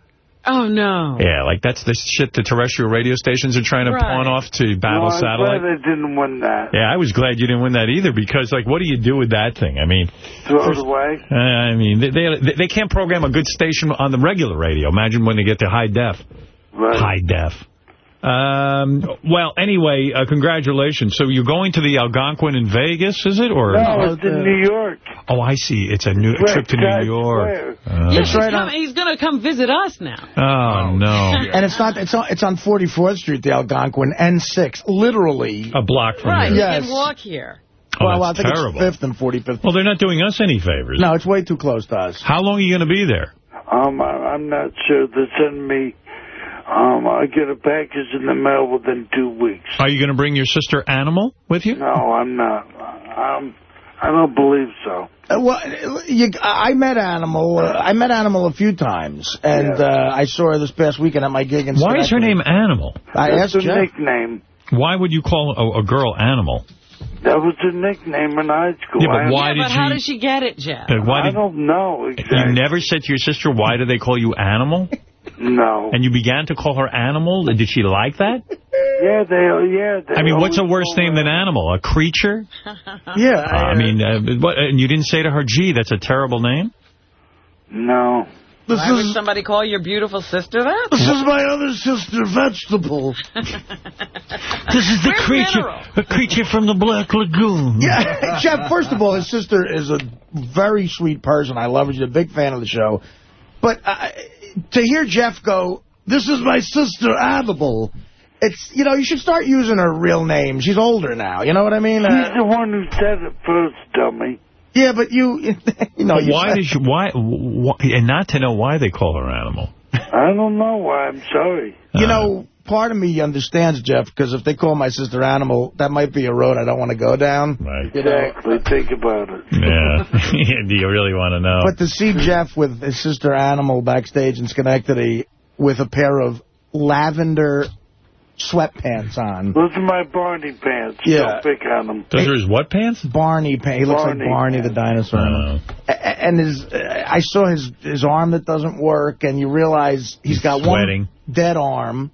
Speaker 2: Oh, no.
Speaker 1: Yeah, like that's the shit the terrestrial radio stations are trying to
Speaker 2: Right.
Speaker 1: pawn off to battle
Speaker 26: no, I'm
Speaker 1: satellite.
Speaker 26: glad I didn't win that.
Speaker 1: Yeah, I was glad you didn't win that either because, like, what do you do with that thing? I mean,
Speaker 26: Throw it away.
Speaker 1: uh, I mean, they, they they can't program a good station on the regular radio. Imagine when they get to high def.
Speaker 26: Right.
Speaker 1: High def. Um, well, anyway, uh, congratulations. So you're going to the Algonquin in Vegas, is it? or?
Speaker 26: No, it's in New York.
Speaker 1: Oh, I see. It's a new
Speaker 26: Right,
Speaker 1: trip to New York. Uh,
Speaker 2: Yeah, he's,
Speaker 3: right
Speaker 2: come- he's going to come visit us now.
Speaker 1: oh, no.
Speaker 3: And it's not. It's on. It's on 44th Street, the Algonquin, N6. Literally.
Speaker 1: A block from
Speaker 2: Right,
Speaker 1: here.
Speaker 2: you
Speaker 3: Yes.
Speaker 2: can walk here.
Speaker 1: Oh,
Speaker 3: well, I
Speaker 1: that's
Speaker 3: think
Speaker 1: terrible.
Speaker 3: it's 5th and 45th.
Speaker 1: Well, they're not doing us any favors.
Speaker 3: No, it's way too close to us.
Speaker 1: How long are you going to be there?
Speaker 26: Um, I, I'm not sure. They're sending me Um, I get a package in the mail within two weeks.
Speaker 1: Are you going to bring your sister Animal with you?
Speaker 26: No, I'm not. Um, I don't believe so.
Speaker 3: Uh, well, you, I met Animal. Uh, I met Animal a few times, and uh, I saw her this past weekend at my gig in
Speaker 1: Why is her name Animal?
Speaker 3: I
Speaker 26: That's
Speaker 3: asked
Speaker 26: a
Speaker 3: Jeff.
Speaker 26: nickname.
Speaker 1: Why would you call a, a girl Animal?
Speaker 26: That was a nickname in high school.
Speaker 1: Yeah, but why
Speaker 2: Yeah,
Speaker 1: did
Speaker 2: but how did she get it, Jeff?
Speaker 1: Why
Speaker 26: I
Speaker 1: did
Speaker 26: don't know
Speaker 1: you never said to your sister why do they call you Animal?
Speaker 26: No.
Speaker 1: And you began to call her Animal? Did she like that?
Speaker 26: Yeah, they. Yeah. They
Speaker 1: I mean, what's a worse
Speaker 26: call
Speaker 1: name than Animal? A creature?
Speaker 3: Yeah.
Speaker 1: I mean, uh, what, and you didn't say to her, gee, that's a terrible name?
Speaker 26: No.
Speaker 3: This
Speaker 2: Why would somebody call your beautiful sister that?
Speaker 3: this is my other sister, Vegetable.
Speaker 1: This is the
Speaker 2: Where's
Speaker 1: creature,
Speaker 2: Mineral?
Speaker 1: a creature from the Black Lagoon.
Speaker 3: Yeah, Jeff, first of all, his sister is a very sweet person. I love her. She's a big fan of the show. But uh, to hear Jeff go, this is my sister, Animal, it's, you know, you should start using her real name. She's older now. You know what I mean?
Speaker 26: He's
Speaker 3: Uh,
Speaker 26: the one who said it first, dummy.
Speaker 3: yeah, but you, you know,
Speaker 1: But
Speaker 3: you
Speaker 1: why
Speaker 3: said-
Speaker 1: did you, why, why, and not to know why they call her Animal.
Speaker 26: I don't know why. I'm sorry.
Speaker 3: You know, part of me understands, Jeff, because if they call my sister Animal, that might be a road I don't want to go down.
Speaker 1: Right.
Speaker 3: You know?
Speaker 26: Exactly. Think about it.
Speaker 1: Yeah. Do you really want to know?
Speaker 3: But to see Jeff with his sister Animal backstage in Schenectady with a pair of lavender sweatpants on.
Speaker 26: Those are my Barney pants.
Speaker 3: Yeah.
Speaker 26: Don't pick on them.
Speaker 1: Those are his what pants?
Speaker 3: Barney pants. He looks
Speaker 26: Barney
Speaker 3: like Barney the dinosaur.
Speaker 1: Uh,
Speaker 3: A- and his, uh, I saw his his arm that doesn't work, and you realize he's got
Speaker 1: sweating.
Speaker 3: one dead arm.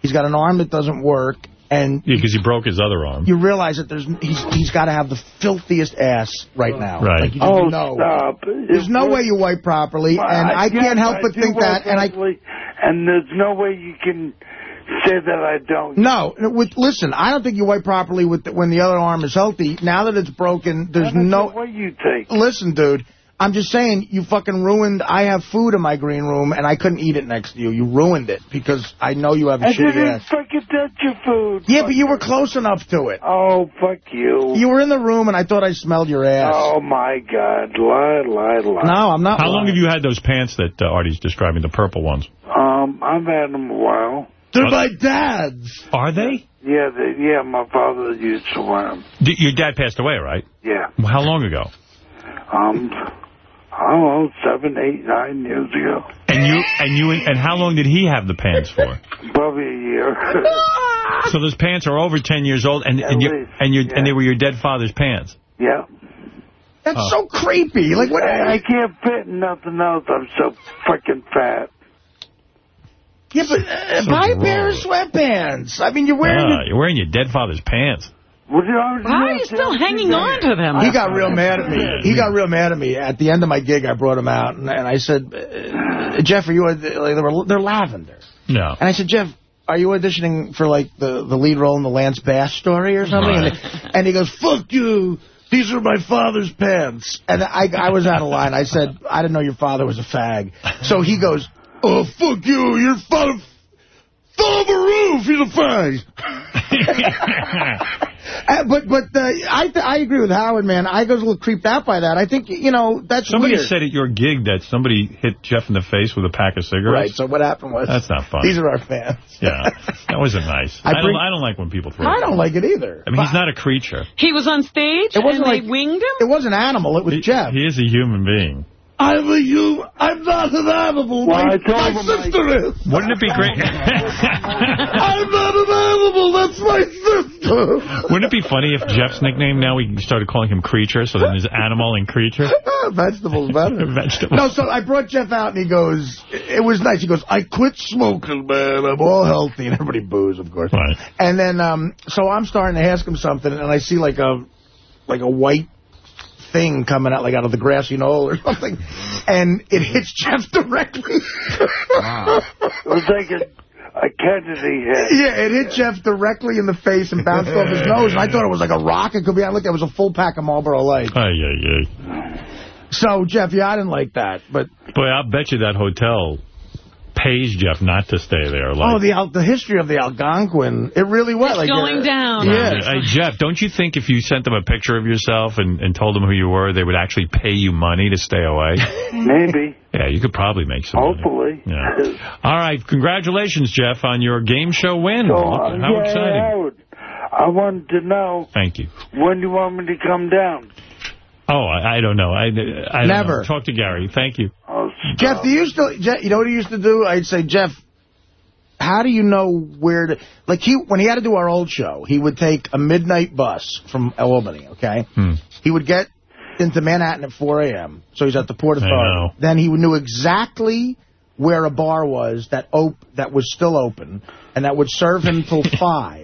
Speaker 3: He's got an arm that doesn't work, and
Speaker 1: yeah, because he broke his other arm.
Speaker 3: you realize that there's he's he's got to have the filthiest ass right now.
Speaker 1: Right.
Speaker 3: Like you
Speaker 26: Oh,
Speaker 3: know.
Speaker 26: stop.
Speaker 3: There's no way you wipe properly, and I,
Speaker 26: guess
Speaker 3: can't help
Speaker 26: I
Speaker 3: but think
Speaker 26: work
Speaker 3: that. And I
Speaker 26: and there's no way you can say that I don't.
Speaker 3: no, with, listen, I don't think you wipe properly with the, when the other arm is healthy. Now that it's broken, there's
Speaker 26: I
Speaker 3: no.
Speaker 26: care What you think?
Speaker 3: Listen, dude. I'm just saying, you fucking ruined, I have food in my green room, and I couldn't eat it next to you. You ruined it, because I know you have a
Speaker 26: I
Speaker 3: shitty
Speaker 26: didn't
Speaker 3: ass.
Speaker 26: fucking touch your food.
Speaker 3: Yeah, but you were close enough to it.
Speaker 26: Oh, fuck you.
Speaker 3: You were in the room, and I thought I smelled your ass.
Speaker 26: Oh, my God. Lie, lie, lie.
Speaker 3: No, I'm not
Speaker 1: How long have you had those pants that uh, Artie's describing, the purple ones?
Speaker 26: Um, I've had them a while.
Speaker 3: They're my dad's.
Speaker 1: Are they?
Speaker 26: Yeah, they, yeah, my father used to wear them.
Speaker 1: D your dad passed away, right?
Speaker 26: Yeah.
Speaker 1: How long ago?
Speaker 26: Um, I don't know, seven, eight, nine years ago.
Speaker 1: And you and you and how long did he have the pants for?
Speaker 26: Probably a year.
Speaker 1: So those pants are over 10 years old, and and, you,
Speaker 26: least,
Speaker 1: and, you
Speaker 26: yeah.
Speaker 1: and they were your dead father's pants.
Speaker 26: yeah.
Speaker 3: That's
Speaker 1: Oh.
Speaker 3: so creepy. Like, what?
Speaker 26: I, I can't fit in nothing else. I'm so freaking fat.
Speaker 3: Yeah, but uh,
Speaker 1: So
Speaker 3: buy a pair of sweatpants. I mean, you're wearing
Speaker 1: Ah, you're wearing your dead father's pants.
Speaker 26: What do you,
Speaker 2: Why are you still hanging on to them?
Speaker 3: He got real mad at me. He got real mad at me. At the end of my gig, I brought him out, and, and I said, uh, Jeff, are you, like, they were, they're lavender.
Speaker 1: No.
Speaker 3: And I said, Jeff, are you auditioning for, like, the, the lead role in the Lance Bass story or something?
Speaker 1: Right.
Speaker 3: And, and he goes, fuck you. These are my father's pants. And I, I was out of line. I said, I didn't know your father was a fag. So he goes, oh, fuck you. Your father fell off a roof. He's a fag. Uh, but but uh, I th I agree with Howard, man. I was a little creeped out by that. I think, you know, that's
Speaker 1: Somebody
Speaker 3: weird.
Speaker 1: said at your gig that somebody hit Jeff in the face with a pack of cigarettes.
Speaker 3: Right, so what happened was...
Speaker 1: That's not fun.
Speaker 3: These are our fans.
Speaker 1: Yeah, that wasn't nice.
Speaker 3: I
Speaker 1: I,
Speaker 3: bring-
Speaker 1: don't. I don't like when people throw.
Speaker 3: I don't like it either.
Speaker 1: I mean, he's not a creature.
Speaker 2: He was on stage
Speaker 3: It wasn't
Speaker 2: and
Speaker 3: like-
Speaker 2: they winged him?
Speaker 3: It was an animal. It was
Speaker 1: He,
Speaker 3: Jeff.
Speaker 1: he is a human being.
Speaker 3: I'm a you. I'm not an animal.
Speaker 26: Well,
Speaker 3: my
Speaker 26: I told
Speaker 3: my
Speaker 26: him I-
Speaker 3: sister is.
Speaker 1: Wouldn't it be great?
Speaker 3: I'm not an animal. That's my sister.
Speaker 1: Wouldn't it be funny if Jeff's nickname now we started calling him Creature, so then there's animal and creature?
Speaker 3: Vegetables better.
Speaker 1: Vegetable.
Speaker 3: No, so I brought Jeff out, and he goes, it was nice. He goes, I quit smoking, man. I'm all healthy. And everybody boos, of course.
Speaker 1: Right.
Speaker 3: And then, um, so I'm starting to ask him something, and I see like a, like a white thing coming out, like out of the grassy knoll or something, and it hits Jeff directly. Wow.
Speaker 26: It was like a, a Kennedy head.
Speaker 3: Yeah, it hit Jeff directly in the face and bounced off his nose, and I thought it was like a rock. It could be. I looked, it was a full pack of Marlboro Lights.
Speaker 1: Ay, ay, ay.
Speaker 3: So, Jeff, yeah, I didn't like that, but
Speaker 1: Boy, I'll bet you that hotel pays Jeff not to stay there.
Speaker 3: Oh, the Al- the history of the Algonquin, it really was.
Speaker 2: It's
Speaker 3: like,
Speaker 2: going
Speaker 3: uh,
Speaker 2: down.
Speaker 3: Yeah.
Speaker 1: Hey, Jeff, don't you think if you sent them a picture of yourself and, and told them who you were, they would actually pay you money to stay away?
Speaker 26: Maybe.
Speaker 1: Yeah, you could probably make some
Speaker 26: Hopefully.
Speaker 1: money. Yeah. All right, congratulations, Jeff, on your game show win.
Speaker 26: So, uh,
Speaker 1: How
Speaker 26: yeah,
Speaker 1: exciting.
Speaker 26: Howard, I wanted to know
Speaker 1: Thank you.
Speaker 26: when do you want me to come down?
Speaker 1: Oh, I, I don't know. I, I don't
Speaker 3: Never.
Speaker 1: know. Talk to Gary. Thank you.
Speaker 3: Jeff, do you used to, Jeff, you know what he used to do? I'd say, Jeff, how do you know where to, like he, when he had to do our old show, he would take a midnight bus from Albany, okay?
Speaker 1: Hmm.
Speaker 3: He would get into Manhattan at 4 a.m., so he's at the Port
Speaker 1: I
Speaker 3: Authority.
Speaker 1: know.
Speaker 3: Then he would knew exactly where a bar was that op that was still open, and that would serve him till 5.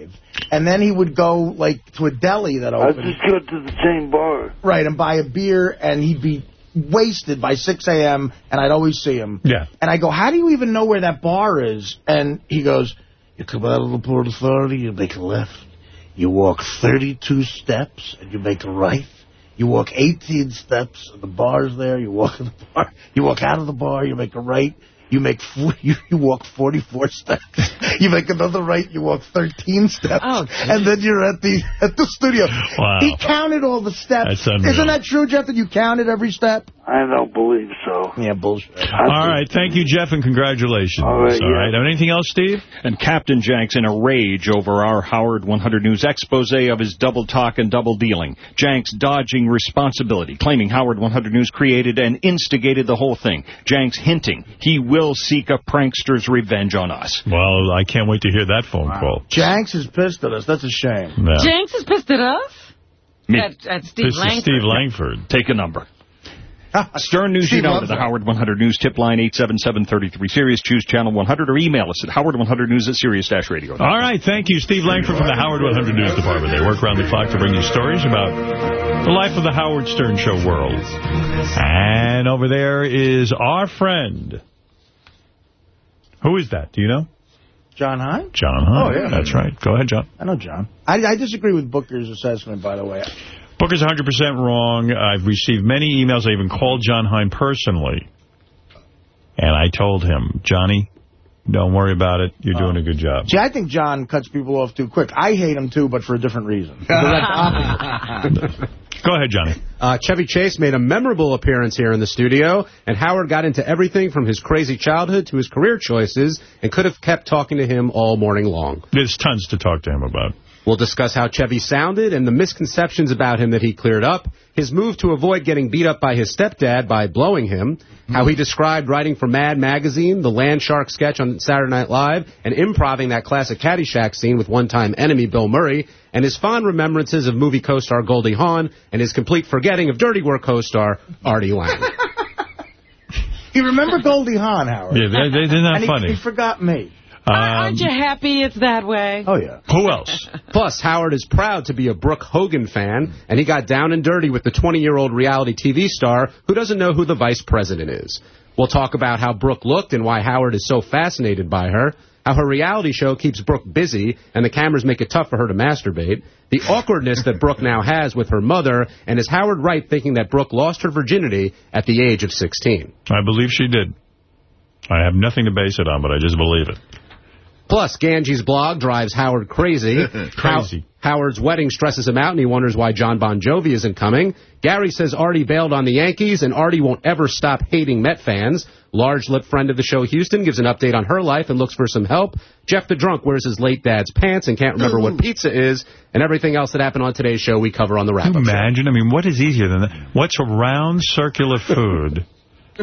Speaker 3: And then he would go, like, to a deli that opened.
Speaker 26: I
Speaker 3: opened.
Speaker 26: just go to the same bar.
Speaker 3: Right, and buy a beer, and he'd be wasted by 6 a.m., and I'd always see him.
Speaker 1: Yeah.
Speaker 3: And I go, how do you even know where that bar is? And he goes, you come out of the Port Authority, you make a left. You walk 32 steps, and you make a right. You walk 18 steps, and the bar's there. You walk in the bar. You walk out of the bar, you make a right. You make four, you, you walk 44 steps. You make another right. You walk 13 steps,
Speaker 2: Oh,
Speaker 3: and then you're at the at the studio.
Speaker 1: Wow.
Speaker 3: He counted all the steps. Isn't that true, Jeff? That you counted every step?
Speaker 26: I don't believe so.
Speaker 3: Yeah, bullshit.
Speaker 1: All right, thank you, Jeff, and congratulations.
Speaker 26: All right, yeah.
Speaker 1: Anything else, Steve?
Speaker 25: And Captain Janks in a rage over our Howard 100 News expose of his double talk and double dealing. Janks dodging responsibility, claiming Howard 100 News created and instigated the whole thing. Janks hinting he will seek a prankster's revenge on us.
Speaker 1: Well, I can't wait to hear that phone call.
Speaker 3: Janks is pissed at us. That's a shame.
Speaker 1: Yeah.
Speaker 2: Janks is pissed at us?
Speaker 25: Me.
Speaker 2: At, at Steve
Speaker 1: This
Speaker 2: Langford.
Speaker 1: Steve Langford.
Speaker 25: Take a number. Stern News
Speaker 3: Steve
Speaker 25: you know
Speaker 3: loves
Speaker 25: to the
Speaker 3: that.
Speaker 25: Howard 100 News tip line 877-33 Sirius. Choose channel 100 or email us at howard100news at sirius-radio.
Speaker 1: All right, thank you, Steve Langford from the Howard 100 News Department. They work around the clock to bring you stories about the life of the Howard Stern Show world. And over there is our friend. Who is that? Do you know?
Speaker 3: John Hein?
Speaker 1: John Hein.
Speaker 3: Oh, yeah.
Speaker 1: That's right. Go ahead, John.
Speaker 3: I know John. I, I disagree with Booker's assessment, by the way.
Speaker 1: Booker's 100% wrong. I've received many emails. I even called John Hein personally. And I told him, Johnny, don't worry about it. You're doing a good job.
Speaker 3: See, I think John cuts people off too quick. I hate him, too, but for a different reason. The direct opposite.
Speaker 1: Go ahead, Johnny.
Speaker 30: Uh, Chevy Chase made a memorable appearance here in the studio, and Howard got into everything from his crazy childhood to his career choices and could have kept talking to him all morning long.
Speaker 1: There's tons to talk to him about.
Speaker 30: We'll discuss how Chevy sounded and the misconceptions about him that he cleared up, his move to avoid getting beat up by his stepdad by blowing him, how he described writing for Mad Magazine, the Land Shark sketch on Saturday Night Live, and improving that classic Caddyshack scene with one-time enemy Bill Murray, and his fond remembrances of movie co-star Goldie Hawn, and his complete forgetting of Dirty Work co-star Artie Lange.
Speaker 3: You remember Goldie Hawn, Howard?
Speaker 1: Yeah, they, they, they're not
Speaker 3: and he,
Speaker 1: funny.
Speaker 3: he forgot me.
Speaker 2: Um, aren't you happy it's that way?
Speaker 3: Oh, yeah.
Speaker 1: Who else?
Speaker 30: Plus, Howard is proud to be a Brooke Hogan fan, and he got down and dirty with the 20-year-old reality TV star who doesn't know who the vice president is. We'll talk about how Brooke looked and why Howard is so fascinated by her, how her reality show keeps Brooke busy and the cameras make it tough for her to masturbate, the awkwardness that Brooke now has with her mother, and is Howard right thinking that Brooke lost her virginity at the age of 16?
Speaker 1: I believe she did. I have nothing to base it on, but I just believe it.
Speaker 30: Plus, Ganji's blog drives Howard crazy.
Speaker 1: Crazy.
Speaker 30: How- Howard's wedding stresses him out, and he wonders why John Bon Jovi isn't coming. Gary says Artie bailed on the Yankees, and Artie won't ever stop hating Met fans. Large lip friend of the show, Houston, gives an update on her life and looks for some help. Jeff the drunk wears his late dad's pants and can't remember what pizza is, and everything else that happened on today's show we cover on the wrap-up. show.
Speaker 1: Imagine, I mean, what is easier than that? What's a round circular food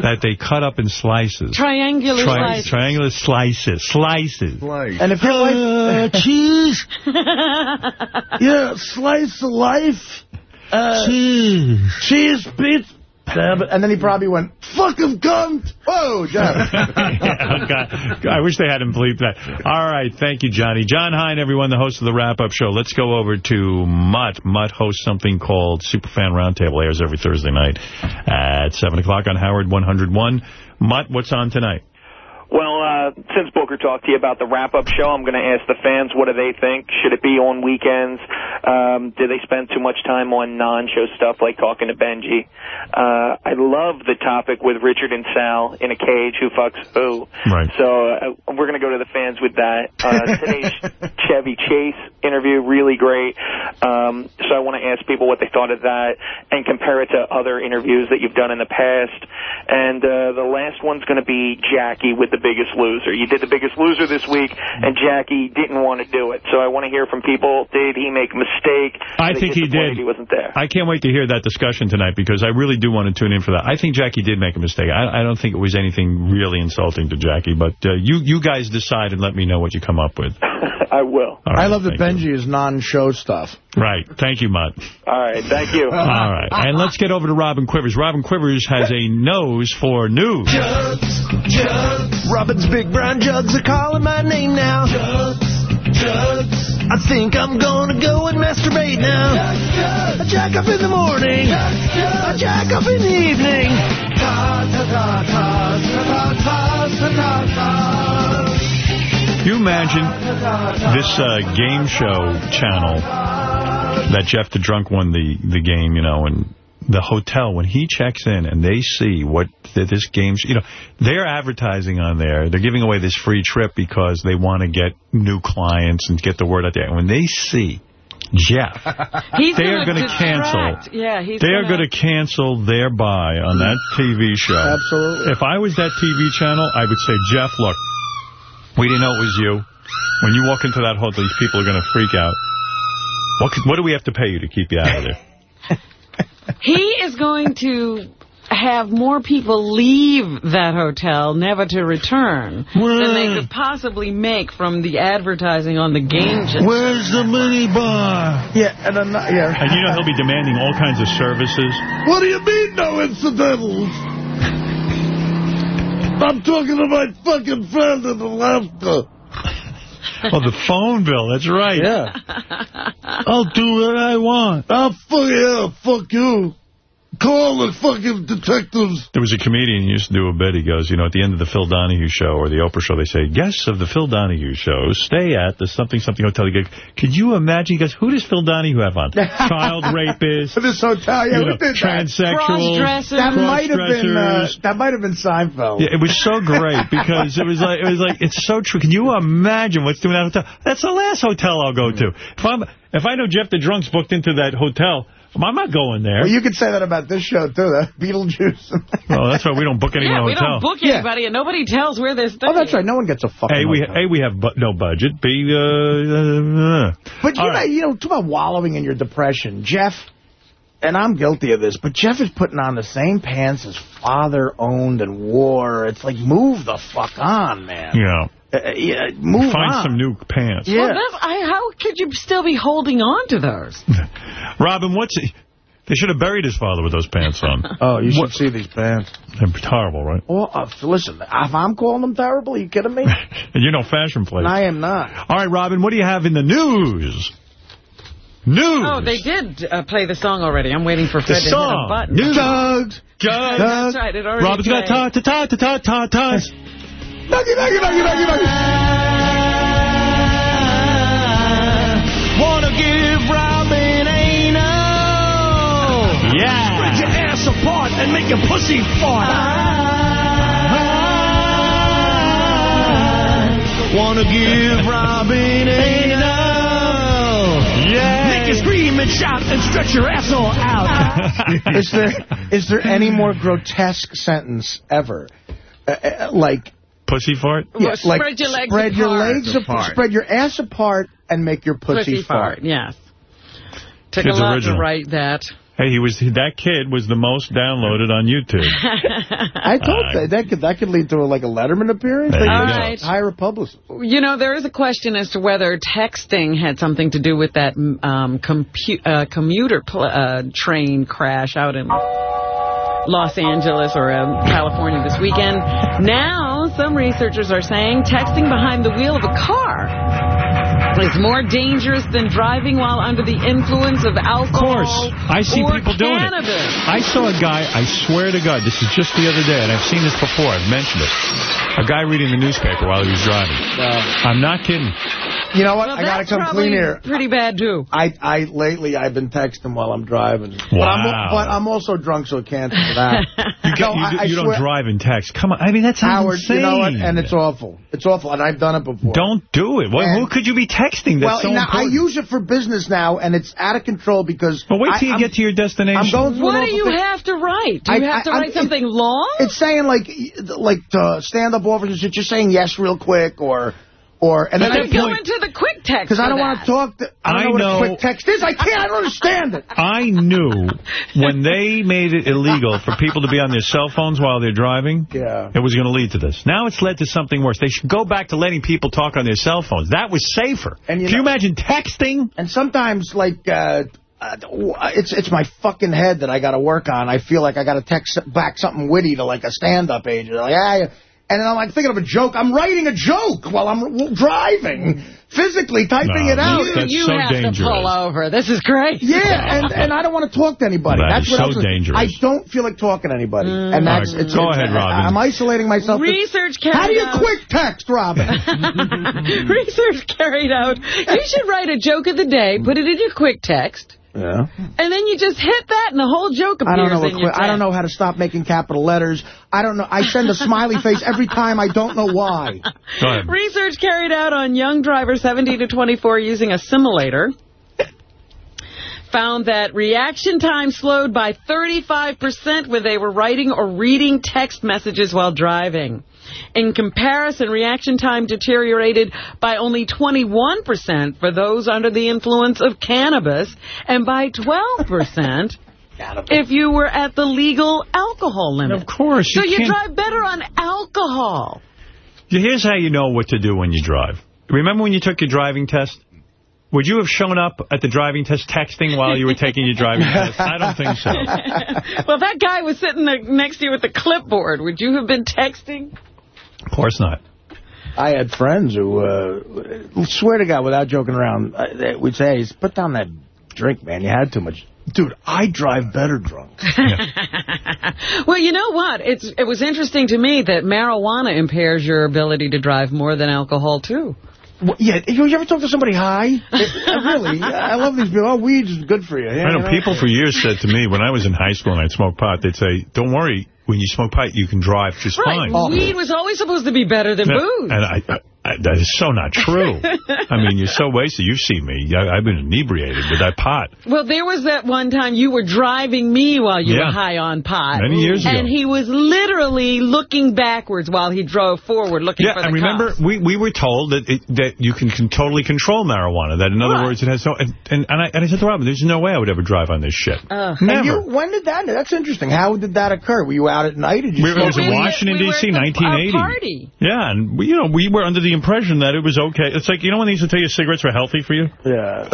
Speaker 1: that they cut up in slices?
Speaker 2: Triangular
Speaker 1: Tri-
Speaker 2: slices.
Speaker 1: Triangular slices. Slices.
Speaker 3: And if your wife... cheese. yeah, slice of life. Uh, cheese. Cheese, pizza. And then he probably went, fuck him, cunt. Whoa, Jeff.
Speaker 1: Yeah, God, I wish they had him bleep that. All right, thank you, Johnny. John Hein, everyone, the host of the wrap-up show. Let's go over to Mutt. Mutt hosts something called Superfan Roundtable. Airs every Thursday night at 7 o'clock on Howard 101. Mutt, what's on tonight?
Speaker 31: Well, uh, since Booker talked to you about the wrap-up show, I'm going to ask the fans, what do they think? Should it be on weekends? Um, do they spend too much time on non-show stuff like talking to Benji? Uh, I love the topic with Richard and Sal in a cage, who fucks who.
Speaker 1: Right.
Speaker 31: So uh, we're going to go to the fans with that. Uh, today's Chevy Chase interview, really great. Um, so I want to ask people what they thought of that and compare it to other interviews that you've done in the past. And uh, the last one's going to be Jackie with the Biggest Loser. You did the Biggest Loser this week, and Jackie didn't want to do it. So I want to hear from people. Did he make a mistake?
Speaker 1: I think he did.
Speaker 31: He wasn't there.
Speaker 1: I can't wait to hear that discussion tonight because I really do want to tune in for that. I think Jackie did make a mistake. I, I don't think it was anything really insulting to Jackie, but uh, you you guys decide and let me know what you come up with.
Speaker 31: I will.
Speaker 1: All right,
Speaker 3: I love that
Speaker 1: thank
Speaker 3: Benji is non-show stuff.
Speaker 1: Right. Thank you, Mutt.
Speaker 31: All right. Thank you.
Speaker 1: All right. And let's get over to Robin Quivers. Robin Quivers has a nose for news.
Speaker 24: Jugs, jugs. Robin's big brown jugs are calling my name now. Jugs, jugs. I think I'm gonna go and masturbate now. Jugs, jugs. I jack up in the morning. Jugs, jugs. I jack up in the evening. Ta ta ta ta ta ta ta ta ta.
Speaker 1: Can you imagine this uh, game show channel that Jeff the Drunk won the, the game, you know, and the hotel, when he checks in and they see what this game, you know, they're advertising on there. They're giving away this free trip because they want to get new clients and get the word out there. And when they see Jeff,
Speaker 2: He's
Speaker 1: they are
Speaker 2: gonna
Speaker 1: cancel.
Speaker 2: Yeah, he's
Speaker 1: They are
Speaker 2: gonna-
Speaker 1: going to cancel their buy on that TV show.
Speaker 3: Absolutely.
Speaker 1: If I was that TV channel, I would say, Jeff, look, we didn't know it was you. When you walk into that hotel, these people are going to freak out. What, could, what do we have to pay you to keep you out of there?
Speaker 2: He is going to have more people leave that hotel, never to return, than they could possibly make from the advertising on the game show.
Speaker 24: Where's the mini bar?
Speaker 3: Yeah, and I'm not, yeah.
Speaker 1: And you know he'll be demanding all kinds of services.
Speaker 24: What do you mean, no incidentals? I'm talking to my fucking friend in Alaska.
Speaker 1: Oh, the phone bill. That's right.
Speaker 24: Yeah. I'll do what I want. I'll fuck, yeah, fuck you. Call the fucking detectives.
Speaker 1: There was a comedian who used to do a bit. He goes, you know, at the end of the Phil Donahue show or the Oprah show, they say, guests of the Phil Donahue show stay at the something-something hotel. He goes, could you imagine? He goes, who does Phil Donahue have on? Child rapists.
Speaker 3: this hotel, yeah,
Speaker 1: you know,
Speaker 3: did that.
Speaker 1: transsexuals,
Speaker 3: That might have been uh, that might have been Seinfeld.
Speaker 1: Yeah, it was so great because it was like it was like it's so true. Can you imagine what's doing that hotel? That's the last hotel I'll go to. If I'm if I know Jeff the Drunk's booked into that hotel, I'm not going there.
Speaker 3: Well, you could say that about this show, too, that Beetlejuice.
Speaker 1: Oh, that's why we don't book any
Speaker 2: Yeah,
Speaker 1: in a
Speaker 2: we
Speaker 1: hotel.
Speaker 2: don't book anybody, and nobody tells where they're staying.
Speaker 3: Oh, that's right. No one gets a fucking
Speaker 1: A, we
Speaker 3: hotel.
Speaker 1: A, we have bu no budget. B, uh, uh,
Speaker 3: But you know,
Speaker 1: right.
Speaker 3: you know, talk about wallowing in your depression. Jeff, and I'm guilty of this, but Jeff is putting on the same pants his father owned and wore. It's like, move the fuck on, man.
Speaker 1: yeah.
Speaker 3: Uh, yeah, move on.
Speaker 1: Find
Speaker 3: on.
Speaker 1: some new pants.
Speaker 2: Well, that's, I, how could you still be holding on to those?
Speaker 1: Robin, what's He, they should have buried his father with those pants on.
Speaker 3: Oh, you should see these pants.
Speaker 1: They're terrible, right?
Speaker 3: Well, uh, listen, if I'm calling them terrible, are you kidding me?
Speaker 1: And you're no fashion plate.
Speaker 3: I am not.
Speaker 1: All right, Robin, what do you have in the news? News.
Speaker 2: Oh, they did uh, play the song already. I'm waiting for
Speaker 1: The
Speaker 2: Fred to hit a
Speaker 1: song.
Speaker 2: button.
Speaker 1: News.
Speaker 3: Jugs.
Speaker 1: Jugs.
Speaker 2: That's right. It already
Speaker 1: Robin's got ta
Speaker 2: played.
Speaker 1: ta ta ta ta ta ta.
Speaker 3: Nuggy, nuggy, nuggy, nuggy, nuggy.
Speaker 24: Wanna give Robin a no.
Speaker 1: Yeah.
Speaker 24: Spread your ass apart and make your pussy fart. Wanna give Robin a no.
Speaker 1: Yeah.
Speaker 24: Make you scream and shout and stretch your asshole out.
Speaker 3: is there is there any more grotesque sentence ever? Uh, uh, like
Speaker 1: Pussy fart?
Speaker 2: Well,
Speaker 3: like
Speaker 2: spread your legs
Speaker 3: spread your
Speaker 2: apart.
Speaker 3: legs apart, spread your ass apart, and make your pussy,
Speaker 2: Pussy fart. Yes. Took
Speaker 1: Kid's
Speaker 2: a lot
Speaker 1: original.
Speaker 2: to write that.
Speaker 1: Hey, he was that kid was the most downloaded on YouTube.
Speaker 3: I thought
Speaker 1: Uh,
Speaker 3: that that could that could lead to like a Letterman appearance.
Speaker 1: There
Speaker 3: They
Speaker 1: you.
Speaker 2: Right.
Speaker 3: Hire a publicist.
Speaker 2: You know, there is a question as to whether texting had something to do with that um, compu uh, commuter pl uh, train crash out in Los Angeles or um, California this weekend. Now, some researchers are saying texting behind the wheel of a car is more dangerous than driving while under the influence of
Speaker 1: Of
Speaker 2: alcohol
Speaker 1: course. I see
Speaker 2: or
Speaker 1: people doing it.
Speaker 2: cannabis.
Speaker 1: I saw a guy, I swear to God, this is just the other day, and I've seen this before, I've mentioned it. A guy reading the newspaper while he was driving. I'm not kidding.
Speaker 3: You know what?
Speaker 2: Well,
Speaker 3: I got to come clean here.
Speaker 2: pretty bad, too.
Speaker 3: I, I lately I've been texting while I'm driving. But I'm,
Speaker 1: Wow.
Speaker 3: but I'm also drunk, so it can't for that.
Speaker 1: You,
Speaker 3: No,
Speaker 1: you,
Speaker 3: I-
Speaker 1: do-
Speaker 3: I
Speaker 1: you don't
Speaker 3: swear-
Speaker 1: drive and text. Come on. I mean, that sounds
Speaker 3: Howard,
Speaker 1: insane.
Speaker 3: you know what? And it's awful. It's awful, and I've done it before.
Speaker 1: Don't do it. Well, who could you be texting? That's
Speaker 3: well,
Speaker 1: so
Speaker 3: now, I use it for business now, and it's out of control because.
Speaker 1: Well, wait till
Speaker 3: I,
Speaker 1: you
Speaker 3: I'm-
Speaker 1: get to your destination.
Speaker 3: I'm going through
Speaker 2: What do you
Speaker 3: thing.
Speaker 2: have to write? Do you
Speaker 3: I-
Speaker 2: have to
Speaker 3: I-
Speaker 2: write
Speaker 3: it-
Speaker 2: something long?
Speaker 3: It's saying like, like to stand-up offers and shit. You're saying yes real quick, or, or, and then
Speaker 2: But
Speaker 3: I
Speaker 2: then go into the quick text
Speaker 3: because I don't want to talk. To, I don't
Speaker 1: I
Speaker 3: know what a quick text is. I can't. I don't understand it.
Speaker 1: I knew when they made it illegal for people to be on their cell phones while they're driving,
Speaker 3: Yeah.
Speaker 1: it was going to lead to this. Now it's led to something worse. They should go back to letting people talk on their cell phones. That was safer.
Speaker 3: And you
Speaker 1: Can you imagine texting?
Speaker 3: And sometimes, like, uh, uh, it's it's my fucking head that I got to work on. I feel like I got to text back something witty to like a stand-up agent. Like, ah, yeah. And then I'm like thinking of a joke. I'm writing a joke while I'm driving, physically typing
Speaker 1: No,
Speaker 3: it out.
Speaker 1: that's- that's
Speaker 2: you
Speaker 1: so
Speaker 2: have to pull over. This is great.
Speaker 3: Yeah, and, and I don't want to talk to anybody.
Speaker 1: That
Speaker 3: that's
Speaker 1: is
Speaker 3: what
Speaker 1: so
Speaker 3: I'm
Speaker 1: dangerous.
Speaker 3: I don't feel like talking to anybody, mm. and that's
Speaker 1: All right,
Speaker 3: it's,
Speaker 1: go
Speaker 3: it's-
Speaker 1: ahead, Robin.
Speaker 3: I'm isolating myself.
Speaker 2: Research carried out.
Speaker 3: How do you
Speaker 2: out.
Speaker 3: quick text, Robin?
Speaker 2: Research carried out. You should write a joke of the day, put it in your quick text,
Speaker 3: yeah.
Speaker 2: and then you just hit that, and the whole joke appears
Speaker 3: I don't know.
Speaker 2: In your
Speaker 3: I don't know how to stop making capital letters. I don't know. I send a smiley face every time. I don't know why.
Speaker 1: Go ahead.
Speaker 2: Research carried out on young drivers 17 to 24 using a simulator found that reaction time slowed by 35% when they were writing or reading text messages while driving. In comparison, reaction time deteriorated by only 21% for those under the influence of cannabis and by 12% if you were at the legal alcohol limit.
Speaker 1: Of course.
Speaker 2: So
Speaker 1: you
Speaker 2: you
Speaker 1: can't-
Speaker 2: drive better on alcohol.
Speaker 1: Here's how you know what to do when you drive. Remember when you took your driving test? Would you have shown up at the driving test texting while you were taking your driving test? I don't think so.
Speaker 2: well, that guy was sitting next to you with the clipboard. Would you have been texting?
Speaker 1: Of course not.
Speaker 3: I had friends who, uh, swear to God, without joking around, uh, they would say, hey, put down that drink, man. You had too much. Dude, I drive better drunk.
Speaker 2: Well, you know what? It's It was interesting to me that marijuana impairs your ability to drive more than alcohol, too.
Speaker 3: Well, yeah, you ever talk to somebody high? It- really, I love these people. Oh, weed's good for you. Yeah,
Speaker 1: I know
Speaker 3: you know?
Speaker 1: people for years said to me when I was in high school and I'd smoke pot, they'd say, don't worry, when you smoke pot, you can drive just
Speaker 2: Right.
Speaker 1: fine.
Speaker 2: Weed was always supposed to be better than
Speaker 1: Yeah,
Speaker 2: booze.
Speaker 1: And I, that is so not true. I mean, you're so wasted. You've seen me. I, I've been inebriated with that pot.
Speaker 2: Well, there was that one time you were driving me while you
Speaker 1: Yeah.
Speaker 2: were high on pot.
Speaker 1: Many years ago.
Speaker 2: And he was literally looking backwards while he drove forward looking
Speaker 1: Yeah,
Speaker 2: for the Yeah,
Speaker 1: and remember,
Speaker 2: cops.
Speaker 1: we, we were told that it, that you can, can totally control marijuana. That, in other
Speaker 2: Right.
Speaker 1: words, it has no... And, and, and, I, and I said to Robin, there's no way I would ever drive on this shit.
Speaker 2: Ugh.
Speaker 3: And
Speaker 1: Never.
Speaker 3: you, when did that? That's interesting. How did that occur? Were you out at night? Did you
Speaker 1: We, it was
Speaker 3: smoke
Speaker 1: in? Washington,
Speaker 2: we
Speaker 1: D.C., 1980.
Speaker 2: a party.
Speaker 1: Yeah, and, we, you know, we were under the impression that it was okay. It's like, you know when they used to tell you cigarettes were healthy for you?
Speaker 3: Yeah.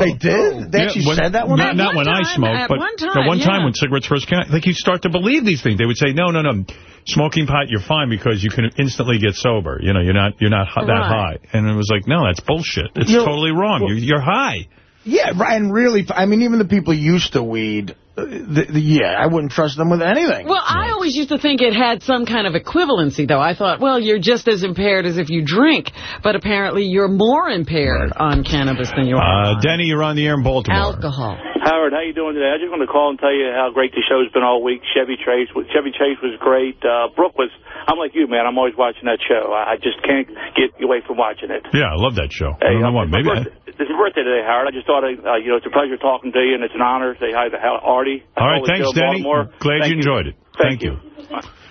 Speaker 3: they did? They
Speaker 1: Yeah,
Speaker 3: actually
Speaker 1: when-
Speaker 3: said that one?
Speaker 1: Not,
Speaker 2: At
Speaker 1: not
Speaker 2: one
Speaker 1: when I
Speaker 2: time,
Speaker 1: smoked, but
Speaker 2: one
Speaker 1: no,
Speaker 2: time,
Speaker 1: one time
Speaker 2: yeah.
Speaker 1: when cigarettes first came out. Like, you start to believe these things. They would say, no, no, no, smoking pot, you're fine because you can instantly get sober. You know, you're not you're not hi- that high. And it was like, no, that's bullshit. It's
Speaker 3: You know,
Speaker 1: totally wrong. you, you're high.
Speaker 3: Yeah, right, and really, I mean, even the people used to weed, uh, the, the, yeah, I wouldn't trust them with anything.
Speaker 2: Well, I always used to think it had some kind of equivalency, though. I thought, well, you're just as impaired as if you drink, but apparently you're more impaired on cannabis than you are
Speaker 1: Uh,
Speaker 2: on
Speaker 1: Denny, you're on the air in Baltimore.
Speaker 2: alcohol.
Speaker 32: Howard, how you doing today? I just want to call and tell you how great the show's been all week. Chevy Chase, was- Chevy Chase was great. Uh, Brooke was. I'm like you, man. I'm always watching that show. I, I just can't get away from watching it.
Speaker 1: Yeah, I love that show. I
Speaker 32: Hey,
Speaker 1: don't know
Speaker 32: uh,
Speaker 1: what.
Speaker 32: it's
Speaker 1: Maybe I,
Speaker 32: It's my birthday today, Howard. I just thought, uh, you know, it's a pleasure talking to you, and it's an honor to say hi to Hal- Artie. I
Speaker 1: All right, thanks,
Speaker 32: show in
Speaker 1: Denny.
Speaker 32: Baltimore.
Speaker 1: Glad
Speaker 32: Thank
Speaker 1: you enjoyed it.
Speaker 32: Thank
Speaker 1: you.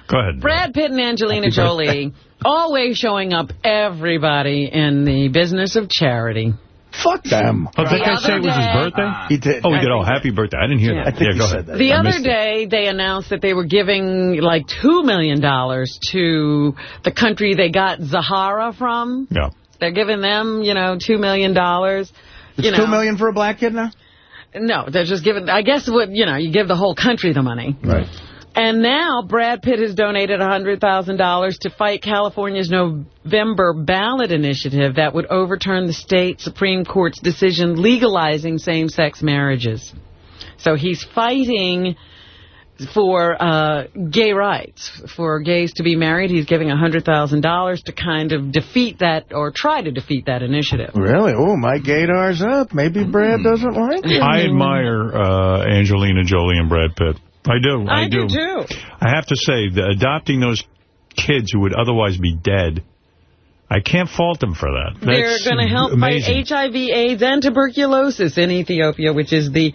Speaker 1: Go ahead.
Speaker 2: Brad Pitt and Angelina Jolie always showing up everybody in the business of charity.
Speaker 3: Fuck them.
Speaker 1: Oh, did that guy say it was his
Speaker 2: day-
Speaker 1: birthday? Ah.
Speaker 3: He did.
Speaker 1: Oh, he did. Oh, happy birthday. I didn't hear
Speaker 2: Yeah.
Speaker 1: that.
Speaker 2: I think
Speaker 1: yeah, go ahead.
Speaker 3: that.
Speaker 2: The
Speaker 1: I
Speaker 2: other
Speaker 1: missed it.
Speaker 2: day, they announced that they were giving like $2 million to the country they got Zahara from.
Speaker 1: Yeah.
Speaker 2: They're giving them, you know, 2 million. dollars.
Speaker 3: It's
Speaker 2: You
Speaker 3: two
Speaker 2: know,
Speaker 3: million for a black kid now?
Speaker 2: No, they're just giving, I guess what, you know, you give the whole country the money.
Speaker 3: Right.
Speaker 2: And now Brad Pitt has donated $100,000 to fight California's November ballot initiative that would overturn the state Supreme Court's decision legalizing same-sex marriages. So he's fighting for uh, gay rights, for gays to be married. He's giving $100,000 to kind of defeat that or try to defeat that initiative.
Speaker 3: Really? Oh, my gaydar's up. Maybe Brad doesn't like it.
Speaker 1: I admire uh, Angelina Jolie and Brad Pitt. I do. I,
Speaker 2: I do, too.
Speaker 1: I have to say, the, adopting those kids who would otherwise be dead, I can't fault them for that.
Speaker 2: They're going to help
Speaker 1: amazing.
Speaker 2: fight HIV, AIDS, and tuberculosis in Ethiopia, which is the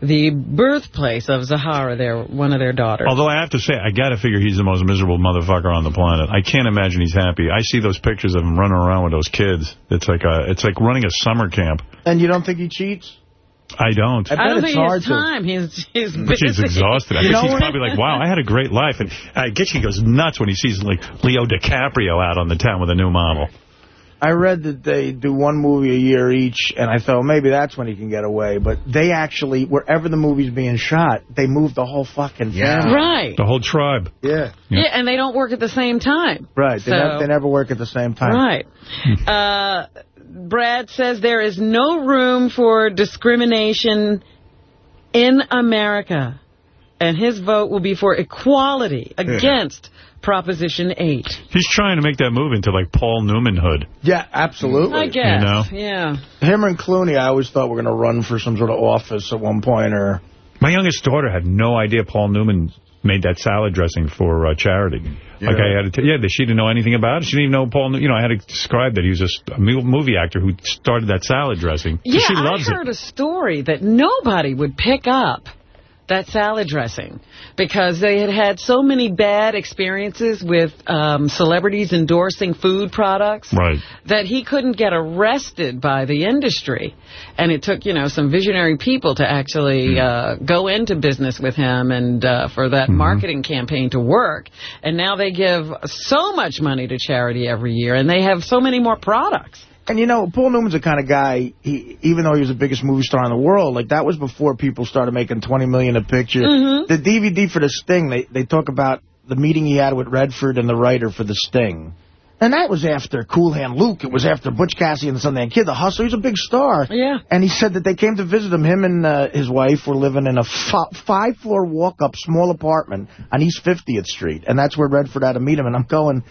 Speaker 2: the birthplace of Zahara, their one of their daughters.
Speaker 1: Although I have to say, I got to figure he's the most miserable motherfucker on the planet. I can't imagine he's happy. I see those pictures of him running around with those kids. It's like a, it's like running a summer camp.
Speaker 3: And you don't think he cheats?
Speaker 1: I don't.
Speaker 3: I bet
Speaker 2: I don't
Speaker 3: it's
Speaker 2: think
Speaker 3: hard
Speaker 2: he has time. He's he's
Speaker 1: But she's exhausted. I
Speaker 3: You
Speaker 1: guess
Speaker 3: know
Speaker 1: he's
Speaker 3: what?
Speaker 1: probably like, wow, I had a great life. And I guess he goes nuts when he sees like Leo DiCaprio out on the town with a new model.
Speaker 3: I read that they do one movie a year each, and I thought maybe that's when he can get away. But they actually, wherever the movie's being shot, they move the whole fucking family.
Speaker 2: Right.
Speaker 1: The whole tribe.
Speaker 3: Yeah.
Speaker 2: Yeah. and they don't work at the same time.
Speaker 3: Right. They,
Speaker 2: So-
Speaker 3: never, they never work at the same time.
Speaker 2: Right. uh, Brad says there is no room for discrimination in America. And his vote will be for equality against Proposition 8.
Speaker 1: He's trying to make that move into like Paul Newman hood.
Speaker 3: Yeah, absolutely.
Speaker 2: I guess.
Speaker 1: You know?
Speaker 2: Yeah.
Speaker 3: Him and Clooney, I always thought were going to run for some sort of office at one point. or.
Speaker 1: My youngest daughter had no idea Paul Newman made that salad dressing for uh, charity. Like I had to, yeah, she didn't know anything about it. She didn't even know Paul. You know, I had to describe that he was just a movie actor who started that salad dressing.
Speaker 2: Yeah,
Speaker 1: she loves
Speaker 2: I
Speaker 1: it.
Speaker 2: heard a story that nobody would pick up that salad dressing because they had had so many bad experiences with um, celebrities endorsing food products
Speaker 1: Right.
Speaker 2: that he couldn't get arrested by the industry. And it took, you know, some visionary people to actually uh, go into business with him and uh, for that marketing campaign to work. And now they give so much money to charity every year, and they have so many more products.
Speaker 3: And, you know, Paul Newman's the kind of guy, he, even though he was the biggest movie star in the world, like, that was before people started making 20 million a picture.
Speaker 2: Mhm.
Speaker 3: The DVD for The Sting, they, they talk about the meeting he had with Redford and the writer for The Sting. And that was after Cool Hand Luke. It was after Butch Cassidy and the Sundance Kid, the hustler. He's a big star.
Speaker 2: Yeah.
Speaker 3: And he said that they came to visit him. Him and uh, his wife were living in a f- five-floor walk-up small apartment on East 50th Street. And that's where Redford had to meet him. And I'm going,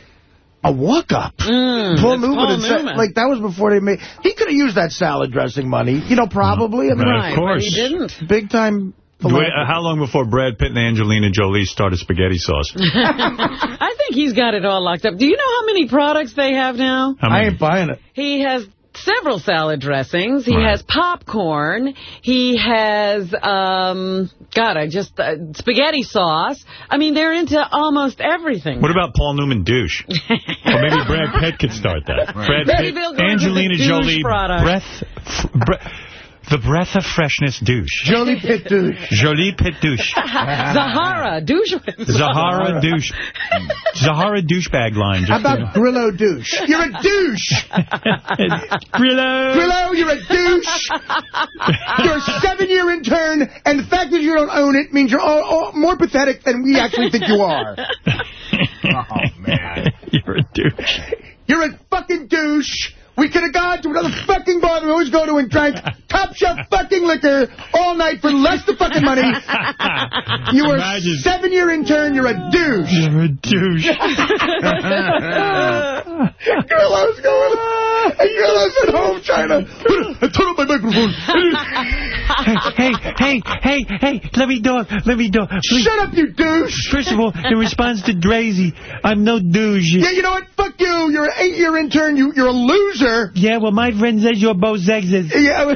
Speaker 3: a walk-up?
Speaker 2: Mm,
Speaker 3: Paul
Speaker 2: it's
Speaker 3: Newman,
Speaker 2: Paul
Speaker 3: had said- like that was before they made. He could have used that salad dressing money, you know, probably. I mean,
Speaker 1: Right, of course.
Speaker 2: But he didn't.
Speaker 3: Big time.
Speaker 1: Wait, uh, how long before Brad Pitt and Angelina Jolie started spaghetti sauce?
Speaker 2: I think he's got it all locked up. Do you know how many products they have now?
Speaker 1: How many?
Speaker 3: I ain't buying it.
Speaker 2: He has several salad dressings. He
Speaker 1: Right.
Speaker 2: has popcorn. He has, um, God, I just, uh, spaghetti sauce. I mean, they're into almost everything.
Speaker 1: What about Paul Newman douche? or maybe Brad Pitt could start that. Brad Pitt,
Speaker 2: they'll go into
Speaker 1: Angelina Jolie, breath, f- bre- the breath of freshness douche.
Speaker 3: Jolie Pitt douche.
Speaker 1: Jolie Pitt douche.
Speaker 2: Zahara, douche
Speaker 1: Zahara douche. Zahara douchebag line.
Speaker 3: How
Speaker 1: Just, you know.
Speaker 3: about Grillo douche? You're a douche.
Speaker 1: Grillo.
Speaker 3: Grillo, you're a douche. You're a seven-year intern, and the fact that you don't own it means you're all, all more pathetic than we actually think you are.
Speaker 14: Oh, man.
Speaker 1: You're a douche.
Speaker 3: You're a fucking douche. We could have gone to another fucking bar that we always go to and drank top shelf fucking liquor all night for less the fucking money. You were a seven-year intern. You're a douche.
Speaker 1: You're a douche.
Speaker 3: Grillo's going on. And Grillo's at home trying to... Turn up my microphone.
Speaker 1: hey, hey, hey, hey, let me do it. Let me do it. Please.
Speaker 3: Shut up, you douche.
Speaker 1: First of all, in response to Drazy, I'm no douche.
Speaker 3: Yeah, you know what? Fuck you. You're an eight-year intern. You, you're a loser.
Speaker 1: Yeah, well, my friend says you're both sexist.
Speaker 3: Yeah.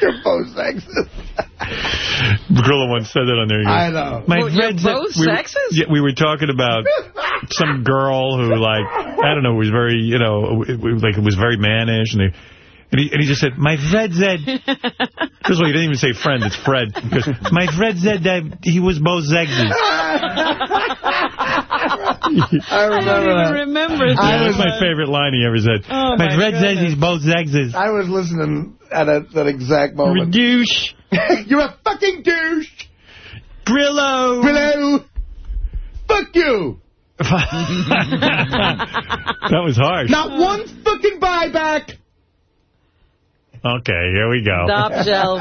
Speaker 3: you're both sexist.
Speaker 1: Gorilla once said that on there. He goes,
Speaker 3: I know.
Speaker 1: My
Speaker 2: Well, you're
Speaker 1: friend said-
Speaker 2: both
Speaker 1: we were-
Speaker 2: sexist?
Speaker 1: Yeah, we were talking about some girl who, like, I don't know, was very, you know, it, it- like it was very mannish, and they. And he, and he just said, my Fred said, first of all, he didn't even say friend, it's Fred. He goes, my Fred said that he was both sexist.
Speaker 3: I remember
Speaker 2: I don't even
Speaker 3: that.
Speaker 2: remember
Speaker 1: Yeah,
Speaker 2: that.
Speaker 1: was my favorite line he ever said.
Speaker 2: Oh,
Speaker 1: my
Speaker 2: my
Speaker 1: friend says
Speaker 2: goodness.
Speaker 1: he's both sexist.
Speaker 3: I was listening at a, that exact
Speaker 1: You're a
Speaker 3: moment.
Speaker 1: douche.
Speaker 3: You're a fucking douche.
Speaker 1: Grillo.
Speaker 3: Hello. Fuck you.
Speaker 1: that was harsh.
Speaker 3: Not one fucking buyback.
Speaker 1: Okay, here we go.
Speaker 2: Stop, Shell.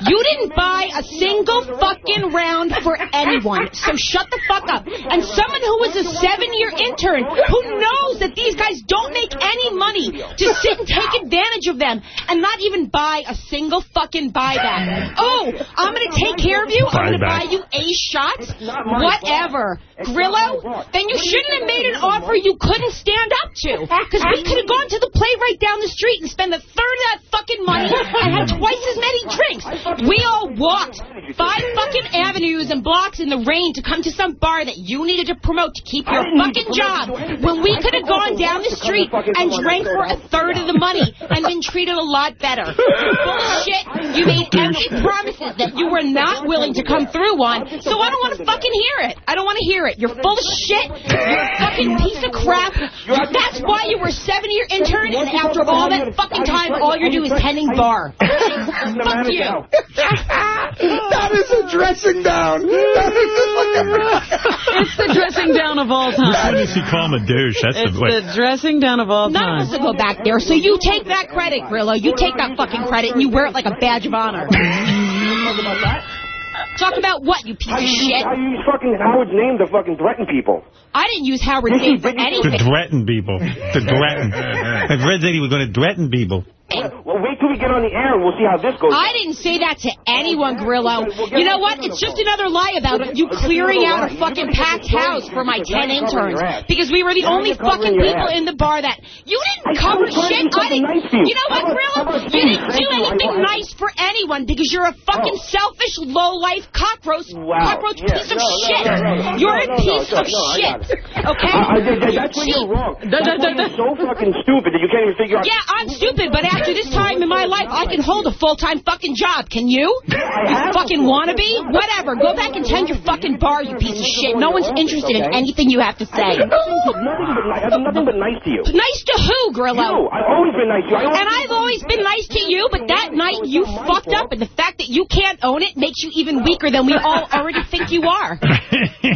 Speaker 33: You didn't buy a single fucking round for anyone, so shut the fuck up. And someone who was a seven-year intern who knows that these guys don't make any money to sit and take advantage of them and not even buy a single fucking buyback. Oh, I'm going to take care of you. I'm going to buy you ace shots. Whatever. Grillo, then you shouldn't have made an offer you couldn't stand up to. Because we could have gone to the play right down the street and spent a third of that fucking money and had twice as many drinks. We all walked five fucking avenues and blocks in the rain to come to some bar that you needed to promote to keep your fucking job when we could have gone down the street and drank for a third of the money and been treated a lot better. Bullshit. You made empty promises that you were not willing to come through on, so I don't want to fucking hear it. I don't want to hear it. You're full of shit. You're a fucking piece of crap. That's why you were a seven-year intern, and after all that fucking time, all you're doing is tending bar. Fuck you.
Speaker 3: that is a dressing down. That is a fucking...
Speaker 2: It's the dressing down of all time.
Speaker 1: When does he call him a douche? That's
Speaker 2: It's
Speaker 1: the way.
Speaker 2: the dressing down of all
Speaker 33: None
Speaker 2: time.
Speaker 33: of us will go back there, so you take that credit, Grillo. You take that fucking credit, and you wear it like a badge of honor. Talk about what, you piece of shit?
Speaker 34: How you use fucking Howard's name to fucking threaten people?
Speaker 33: I didn't use Howard's name for anything.
Speaker 1: To threaten people. To threaten. I read that he was going to threaten people.
Speaker 34: Well, wait till we get on the air and we'll see how this goes.
Speaker 33: I didn't say that to anyone, Grillo. You know what? It's just another lie about you clearing out a fucking packed house for my 10 interns. Because we were the only fucking people in the bar that... You didn't cover shit. I didn't... You know what, Grillo? You didn't do anything nice for anyone because you're a fucking oh. selfish, low-life cockroach, cockroach piece of shit. You're a piece of shit. Okay?
Speaker 34: I, I, that, that's where you're wrong. That's why you're so fucking stupid that you can't even figure out...
Speaker 33: Yeah, I'm stupid, but after this time in my life, I can hold a full-time fucking job. Can you? You fucking wannabe? Whatever. Go back and tend your fucking bar, you piece of shit. No one's interested in anything you have to say.
Speaker 34: Nothing but nice. I've done nothing but nice to you.
Speaker 33: Nice to who, Grillo?
Speaker 34: You. I've always been nice to you. I
Speaker 33: And I've always been nice to you, but that night you fucked up, and the fact that you can't own it makes you even weaker than we all already think you are.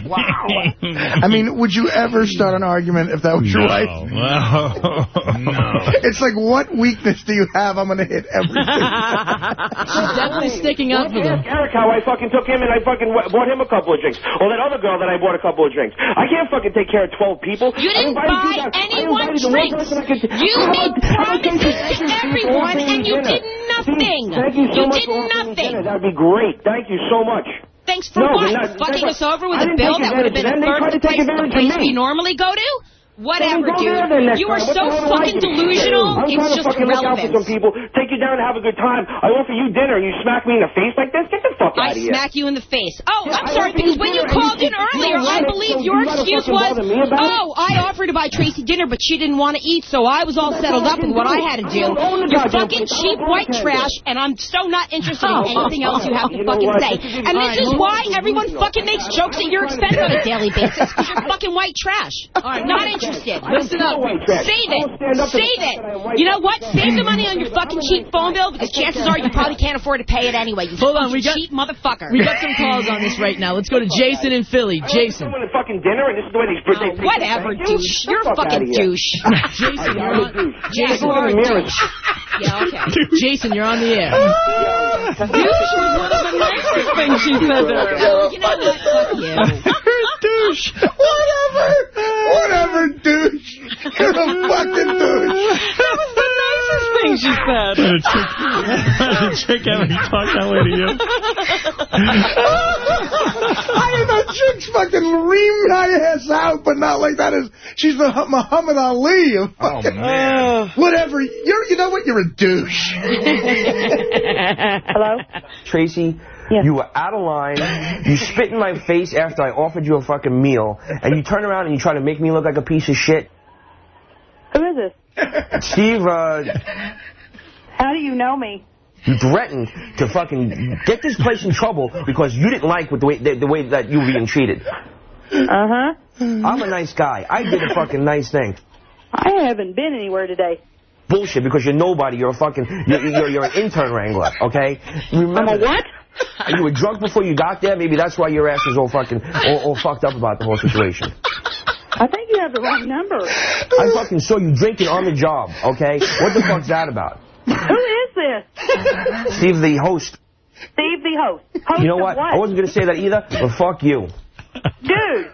Speaker 34: Wow.
Speaker 3: I mean, would you ever start an argument if that was your
Speaker 1: No.
Speaker 3: wife?
Speaker 1: no.
Speaker 3: It's like, what weakness do you have? I'm going to hit everything.
Speaker 2: She's definitely sticking up for them.
Speaker 34: Eric how I fucking took him and I fucking w- bought him a couple of drinks. Or that other girl that I bought a couple of drinks. I can't fucking take care of 12 people.
Speaker 33: You didn't
Speaker 34: invited
Speaker 33: buy
Speaker 34: you guys- I
Speaker 33: anyone
Speaker 34: invited the one
Speaker 33: drinks.
Speaker 34: person I could-
Speaker 33: You
Speaker 34: I
Speaker 33: made
Speaker 34: would- I would
Speaker 33: promises
Speaker 34: you
Speaker 33: to
Speaker 34: to
Speaker 33: everyone,
Speaker 34: champagne
Speaker 33: and you did nothing.
Speaker 34: Thank you so
Speaker 33: You
Speaker 34: much
Speaker 33: did
Speaker 34: for
Speaker 33: nothing.
Speaker 34: That'd be great. Thank you so much.
Speaker 33: Thanks for
Speaker 34: No,
Speaker 33: what?
Speaker 34: not-
Speaker 33: Fucking us over with
Speaker 34: I
Speaker 33: a
Speaker 34: didn't
Speaker 33: bill that would have been a
Speaker 34: advantage of them. They
Speaker 33: third of the
Speaker 34: to take
Speaker 33: place, the place we normally go to? Whatever, dude. You are. So
Speaker 34: the hell do I
Speaker 33: fucking delusional.
Speaker 34: I'm
Speaker 33: It's just
Speaker 34: fucking look out for
Speaker 33: irrelevant.
Speaker 34: some people, take you down and have a good time. I offer you dinner and you smack me in the face like this? Get the fuck
Speaker 33: I
Speaker 34: out of here.
Speaker 33: I smack you in the face. Oh,
Speaker 34: Yeah,
Speaker 33: I'm sorry, because when you called in earlier, I believe your
Speaker 34: you
Speaker 33: excuse was,
Speaker 34: bother me about it?
Speaker 33: oh, I offered to buy Tracy dinner, but she didn't want to eat, so I was all settled up with what I had to do.
Speaker 34: I don't own the
Speaker 33: You're fucking cheap white trash, and I'm so not interested in oh. anything else you have to fucking say. And this is why everyone fucking makes jokes at your expense on a daily basis, because you're fucking white trash. Not interested.
Speaker 2: Listen up.
Speaker 33: Save it. Save it. You know what? Save the money on your fucking cheap phone bill because chances are you probably can't afford to pay it anyway. You
Speaker 2: Hold on,
Speaker 33: fucking
Speaker 2: we got-
Speaker 33: cheap motherfucker.
Speaker 2: We got some calls on this right now. Let's go to Jason in Philly. Jason.
Speaker 34: Someone at fucking dinner and this is the way they... they, they
Speaker 33: Whatever, douche. You're a fucking douche.
Speaker 2: Jason, you're on.
Speaker 34: douche.
Speaker 33: Yeah,
Speaker 34: Take a
Speaker 33: you
Speaker 34: look
Speaker 33: are
Speaker 34: in
Speaker 33: a
Speaker 34: the mirror.
Speaker 33: douche. Yeah, okay.
Speaker 2: Jason, you're on the air. Douche was one of the nicest things she said to her.
Speaker 33: Oh, you know what? Fuck you.
Speaker 3: douche. Whatever. Whatever, douche. You're a fucking douche.
Speaker 2: That was the nicest thing she said.
Speaker 1: Did a chick, did a chick ever talk that way to you?
Speaker 3: I didn't know chicks fucking ream my ass out, but not like that. Is she's the Muhammad Ali of oh, fucking
Speaker 1: man.
Speaker 3: whatever. You're, you know what? You're a douche.
Speaker 27: Hello? Tracy, you were out of line. You spit in my face after I offered you a fucking meal. And you turn around and you try to make me look like a piece of shit.
Speaker 28: Who is this?
Speaker 27: Steve, uh,
Speaker 28: How do you know me?
Speaker 27: you threatened to fucking get this place in trouble because you didn't like with the way, the, the way that you were being treated.
Speaker 28: Uh-huh.
Speaker 27: I'm a nice guy. I did a fucking nice thing.
Speaker 28: I haven't been anywhere today.
Speaker 27: Bullshit, because you're nobody. You're a fucking, you're, you're, you're an intern wrangler, okay? Remember
Speaker 28: I'm a what?
Speaker 27: You were drunk before you got there. Maybe that's why your ass is all fucking, all, all fucked up about the whole situation.
Speaker 28: I think you have the wrong number.
Speaker 27: I fucking saw you drinking on the job, okay? What the fuck's that about?
Speaker 35: Who is this?
Speaker 27: Steve, the host.
Speaker 35: Steve, the host. Host
Speaker 27: You know what?
Speaker 35: what?
Speaker 27: I wasn't going to say that either, but fuck you.
Speaker 35: Dude,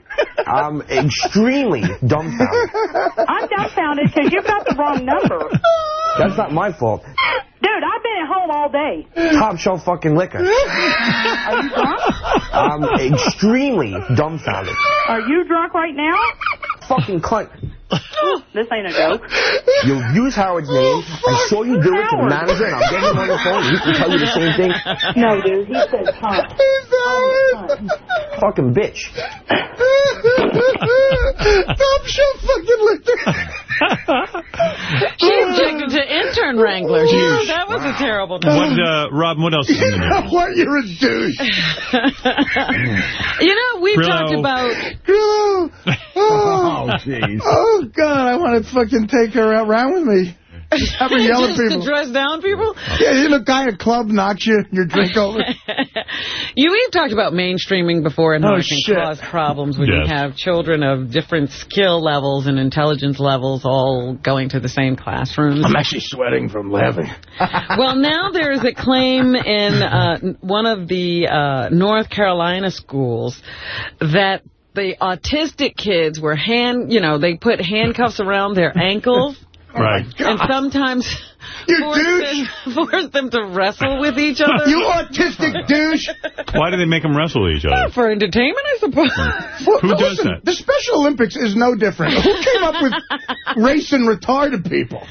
Speaker 27: I'm extremely dumbfounded.
Speaker 35: I'm dumbfounded because you've got the wrong number.
Speaker 27: That's not my fault.
Speaker 35: Dude, I've been at home all day.
Speaker 27: Top shelf fucking liquor.
Speaker 35: Are you drunk?
Speaker 27: I'm extremely dumbfounded.
Speaker 35: Are you drunk right now?
Speaker 27: Fucking cunt.
Speaker 35: This ain't a joke.
Speaker 27: You'll use Howard's name. I saw you do it to the manager, and I'm getting him on the phone. He can tell you the same thing.
Speaker 35: No, dude, he said cunt.
Speaker 27: Fucking bitch.
Speaker 3: Top shelf fucking liquor.
Speaker 2: She objected to intern wranglers.
Speaker 1: Huge.
Speaker 2: That was a terrible
Speaker 1: What, uh, Rob, what else is in the news?
Speaker 3: what? You're a douche.
Speaker 2: You know, we've
Speaker 1: Grillo.
Speaker 2: talked about...
Speaker 3: Grillo. Oh,
Speaker 14: jeez.
Speaker 3: Oh, God, I want to fucking take her around with me. Have her yell at
Speaker 2: Just
Speaker 3: people.
Speaker 2: to dress down people?
Speaker 3: Yeah, you look guy at a club knocks you, your drink over.
Speaker 2: You we've talked about mainstreaming before and how
Speaker 3: Oh,
Speaker 2: it can
Speaker 3: shit.
Speaker 2: cause problems when
Speaker 3: Yes.
Speaker 2: you have children of different skill levels and intelligence levels all going to the same classrooms.
Speaker 3: I'm actually sweating from laughing.
Speaker 2: well, now there is a claim in uh, one of the uh, North Carolina schools that the autistic kids were hand, you know, they put handcuffs around their ankles.
Speaker 1: Right.
Speaker 2: Oh, and sometimes force them, force them to wrestle with each other.
Speaker 3: You autistic douche.
Speaker 1: Why do they make them wrestle with each other?
Speaker 2: For entertainment, I suppose.
Speaker 3: Well,
Speaker 1: Who does
Speaker 3: listen,
Speaker 1: that?
Speaker 3: The Special Olympics is no different. Who came up with racing retarded people?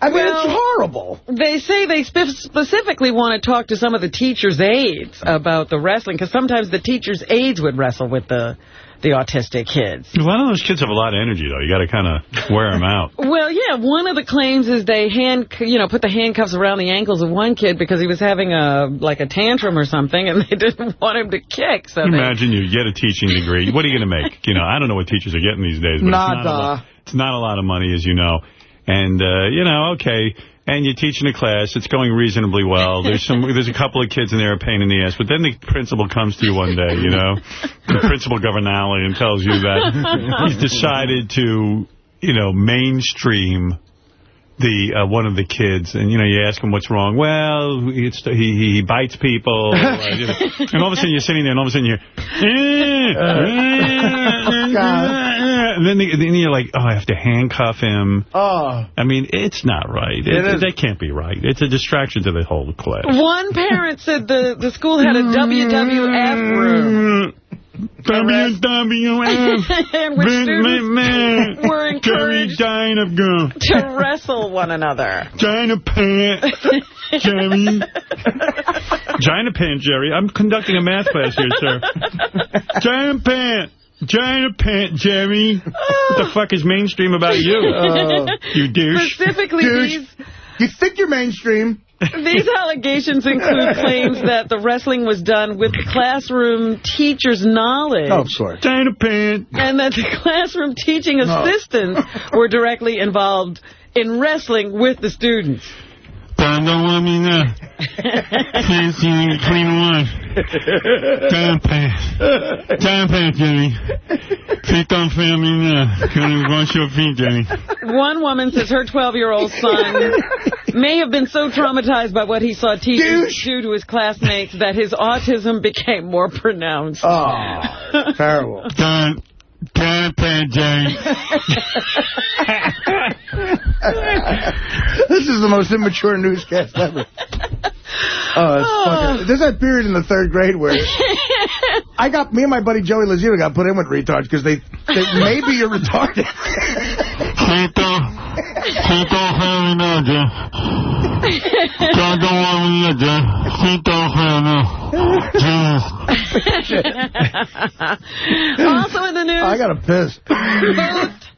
Speaker 3: I mean,
Speaker 2: Well,
Speaker 3: it's horrible.
Speaker 2: They say they spe specifically want to talk to some of the teachers' aides about the wrestling, because sometimes the teachers' aides would wrestle with the the autistic kids.
Speaker 1: A lot of those kids have a lot of energy, though. You got to kind of wear them out.
Speaker 2: Well, yeah, one of the claims is they hand, you know, put the handcuffs around the ankles of one kid because he was having a like a tantrum or something, and they didn't want him to kick. So they,
Speaker 1: Imagine you get a teaching degree. What are you going to make? You know, I don't know what teachers are getting these days, but it's not, a
Speaker 3: Nada.
Speaker 1: lot, it's not a lot of money, as you know. And, uh, you know, okay, and you're teaching a class. It's going reasonably well. There's some. There's a couple of kids in there a pain in the ass. But then the principal comes to you one day, you know, the principal governale, and tells you that he's decided to, you know, mainstream the uh, one of the kids, and you know, you ask him what's wrong. Well, it's, he he bites people, uh, you know. and all of a sudden you're sitting there, and all of a sudden you're, and then, the, then you're like, oh, I have to handcuff him.
Speaker 3: Oh.
Speaker 1: I mean, it's not right. It,
Speaker 3: It is.
Speaker 1: that can't be right. It's a distraction to the whole class.
Speaker 2: one parent said the the school had a WWF room.
Speaker 1: WWF.
Speaker 2: and where students were encouraged
Speaker 1: China girl.
Speaker 2: to wrestle one another.
Speaker 1: China pant, Jerry. China pant, Jerry. I'm conducting a math class here, sir. China pant. China pant, Jerry. What the fuck is mainstream about you?
Speaker 3: Oh.
Speaker 1: you douche.
Speaker 2: Specifically,
Speaker 3: Douche.
Speaker 2: these
Speaker 3: You think you're mainstream?
Speaker 2: These allegations include claims that the wrestling was done with the classroom teacher's knowledge.
Speaker 3: Oh, of course.
Speaker 1: China pant.
Speaker 2: And that the classroom teaching
Speaker 3: No.
Speaker 2: assistants were directly involved in wrestling with the students.
Speaker 1: Don't want me now. Can't see me clean one. China pant. China pant, Jerry. Feet don't fail me now. Couldn't wash your feet, Jerry.
Speaker 2: One woman says her 12-year-old son may have been so traumatized by what he saw teachers do to his classmates that his autism became more pronounced.
Speaker 3: Oh, terrible.
Speaker 1: Don't. China pant, Jerry.
Speaker 3: this is the most immature newscast ever. Oh, it's oh. fucking, there's that period in the third grade where I got, me and my buddy Joey Lazino got put in with retards because they, they maybe you're retarded.
Speaker 1: Tito. Tito, hell no, Jerry. Don't don't want me, Jerry. Tito, hell no.
Speaker 2: also in the news,
Speaker 3: I got to piss.
Speaker 2: both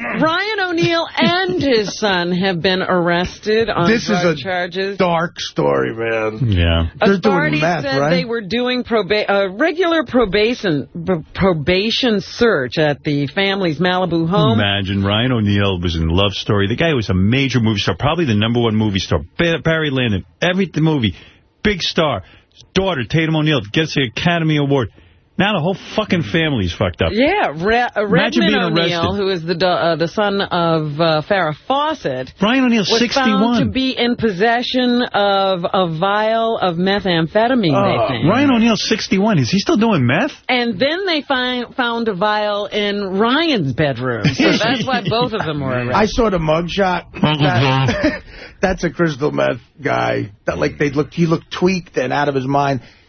Speaker 2: Ryan O'Neal and his son have been arrested on
Speaker 3: This is
Speaker 2: drug
Speaker 3: a
Speaker 2: charges.
Speaker 3: dark story, man.
Speaker 1: Yeah.
Speaker 3: They're doing
Speaker 2: Authorities
Speaker 3: meth,
Speaker 2: said
Speaker 3: right?
Speaker 2: they were doing proba a regular probation probation search at the family's Malibu home.
Speaker 1: Imagine Ryan O'Neal was in Love Story. The guy was a major movie star, probably the number one movie star. Barry Lyndon, every movie, big star. His daughter, Tatum O'Neal, gets the Academy Award. Now the whole fucking family's fucked up.
Speaker 2: Yeah, Re uh,
Speaker 1: Imagine
Speaker 2: Redmond
Speaker 1: being
Speaker 2: O'Neal,
Speaker 1: arrested.
Speaker 2: who is the uh, the son of uh, Farrah Fawcett,
Speaker 1: Ryan O'Neal's
Speaker 2: was
Speaker 1: 61.
Speaker 2: found to be in possession of a vial of methamphetamine,
Speaker 1: Oh,
Speaker 2: they think.
Speaker 1: Ryan O'Neal's 61. Is he still doing meth?
Speaker 2: And then they find, found a vial in Ryan's bedroom. So that's why both of them were arrested.
Speaker 3: I saw the mugshot. That, that's a crystal meth guy. That like they looked, he looked tweaked and out of his mind, A- a-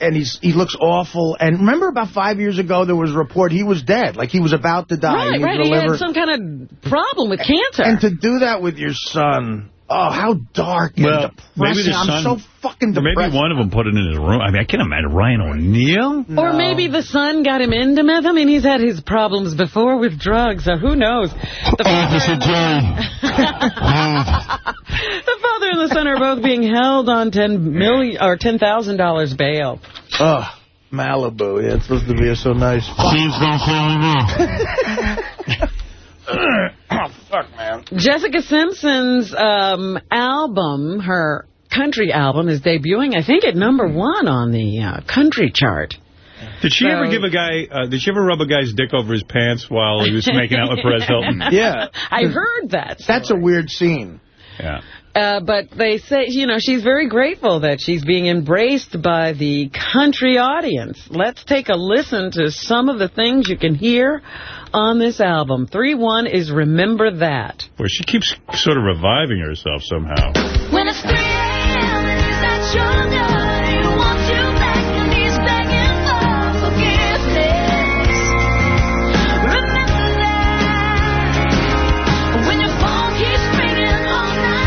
Speaker 3: and he's he looks awful. And remember, about five years ago, there was a report he was dead, like he was about to die.
Speaker 2: Right,
Speaker 3: he
Speaker 2: right. He had some kind of problem with cancer.
Speaker 3: And to do that with your son, oh, how dark and
Speaker 1: Well, maybe
Speaker 3: depressing.
Speaker 1: the
Speaker 3: I'm so fucking depressed.
Speaker 1: maybe one of them put it in his room. I mean, I can't imagine Ryan O'Neal.
Speaker 2: Or maybe the son got him into meth. I mean, he's had his problems before with drugs, so who knows? The father, the father and the son are both being held on ten million or ten thousand dollars bail.
Speaker 3: Oh, Malibu. Yeah, it's supposed to be so nice. oh, fuck, man.
Speaker 2: Jessica Simpson's um, album, her country album, is debuting, I think, at number one on the uh, country chart.
Speaker 1: Did she
Speaker 2: So-
Speaker 1: ever give a guy, uh, did she ever rub a guy's dick over his pants while he was making out with Perez Hilton?
Speaker 3: Yeah.
Speaker 2: I heard that.
Speaker 3: That's a weird scene.
Speaker 1: Yeah.
Speaker 2: Uh, but they say, you know, she's very grateful that she's being embraced by the country audience. Let's take a listen to some of the things you can hear on this album. 3-1 is Remember That.
Speaker 1: Boy, she keeps sort of reviving herself somehow.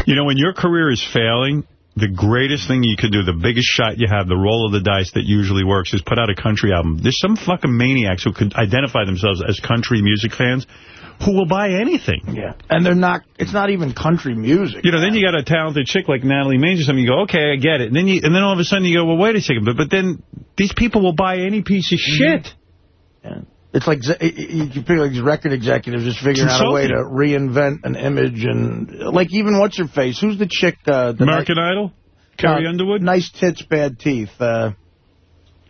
Speaker 24: You
Speaker 1: know, when your career is failing, the greatest thing you could do, the biggest shot you have, the roll of the dice that usually works, is put out a country album. There's some fucking maniacs who could identify themselves as country music fans who will buy anything.
Speaker 3: Yeah. And they're not, it's not even country music.
Speaker 1: You know, then you got a talented chick like Natalie Maines or something. You go, okay, I get it. And then you, and then all of a sudden you go, well, wait a second. But but then these people will buy any piece of mm-hmm. shit.
Speaker 3: It's like you you feel like these record executives just figuring out a way to reinvent an image and like even what's her face? Who's the chick? Uh, the
Speaker 1: American Idol? Carrie
Speaker 3: Uh,
Speaker 1: Underwood?
Speaker 3: Nice tits, bad teeth. Uh,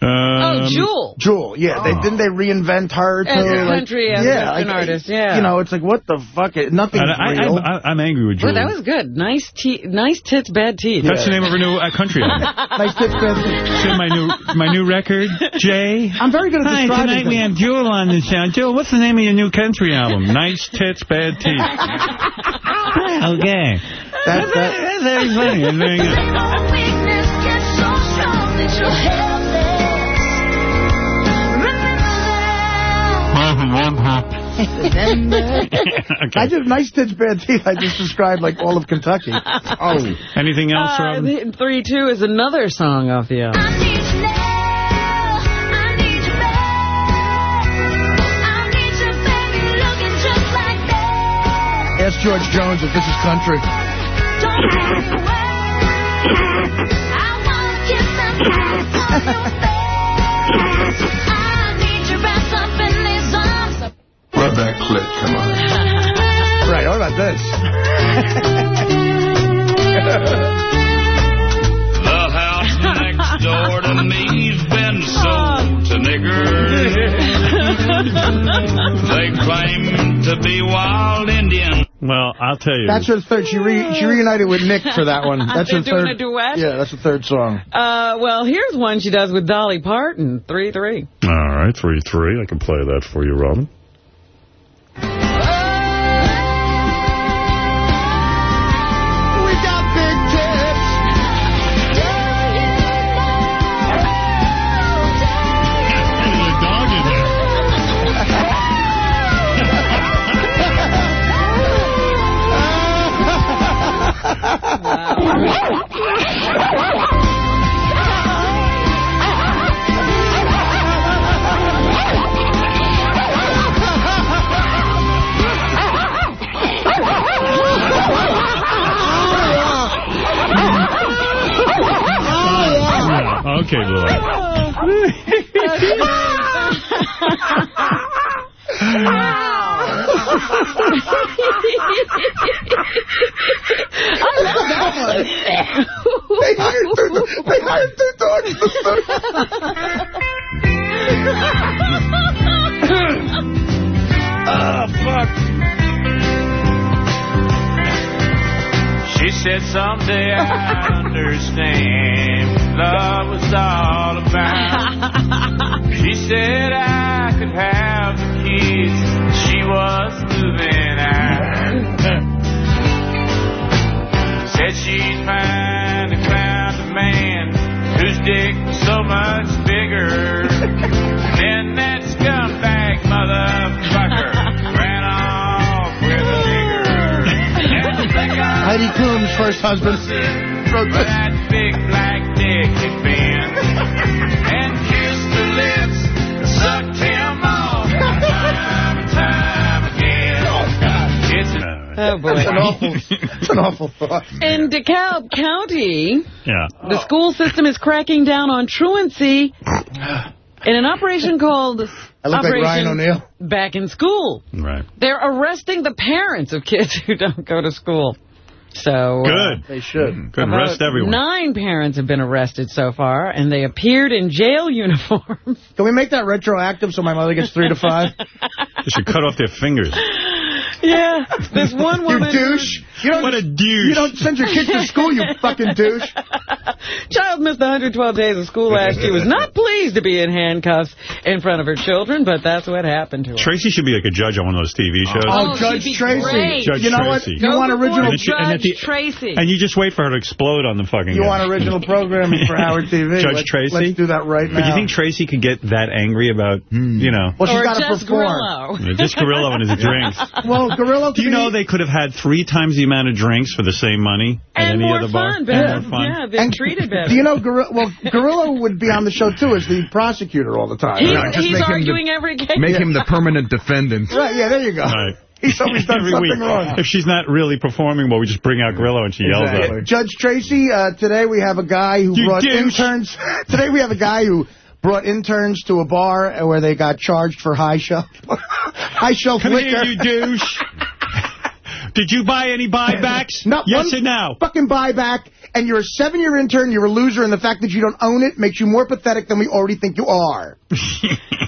Speaker 1: Um,
Speaker 2: Jewel.
Speaker 3: Jewel, yeah. They Didn't they reinvent her?
Speaker 2: As
Speaker 3: too?
Speaker 2: a
Speaker 3: Like-
Speaker 2: country and
Speaker 3: yeah,
Speaker 2: Western artist, yeah.
Speaker 3: You know, it's like, what the fuck? It- Nothing's
Speaker 1: I, I,
Speaker 3: real.
Speaker 1: I, I'm angry with Jewel.
Speaker 2: Well,
Speaker 1: Jewel.
Speaker 2: that was good. Nice te nice tits, bad teeth.
Speaker 1: That's the name of her new uh, country album.
Speaker 3: nice tits, bad teeth.
Speaker 1: See my new my new record, Jay.
Speaker 3: I'm very good at
Speaker 1: Hi,
Speaker 3: describing
Speaker 1: tonight we have Jewel on the show. Jewel, what's the name of your new country album? Nice tits, bad teeth. okay.
Speaker 3: That, that,
Speaker 1: That's very funny. That's very good.
Speaker 24: Your weakness gets so strong that you're helpless. Remember that.
Speaker 3: I just nice tits, bad teeth. I just described like all of Kentucky. Oh,
Speaker 1: Anything else,
Speaker 2: Uh,
Speaker 1: Robin?
Speaker 2: the- 3-2 is another song off the album.
Speaker 24: I need you now. I need you back. I need you, baby, looking just like that.
Speaker 3: ask George Jones if this is country.
Speaker 36: Rub that clit, come on.
Speaker 3: Right, what about this?
Speaker 37: The house next door to me's been sold to niggers. They claim to be wild Indian.
Speaker 1: Well, I'll tell you.
Speaker 3: That's her third. She re, she reunited with Nick for that one. That's
Speaker 2: They're
Speaker 3: her
Speaker 2: doing
Speaker 3: third.
Speaker 2: a duet?
Speaker 3: Yeah, that's the third song.
Speaker 2: Uh, well, here's one she does with Dolly Parton. 3-3.
Speaker 1: All right, 3-3. I can play that for you, Robin. Okay, Lily. Wow.
Speaker 24: I love that one.
Speaker 3: they hired they hired their dog sister. oh, ah, fuck.
Speaker 37: She said someday I understand love was all about. She said I could have the kids. She was moving out. Said she'd finally found a man whose dick was so much bigger than that scumbag motherfucker ran off with a nigger. And the thing I
Speaker 3: Heidi Klum's first husband.
Speaker 37: wrote that big black dick had been and kissed the lips, sucked him off time and time again. Oh, it's a
Speaker 2: Oh, boy.
Speaker 3: It's an awful, it's an awful thought.
Speaker 2: In DeKalb County,
Speaker 1: Yeah.
Speaker 2: the school system is cracking down on truancy in an operation called
Speaker 3: I look like
Speaker 2: Operation
Speaker 3: Ryan O'Neal.
Speaker 2: Back in School.
Speaker 1: Right.
Speaker 2: They're arresting the parents of kids who don't go to school. So uh,
Speaker 1: Good.
Speaker 3: They should.
Speaker 1: Good.
Speaker 2: about
Speaker 1: Rest everyone.
Speaker 2: Nine parents have been arrested so far, and they appeared in jail uniforms.
Speaker 3: Can we make that retroactive so my mother gets three to five?
Speaker 1: They should cut off their fingers.
Speaker 2: yeah, this one woman...
Speaker 3: You
Speaker 2: woman...
Speaker 3: douche. You don't,
Speaker 1: What a douche.
Speaker 3: You don't send your kids to school, you fucking douche.
Speaker 2: Child missed 112 days of school last year. Was not pleased to be in handcuffs in front of her children, but that's what happened to her.
Speaker 1: Tracy should be like a judge on one of those TV oh, shows.
Speaker 3: Oh,
Speaker 2: Oh,
Speaker 3: Judge
Speaker 2: she'd
Speaker 3: Tracy.
Speaker 2: great.
Speaker 1: Judge
Speaker 3: you know
Speaker 1: Tracy.
Speaker 3: what? You
Speaker 2: Go
Speaker 3: want original...
Speaker 1: And she- and at
Speaker 2: Judge
Speaker 1: the-
Speaker 2: Tracy.
Speaker 1: And you just wait for her to explode on the fucking
Speaker 3: You
Speaker 1: guy.
Speaker 3: want original programming for Howard TV.
Speaker 1: Judge
Speaker 3: let's,
Speaker 1: Tracy?
Speaker 3: Let's do that right now.
Speaker 1: But do you think Tracy could get that angry about, hmm. you know,
Speaker 3: well, she's
Speaker 2: or
Speaker 3: got to
Speaker 2: just
Speaker 3: perform.
Speaker 2: Grillo.
Speaker 1: just Gorillo and his drinks?
Speaker 3: Well, Gorillo
Speaker 1: Do you know they could have had three times the amount of drinks for the same money at
Speaker 2: And
Speaker 1: any
Speaker 2: more
Speaker 1: other bar?
Speaker 2: fun,
Speaker 1: And more fun.
Speaker 2: Yeah, they're treated better.
Speaker 3: Do you know Gorilla? Well, Gorillo would be on the show too as the prosecutor all the time.
Speaker 2: He's,
Speaker 3: right?
Speaker 14: just
Speaker 2: he's
Speaker 14: make him the-
Speaker 2: arguing every case.
Speaker 14: Make him the permanent defendant.
Speaker 3: Right, Yeah, there you go.
Speaker 1: Right.
Speaker 3: He's always done
Speaker 1: Every
Speaker 3: something
Speaker 1: week.
Speaker 3: wrong.
Speaker 1: If she's not really performing well, we just bring out Grillo and she yells at
Speaker 3: Exactly.
Speaker 1: her.
Speaker 3: Judge Tracy, uh, today we have a guy who
Speaker 1: You
Speaker 3: brought
Speaker 1: douche.
Speaker 3: interns. Today we have a guy who brought interns to a bar where they got charged for high shelf, high shelf
Speaker 1: Come
Speaker 3: liquor.
Speaker 1: here, you douche. Did you buy any buybacks?
Speaker 3: Not
Speaker 1: yes
Speaker 3: one
Speaker 1: or no?
Speaker 3: Fucking buyback, and you're a seven-year intern. You're a loser, and the fact that you don't own it makes you more pathetic than we already think you are.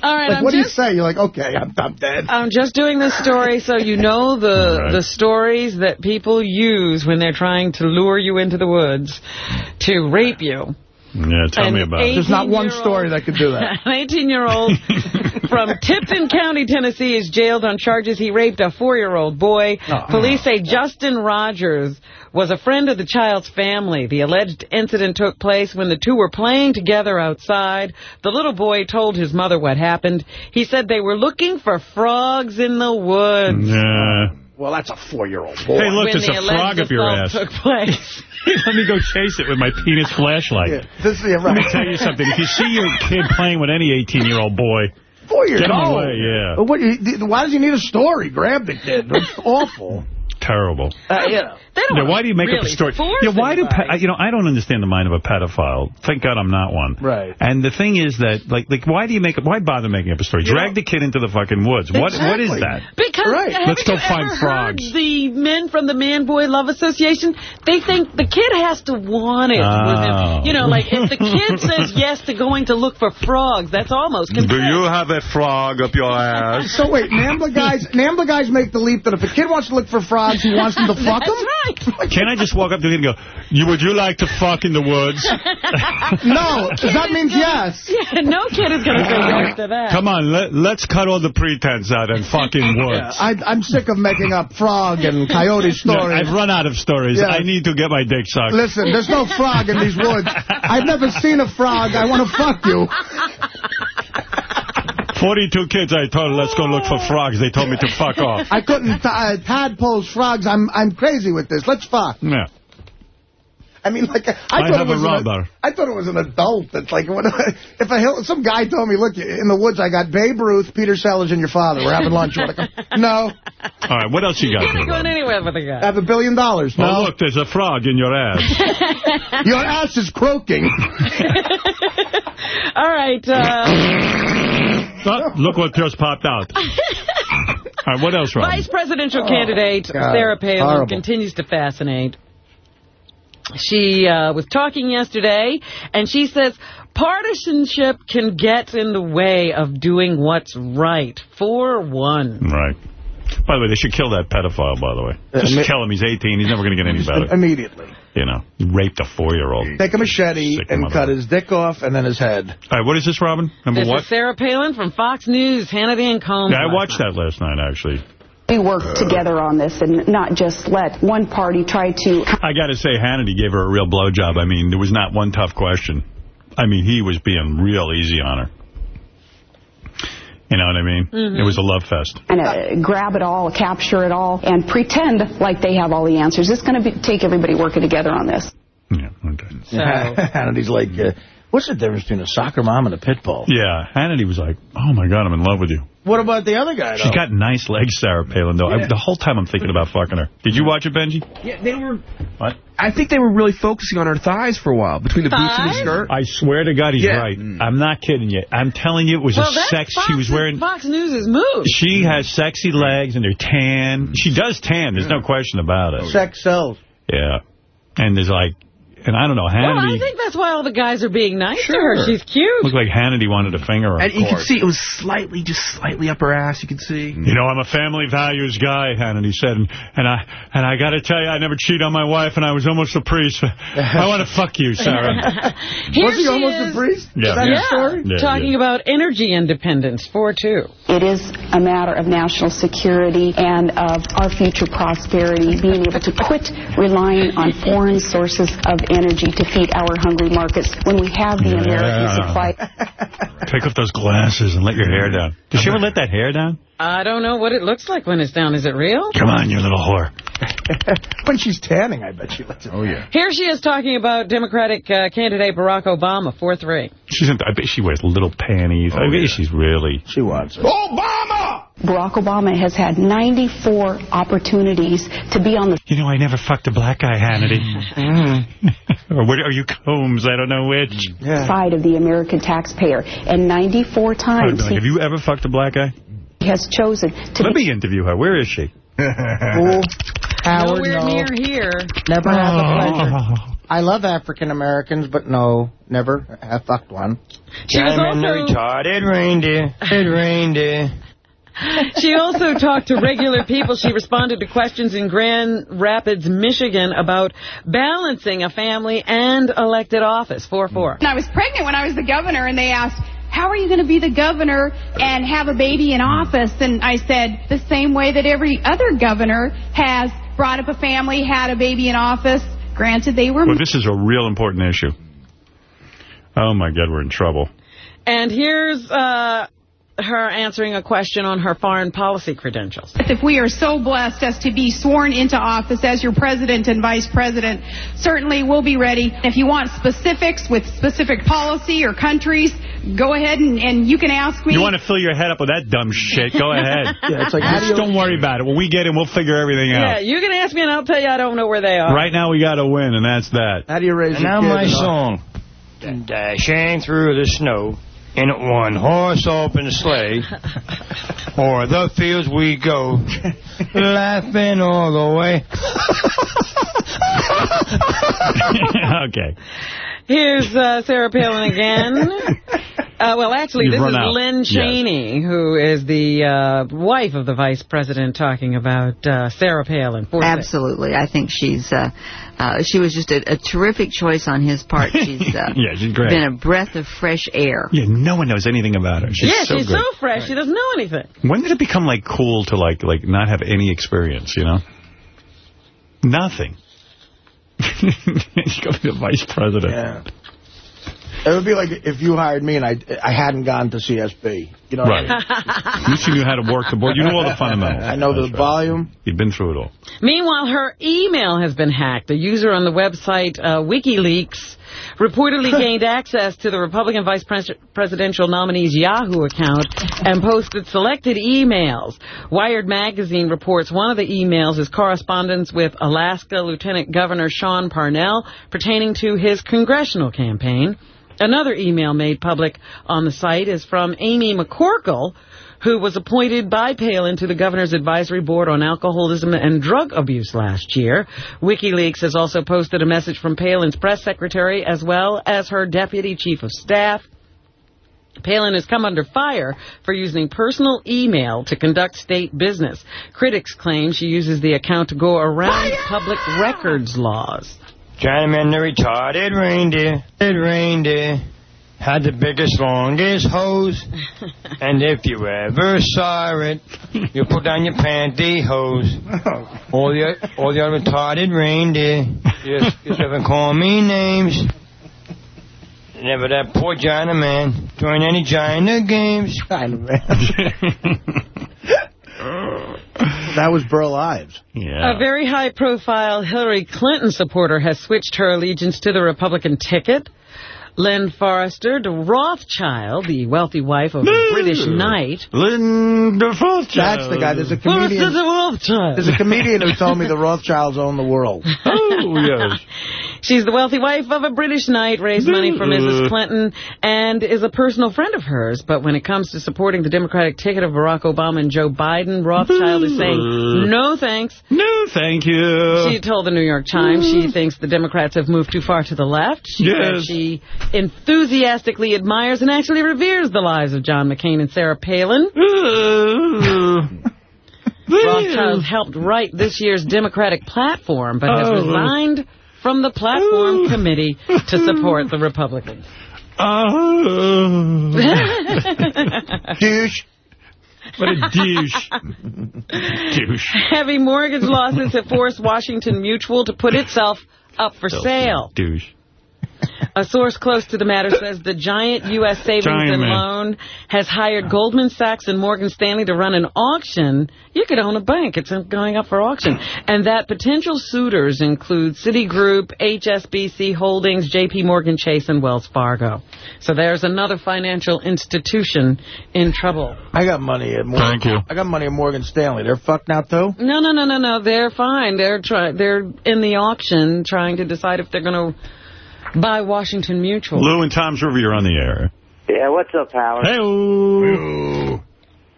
Speaker 2: All right,
Speaker 3: Like,
Speaker 2: I'm
Speaker 3: what
Speaker 2: just
Speaker 3: do you say? You're like, okay, I'm, I'm dead.
Speaker 2: I'm just doing this story so you know the
Speaker 1: Right.
Speaker 2: the stories that people use when they're trying to lure you into the woods to rape you.
Speaker 1: Yeah, tell
Speaker 2: An
Speaker 1: me about it.
Speaker 3: There's not one story that could do that.
Speaker 2: An 18-year-old from Tipton County, Tennessee, is jailed on charges he raped a four-year-old boy.
Speaker 3: Oh.
Speaker 2: Police say Justin Rogers was a friend of the child's family. The alleged incident took place when the two were playing together outside. The little boy told his mother what happened. He said they were looking for frogs in the woods.
Speaker 1: Yeah.
Speaker 3: Well, that's a four-year-old boy.
Speaker 1: Hey, look,
Speaker 2: when
Speaker 1: there's
Speaker 2: the
Speaker 1: a frog
Speaker 2: alleged
Speaker 1: up your
Speaker 2: assault
Speaker 1: ass.
Speaker 2: took place.
Speaker 1: Let me go chase it with my penis flashlight.
Speaker 3: Yeah, this, yeah,
Speaker 1: Let me tell you something. If you see your kid playing with any 18-year-old boy,
Speaker 3: Four years
Speaker 1: Get him
Speaker 3: old.
Speaker 1: away, yeah.
Speaker 3: What, why does he need a story? Grab the kid. It's awful.
Speaker 1: Terrible.
Speaker 3: Uh, you know.
Speaker 2: They don't
Speaker 1: Yeah, why do you make up a
Speaker 2: really
Speaker 1: story?
Speaker 2: force
Speaker 1: Yeah, why do
Speaker 2: anybody.
Speaker 1: pe- you know? I don't understand the mind of a pedophile. Thank God I'm not one.
Speaker 3: Right.
Speaker 1: And the thing is that, like, like, why do you make? up? Why bother making up a story? Drag the kid into the fucking woods. What? What is that?
Speaker 2: Because
Speaker 3: Right.
Speaker 1: Let's go
Speaker 2: you
Speaker 1: find
Speaker 2: ever
Speaker 1: frogs.
Speaker 2: heard the men from the Man Boy Love Association? They think the kid has to want it. with him.
Speaker 1: Oh.
Speaker 2: You know, like if the kid says yes to going to look for frogs, that's almost consent.
Speaker 1: Do you have a frog up your ass?
Speaker 3: So wait, Nambla guys, Nambla guys make the leap that if a kid wants to look for frogs, he wants them to fuck
Speaker 2: That's
Speaker 3: them.
Speaker 2: right.
Speaker 1: Can I just walk up to him and go, you, would you like to fuck in the woods?
Speaker 3: No, that means yes.
Speaker 2: Yeah, no kid is going to say yes to that.
Speaker 1: Come on, let, let's cut all the pretense out and fucking woods.
Speaker 3: I, I'm sick of making up frog and coyote
Speaker 1: No,
Speaker 3: stories.
Speaker 1: I've run out of stories.
Speaker 3: Yeah.
Speaker 1: I need to get my dick sucked.
Speaker 3: Listen, there's no frog in these woods. I've never seen a frog. I want to fuck you.
Speaker 1: 42 kids I told, let's go look for frogs. They told me to fuck off.
Speaker 3: I couldn't uh, tadpoles, frogs. I'm I'm crazy with this. Let's fuck.
Speaker 1: Yeah.
Speaker 3: I mean, like I,
Speaker 1: I
Speaker 3: thought
Speaker 1: have
Speaker 3: it was
Speaker 1: rubber.
Speaker 3: An, I thought it was an adult. That's like when, if a hill, some guy told me, look, in the woods, I got Babe Ruth, Peter Sellers, and your father. We're having lunch. You want to come? No,
Speaker 1: All right, what else you got
Speaker 2: You're not going anywhere with a
Speaker 3: I
Speaker 2: guy.
Speaker 3: I have a billion dollars.
Speaker 1: Oh,
Speaker 3: No,
Speaker 1: look, there's a frog in your ass.
Speaker 3: your ass is croaking.
Speaker 2: All right. Uh,
Speaker 1: Oh, look what just popped out. All right, what else, Rob?
Speaker 2: Vice presidential candidate
Speaker 3: Oh, God,
Speaker 2: Sarah Palin
Speaker 3: horrible.
Speaker 2: continues to fascinate. She uh, was talking yesterday, and she says partisanship can get in the way of doing what's right. For one.
Speaker 1: Right. By the way, they should kill that pedophile, by the way.
Speaker 3: Uh,
Speaker 1: Just
Speaker 3: mi-
Speaker 1: kill him. He's 18. He's never going to get any better.
Speaker 3: Immediately.
Speaker 1: You know, raped a four-year-old.
Speaker 3: Take a machete and cut his dick off and then his head.
Speaker 1: All right, what is this, Robin? Number
Speaker 2: This
Speaker 1: what?
Speaker 2: is Sarah Palin from Fox News, Hannity and Colmes.
Speaker 1: Yeah, I watched that last night, actually.
Speaker 38: We work together on this and not just let one party try to
Speaker 1: I got to say, Hannity gave her a real blowjob. I mean, there was not one tough question. I mean, he was being real easy on her. You know what I mean?
Speaker 38: Mhm.
Speaker 1: It was a love fest.
Speaker 38: And of grab it all, capture it all, and pretend like they have all the answers. It's going to take everybody working together on this.
Speaker 3: yeah and he's like, uh, what's the difference between a soccer mom and a pit bull?
Speaker 1: Yeah, Hannity was like, oh, my God, I'm in love with you.
Speaker 3: What about the other guy, though?
Speaker 1: She's got nice legs, Sarah Palin, though. I, the whole time I'm thinking about fucking her. Did you watch it, Benji?
Speaker 27: Yeah, they were.
Speaker 1: What?
Speaker 27: I think they were really focusing on her thighs for a while, between the boots and the
Speaker 2: Thighs?
Speaker 27: skirt.
Speaker 1: I swear to God, he's
Speaker 27: Yeah.
Speaker 1: right. I'm not kidding you. I'm telling you, it was
Speaker 2: well,
Speaker 1: a sex.
Speaker 2: Fox,
Speaker 1: She was wearing.
Speaker 2: Fox News' move.
Speaker 1: She has sexy legs and they're tan. She does tan. There's no question about it.
Speaker 3: Sex sells.
Speaker 1: Yeah. And there's like, and I don't know, Hannity...
Speaker 2: Well, I think that's why all the guys are being nice to her. She's cute.
Speaker 1: Looked like Hannity wanted to finger her.
Speaker 27: And you
Speaker 1: of
Speaker 27: could see it was slightly, just slightly up her ass. You could see.
Speaker 1: You know, I'm a family values guy, Hannity said, and, and I and I got to tell you, I never cheat on my wife, and I was almost a priest. I want to fuck you, Sarah.
Speaker 2: Here
Speaker 3: Was he almost
Speaker 2: is.
Speaker 3: a priest?
Speaker 1: Yeah.
Speaker 3: Is that
Speaker 1: Yeah.
Speaker 3: story?
Speaker 1: Yeah,
Speaker 2: talking about energy independence, 4-2.
Speaker 38: It is a matter of national security and of our future prosperity, being able to quit relying on foreign sources of energy to feed our hungry markets when we have the American supply.
Speaker 1: Take off those glasses and let your hair down. Does she ever let that hair down?
Speaker 2: I don't know what it looks like when it's down. Is it real?
Speaker 1: Come on, you little whore.
Speaker 3: when she's tanning, I bet she lets it.
Speaker 14: Oh, yeah.
Speaker 2: Here she is talking about Democratic uh, candidate Barack Obama, 4-3.
Speaker 1: She's in, I bet she wears little panties. I bet she's really...
Speaker 3: She wants it.
Speaker 27: Obama!
Speaker 38: Barack Obama has had 94 opportunities to be on the
Speaker 1: You know, I never fucked a black guy, Hannity.
Speaker 3: Mm-hmm.
Speaker 1: or what are you, Colmes? I don't know which.
Speaker 38: side of the American taxpayer. And 94
Speaker 1: I'd
Speaker 38: times
Speaker 1: be like, have you ever fucked a black guy?
Speaker 38: he has chosen to
Speaker 1: Let
Speaker 38: be
Speaker 1: me interview her. Where is she?
Speaker 3: Fool. Howard,
Speaker 2: Nowhere
Speaker 3: no.
Speaker 2: near here.
Speaker 3: Never have the
Speaker 1: Oh.
Speaker 3: pleasure. I love African Americans, but no, never have fucked one.
Speaker 2: She was also...
Speaker 39: retarded reindeer. reindeer.
Speaker 2: She also talked to regular people. She responded to questions in Grand Rapids, Michigan about balancing a family and elected office. 4-4.
Speaker 40: And I was pregnant when I was the governor, and they asked, how are you going to be the governor and have a baby in office? And I said, the same way that every other governor has brought up a family, had a baby in office. Granted, they were...
Speaker 1: Well, this is a real important issue. Oh, my God, we're in trouble.
Speaker 2: And here's uh, her answering a question on her foreign policy credentials.
Speaker 40: If we are so blessed as to be sworn into office as your president and vice president, certainly we'll be ready. If you want specifics with specific policy or countries, go ahead and, and you can ask me.
Speaker 1: You want to fill your head up with that dumb shit? Go ahead.
Speaker 3: Yeah, it's like, how
Speaker 1: Just don't worry about it. When we get in, we'll figure everything out.
Speaker 2: Yeah,
Speaker 1: out.
Speaker 2: you can ask me and I'll tell you I don't know where they are.
Speaker 1: Right now, we got to win, and that's that.
Speaker 3: How do you raise
Speaker 39: And
Speaker 3: your
Speaker 39: now
Speaker 3: kid
Speaker 39: my
Speaker 3: in
Speaker 39: song. Dashing through the snow in one horse open sleigh. O'er the fields we go, laughing all the way.
Speaker 1: okay.
Speaker 2: Here's uh, Sarah Palin again. Uh, well, actually,
Speaker 1: You've
Speaker 2: this is
Speaker 1: out.
Speaker 2: Lynn
Speaker 1: Yes.
Speaker 2: Cheney, who is the uh, wife of the vice president, talking about uh, Sarah Palin. Four six.
Speaker 41: Absolutely. I think she's uh, uh, she was just a, a terrific choice on his part. She's uh,
Speaker 1: Yeah, she's great.
Speaker 41: been a breath of fresh air.
Speaker 1: Yeah, no one knows anything about her. She's
Speaker 2: yeah,
Speaker 1: so
Speaker 2: she's
Speaker 1: good.
Speaker 2: so fresh. She doesn't know anything.
Speaker 1: When did it become, like, cool to, like, like not have any experience, you know? Nothing. you go be the vice president.
Speaker 3: Yeah. It would be like if you hired me and I I hadn't gone to CSB. You know what I
Speaker 1: Right.
Speaker 3: mean?
Speaker 1: At least you knew how to work the board. You knew all the fundamentals.
Speaker 3: I know the
Speaker 1: right.
Speaker 3: volume.
Speaker 1: You'd been through it all.
Speaker 2: Meanwhile, her email has been hacked. A user on the website uh, WikiLeaks reportedly gained access to the Republican vice pres presidential nominee's Yahoo account and posted selected emails. Wired magazine reports one of the emails is correspondence with Alaska Lieutenant Governor Sean Parnell pertaining to his congressional campaign. Another email made public on the site is from Amy McCorkle, who was appointed by Palin to the Governor's Advisory Board on Alcoholism and Drug Abuse last year. WikiLeaks has also posted a message from Palin's press secretary as well as her deputy chief of staff. Palin has come under fire for using personal email to conduct state business. Critics claim she uses the account to go around public records laws.
Speaker 39: Chinaman, the retarded reindeer, the reindeer, had the biggest, longest hose. and if you ever saw it, you put down your pantyhose. Oh. All the, all the other retarded reindeer, just, just haven't call me names. Never that poor Chinaman join any China games.
Speaker 3: That was Burl Ives. Yeah.
Speaker 2: A very high-profile Hillary Clinton supporter has switched her allegiance to the Republican ticket. Lynn Forester, de Rothschild, the wealthy wife of a British knight.
Speaker 1: Linda Rothschild.
Speaker 3: That's the guy. There's a comedian.
Speaker 2: Forester de Rothschild.
Speaker 3: There's a comedian who told me the Rothschilds own the world.
Speaker 1: Oh, yes.
Speaker 2: She's the wealthy wife of a British knight, raised money for Mrs. Mm. Clinton, and is a personal friend of hers. But when it comes to supporting the Democratic ticket of Barack Obama and Joe Biden, Rothschild is saying, mm. no thanks.
Speaker 1: No, thank you.
Speaker 2: She told the New York Times she mm. thinks the Democrats have moved too far to the left. She
Speaker 1: Yes.
Speaker 2: said she enthusiastically admires and actually reveres the lives of John McCain and Sarah Palin. Rothschild helped write this year's Democratic platform, but has
Speaker 1: Oh.
Speaker 2: resigned from the platform committee to support the Republicans.
Speaker 1: Oh.
Speaker 3: douche.
Speaker 1: What a douche. douche.
Speaker 2: Heavy mortgage losses have forced Washington Mutual to put itself up for sale.
Speaker 1: Douche.
Speaker 2: A source close to the matter says the giant U.S. savings
Speaker 1: Giant
Speaker 2: and
Speaker 1: man.
Speaker 2: loan has hired Goldman Sachs and Morgan Stanley to run an auction. You could own a bank. It's going up for auction. And that potential suitors include Citigroup, HSBC Holdings, J.P. Morgan Chase, and Wells Fargo. So there's another financial institution in trouble.
Speaker 3: I got money at Morgan.
Speaker 1: Thank you.
Speaker 3: I got money at Morgan Stanley. They're fucked now too.
Speaker 2: No, no, no, no, no. They're fine. They're try- They're in the auction trying to decide if they're going to buy Washington Mutual.
Speaker 1: Lou and Toms River, you're on the air.
Speaker 42: Yeah, what's up, Howard?
Speaker 1: Hey,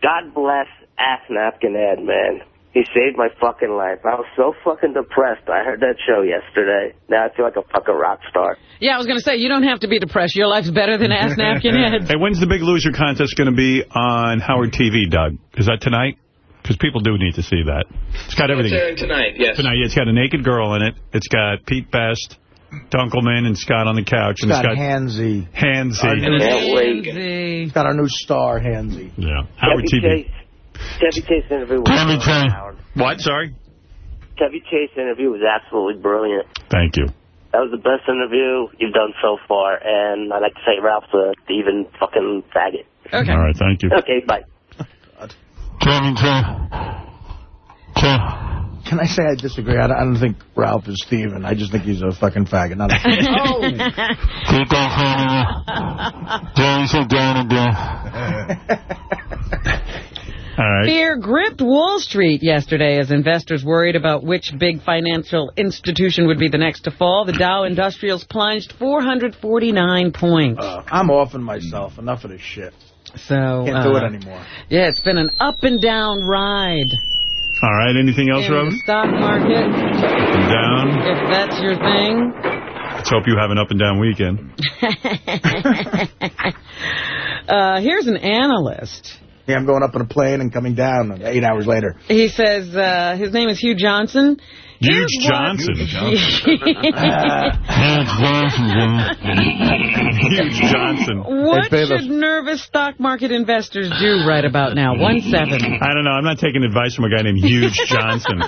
Speaker 42: God bless Ass Napkin Ed, man. He saved my fucking life. I was so fucking depressed. I heard that show yesterday. Now I feel like a fucking rock star.
Speaker 2: Yeah, I was going to say, you don't have to be depressed. Your life's better than Ass Napkin Ed.
Speaker 1: Hey, when's the big loser contest going to be on Howard TV, Doug? Is that tonight? Because people do need to see that. It's got everything.
Speaker 43: It's airing tonight, yes.
Speaker 1: Tonight, yeah, it's got a naked girl in it. It's got Pete Best, Dunkelman, and Scott on the couch.
Speaker 3: It's
Speaker 1: and
Speaker 3: got
Speaker 1: it's got
Speaker 3: Hansy.
Speaker 1: Hansy.
Speaker 3: Our new-
Speaker 2: Hansy.
Speaker 3: It's got our new star, Hansy.
Speaker 1: Yeah. Howard
Speaker 42: Chevy
Speaker 1: TV.
Speaker 42: Chase. Chevy Chase interview was
Speaker 1: Chevy Chase.
Speaker 42: Howard.
Speaker 1: What? Sorry?
Speaker 42: Chevy Chase interview was absolutely brilliant.
Speaker 1: Thank you.
Speaker 42: That was the best interview you've done so far, and I'd like to say Ralph's a even fucking faggot.
Speaker 2: Okay.
Speaker 1: All right, thank you.
Speaker 42: Okay, bye.
Speaker 3: Can I say I disagree? I don't, I don't think Ralph is Steven. I just think he's a fucking faggot. Not a
Speaker 1: All right.
Speaker 2: Fear gripped Wall Street yesterday as investors worried about which big financial institution would be the next to fall. The Dow Industrials plunged 449 points.
Speaker 3: Uh, I'm offing myself. Enough of this shit.
Speaker 2: So
Speaker 3: Can't do it
Speaker 2: uh,
Speaker 3: anymore.
Speaker 2: Yeah, it's been an up and down ride
Speaker 1: All right, anything else,
Speaker 2: in
Speaker 1: Robin?
Speaker 2: the stock market.
Speaker 1: Down.
Speaker 2: If that's your thing.
Speaker 1: Let's hope you have an up and down weekend.
Speaker 2: uh, here's an analyst.
Speaker 3: Yeah, I'm going up on a plane and coming down eight hours later.
Speaker 2: He says uh, his name is Hugh Johnson.
Speaker 1: Huge
Speaker 2: Here's what-
Speaker 1: Johnson. Huge Johnson.
Speaker 2: What should nervous stock market investors do right about now? One seven.
Speaker 1: I don't know. I'm not taking advice from a guy named Huge Johnson.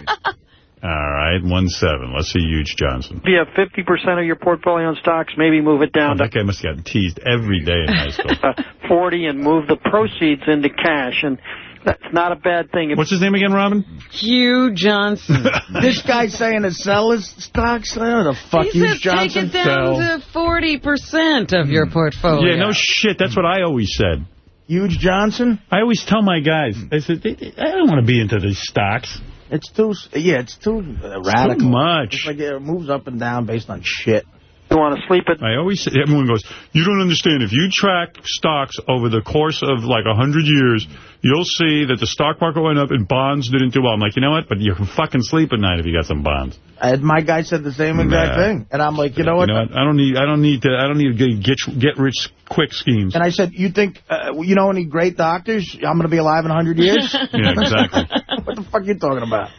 Speaker 1: All right, one seven. Let's see Huge Johnson.
Speaker 44: If you have 50% of your portfolio in stocks, maybe move it
Speaker 1: Oh,
Speaker 44: down
Speaker 1: that guy must have gotten teased every day in high school.
Speaker 44: uh, 40 and move the proceeds into cash. And that's not a bad thing. If
Speaker 1: What's his name again, Robin?
Speaker 2: Hugh Johnson.
Speaker 3: this guy's saying to sell his stocks. Oh, the fuck,
Speaker 2: he
Speaker 3: Hugh
Speaker 2: says
Speaker 3: Johnson.
Speaker 2: take it down to 40% of your portfolio.
Speaker 1: Yeah, no shit. That's what I always said.
Speaker 3: Huge Johnson?
Speaker 1: I always tell my guys, I said, I don't want to be into these stocks.
Speaker 3: It's too, yeah, it's too uh, radical.
Speaker 1: too much.
Speaker 3: It's like it moves up and down based on shit.
Speaker 44: You want to sleep at...
Speaker 1: I always say, everyone goes, you don't understand. If you track stocks over the course of like a 100 years, you'll see that the stock market went up and bonds didn't do well. I'm like, you know what? But you can fucking sleep at night if you got some bonds.
Speaker 3: And my guy said the same exact
Speaker 1: Nah.
Speaker 3: thing. And I'm like, you know what?
Speaker 1: You know what? I don't need. I don't need to. I don't need to get get rich quick schemes.
Speaker 3: And I said, you think, uh, you know any great doctors? I'm going to be alive in 100 years?
Speaker 1: Yeah, exactly.
Speaker 3: what the fuck are you talking about?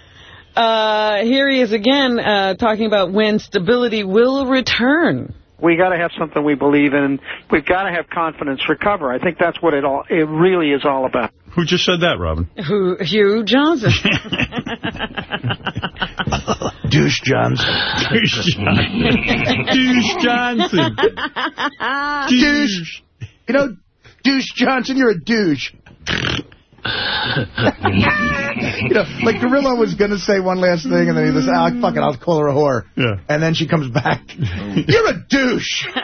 Speaker 2: Uh, here he is again uh, talking about when stability will return.
Speaker 44: We got to have something we believe in. We've got to have confidence recover. I think that's what it all. It really is all about.
Speaker 1: Who just said that, Robin?
Speaker 2: Who, Hugh Johnson.
Speaker 3: Douche Johnson.
Speaker 1: Douche Johnson. Douche Johnson.
Speaker 3: douche. You know, Douche Johnson, you're a douche. you know, like Gorilla was going to say one last thing, and then he was, ah, fuck it, I'll call her a whore.
Speaker 1: Yeah.
Speaker 3: And then she comes back. You're a douche.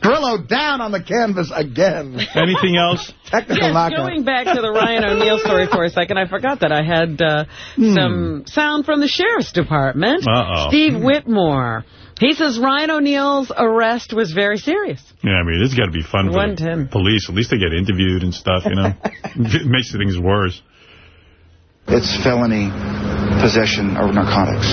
Speaker 3: Grillo down on the canvas again.
Speaker 1: Anything else?
Speaker 3: Technical
Speaker 2: Yes,
Speaker 3: knockout.
Speaker 2: going back to the Ryan O'Neal story for a second, I forgot that I had uh, some sound from the Sheriff's Department.
Speaker 1: Uh-oh.
Speaker 2: Steve Whitmore. He says Ryan O'Neal's arrest was very serious.
Speaker 1: Yeah, I mean, it's got to be fun for the police. At least they get interviewed and stuff, you know. it makes things worse.
Speaker 45: It's felony possession of narcotics.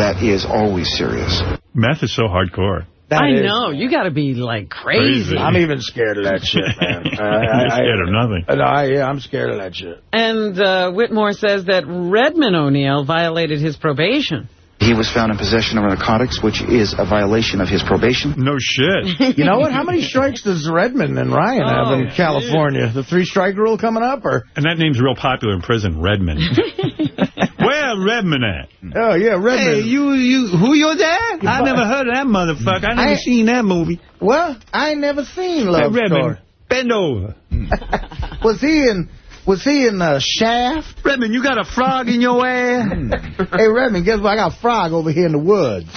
Speaker 45: That is always serious.
Speaker 1: Meth is so hardcore.
Speaker 2: I know. You got to be, like, crazy.
Speaker 3: I'm even scared of that shit, man. Uh,
Speaker 1: You're scared of nothing.
Speaker 3: No, I, yeah, I'm scared of that shit.
Speaker 2: And uh, Whitmore says that Redmond O'Neal violated his probation.
Speaker 45: He was found in possession of narcotics, which is a violation of his probation.
Speaker 1: No shit.
Speaker 3: You know what? How many strikes does Redmond and Ryan oh, have in
Speaker 1: Oh,
Speaker 3: California? The three-strike rule coming up, or?
Speaker 1: And that name's real popular in prison, Redmond. Where Redmond at?
Speaker 3: Oh, yeah, Redmond.
Speaker 1: Hey, you, you, who your dad? I never heard of that motherfucker. I never
Speaker 3: I-
Speaker 1: seen that movie.
Speaker 3: Well, I ain't never seen Love
Speaker 1: hey, Redmond,
Speaker 3: Story.
Speaker 1: bend over.
Speaker 3: Was he in? Was he in the Shaft?
Speaker 1: Redmond, you got a frog in your ass? Hmm.
Speaker 3: hey, Redmond, guess what? I got a frog over here in the woods.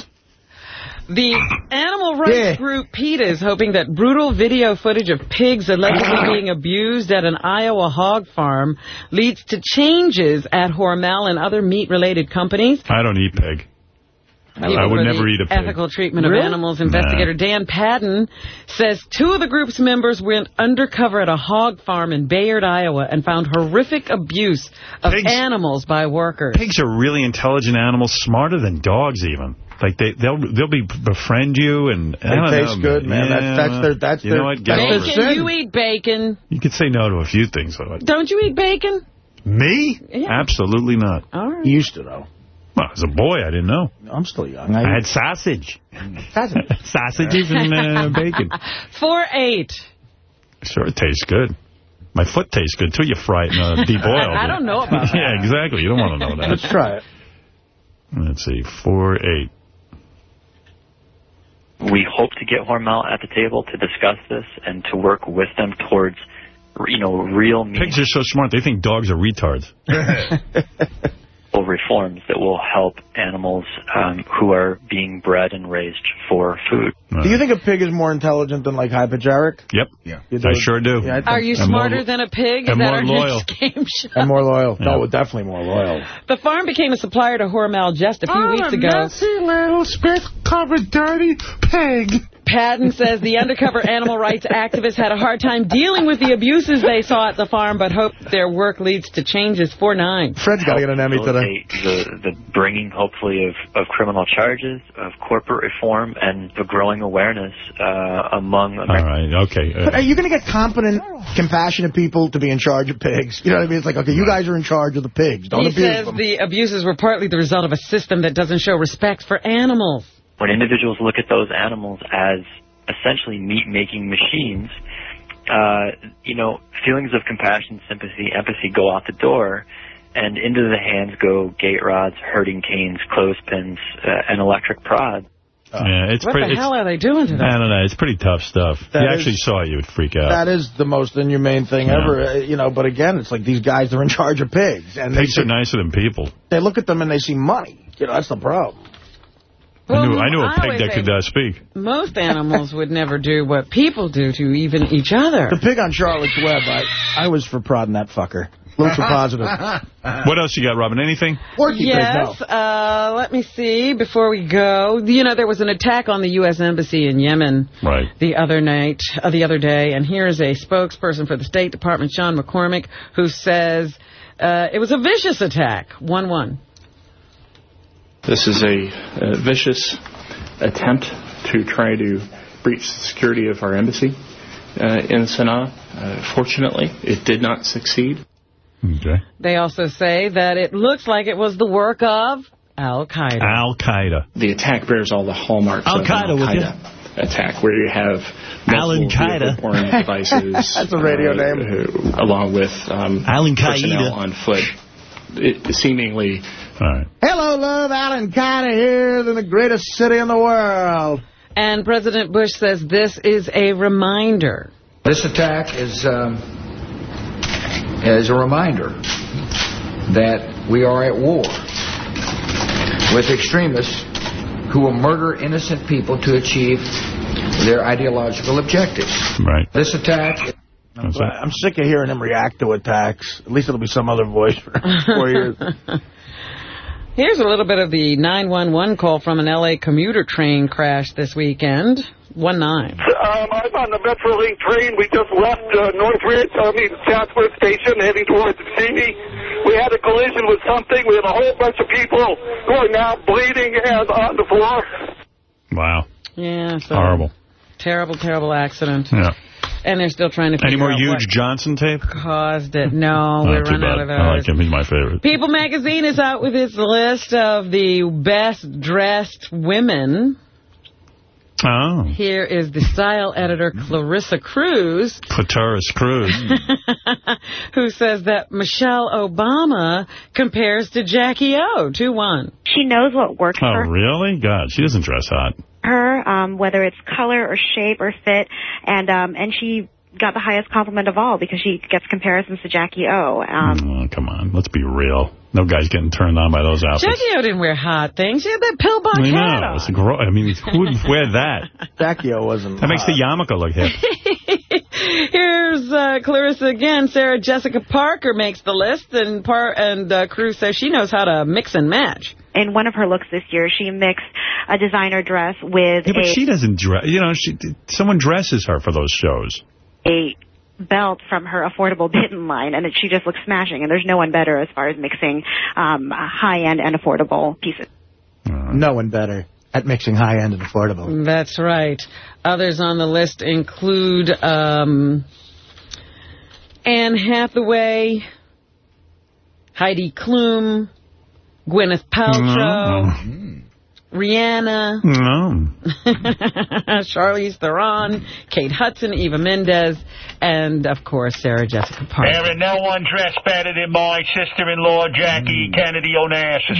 Speaker 2: The animal rights
Speaker 3: Yeah.
Speaker 2: group PETA is hoping that brutal video footage of pigs allegedly being abused at an Iowa hog farm leads to changes at Hormel and other meat-related companies.
Speaker 1: I don't eat pig. I would never eat a pig.
Speaker 2: Ethical treatment
Speaker 1: Really?
Speaker 2: of animals. Investigator Dan Padden says two of the group's members went undercover at a hog farm in Bayard, Iowa, and found horrific abuse of
Speaker 1: Pigs-
Speaker 2: animals by workers.
Speaker 1: Pigs are really intelligent animals, smarter than dogs even. Like they they'll they'll be befriend you and I
Speaker 3: They
Speaker 1: don't
Speaker 3: taste
Speaker 1: know,
Speaker 3: good, man. That's- that's their- that's
Speaker 1: you
Speaker 3: their-
Speaker 1: know what? Get
Speaker 3: that's
Speaker 1: over it.
Speaker 3: sin.
Speaker 2: Bacon, you eat bacon.
Speaker 1: You could say no to a few things. Though.
Speaker 2: Don't you eat bacon?
Speaker 1: Me?
Speaker 2: Yeah.
Speaker 1: Absolutely not.
Speaker 2: All right.
Speaker 3: You used to, though.
Speaker 1: Well, as a boy, I didn't know.
Speaker 3: I'm still young.
Speaker 1: I had sausage. Sausages and uh, bacon.
Speaker 2: Four eight.
Speaker 1: Sure, it tastes good. My foot tastes good, too. You fry it in uh, deep oil.
Speaker 2: I don't know about that.
Speaker 1: Yeah, exactly. You don't want to know that.
Speaker 3: Let's try it.
Speaker 1: Let's see. Four, eight.
Speaker 43: We hope to get Hormel at the table to discuss this and to work with them towards, you know, real
Speaker 1: Pigs are so smart. They think dogs are retards.
Speaker 43: Meaningful reforms that will help animals um, who are being bred and raised for food.
Speaker 3: Do you think a pig is more intelligent than, like, High Pitch Erik?
Speaker 1: Yep.
Speaker 3: Yeah.
Speaker 1: I sure do.
Speaker 3: Yeah, I
Speaker 2: Are you
Speaker 3: so.
Speaker 2: smarter than a pig?
Speaker 3: And
Speaker 2: that
Speaker 3: more loyal.
Speaker 2: next game show?
Speaker 3: And more loyal. No, definitely more loyal.
Speaker 2: The farm became a supplier to Hormel just a few weeks ago.
Speaker 24: Oh, a messy little spit-covered dirty pig.
Speaker 2: Padden says the undercover animal rights activists had a hard time dealing with the abuses they saw at the farm, but hope their work leads to changes. 4-9.
Speaker 3: Fred's got to get an Emmy today.
Speaker 43: The, the bringing, hopefully, of, of criminal charges, of corporate reform, and the growing awareness uh, among
Speaker 1: All right. Okay.
Speaker 3: But
Speaker 1: Uh,
Speaker 3: are you going to get competent, compassionate people to be in charge of pigs? You know what I mean? It's like, okay, you guys are in charge of the pigs. Don't
Speaker 2: He
Speaker 3: abuse
Speaker 2: says
Speaker 3: them.
Speaker 2: the abuses were partly the result of a system that doesn't show respect for animals.
Speaker 43: When individuals look at those animals as essentially meat-making machines, uh, you know, feelings of compassion, sympathy, empathy go out the door, and into the hands go gate rods, herding canes, clothespins, uh, and electric prods.
Speaker 1: yeah, it's
Speaker 2: what
Speaker 1: pretty.
Speaker 2: the hell are they doing to
Speaker 1: I
Speaker 2: them?
Speaker 1: don't know. It's pretty tough stuff.
Speaker 3: That
Speaker 1: you
Speaker 3: is-
Speaker 1: actually saw it, you would freak out.
Speaker 3: That is the most inhumane thing
Speaker 1: Yeah.
Speaker 3: ever, uh, you know. But again, it's like these guys are in charge of pigs, and
Speaker 1: Pigs
Speaker 3: they
Speaker 1: are nicer than people.
Speaker 3: they look at them and they see money. You know, that's the problem.
Speaker 1: I knew I knew a
Speaker 2: I
Speaker 1: pig that could uh, speak.
Speaker 2: Most animals would never do what people do to even each other.
Speaker 3: The pig on Charlotte's Web, I, I was for prodding that fucker. little too positive.
Speaker 1: What else you got, Robin? Anything?
Speaker 2: Yes, uh, let me see before we go. You know, there was an attack on the U.S. Embassy in Yemen
Speaker 1: Right.
Speaker 2: the other night, uh, the other day, and here's a spokesperson for the State Department, Sean McCormack, who says uh, it was a vicious attack. 1-1.
Speaker 46: This is a, uh vicious attempt to try to breach the security of our embassy uh, in Sana'a. Uh, fortunately, it did not succeed.
Speaker 1: Okay.
Speaker 2: They also say that it looks like it was the work of Al-Qaeda.
Speaker 1: Al-Qaeda.
Speaker 46: The attack bears all the hallmarks
Speaker 2: Al-Qaeda,
Speaker 46: of
Speaker 2: would
Speaker 46: an
Speaker 2: you?
Speaker 46: Al-Qaeda attack, where you have
Speaker 3: Alan
Speaker 46: multiple
Speaker 3: Qaeda.
Speaker 46: devices.
Speaker 3: That's a radio
Speaker 46: uh,
Speaker 3: name.
Speaker 46: uh, along with um,
Speaker 3: Alan
Speaker 46: personnel
Speaker 3: Qaeda.
Speaker 46: on foot. It, seemingly
Speaker 3: Hello, love. Alan Carter here in the greatest city in the world.
Speaker 2: And President Bush says this is a reminder.
Speaker 47: This attack is um, is a reminder that we are at war with extremists who will murder innocent people to achieve their ideological objectives.
Speaker 1: Right.
Speaker 47: This attack.
Speaker 3: I'm, glad- I'm sick of hearing him react to attacks. At least it'll be some other voice for four years.
Speaker 2: Here's a little bit of the 911 call from an L.A. commuter train crash this weekend. 1-9.
Speaker 48: Um, I'm on the Metrolink train. We just left uh, Northridge, I mean, Chatsworth Station, heading towards Simi. We had a collision with something. We had a whole bunch of people who are now bleeding and on the floor.
Speaker 1: Wow.
Speaker 2: Yeah, so
Speaker 1: Horrible.
Speaker 2: terrible, terrible accident.
Speaker 1: Yeah.
Speaker 2: And they're still trying to figure
Speaker 1: Any more
Speaker 2: out
Speaker 1: huge
Speaker 2: what
Speaker 1: Johnson tape?
Speaker 2: caused it. No, we're running out
Speaker 1: bad.
Speaker 2: of
Speaker 1: I like him. He's my favorite.
Speaker 2: People magazine is out with its list of the best dressed women.
Speaker 1: Oh.
Speaker 2: Here is the style editor Clarissa Cruz,
Speaker 1: Clitoris Cruz.
Speaker 2: who says that Michelle Obama compares to Jackie O. 2-1.
Speaker 49: She knows what works
Speaker 1: Oh,
Speaker 49: for
Speaker 1: really? God, she doesn't dress hot.
Speaker 49: Her, um, whether it's color or shape or fit, and um, and she got the highest compliment of all because she gets comparisons to Jackie O. Um,
Speaker 1: Oh, come on. Let's be real. No guy's getting turned on by those outfits.
Speaker 2: Jackie O didn't wear hot things. She had that pillbox
Speaker 1: I
Speaker 2: hat
Speaker 1: know.
Speaker 2: on.
Speaker 1: It's gro- I mean, who would wear that?
Speaker 3: Jackie O wasn't
Speaker 1: That makes the yarmulke look hip.
Speaker 2: Here's uh, Clarissa again. Sarah Jessica Parker makes the list, and Par and uh, Cruz says she knows how to mix and match.
Speaker 49: In one of her looks this year, she mixed a designer dress with
Speaker 1: Yeah, but
Speaker 49: a
Speaker 1: she doesn't dress. You know, she, someone dresses her for those shows.
Speaker 49: a belt from her affordable Bitten line, and it, she just looks smashing. And there's no one better as far as mixing um, high-end and affordable pieces.
Speaker 3: No one better at mixing high-end and affordable.
Speaker 2: That's right. Others on the list include um, Anne Hathaway, Heidi Klum, Gwyneth Paltrow, Rihanna,
Speaker 1: No.
Speaker 2: Charlize Theron, Kate Hudson, Eva Mendes, and, of course, Sarah Jessica Parker.
Speaker 50: There ain't no one dressed better than my sister-in-law, Jackie mm. Kennedy Onassis.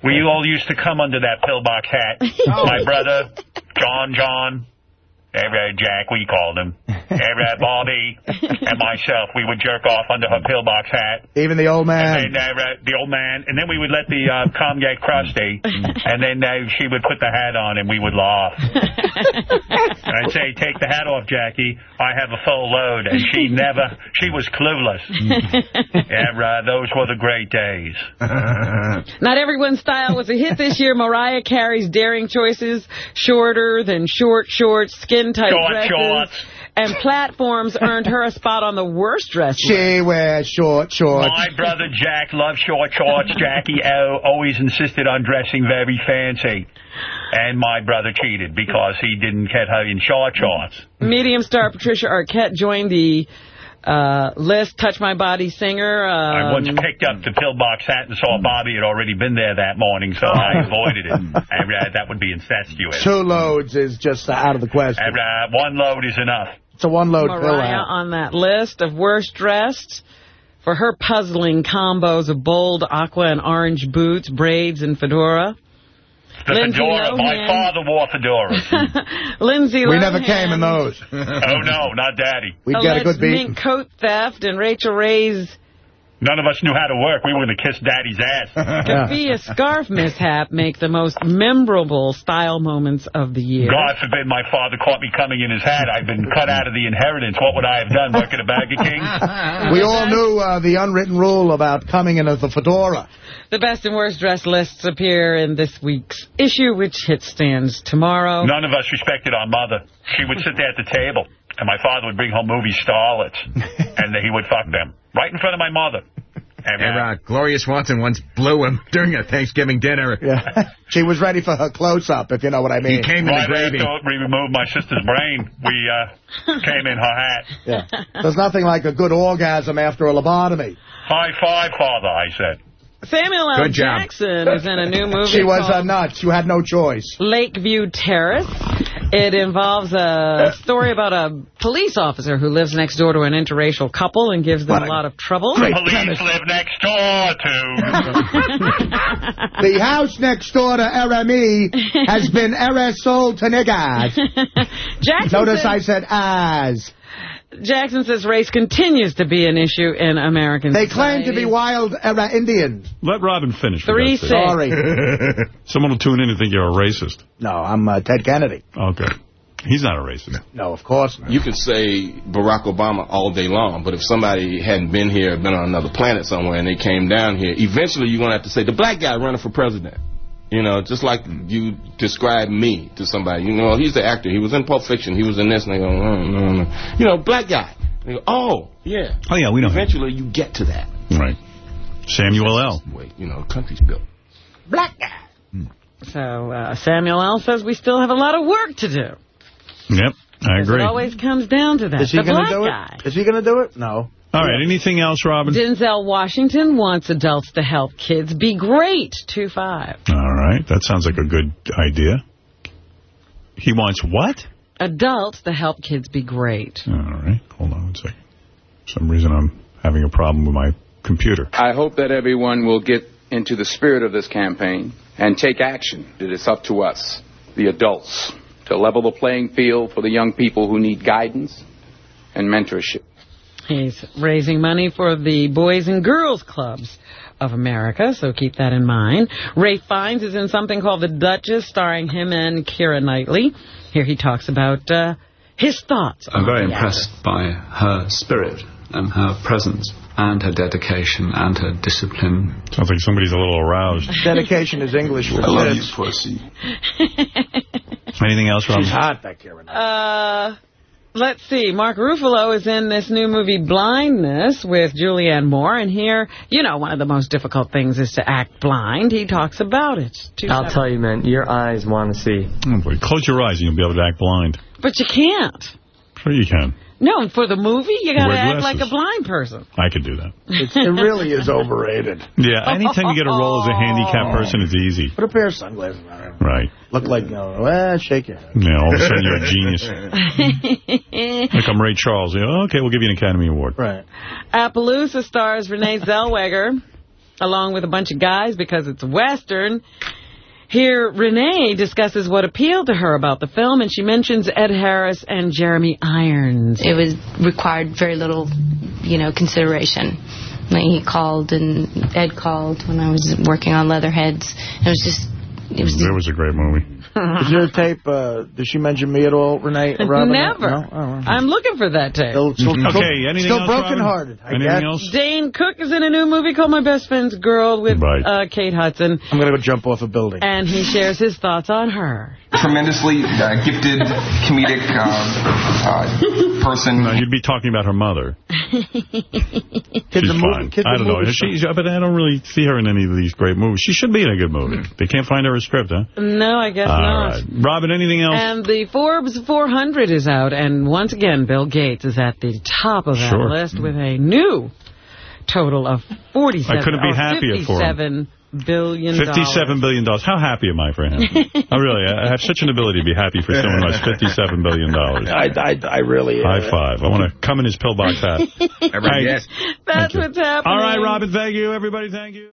Speaker 50: we all used to come under that pillbox hat. My brother, John John, every Jack, we called him, every Bobby, and myself, we would jerk off under her pillbox hat.
Speaker 3: Even the old man.
Speaker 50: And then uh, the old man, and then we would let the uh, com get crusty, and then uh, she would put the hat on, and we would laugh. I'd say, take the hat off, Jackie. I have a full load, and she never, she was clueless. yeah, uh, those were the great days.
Speaker 2: Not everyone's style was a hit this year. Mariah Carey's daring choices, shorter than short shorts, skin-tight
Speaker 50: Short
Speaker 2: dresses,
Speaker 50: shorts.
Speaker 2: and platforms earned her a spot on the worst dress list.
Speaker 3: She wears short shorts.
Speaker 50: My brother Jack loved short shorts. Jackie O always insisted on dressing very fancy. And my brother cheated because he didn't get her in short shorts.
Speaker 2: Medium star Patricia Arquette joined the uh, list. Touch My Body singer. Um,
Speaker 50: I once picked up the pillbox hat and saw Bobby had already been there that morning, so I avoided it. And, uh, that would be incestuous.
Speaker 3: Two loads is just out of the question.
Speaker 50: And, uh, one load is enough.
Speaker 3: It's a one-load fill
Speaker 2: Mariah
Speaker 3: out.
Speaker 2: on that list of worst dressed for her puzzling combos of bold aqua and orange boots, braids, and fedora.
Speaker 50: The
Speaker 2: Lindsay
Speaker 50: fedora. My father wore fedoras.
Speaker 2: Lindsay
Speaker 3: We never came in those.
Speaker 50: oh, no, not Daddy.
Speaker 3: We'd get a good beat.
Speaker 2: mink coat theft and Rachael Ray's
Speaker 50: None of us knew how to work. We were going to kiss Daddy's ass.
Speaker 2: Could be a scarf mishap make the most memorable style moments of the year.
Speaker 50: God forbid my father caught me coming in his hat. I've been cut out of the inheritance. What would I have done? Work at a Burger King?
Speaker 3: We all knew uh, the unwritten rule about coming in as the fedora.
Speaker 2: The best and worst dress lists appear in this week's issue, which hit stands tomorrow.
Speaker 50: None of us respected our mother. She would sit there at the table, and my father would bring home movie starlets, and he would fuck them right in front of my mother. And,
Speaker 14: And, uh, Gloria Swanson once blew him during a Thanksgiving dinner.
Speaker 3: Yeah. she was ready for her close-up, if you know what I mean.
Speaker 14: He came in
Speaker 50: right
Speaker 14: the gravy.
Speaker 50: after we removed my sister's brain, we uh, came in her hat.
Speaker 3: Yeah. There's nothing like a good orgasm after a lobotomy.
Speaker 50: High five, father, I said.
Speaker 2: Samuel L. Jackson is in a new movie
Speaker 3: She was
Speaker 2: called
Speaker 3: uh, nuts. You had no choice.
Speaker 2: Lakeview Terrace. It involves a story about a police officer who lives next door to an interracial couple and gives them a, lot of trouble.
Speaker 50: The police live next door to.
Speaker 3: The house next door to RME has been RS sold to niggas. Notice I said as.
Speaker 2: Jackson says race continues to be an issue in American
Speaker 3: They claim to be wild era Indians.
Speaker 1: Let Robin finish.
Speaker 2: Three
Speaker 1: God's sake.
Speaker 3: Sorry.
Speaker 1: Someone will tune in and think you're a racist.
Speaker 3: No, I'm uh, Ted Kennedy.
Speaker 1: Okay. He's not a racist.
Speaker 3: No, of course not.
Speaker 51: You could say Barack Obama all day long, but if somebody hadn't been here, been on another planet somewhere, and they came down here, eventually you're going to have to say, the black guy running for president. You know, just like you describe me to somebody. You know, he's the actor. He was in Pulp Fiction. He was in this. And they go, no, no, no. You know, black guy. They go, oh, yeah.
Speaker 1: Oh, yeah, we know him.
Speaker 51: Eventually you get to that.
Speaker 1: Right. Samuel L.
Speaker 51: Wait, you know, the country's built.
Speaker 2: Black guy. Hmm. So uh, Samuel L. says we still have a lot of work to do.
Speaker 1: Yep, I agree.
Speaker 2: It always comes down to that.
Speaker 3: Is he
Speaker 2: the
Speaker 3: going
Speaker 2: black
Speaker 3: to do
Speaker 2: guy.
Speaker 3: it? Is he going to do it? No.
Speaker 1: All right, anything else, Robin?
Speaker 2: Denzel Washington wants adults to help kids be great. 2-5.
Speaker 1: All right, that sounds like a good idea. He wants what?
Speaker 2: Adults to help kids be great.
Speaker 1: All right, hold on one second. For some reason I'm having a problem with my computer.
Speaker 52: I hope that everyone will get into the spirit of this campaign and take action. It is up to us, the adults, to level the playing field for the young people who need guidance and mentorship.
Speaker 2: He's raising money for the Boys and Girls Clubs of America, so keep that in mind. Ralph Fiennes is in something called The Duchess, starring him and Keira Knightley. Here he talks about uh, his thoughts.
Speaker 53: I'm
Speaker 2: on
Speaker 53: very
Speaker 2: the
Speaker 53: impressed by her spirit and her presence and her dedication and her discipline.
Speaker 1: Sounds like somebody's a little aroused.
Speaker 3: Dedication is English for
Speaker 53: I love you, pussy.
Speaker 1: Anything else, Robin?
Speaker 3: She's hot, that Karen.
Speaker 2: Uh, let's see. Mark Ruffalo is in this new movie Blindness with Julianne Moore. And here, you know, one of the most difficult things is to act blind. He talks about it. Two
Speaker 54: I'll
Speaker 2: seven-
Speaker 54: tell you, man, your eyes want to see.
Speaker 1: Oh, boy. Close your eyes and you'll be able to act blind.
Speaker 2: But you can't.
Speaker 1: Sure you can.
Speaker 2: No, for the movie, you got to act like a blind person.
Speaker 1: I could do that.
Speaker 3: It's, it really is overrated.
Speaker 1: Yeah, anytime you get a role as a handicapped oh. person, it's easy.
Speaker 3: Put a pair of sunglasses on.
Speaker 1: Right.
Speaker 3: Look like, you know, well, shake your head.
Speaker 1: Yeah, all of a sudden you're a genius. Like I'm Ray Charles. You know, okay, we'll give you an Academy Award.
Speaker 3: Right.
Speaker 2: Appaloosa stars Renee Zellweger, along with a bunch of guys because it's a Western. Here, Renee discusses what appealed to her about the film, and she mentions Ed Harris and Jeremy Irons.
Speaker 55: It was required very little, you know, consideration. Like he called and Ed called when I was working on Leatherheads. It was just, it was
Speaker 1: That was a great movie.
Speaker 3: Is there a tape, uh, did she mention me at all, Renee? Robin?
Speaker 2: Never.
Speaker 3: No? Oh, well.
Speaker 2: I'm looking for that tape.
Speaker 3: Still, still,
Speaker 1: Okay,
Speaker 3: still,
Speaker 1: anything
Speaker 3: still
Speaker 1: else,
Speaker 3: brokenhearted, I
Speaker 1: Anything
Speaker 3: guess.
Speaker 1: else?
Speaker 2: Dane Cook is in a new movie called My Best Friend's Girl with
Speaker 1: Right.
Speaker 2: uh, Kate Hudson,
Speaker 3: I'm going to go jump off a building.
Speaker 2: and he shares his thoughts on her.
Speaker 56: Tremendously uh, gifted comedic uh, uh, person.
Speaker 1: No, you'd be talking about her mother. She's fine. I don't know. She, but I don't really see her in any of these great movies. She should be in a good movie. They can't find her a script, huh?
Speaker 2: No, I guess
Speaker 1: All
Speaker 2: not.
Speaker 1: right. Robin, anything else?
Speaker 2: And the Forbes 400 is out, and once again, Bill Gates is at the top of that
Speaker 1: Sure.
Speaker 2: list with a new total of 47
Speaker 1: I couldn't be
Speaker 2: or
Speaker 1: happier for him.
Speaker 2: 57 billion dollars.
Speaker 1: 57 billion. dollars. How happy am I for him? I really, I have such an ability to be happy for someone who has $57 billion.
Speaker 3: I, I, I really... uh,
Speaker 1: High five. I want to come in his pillbox hat.
Speaker 3: Everybody, Yes.
Speaker 2: That's what's happening.
Speaker 1: All right, Robin, thank you. Everybody, thank you.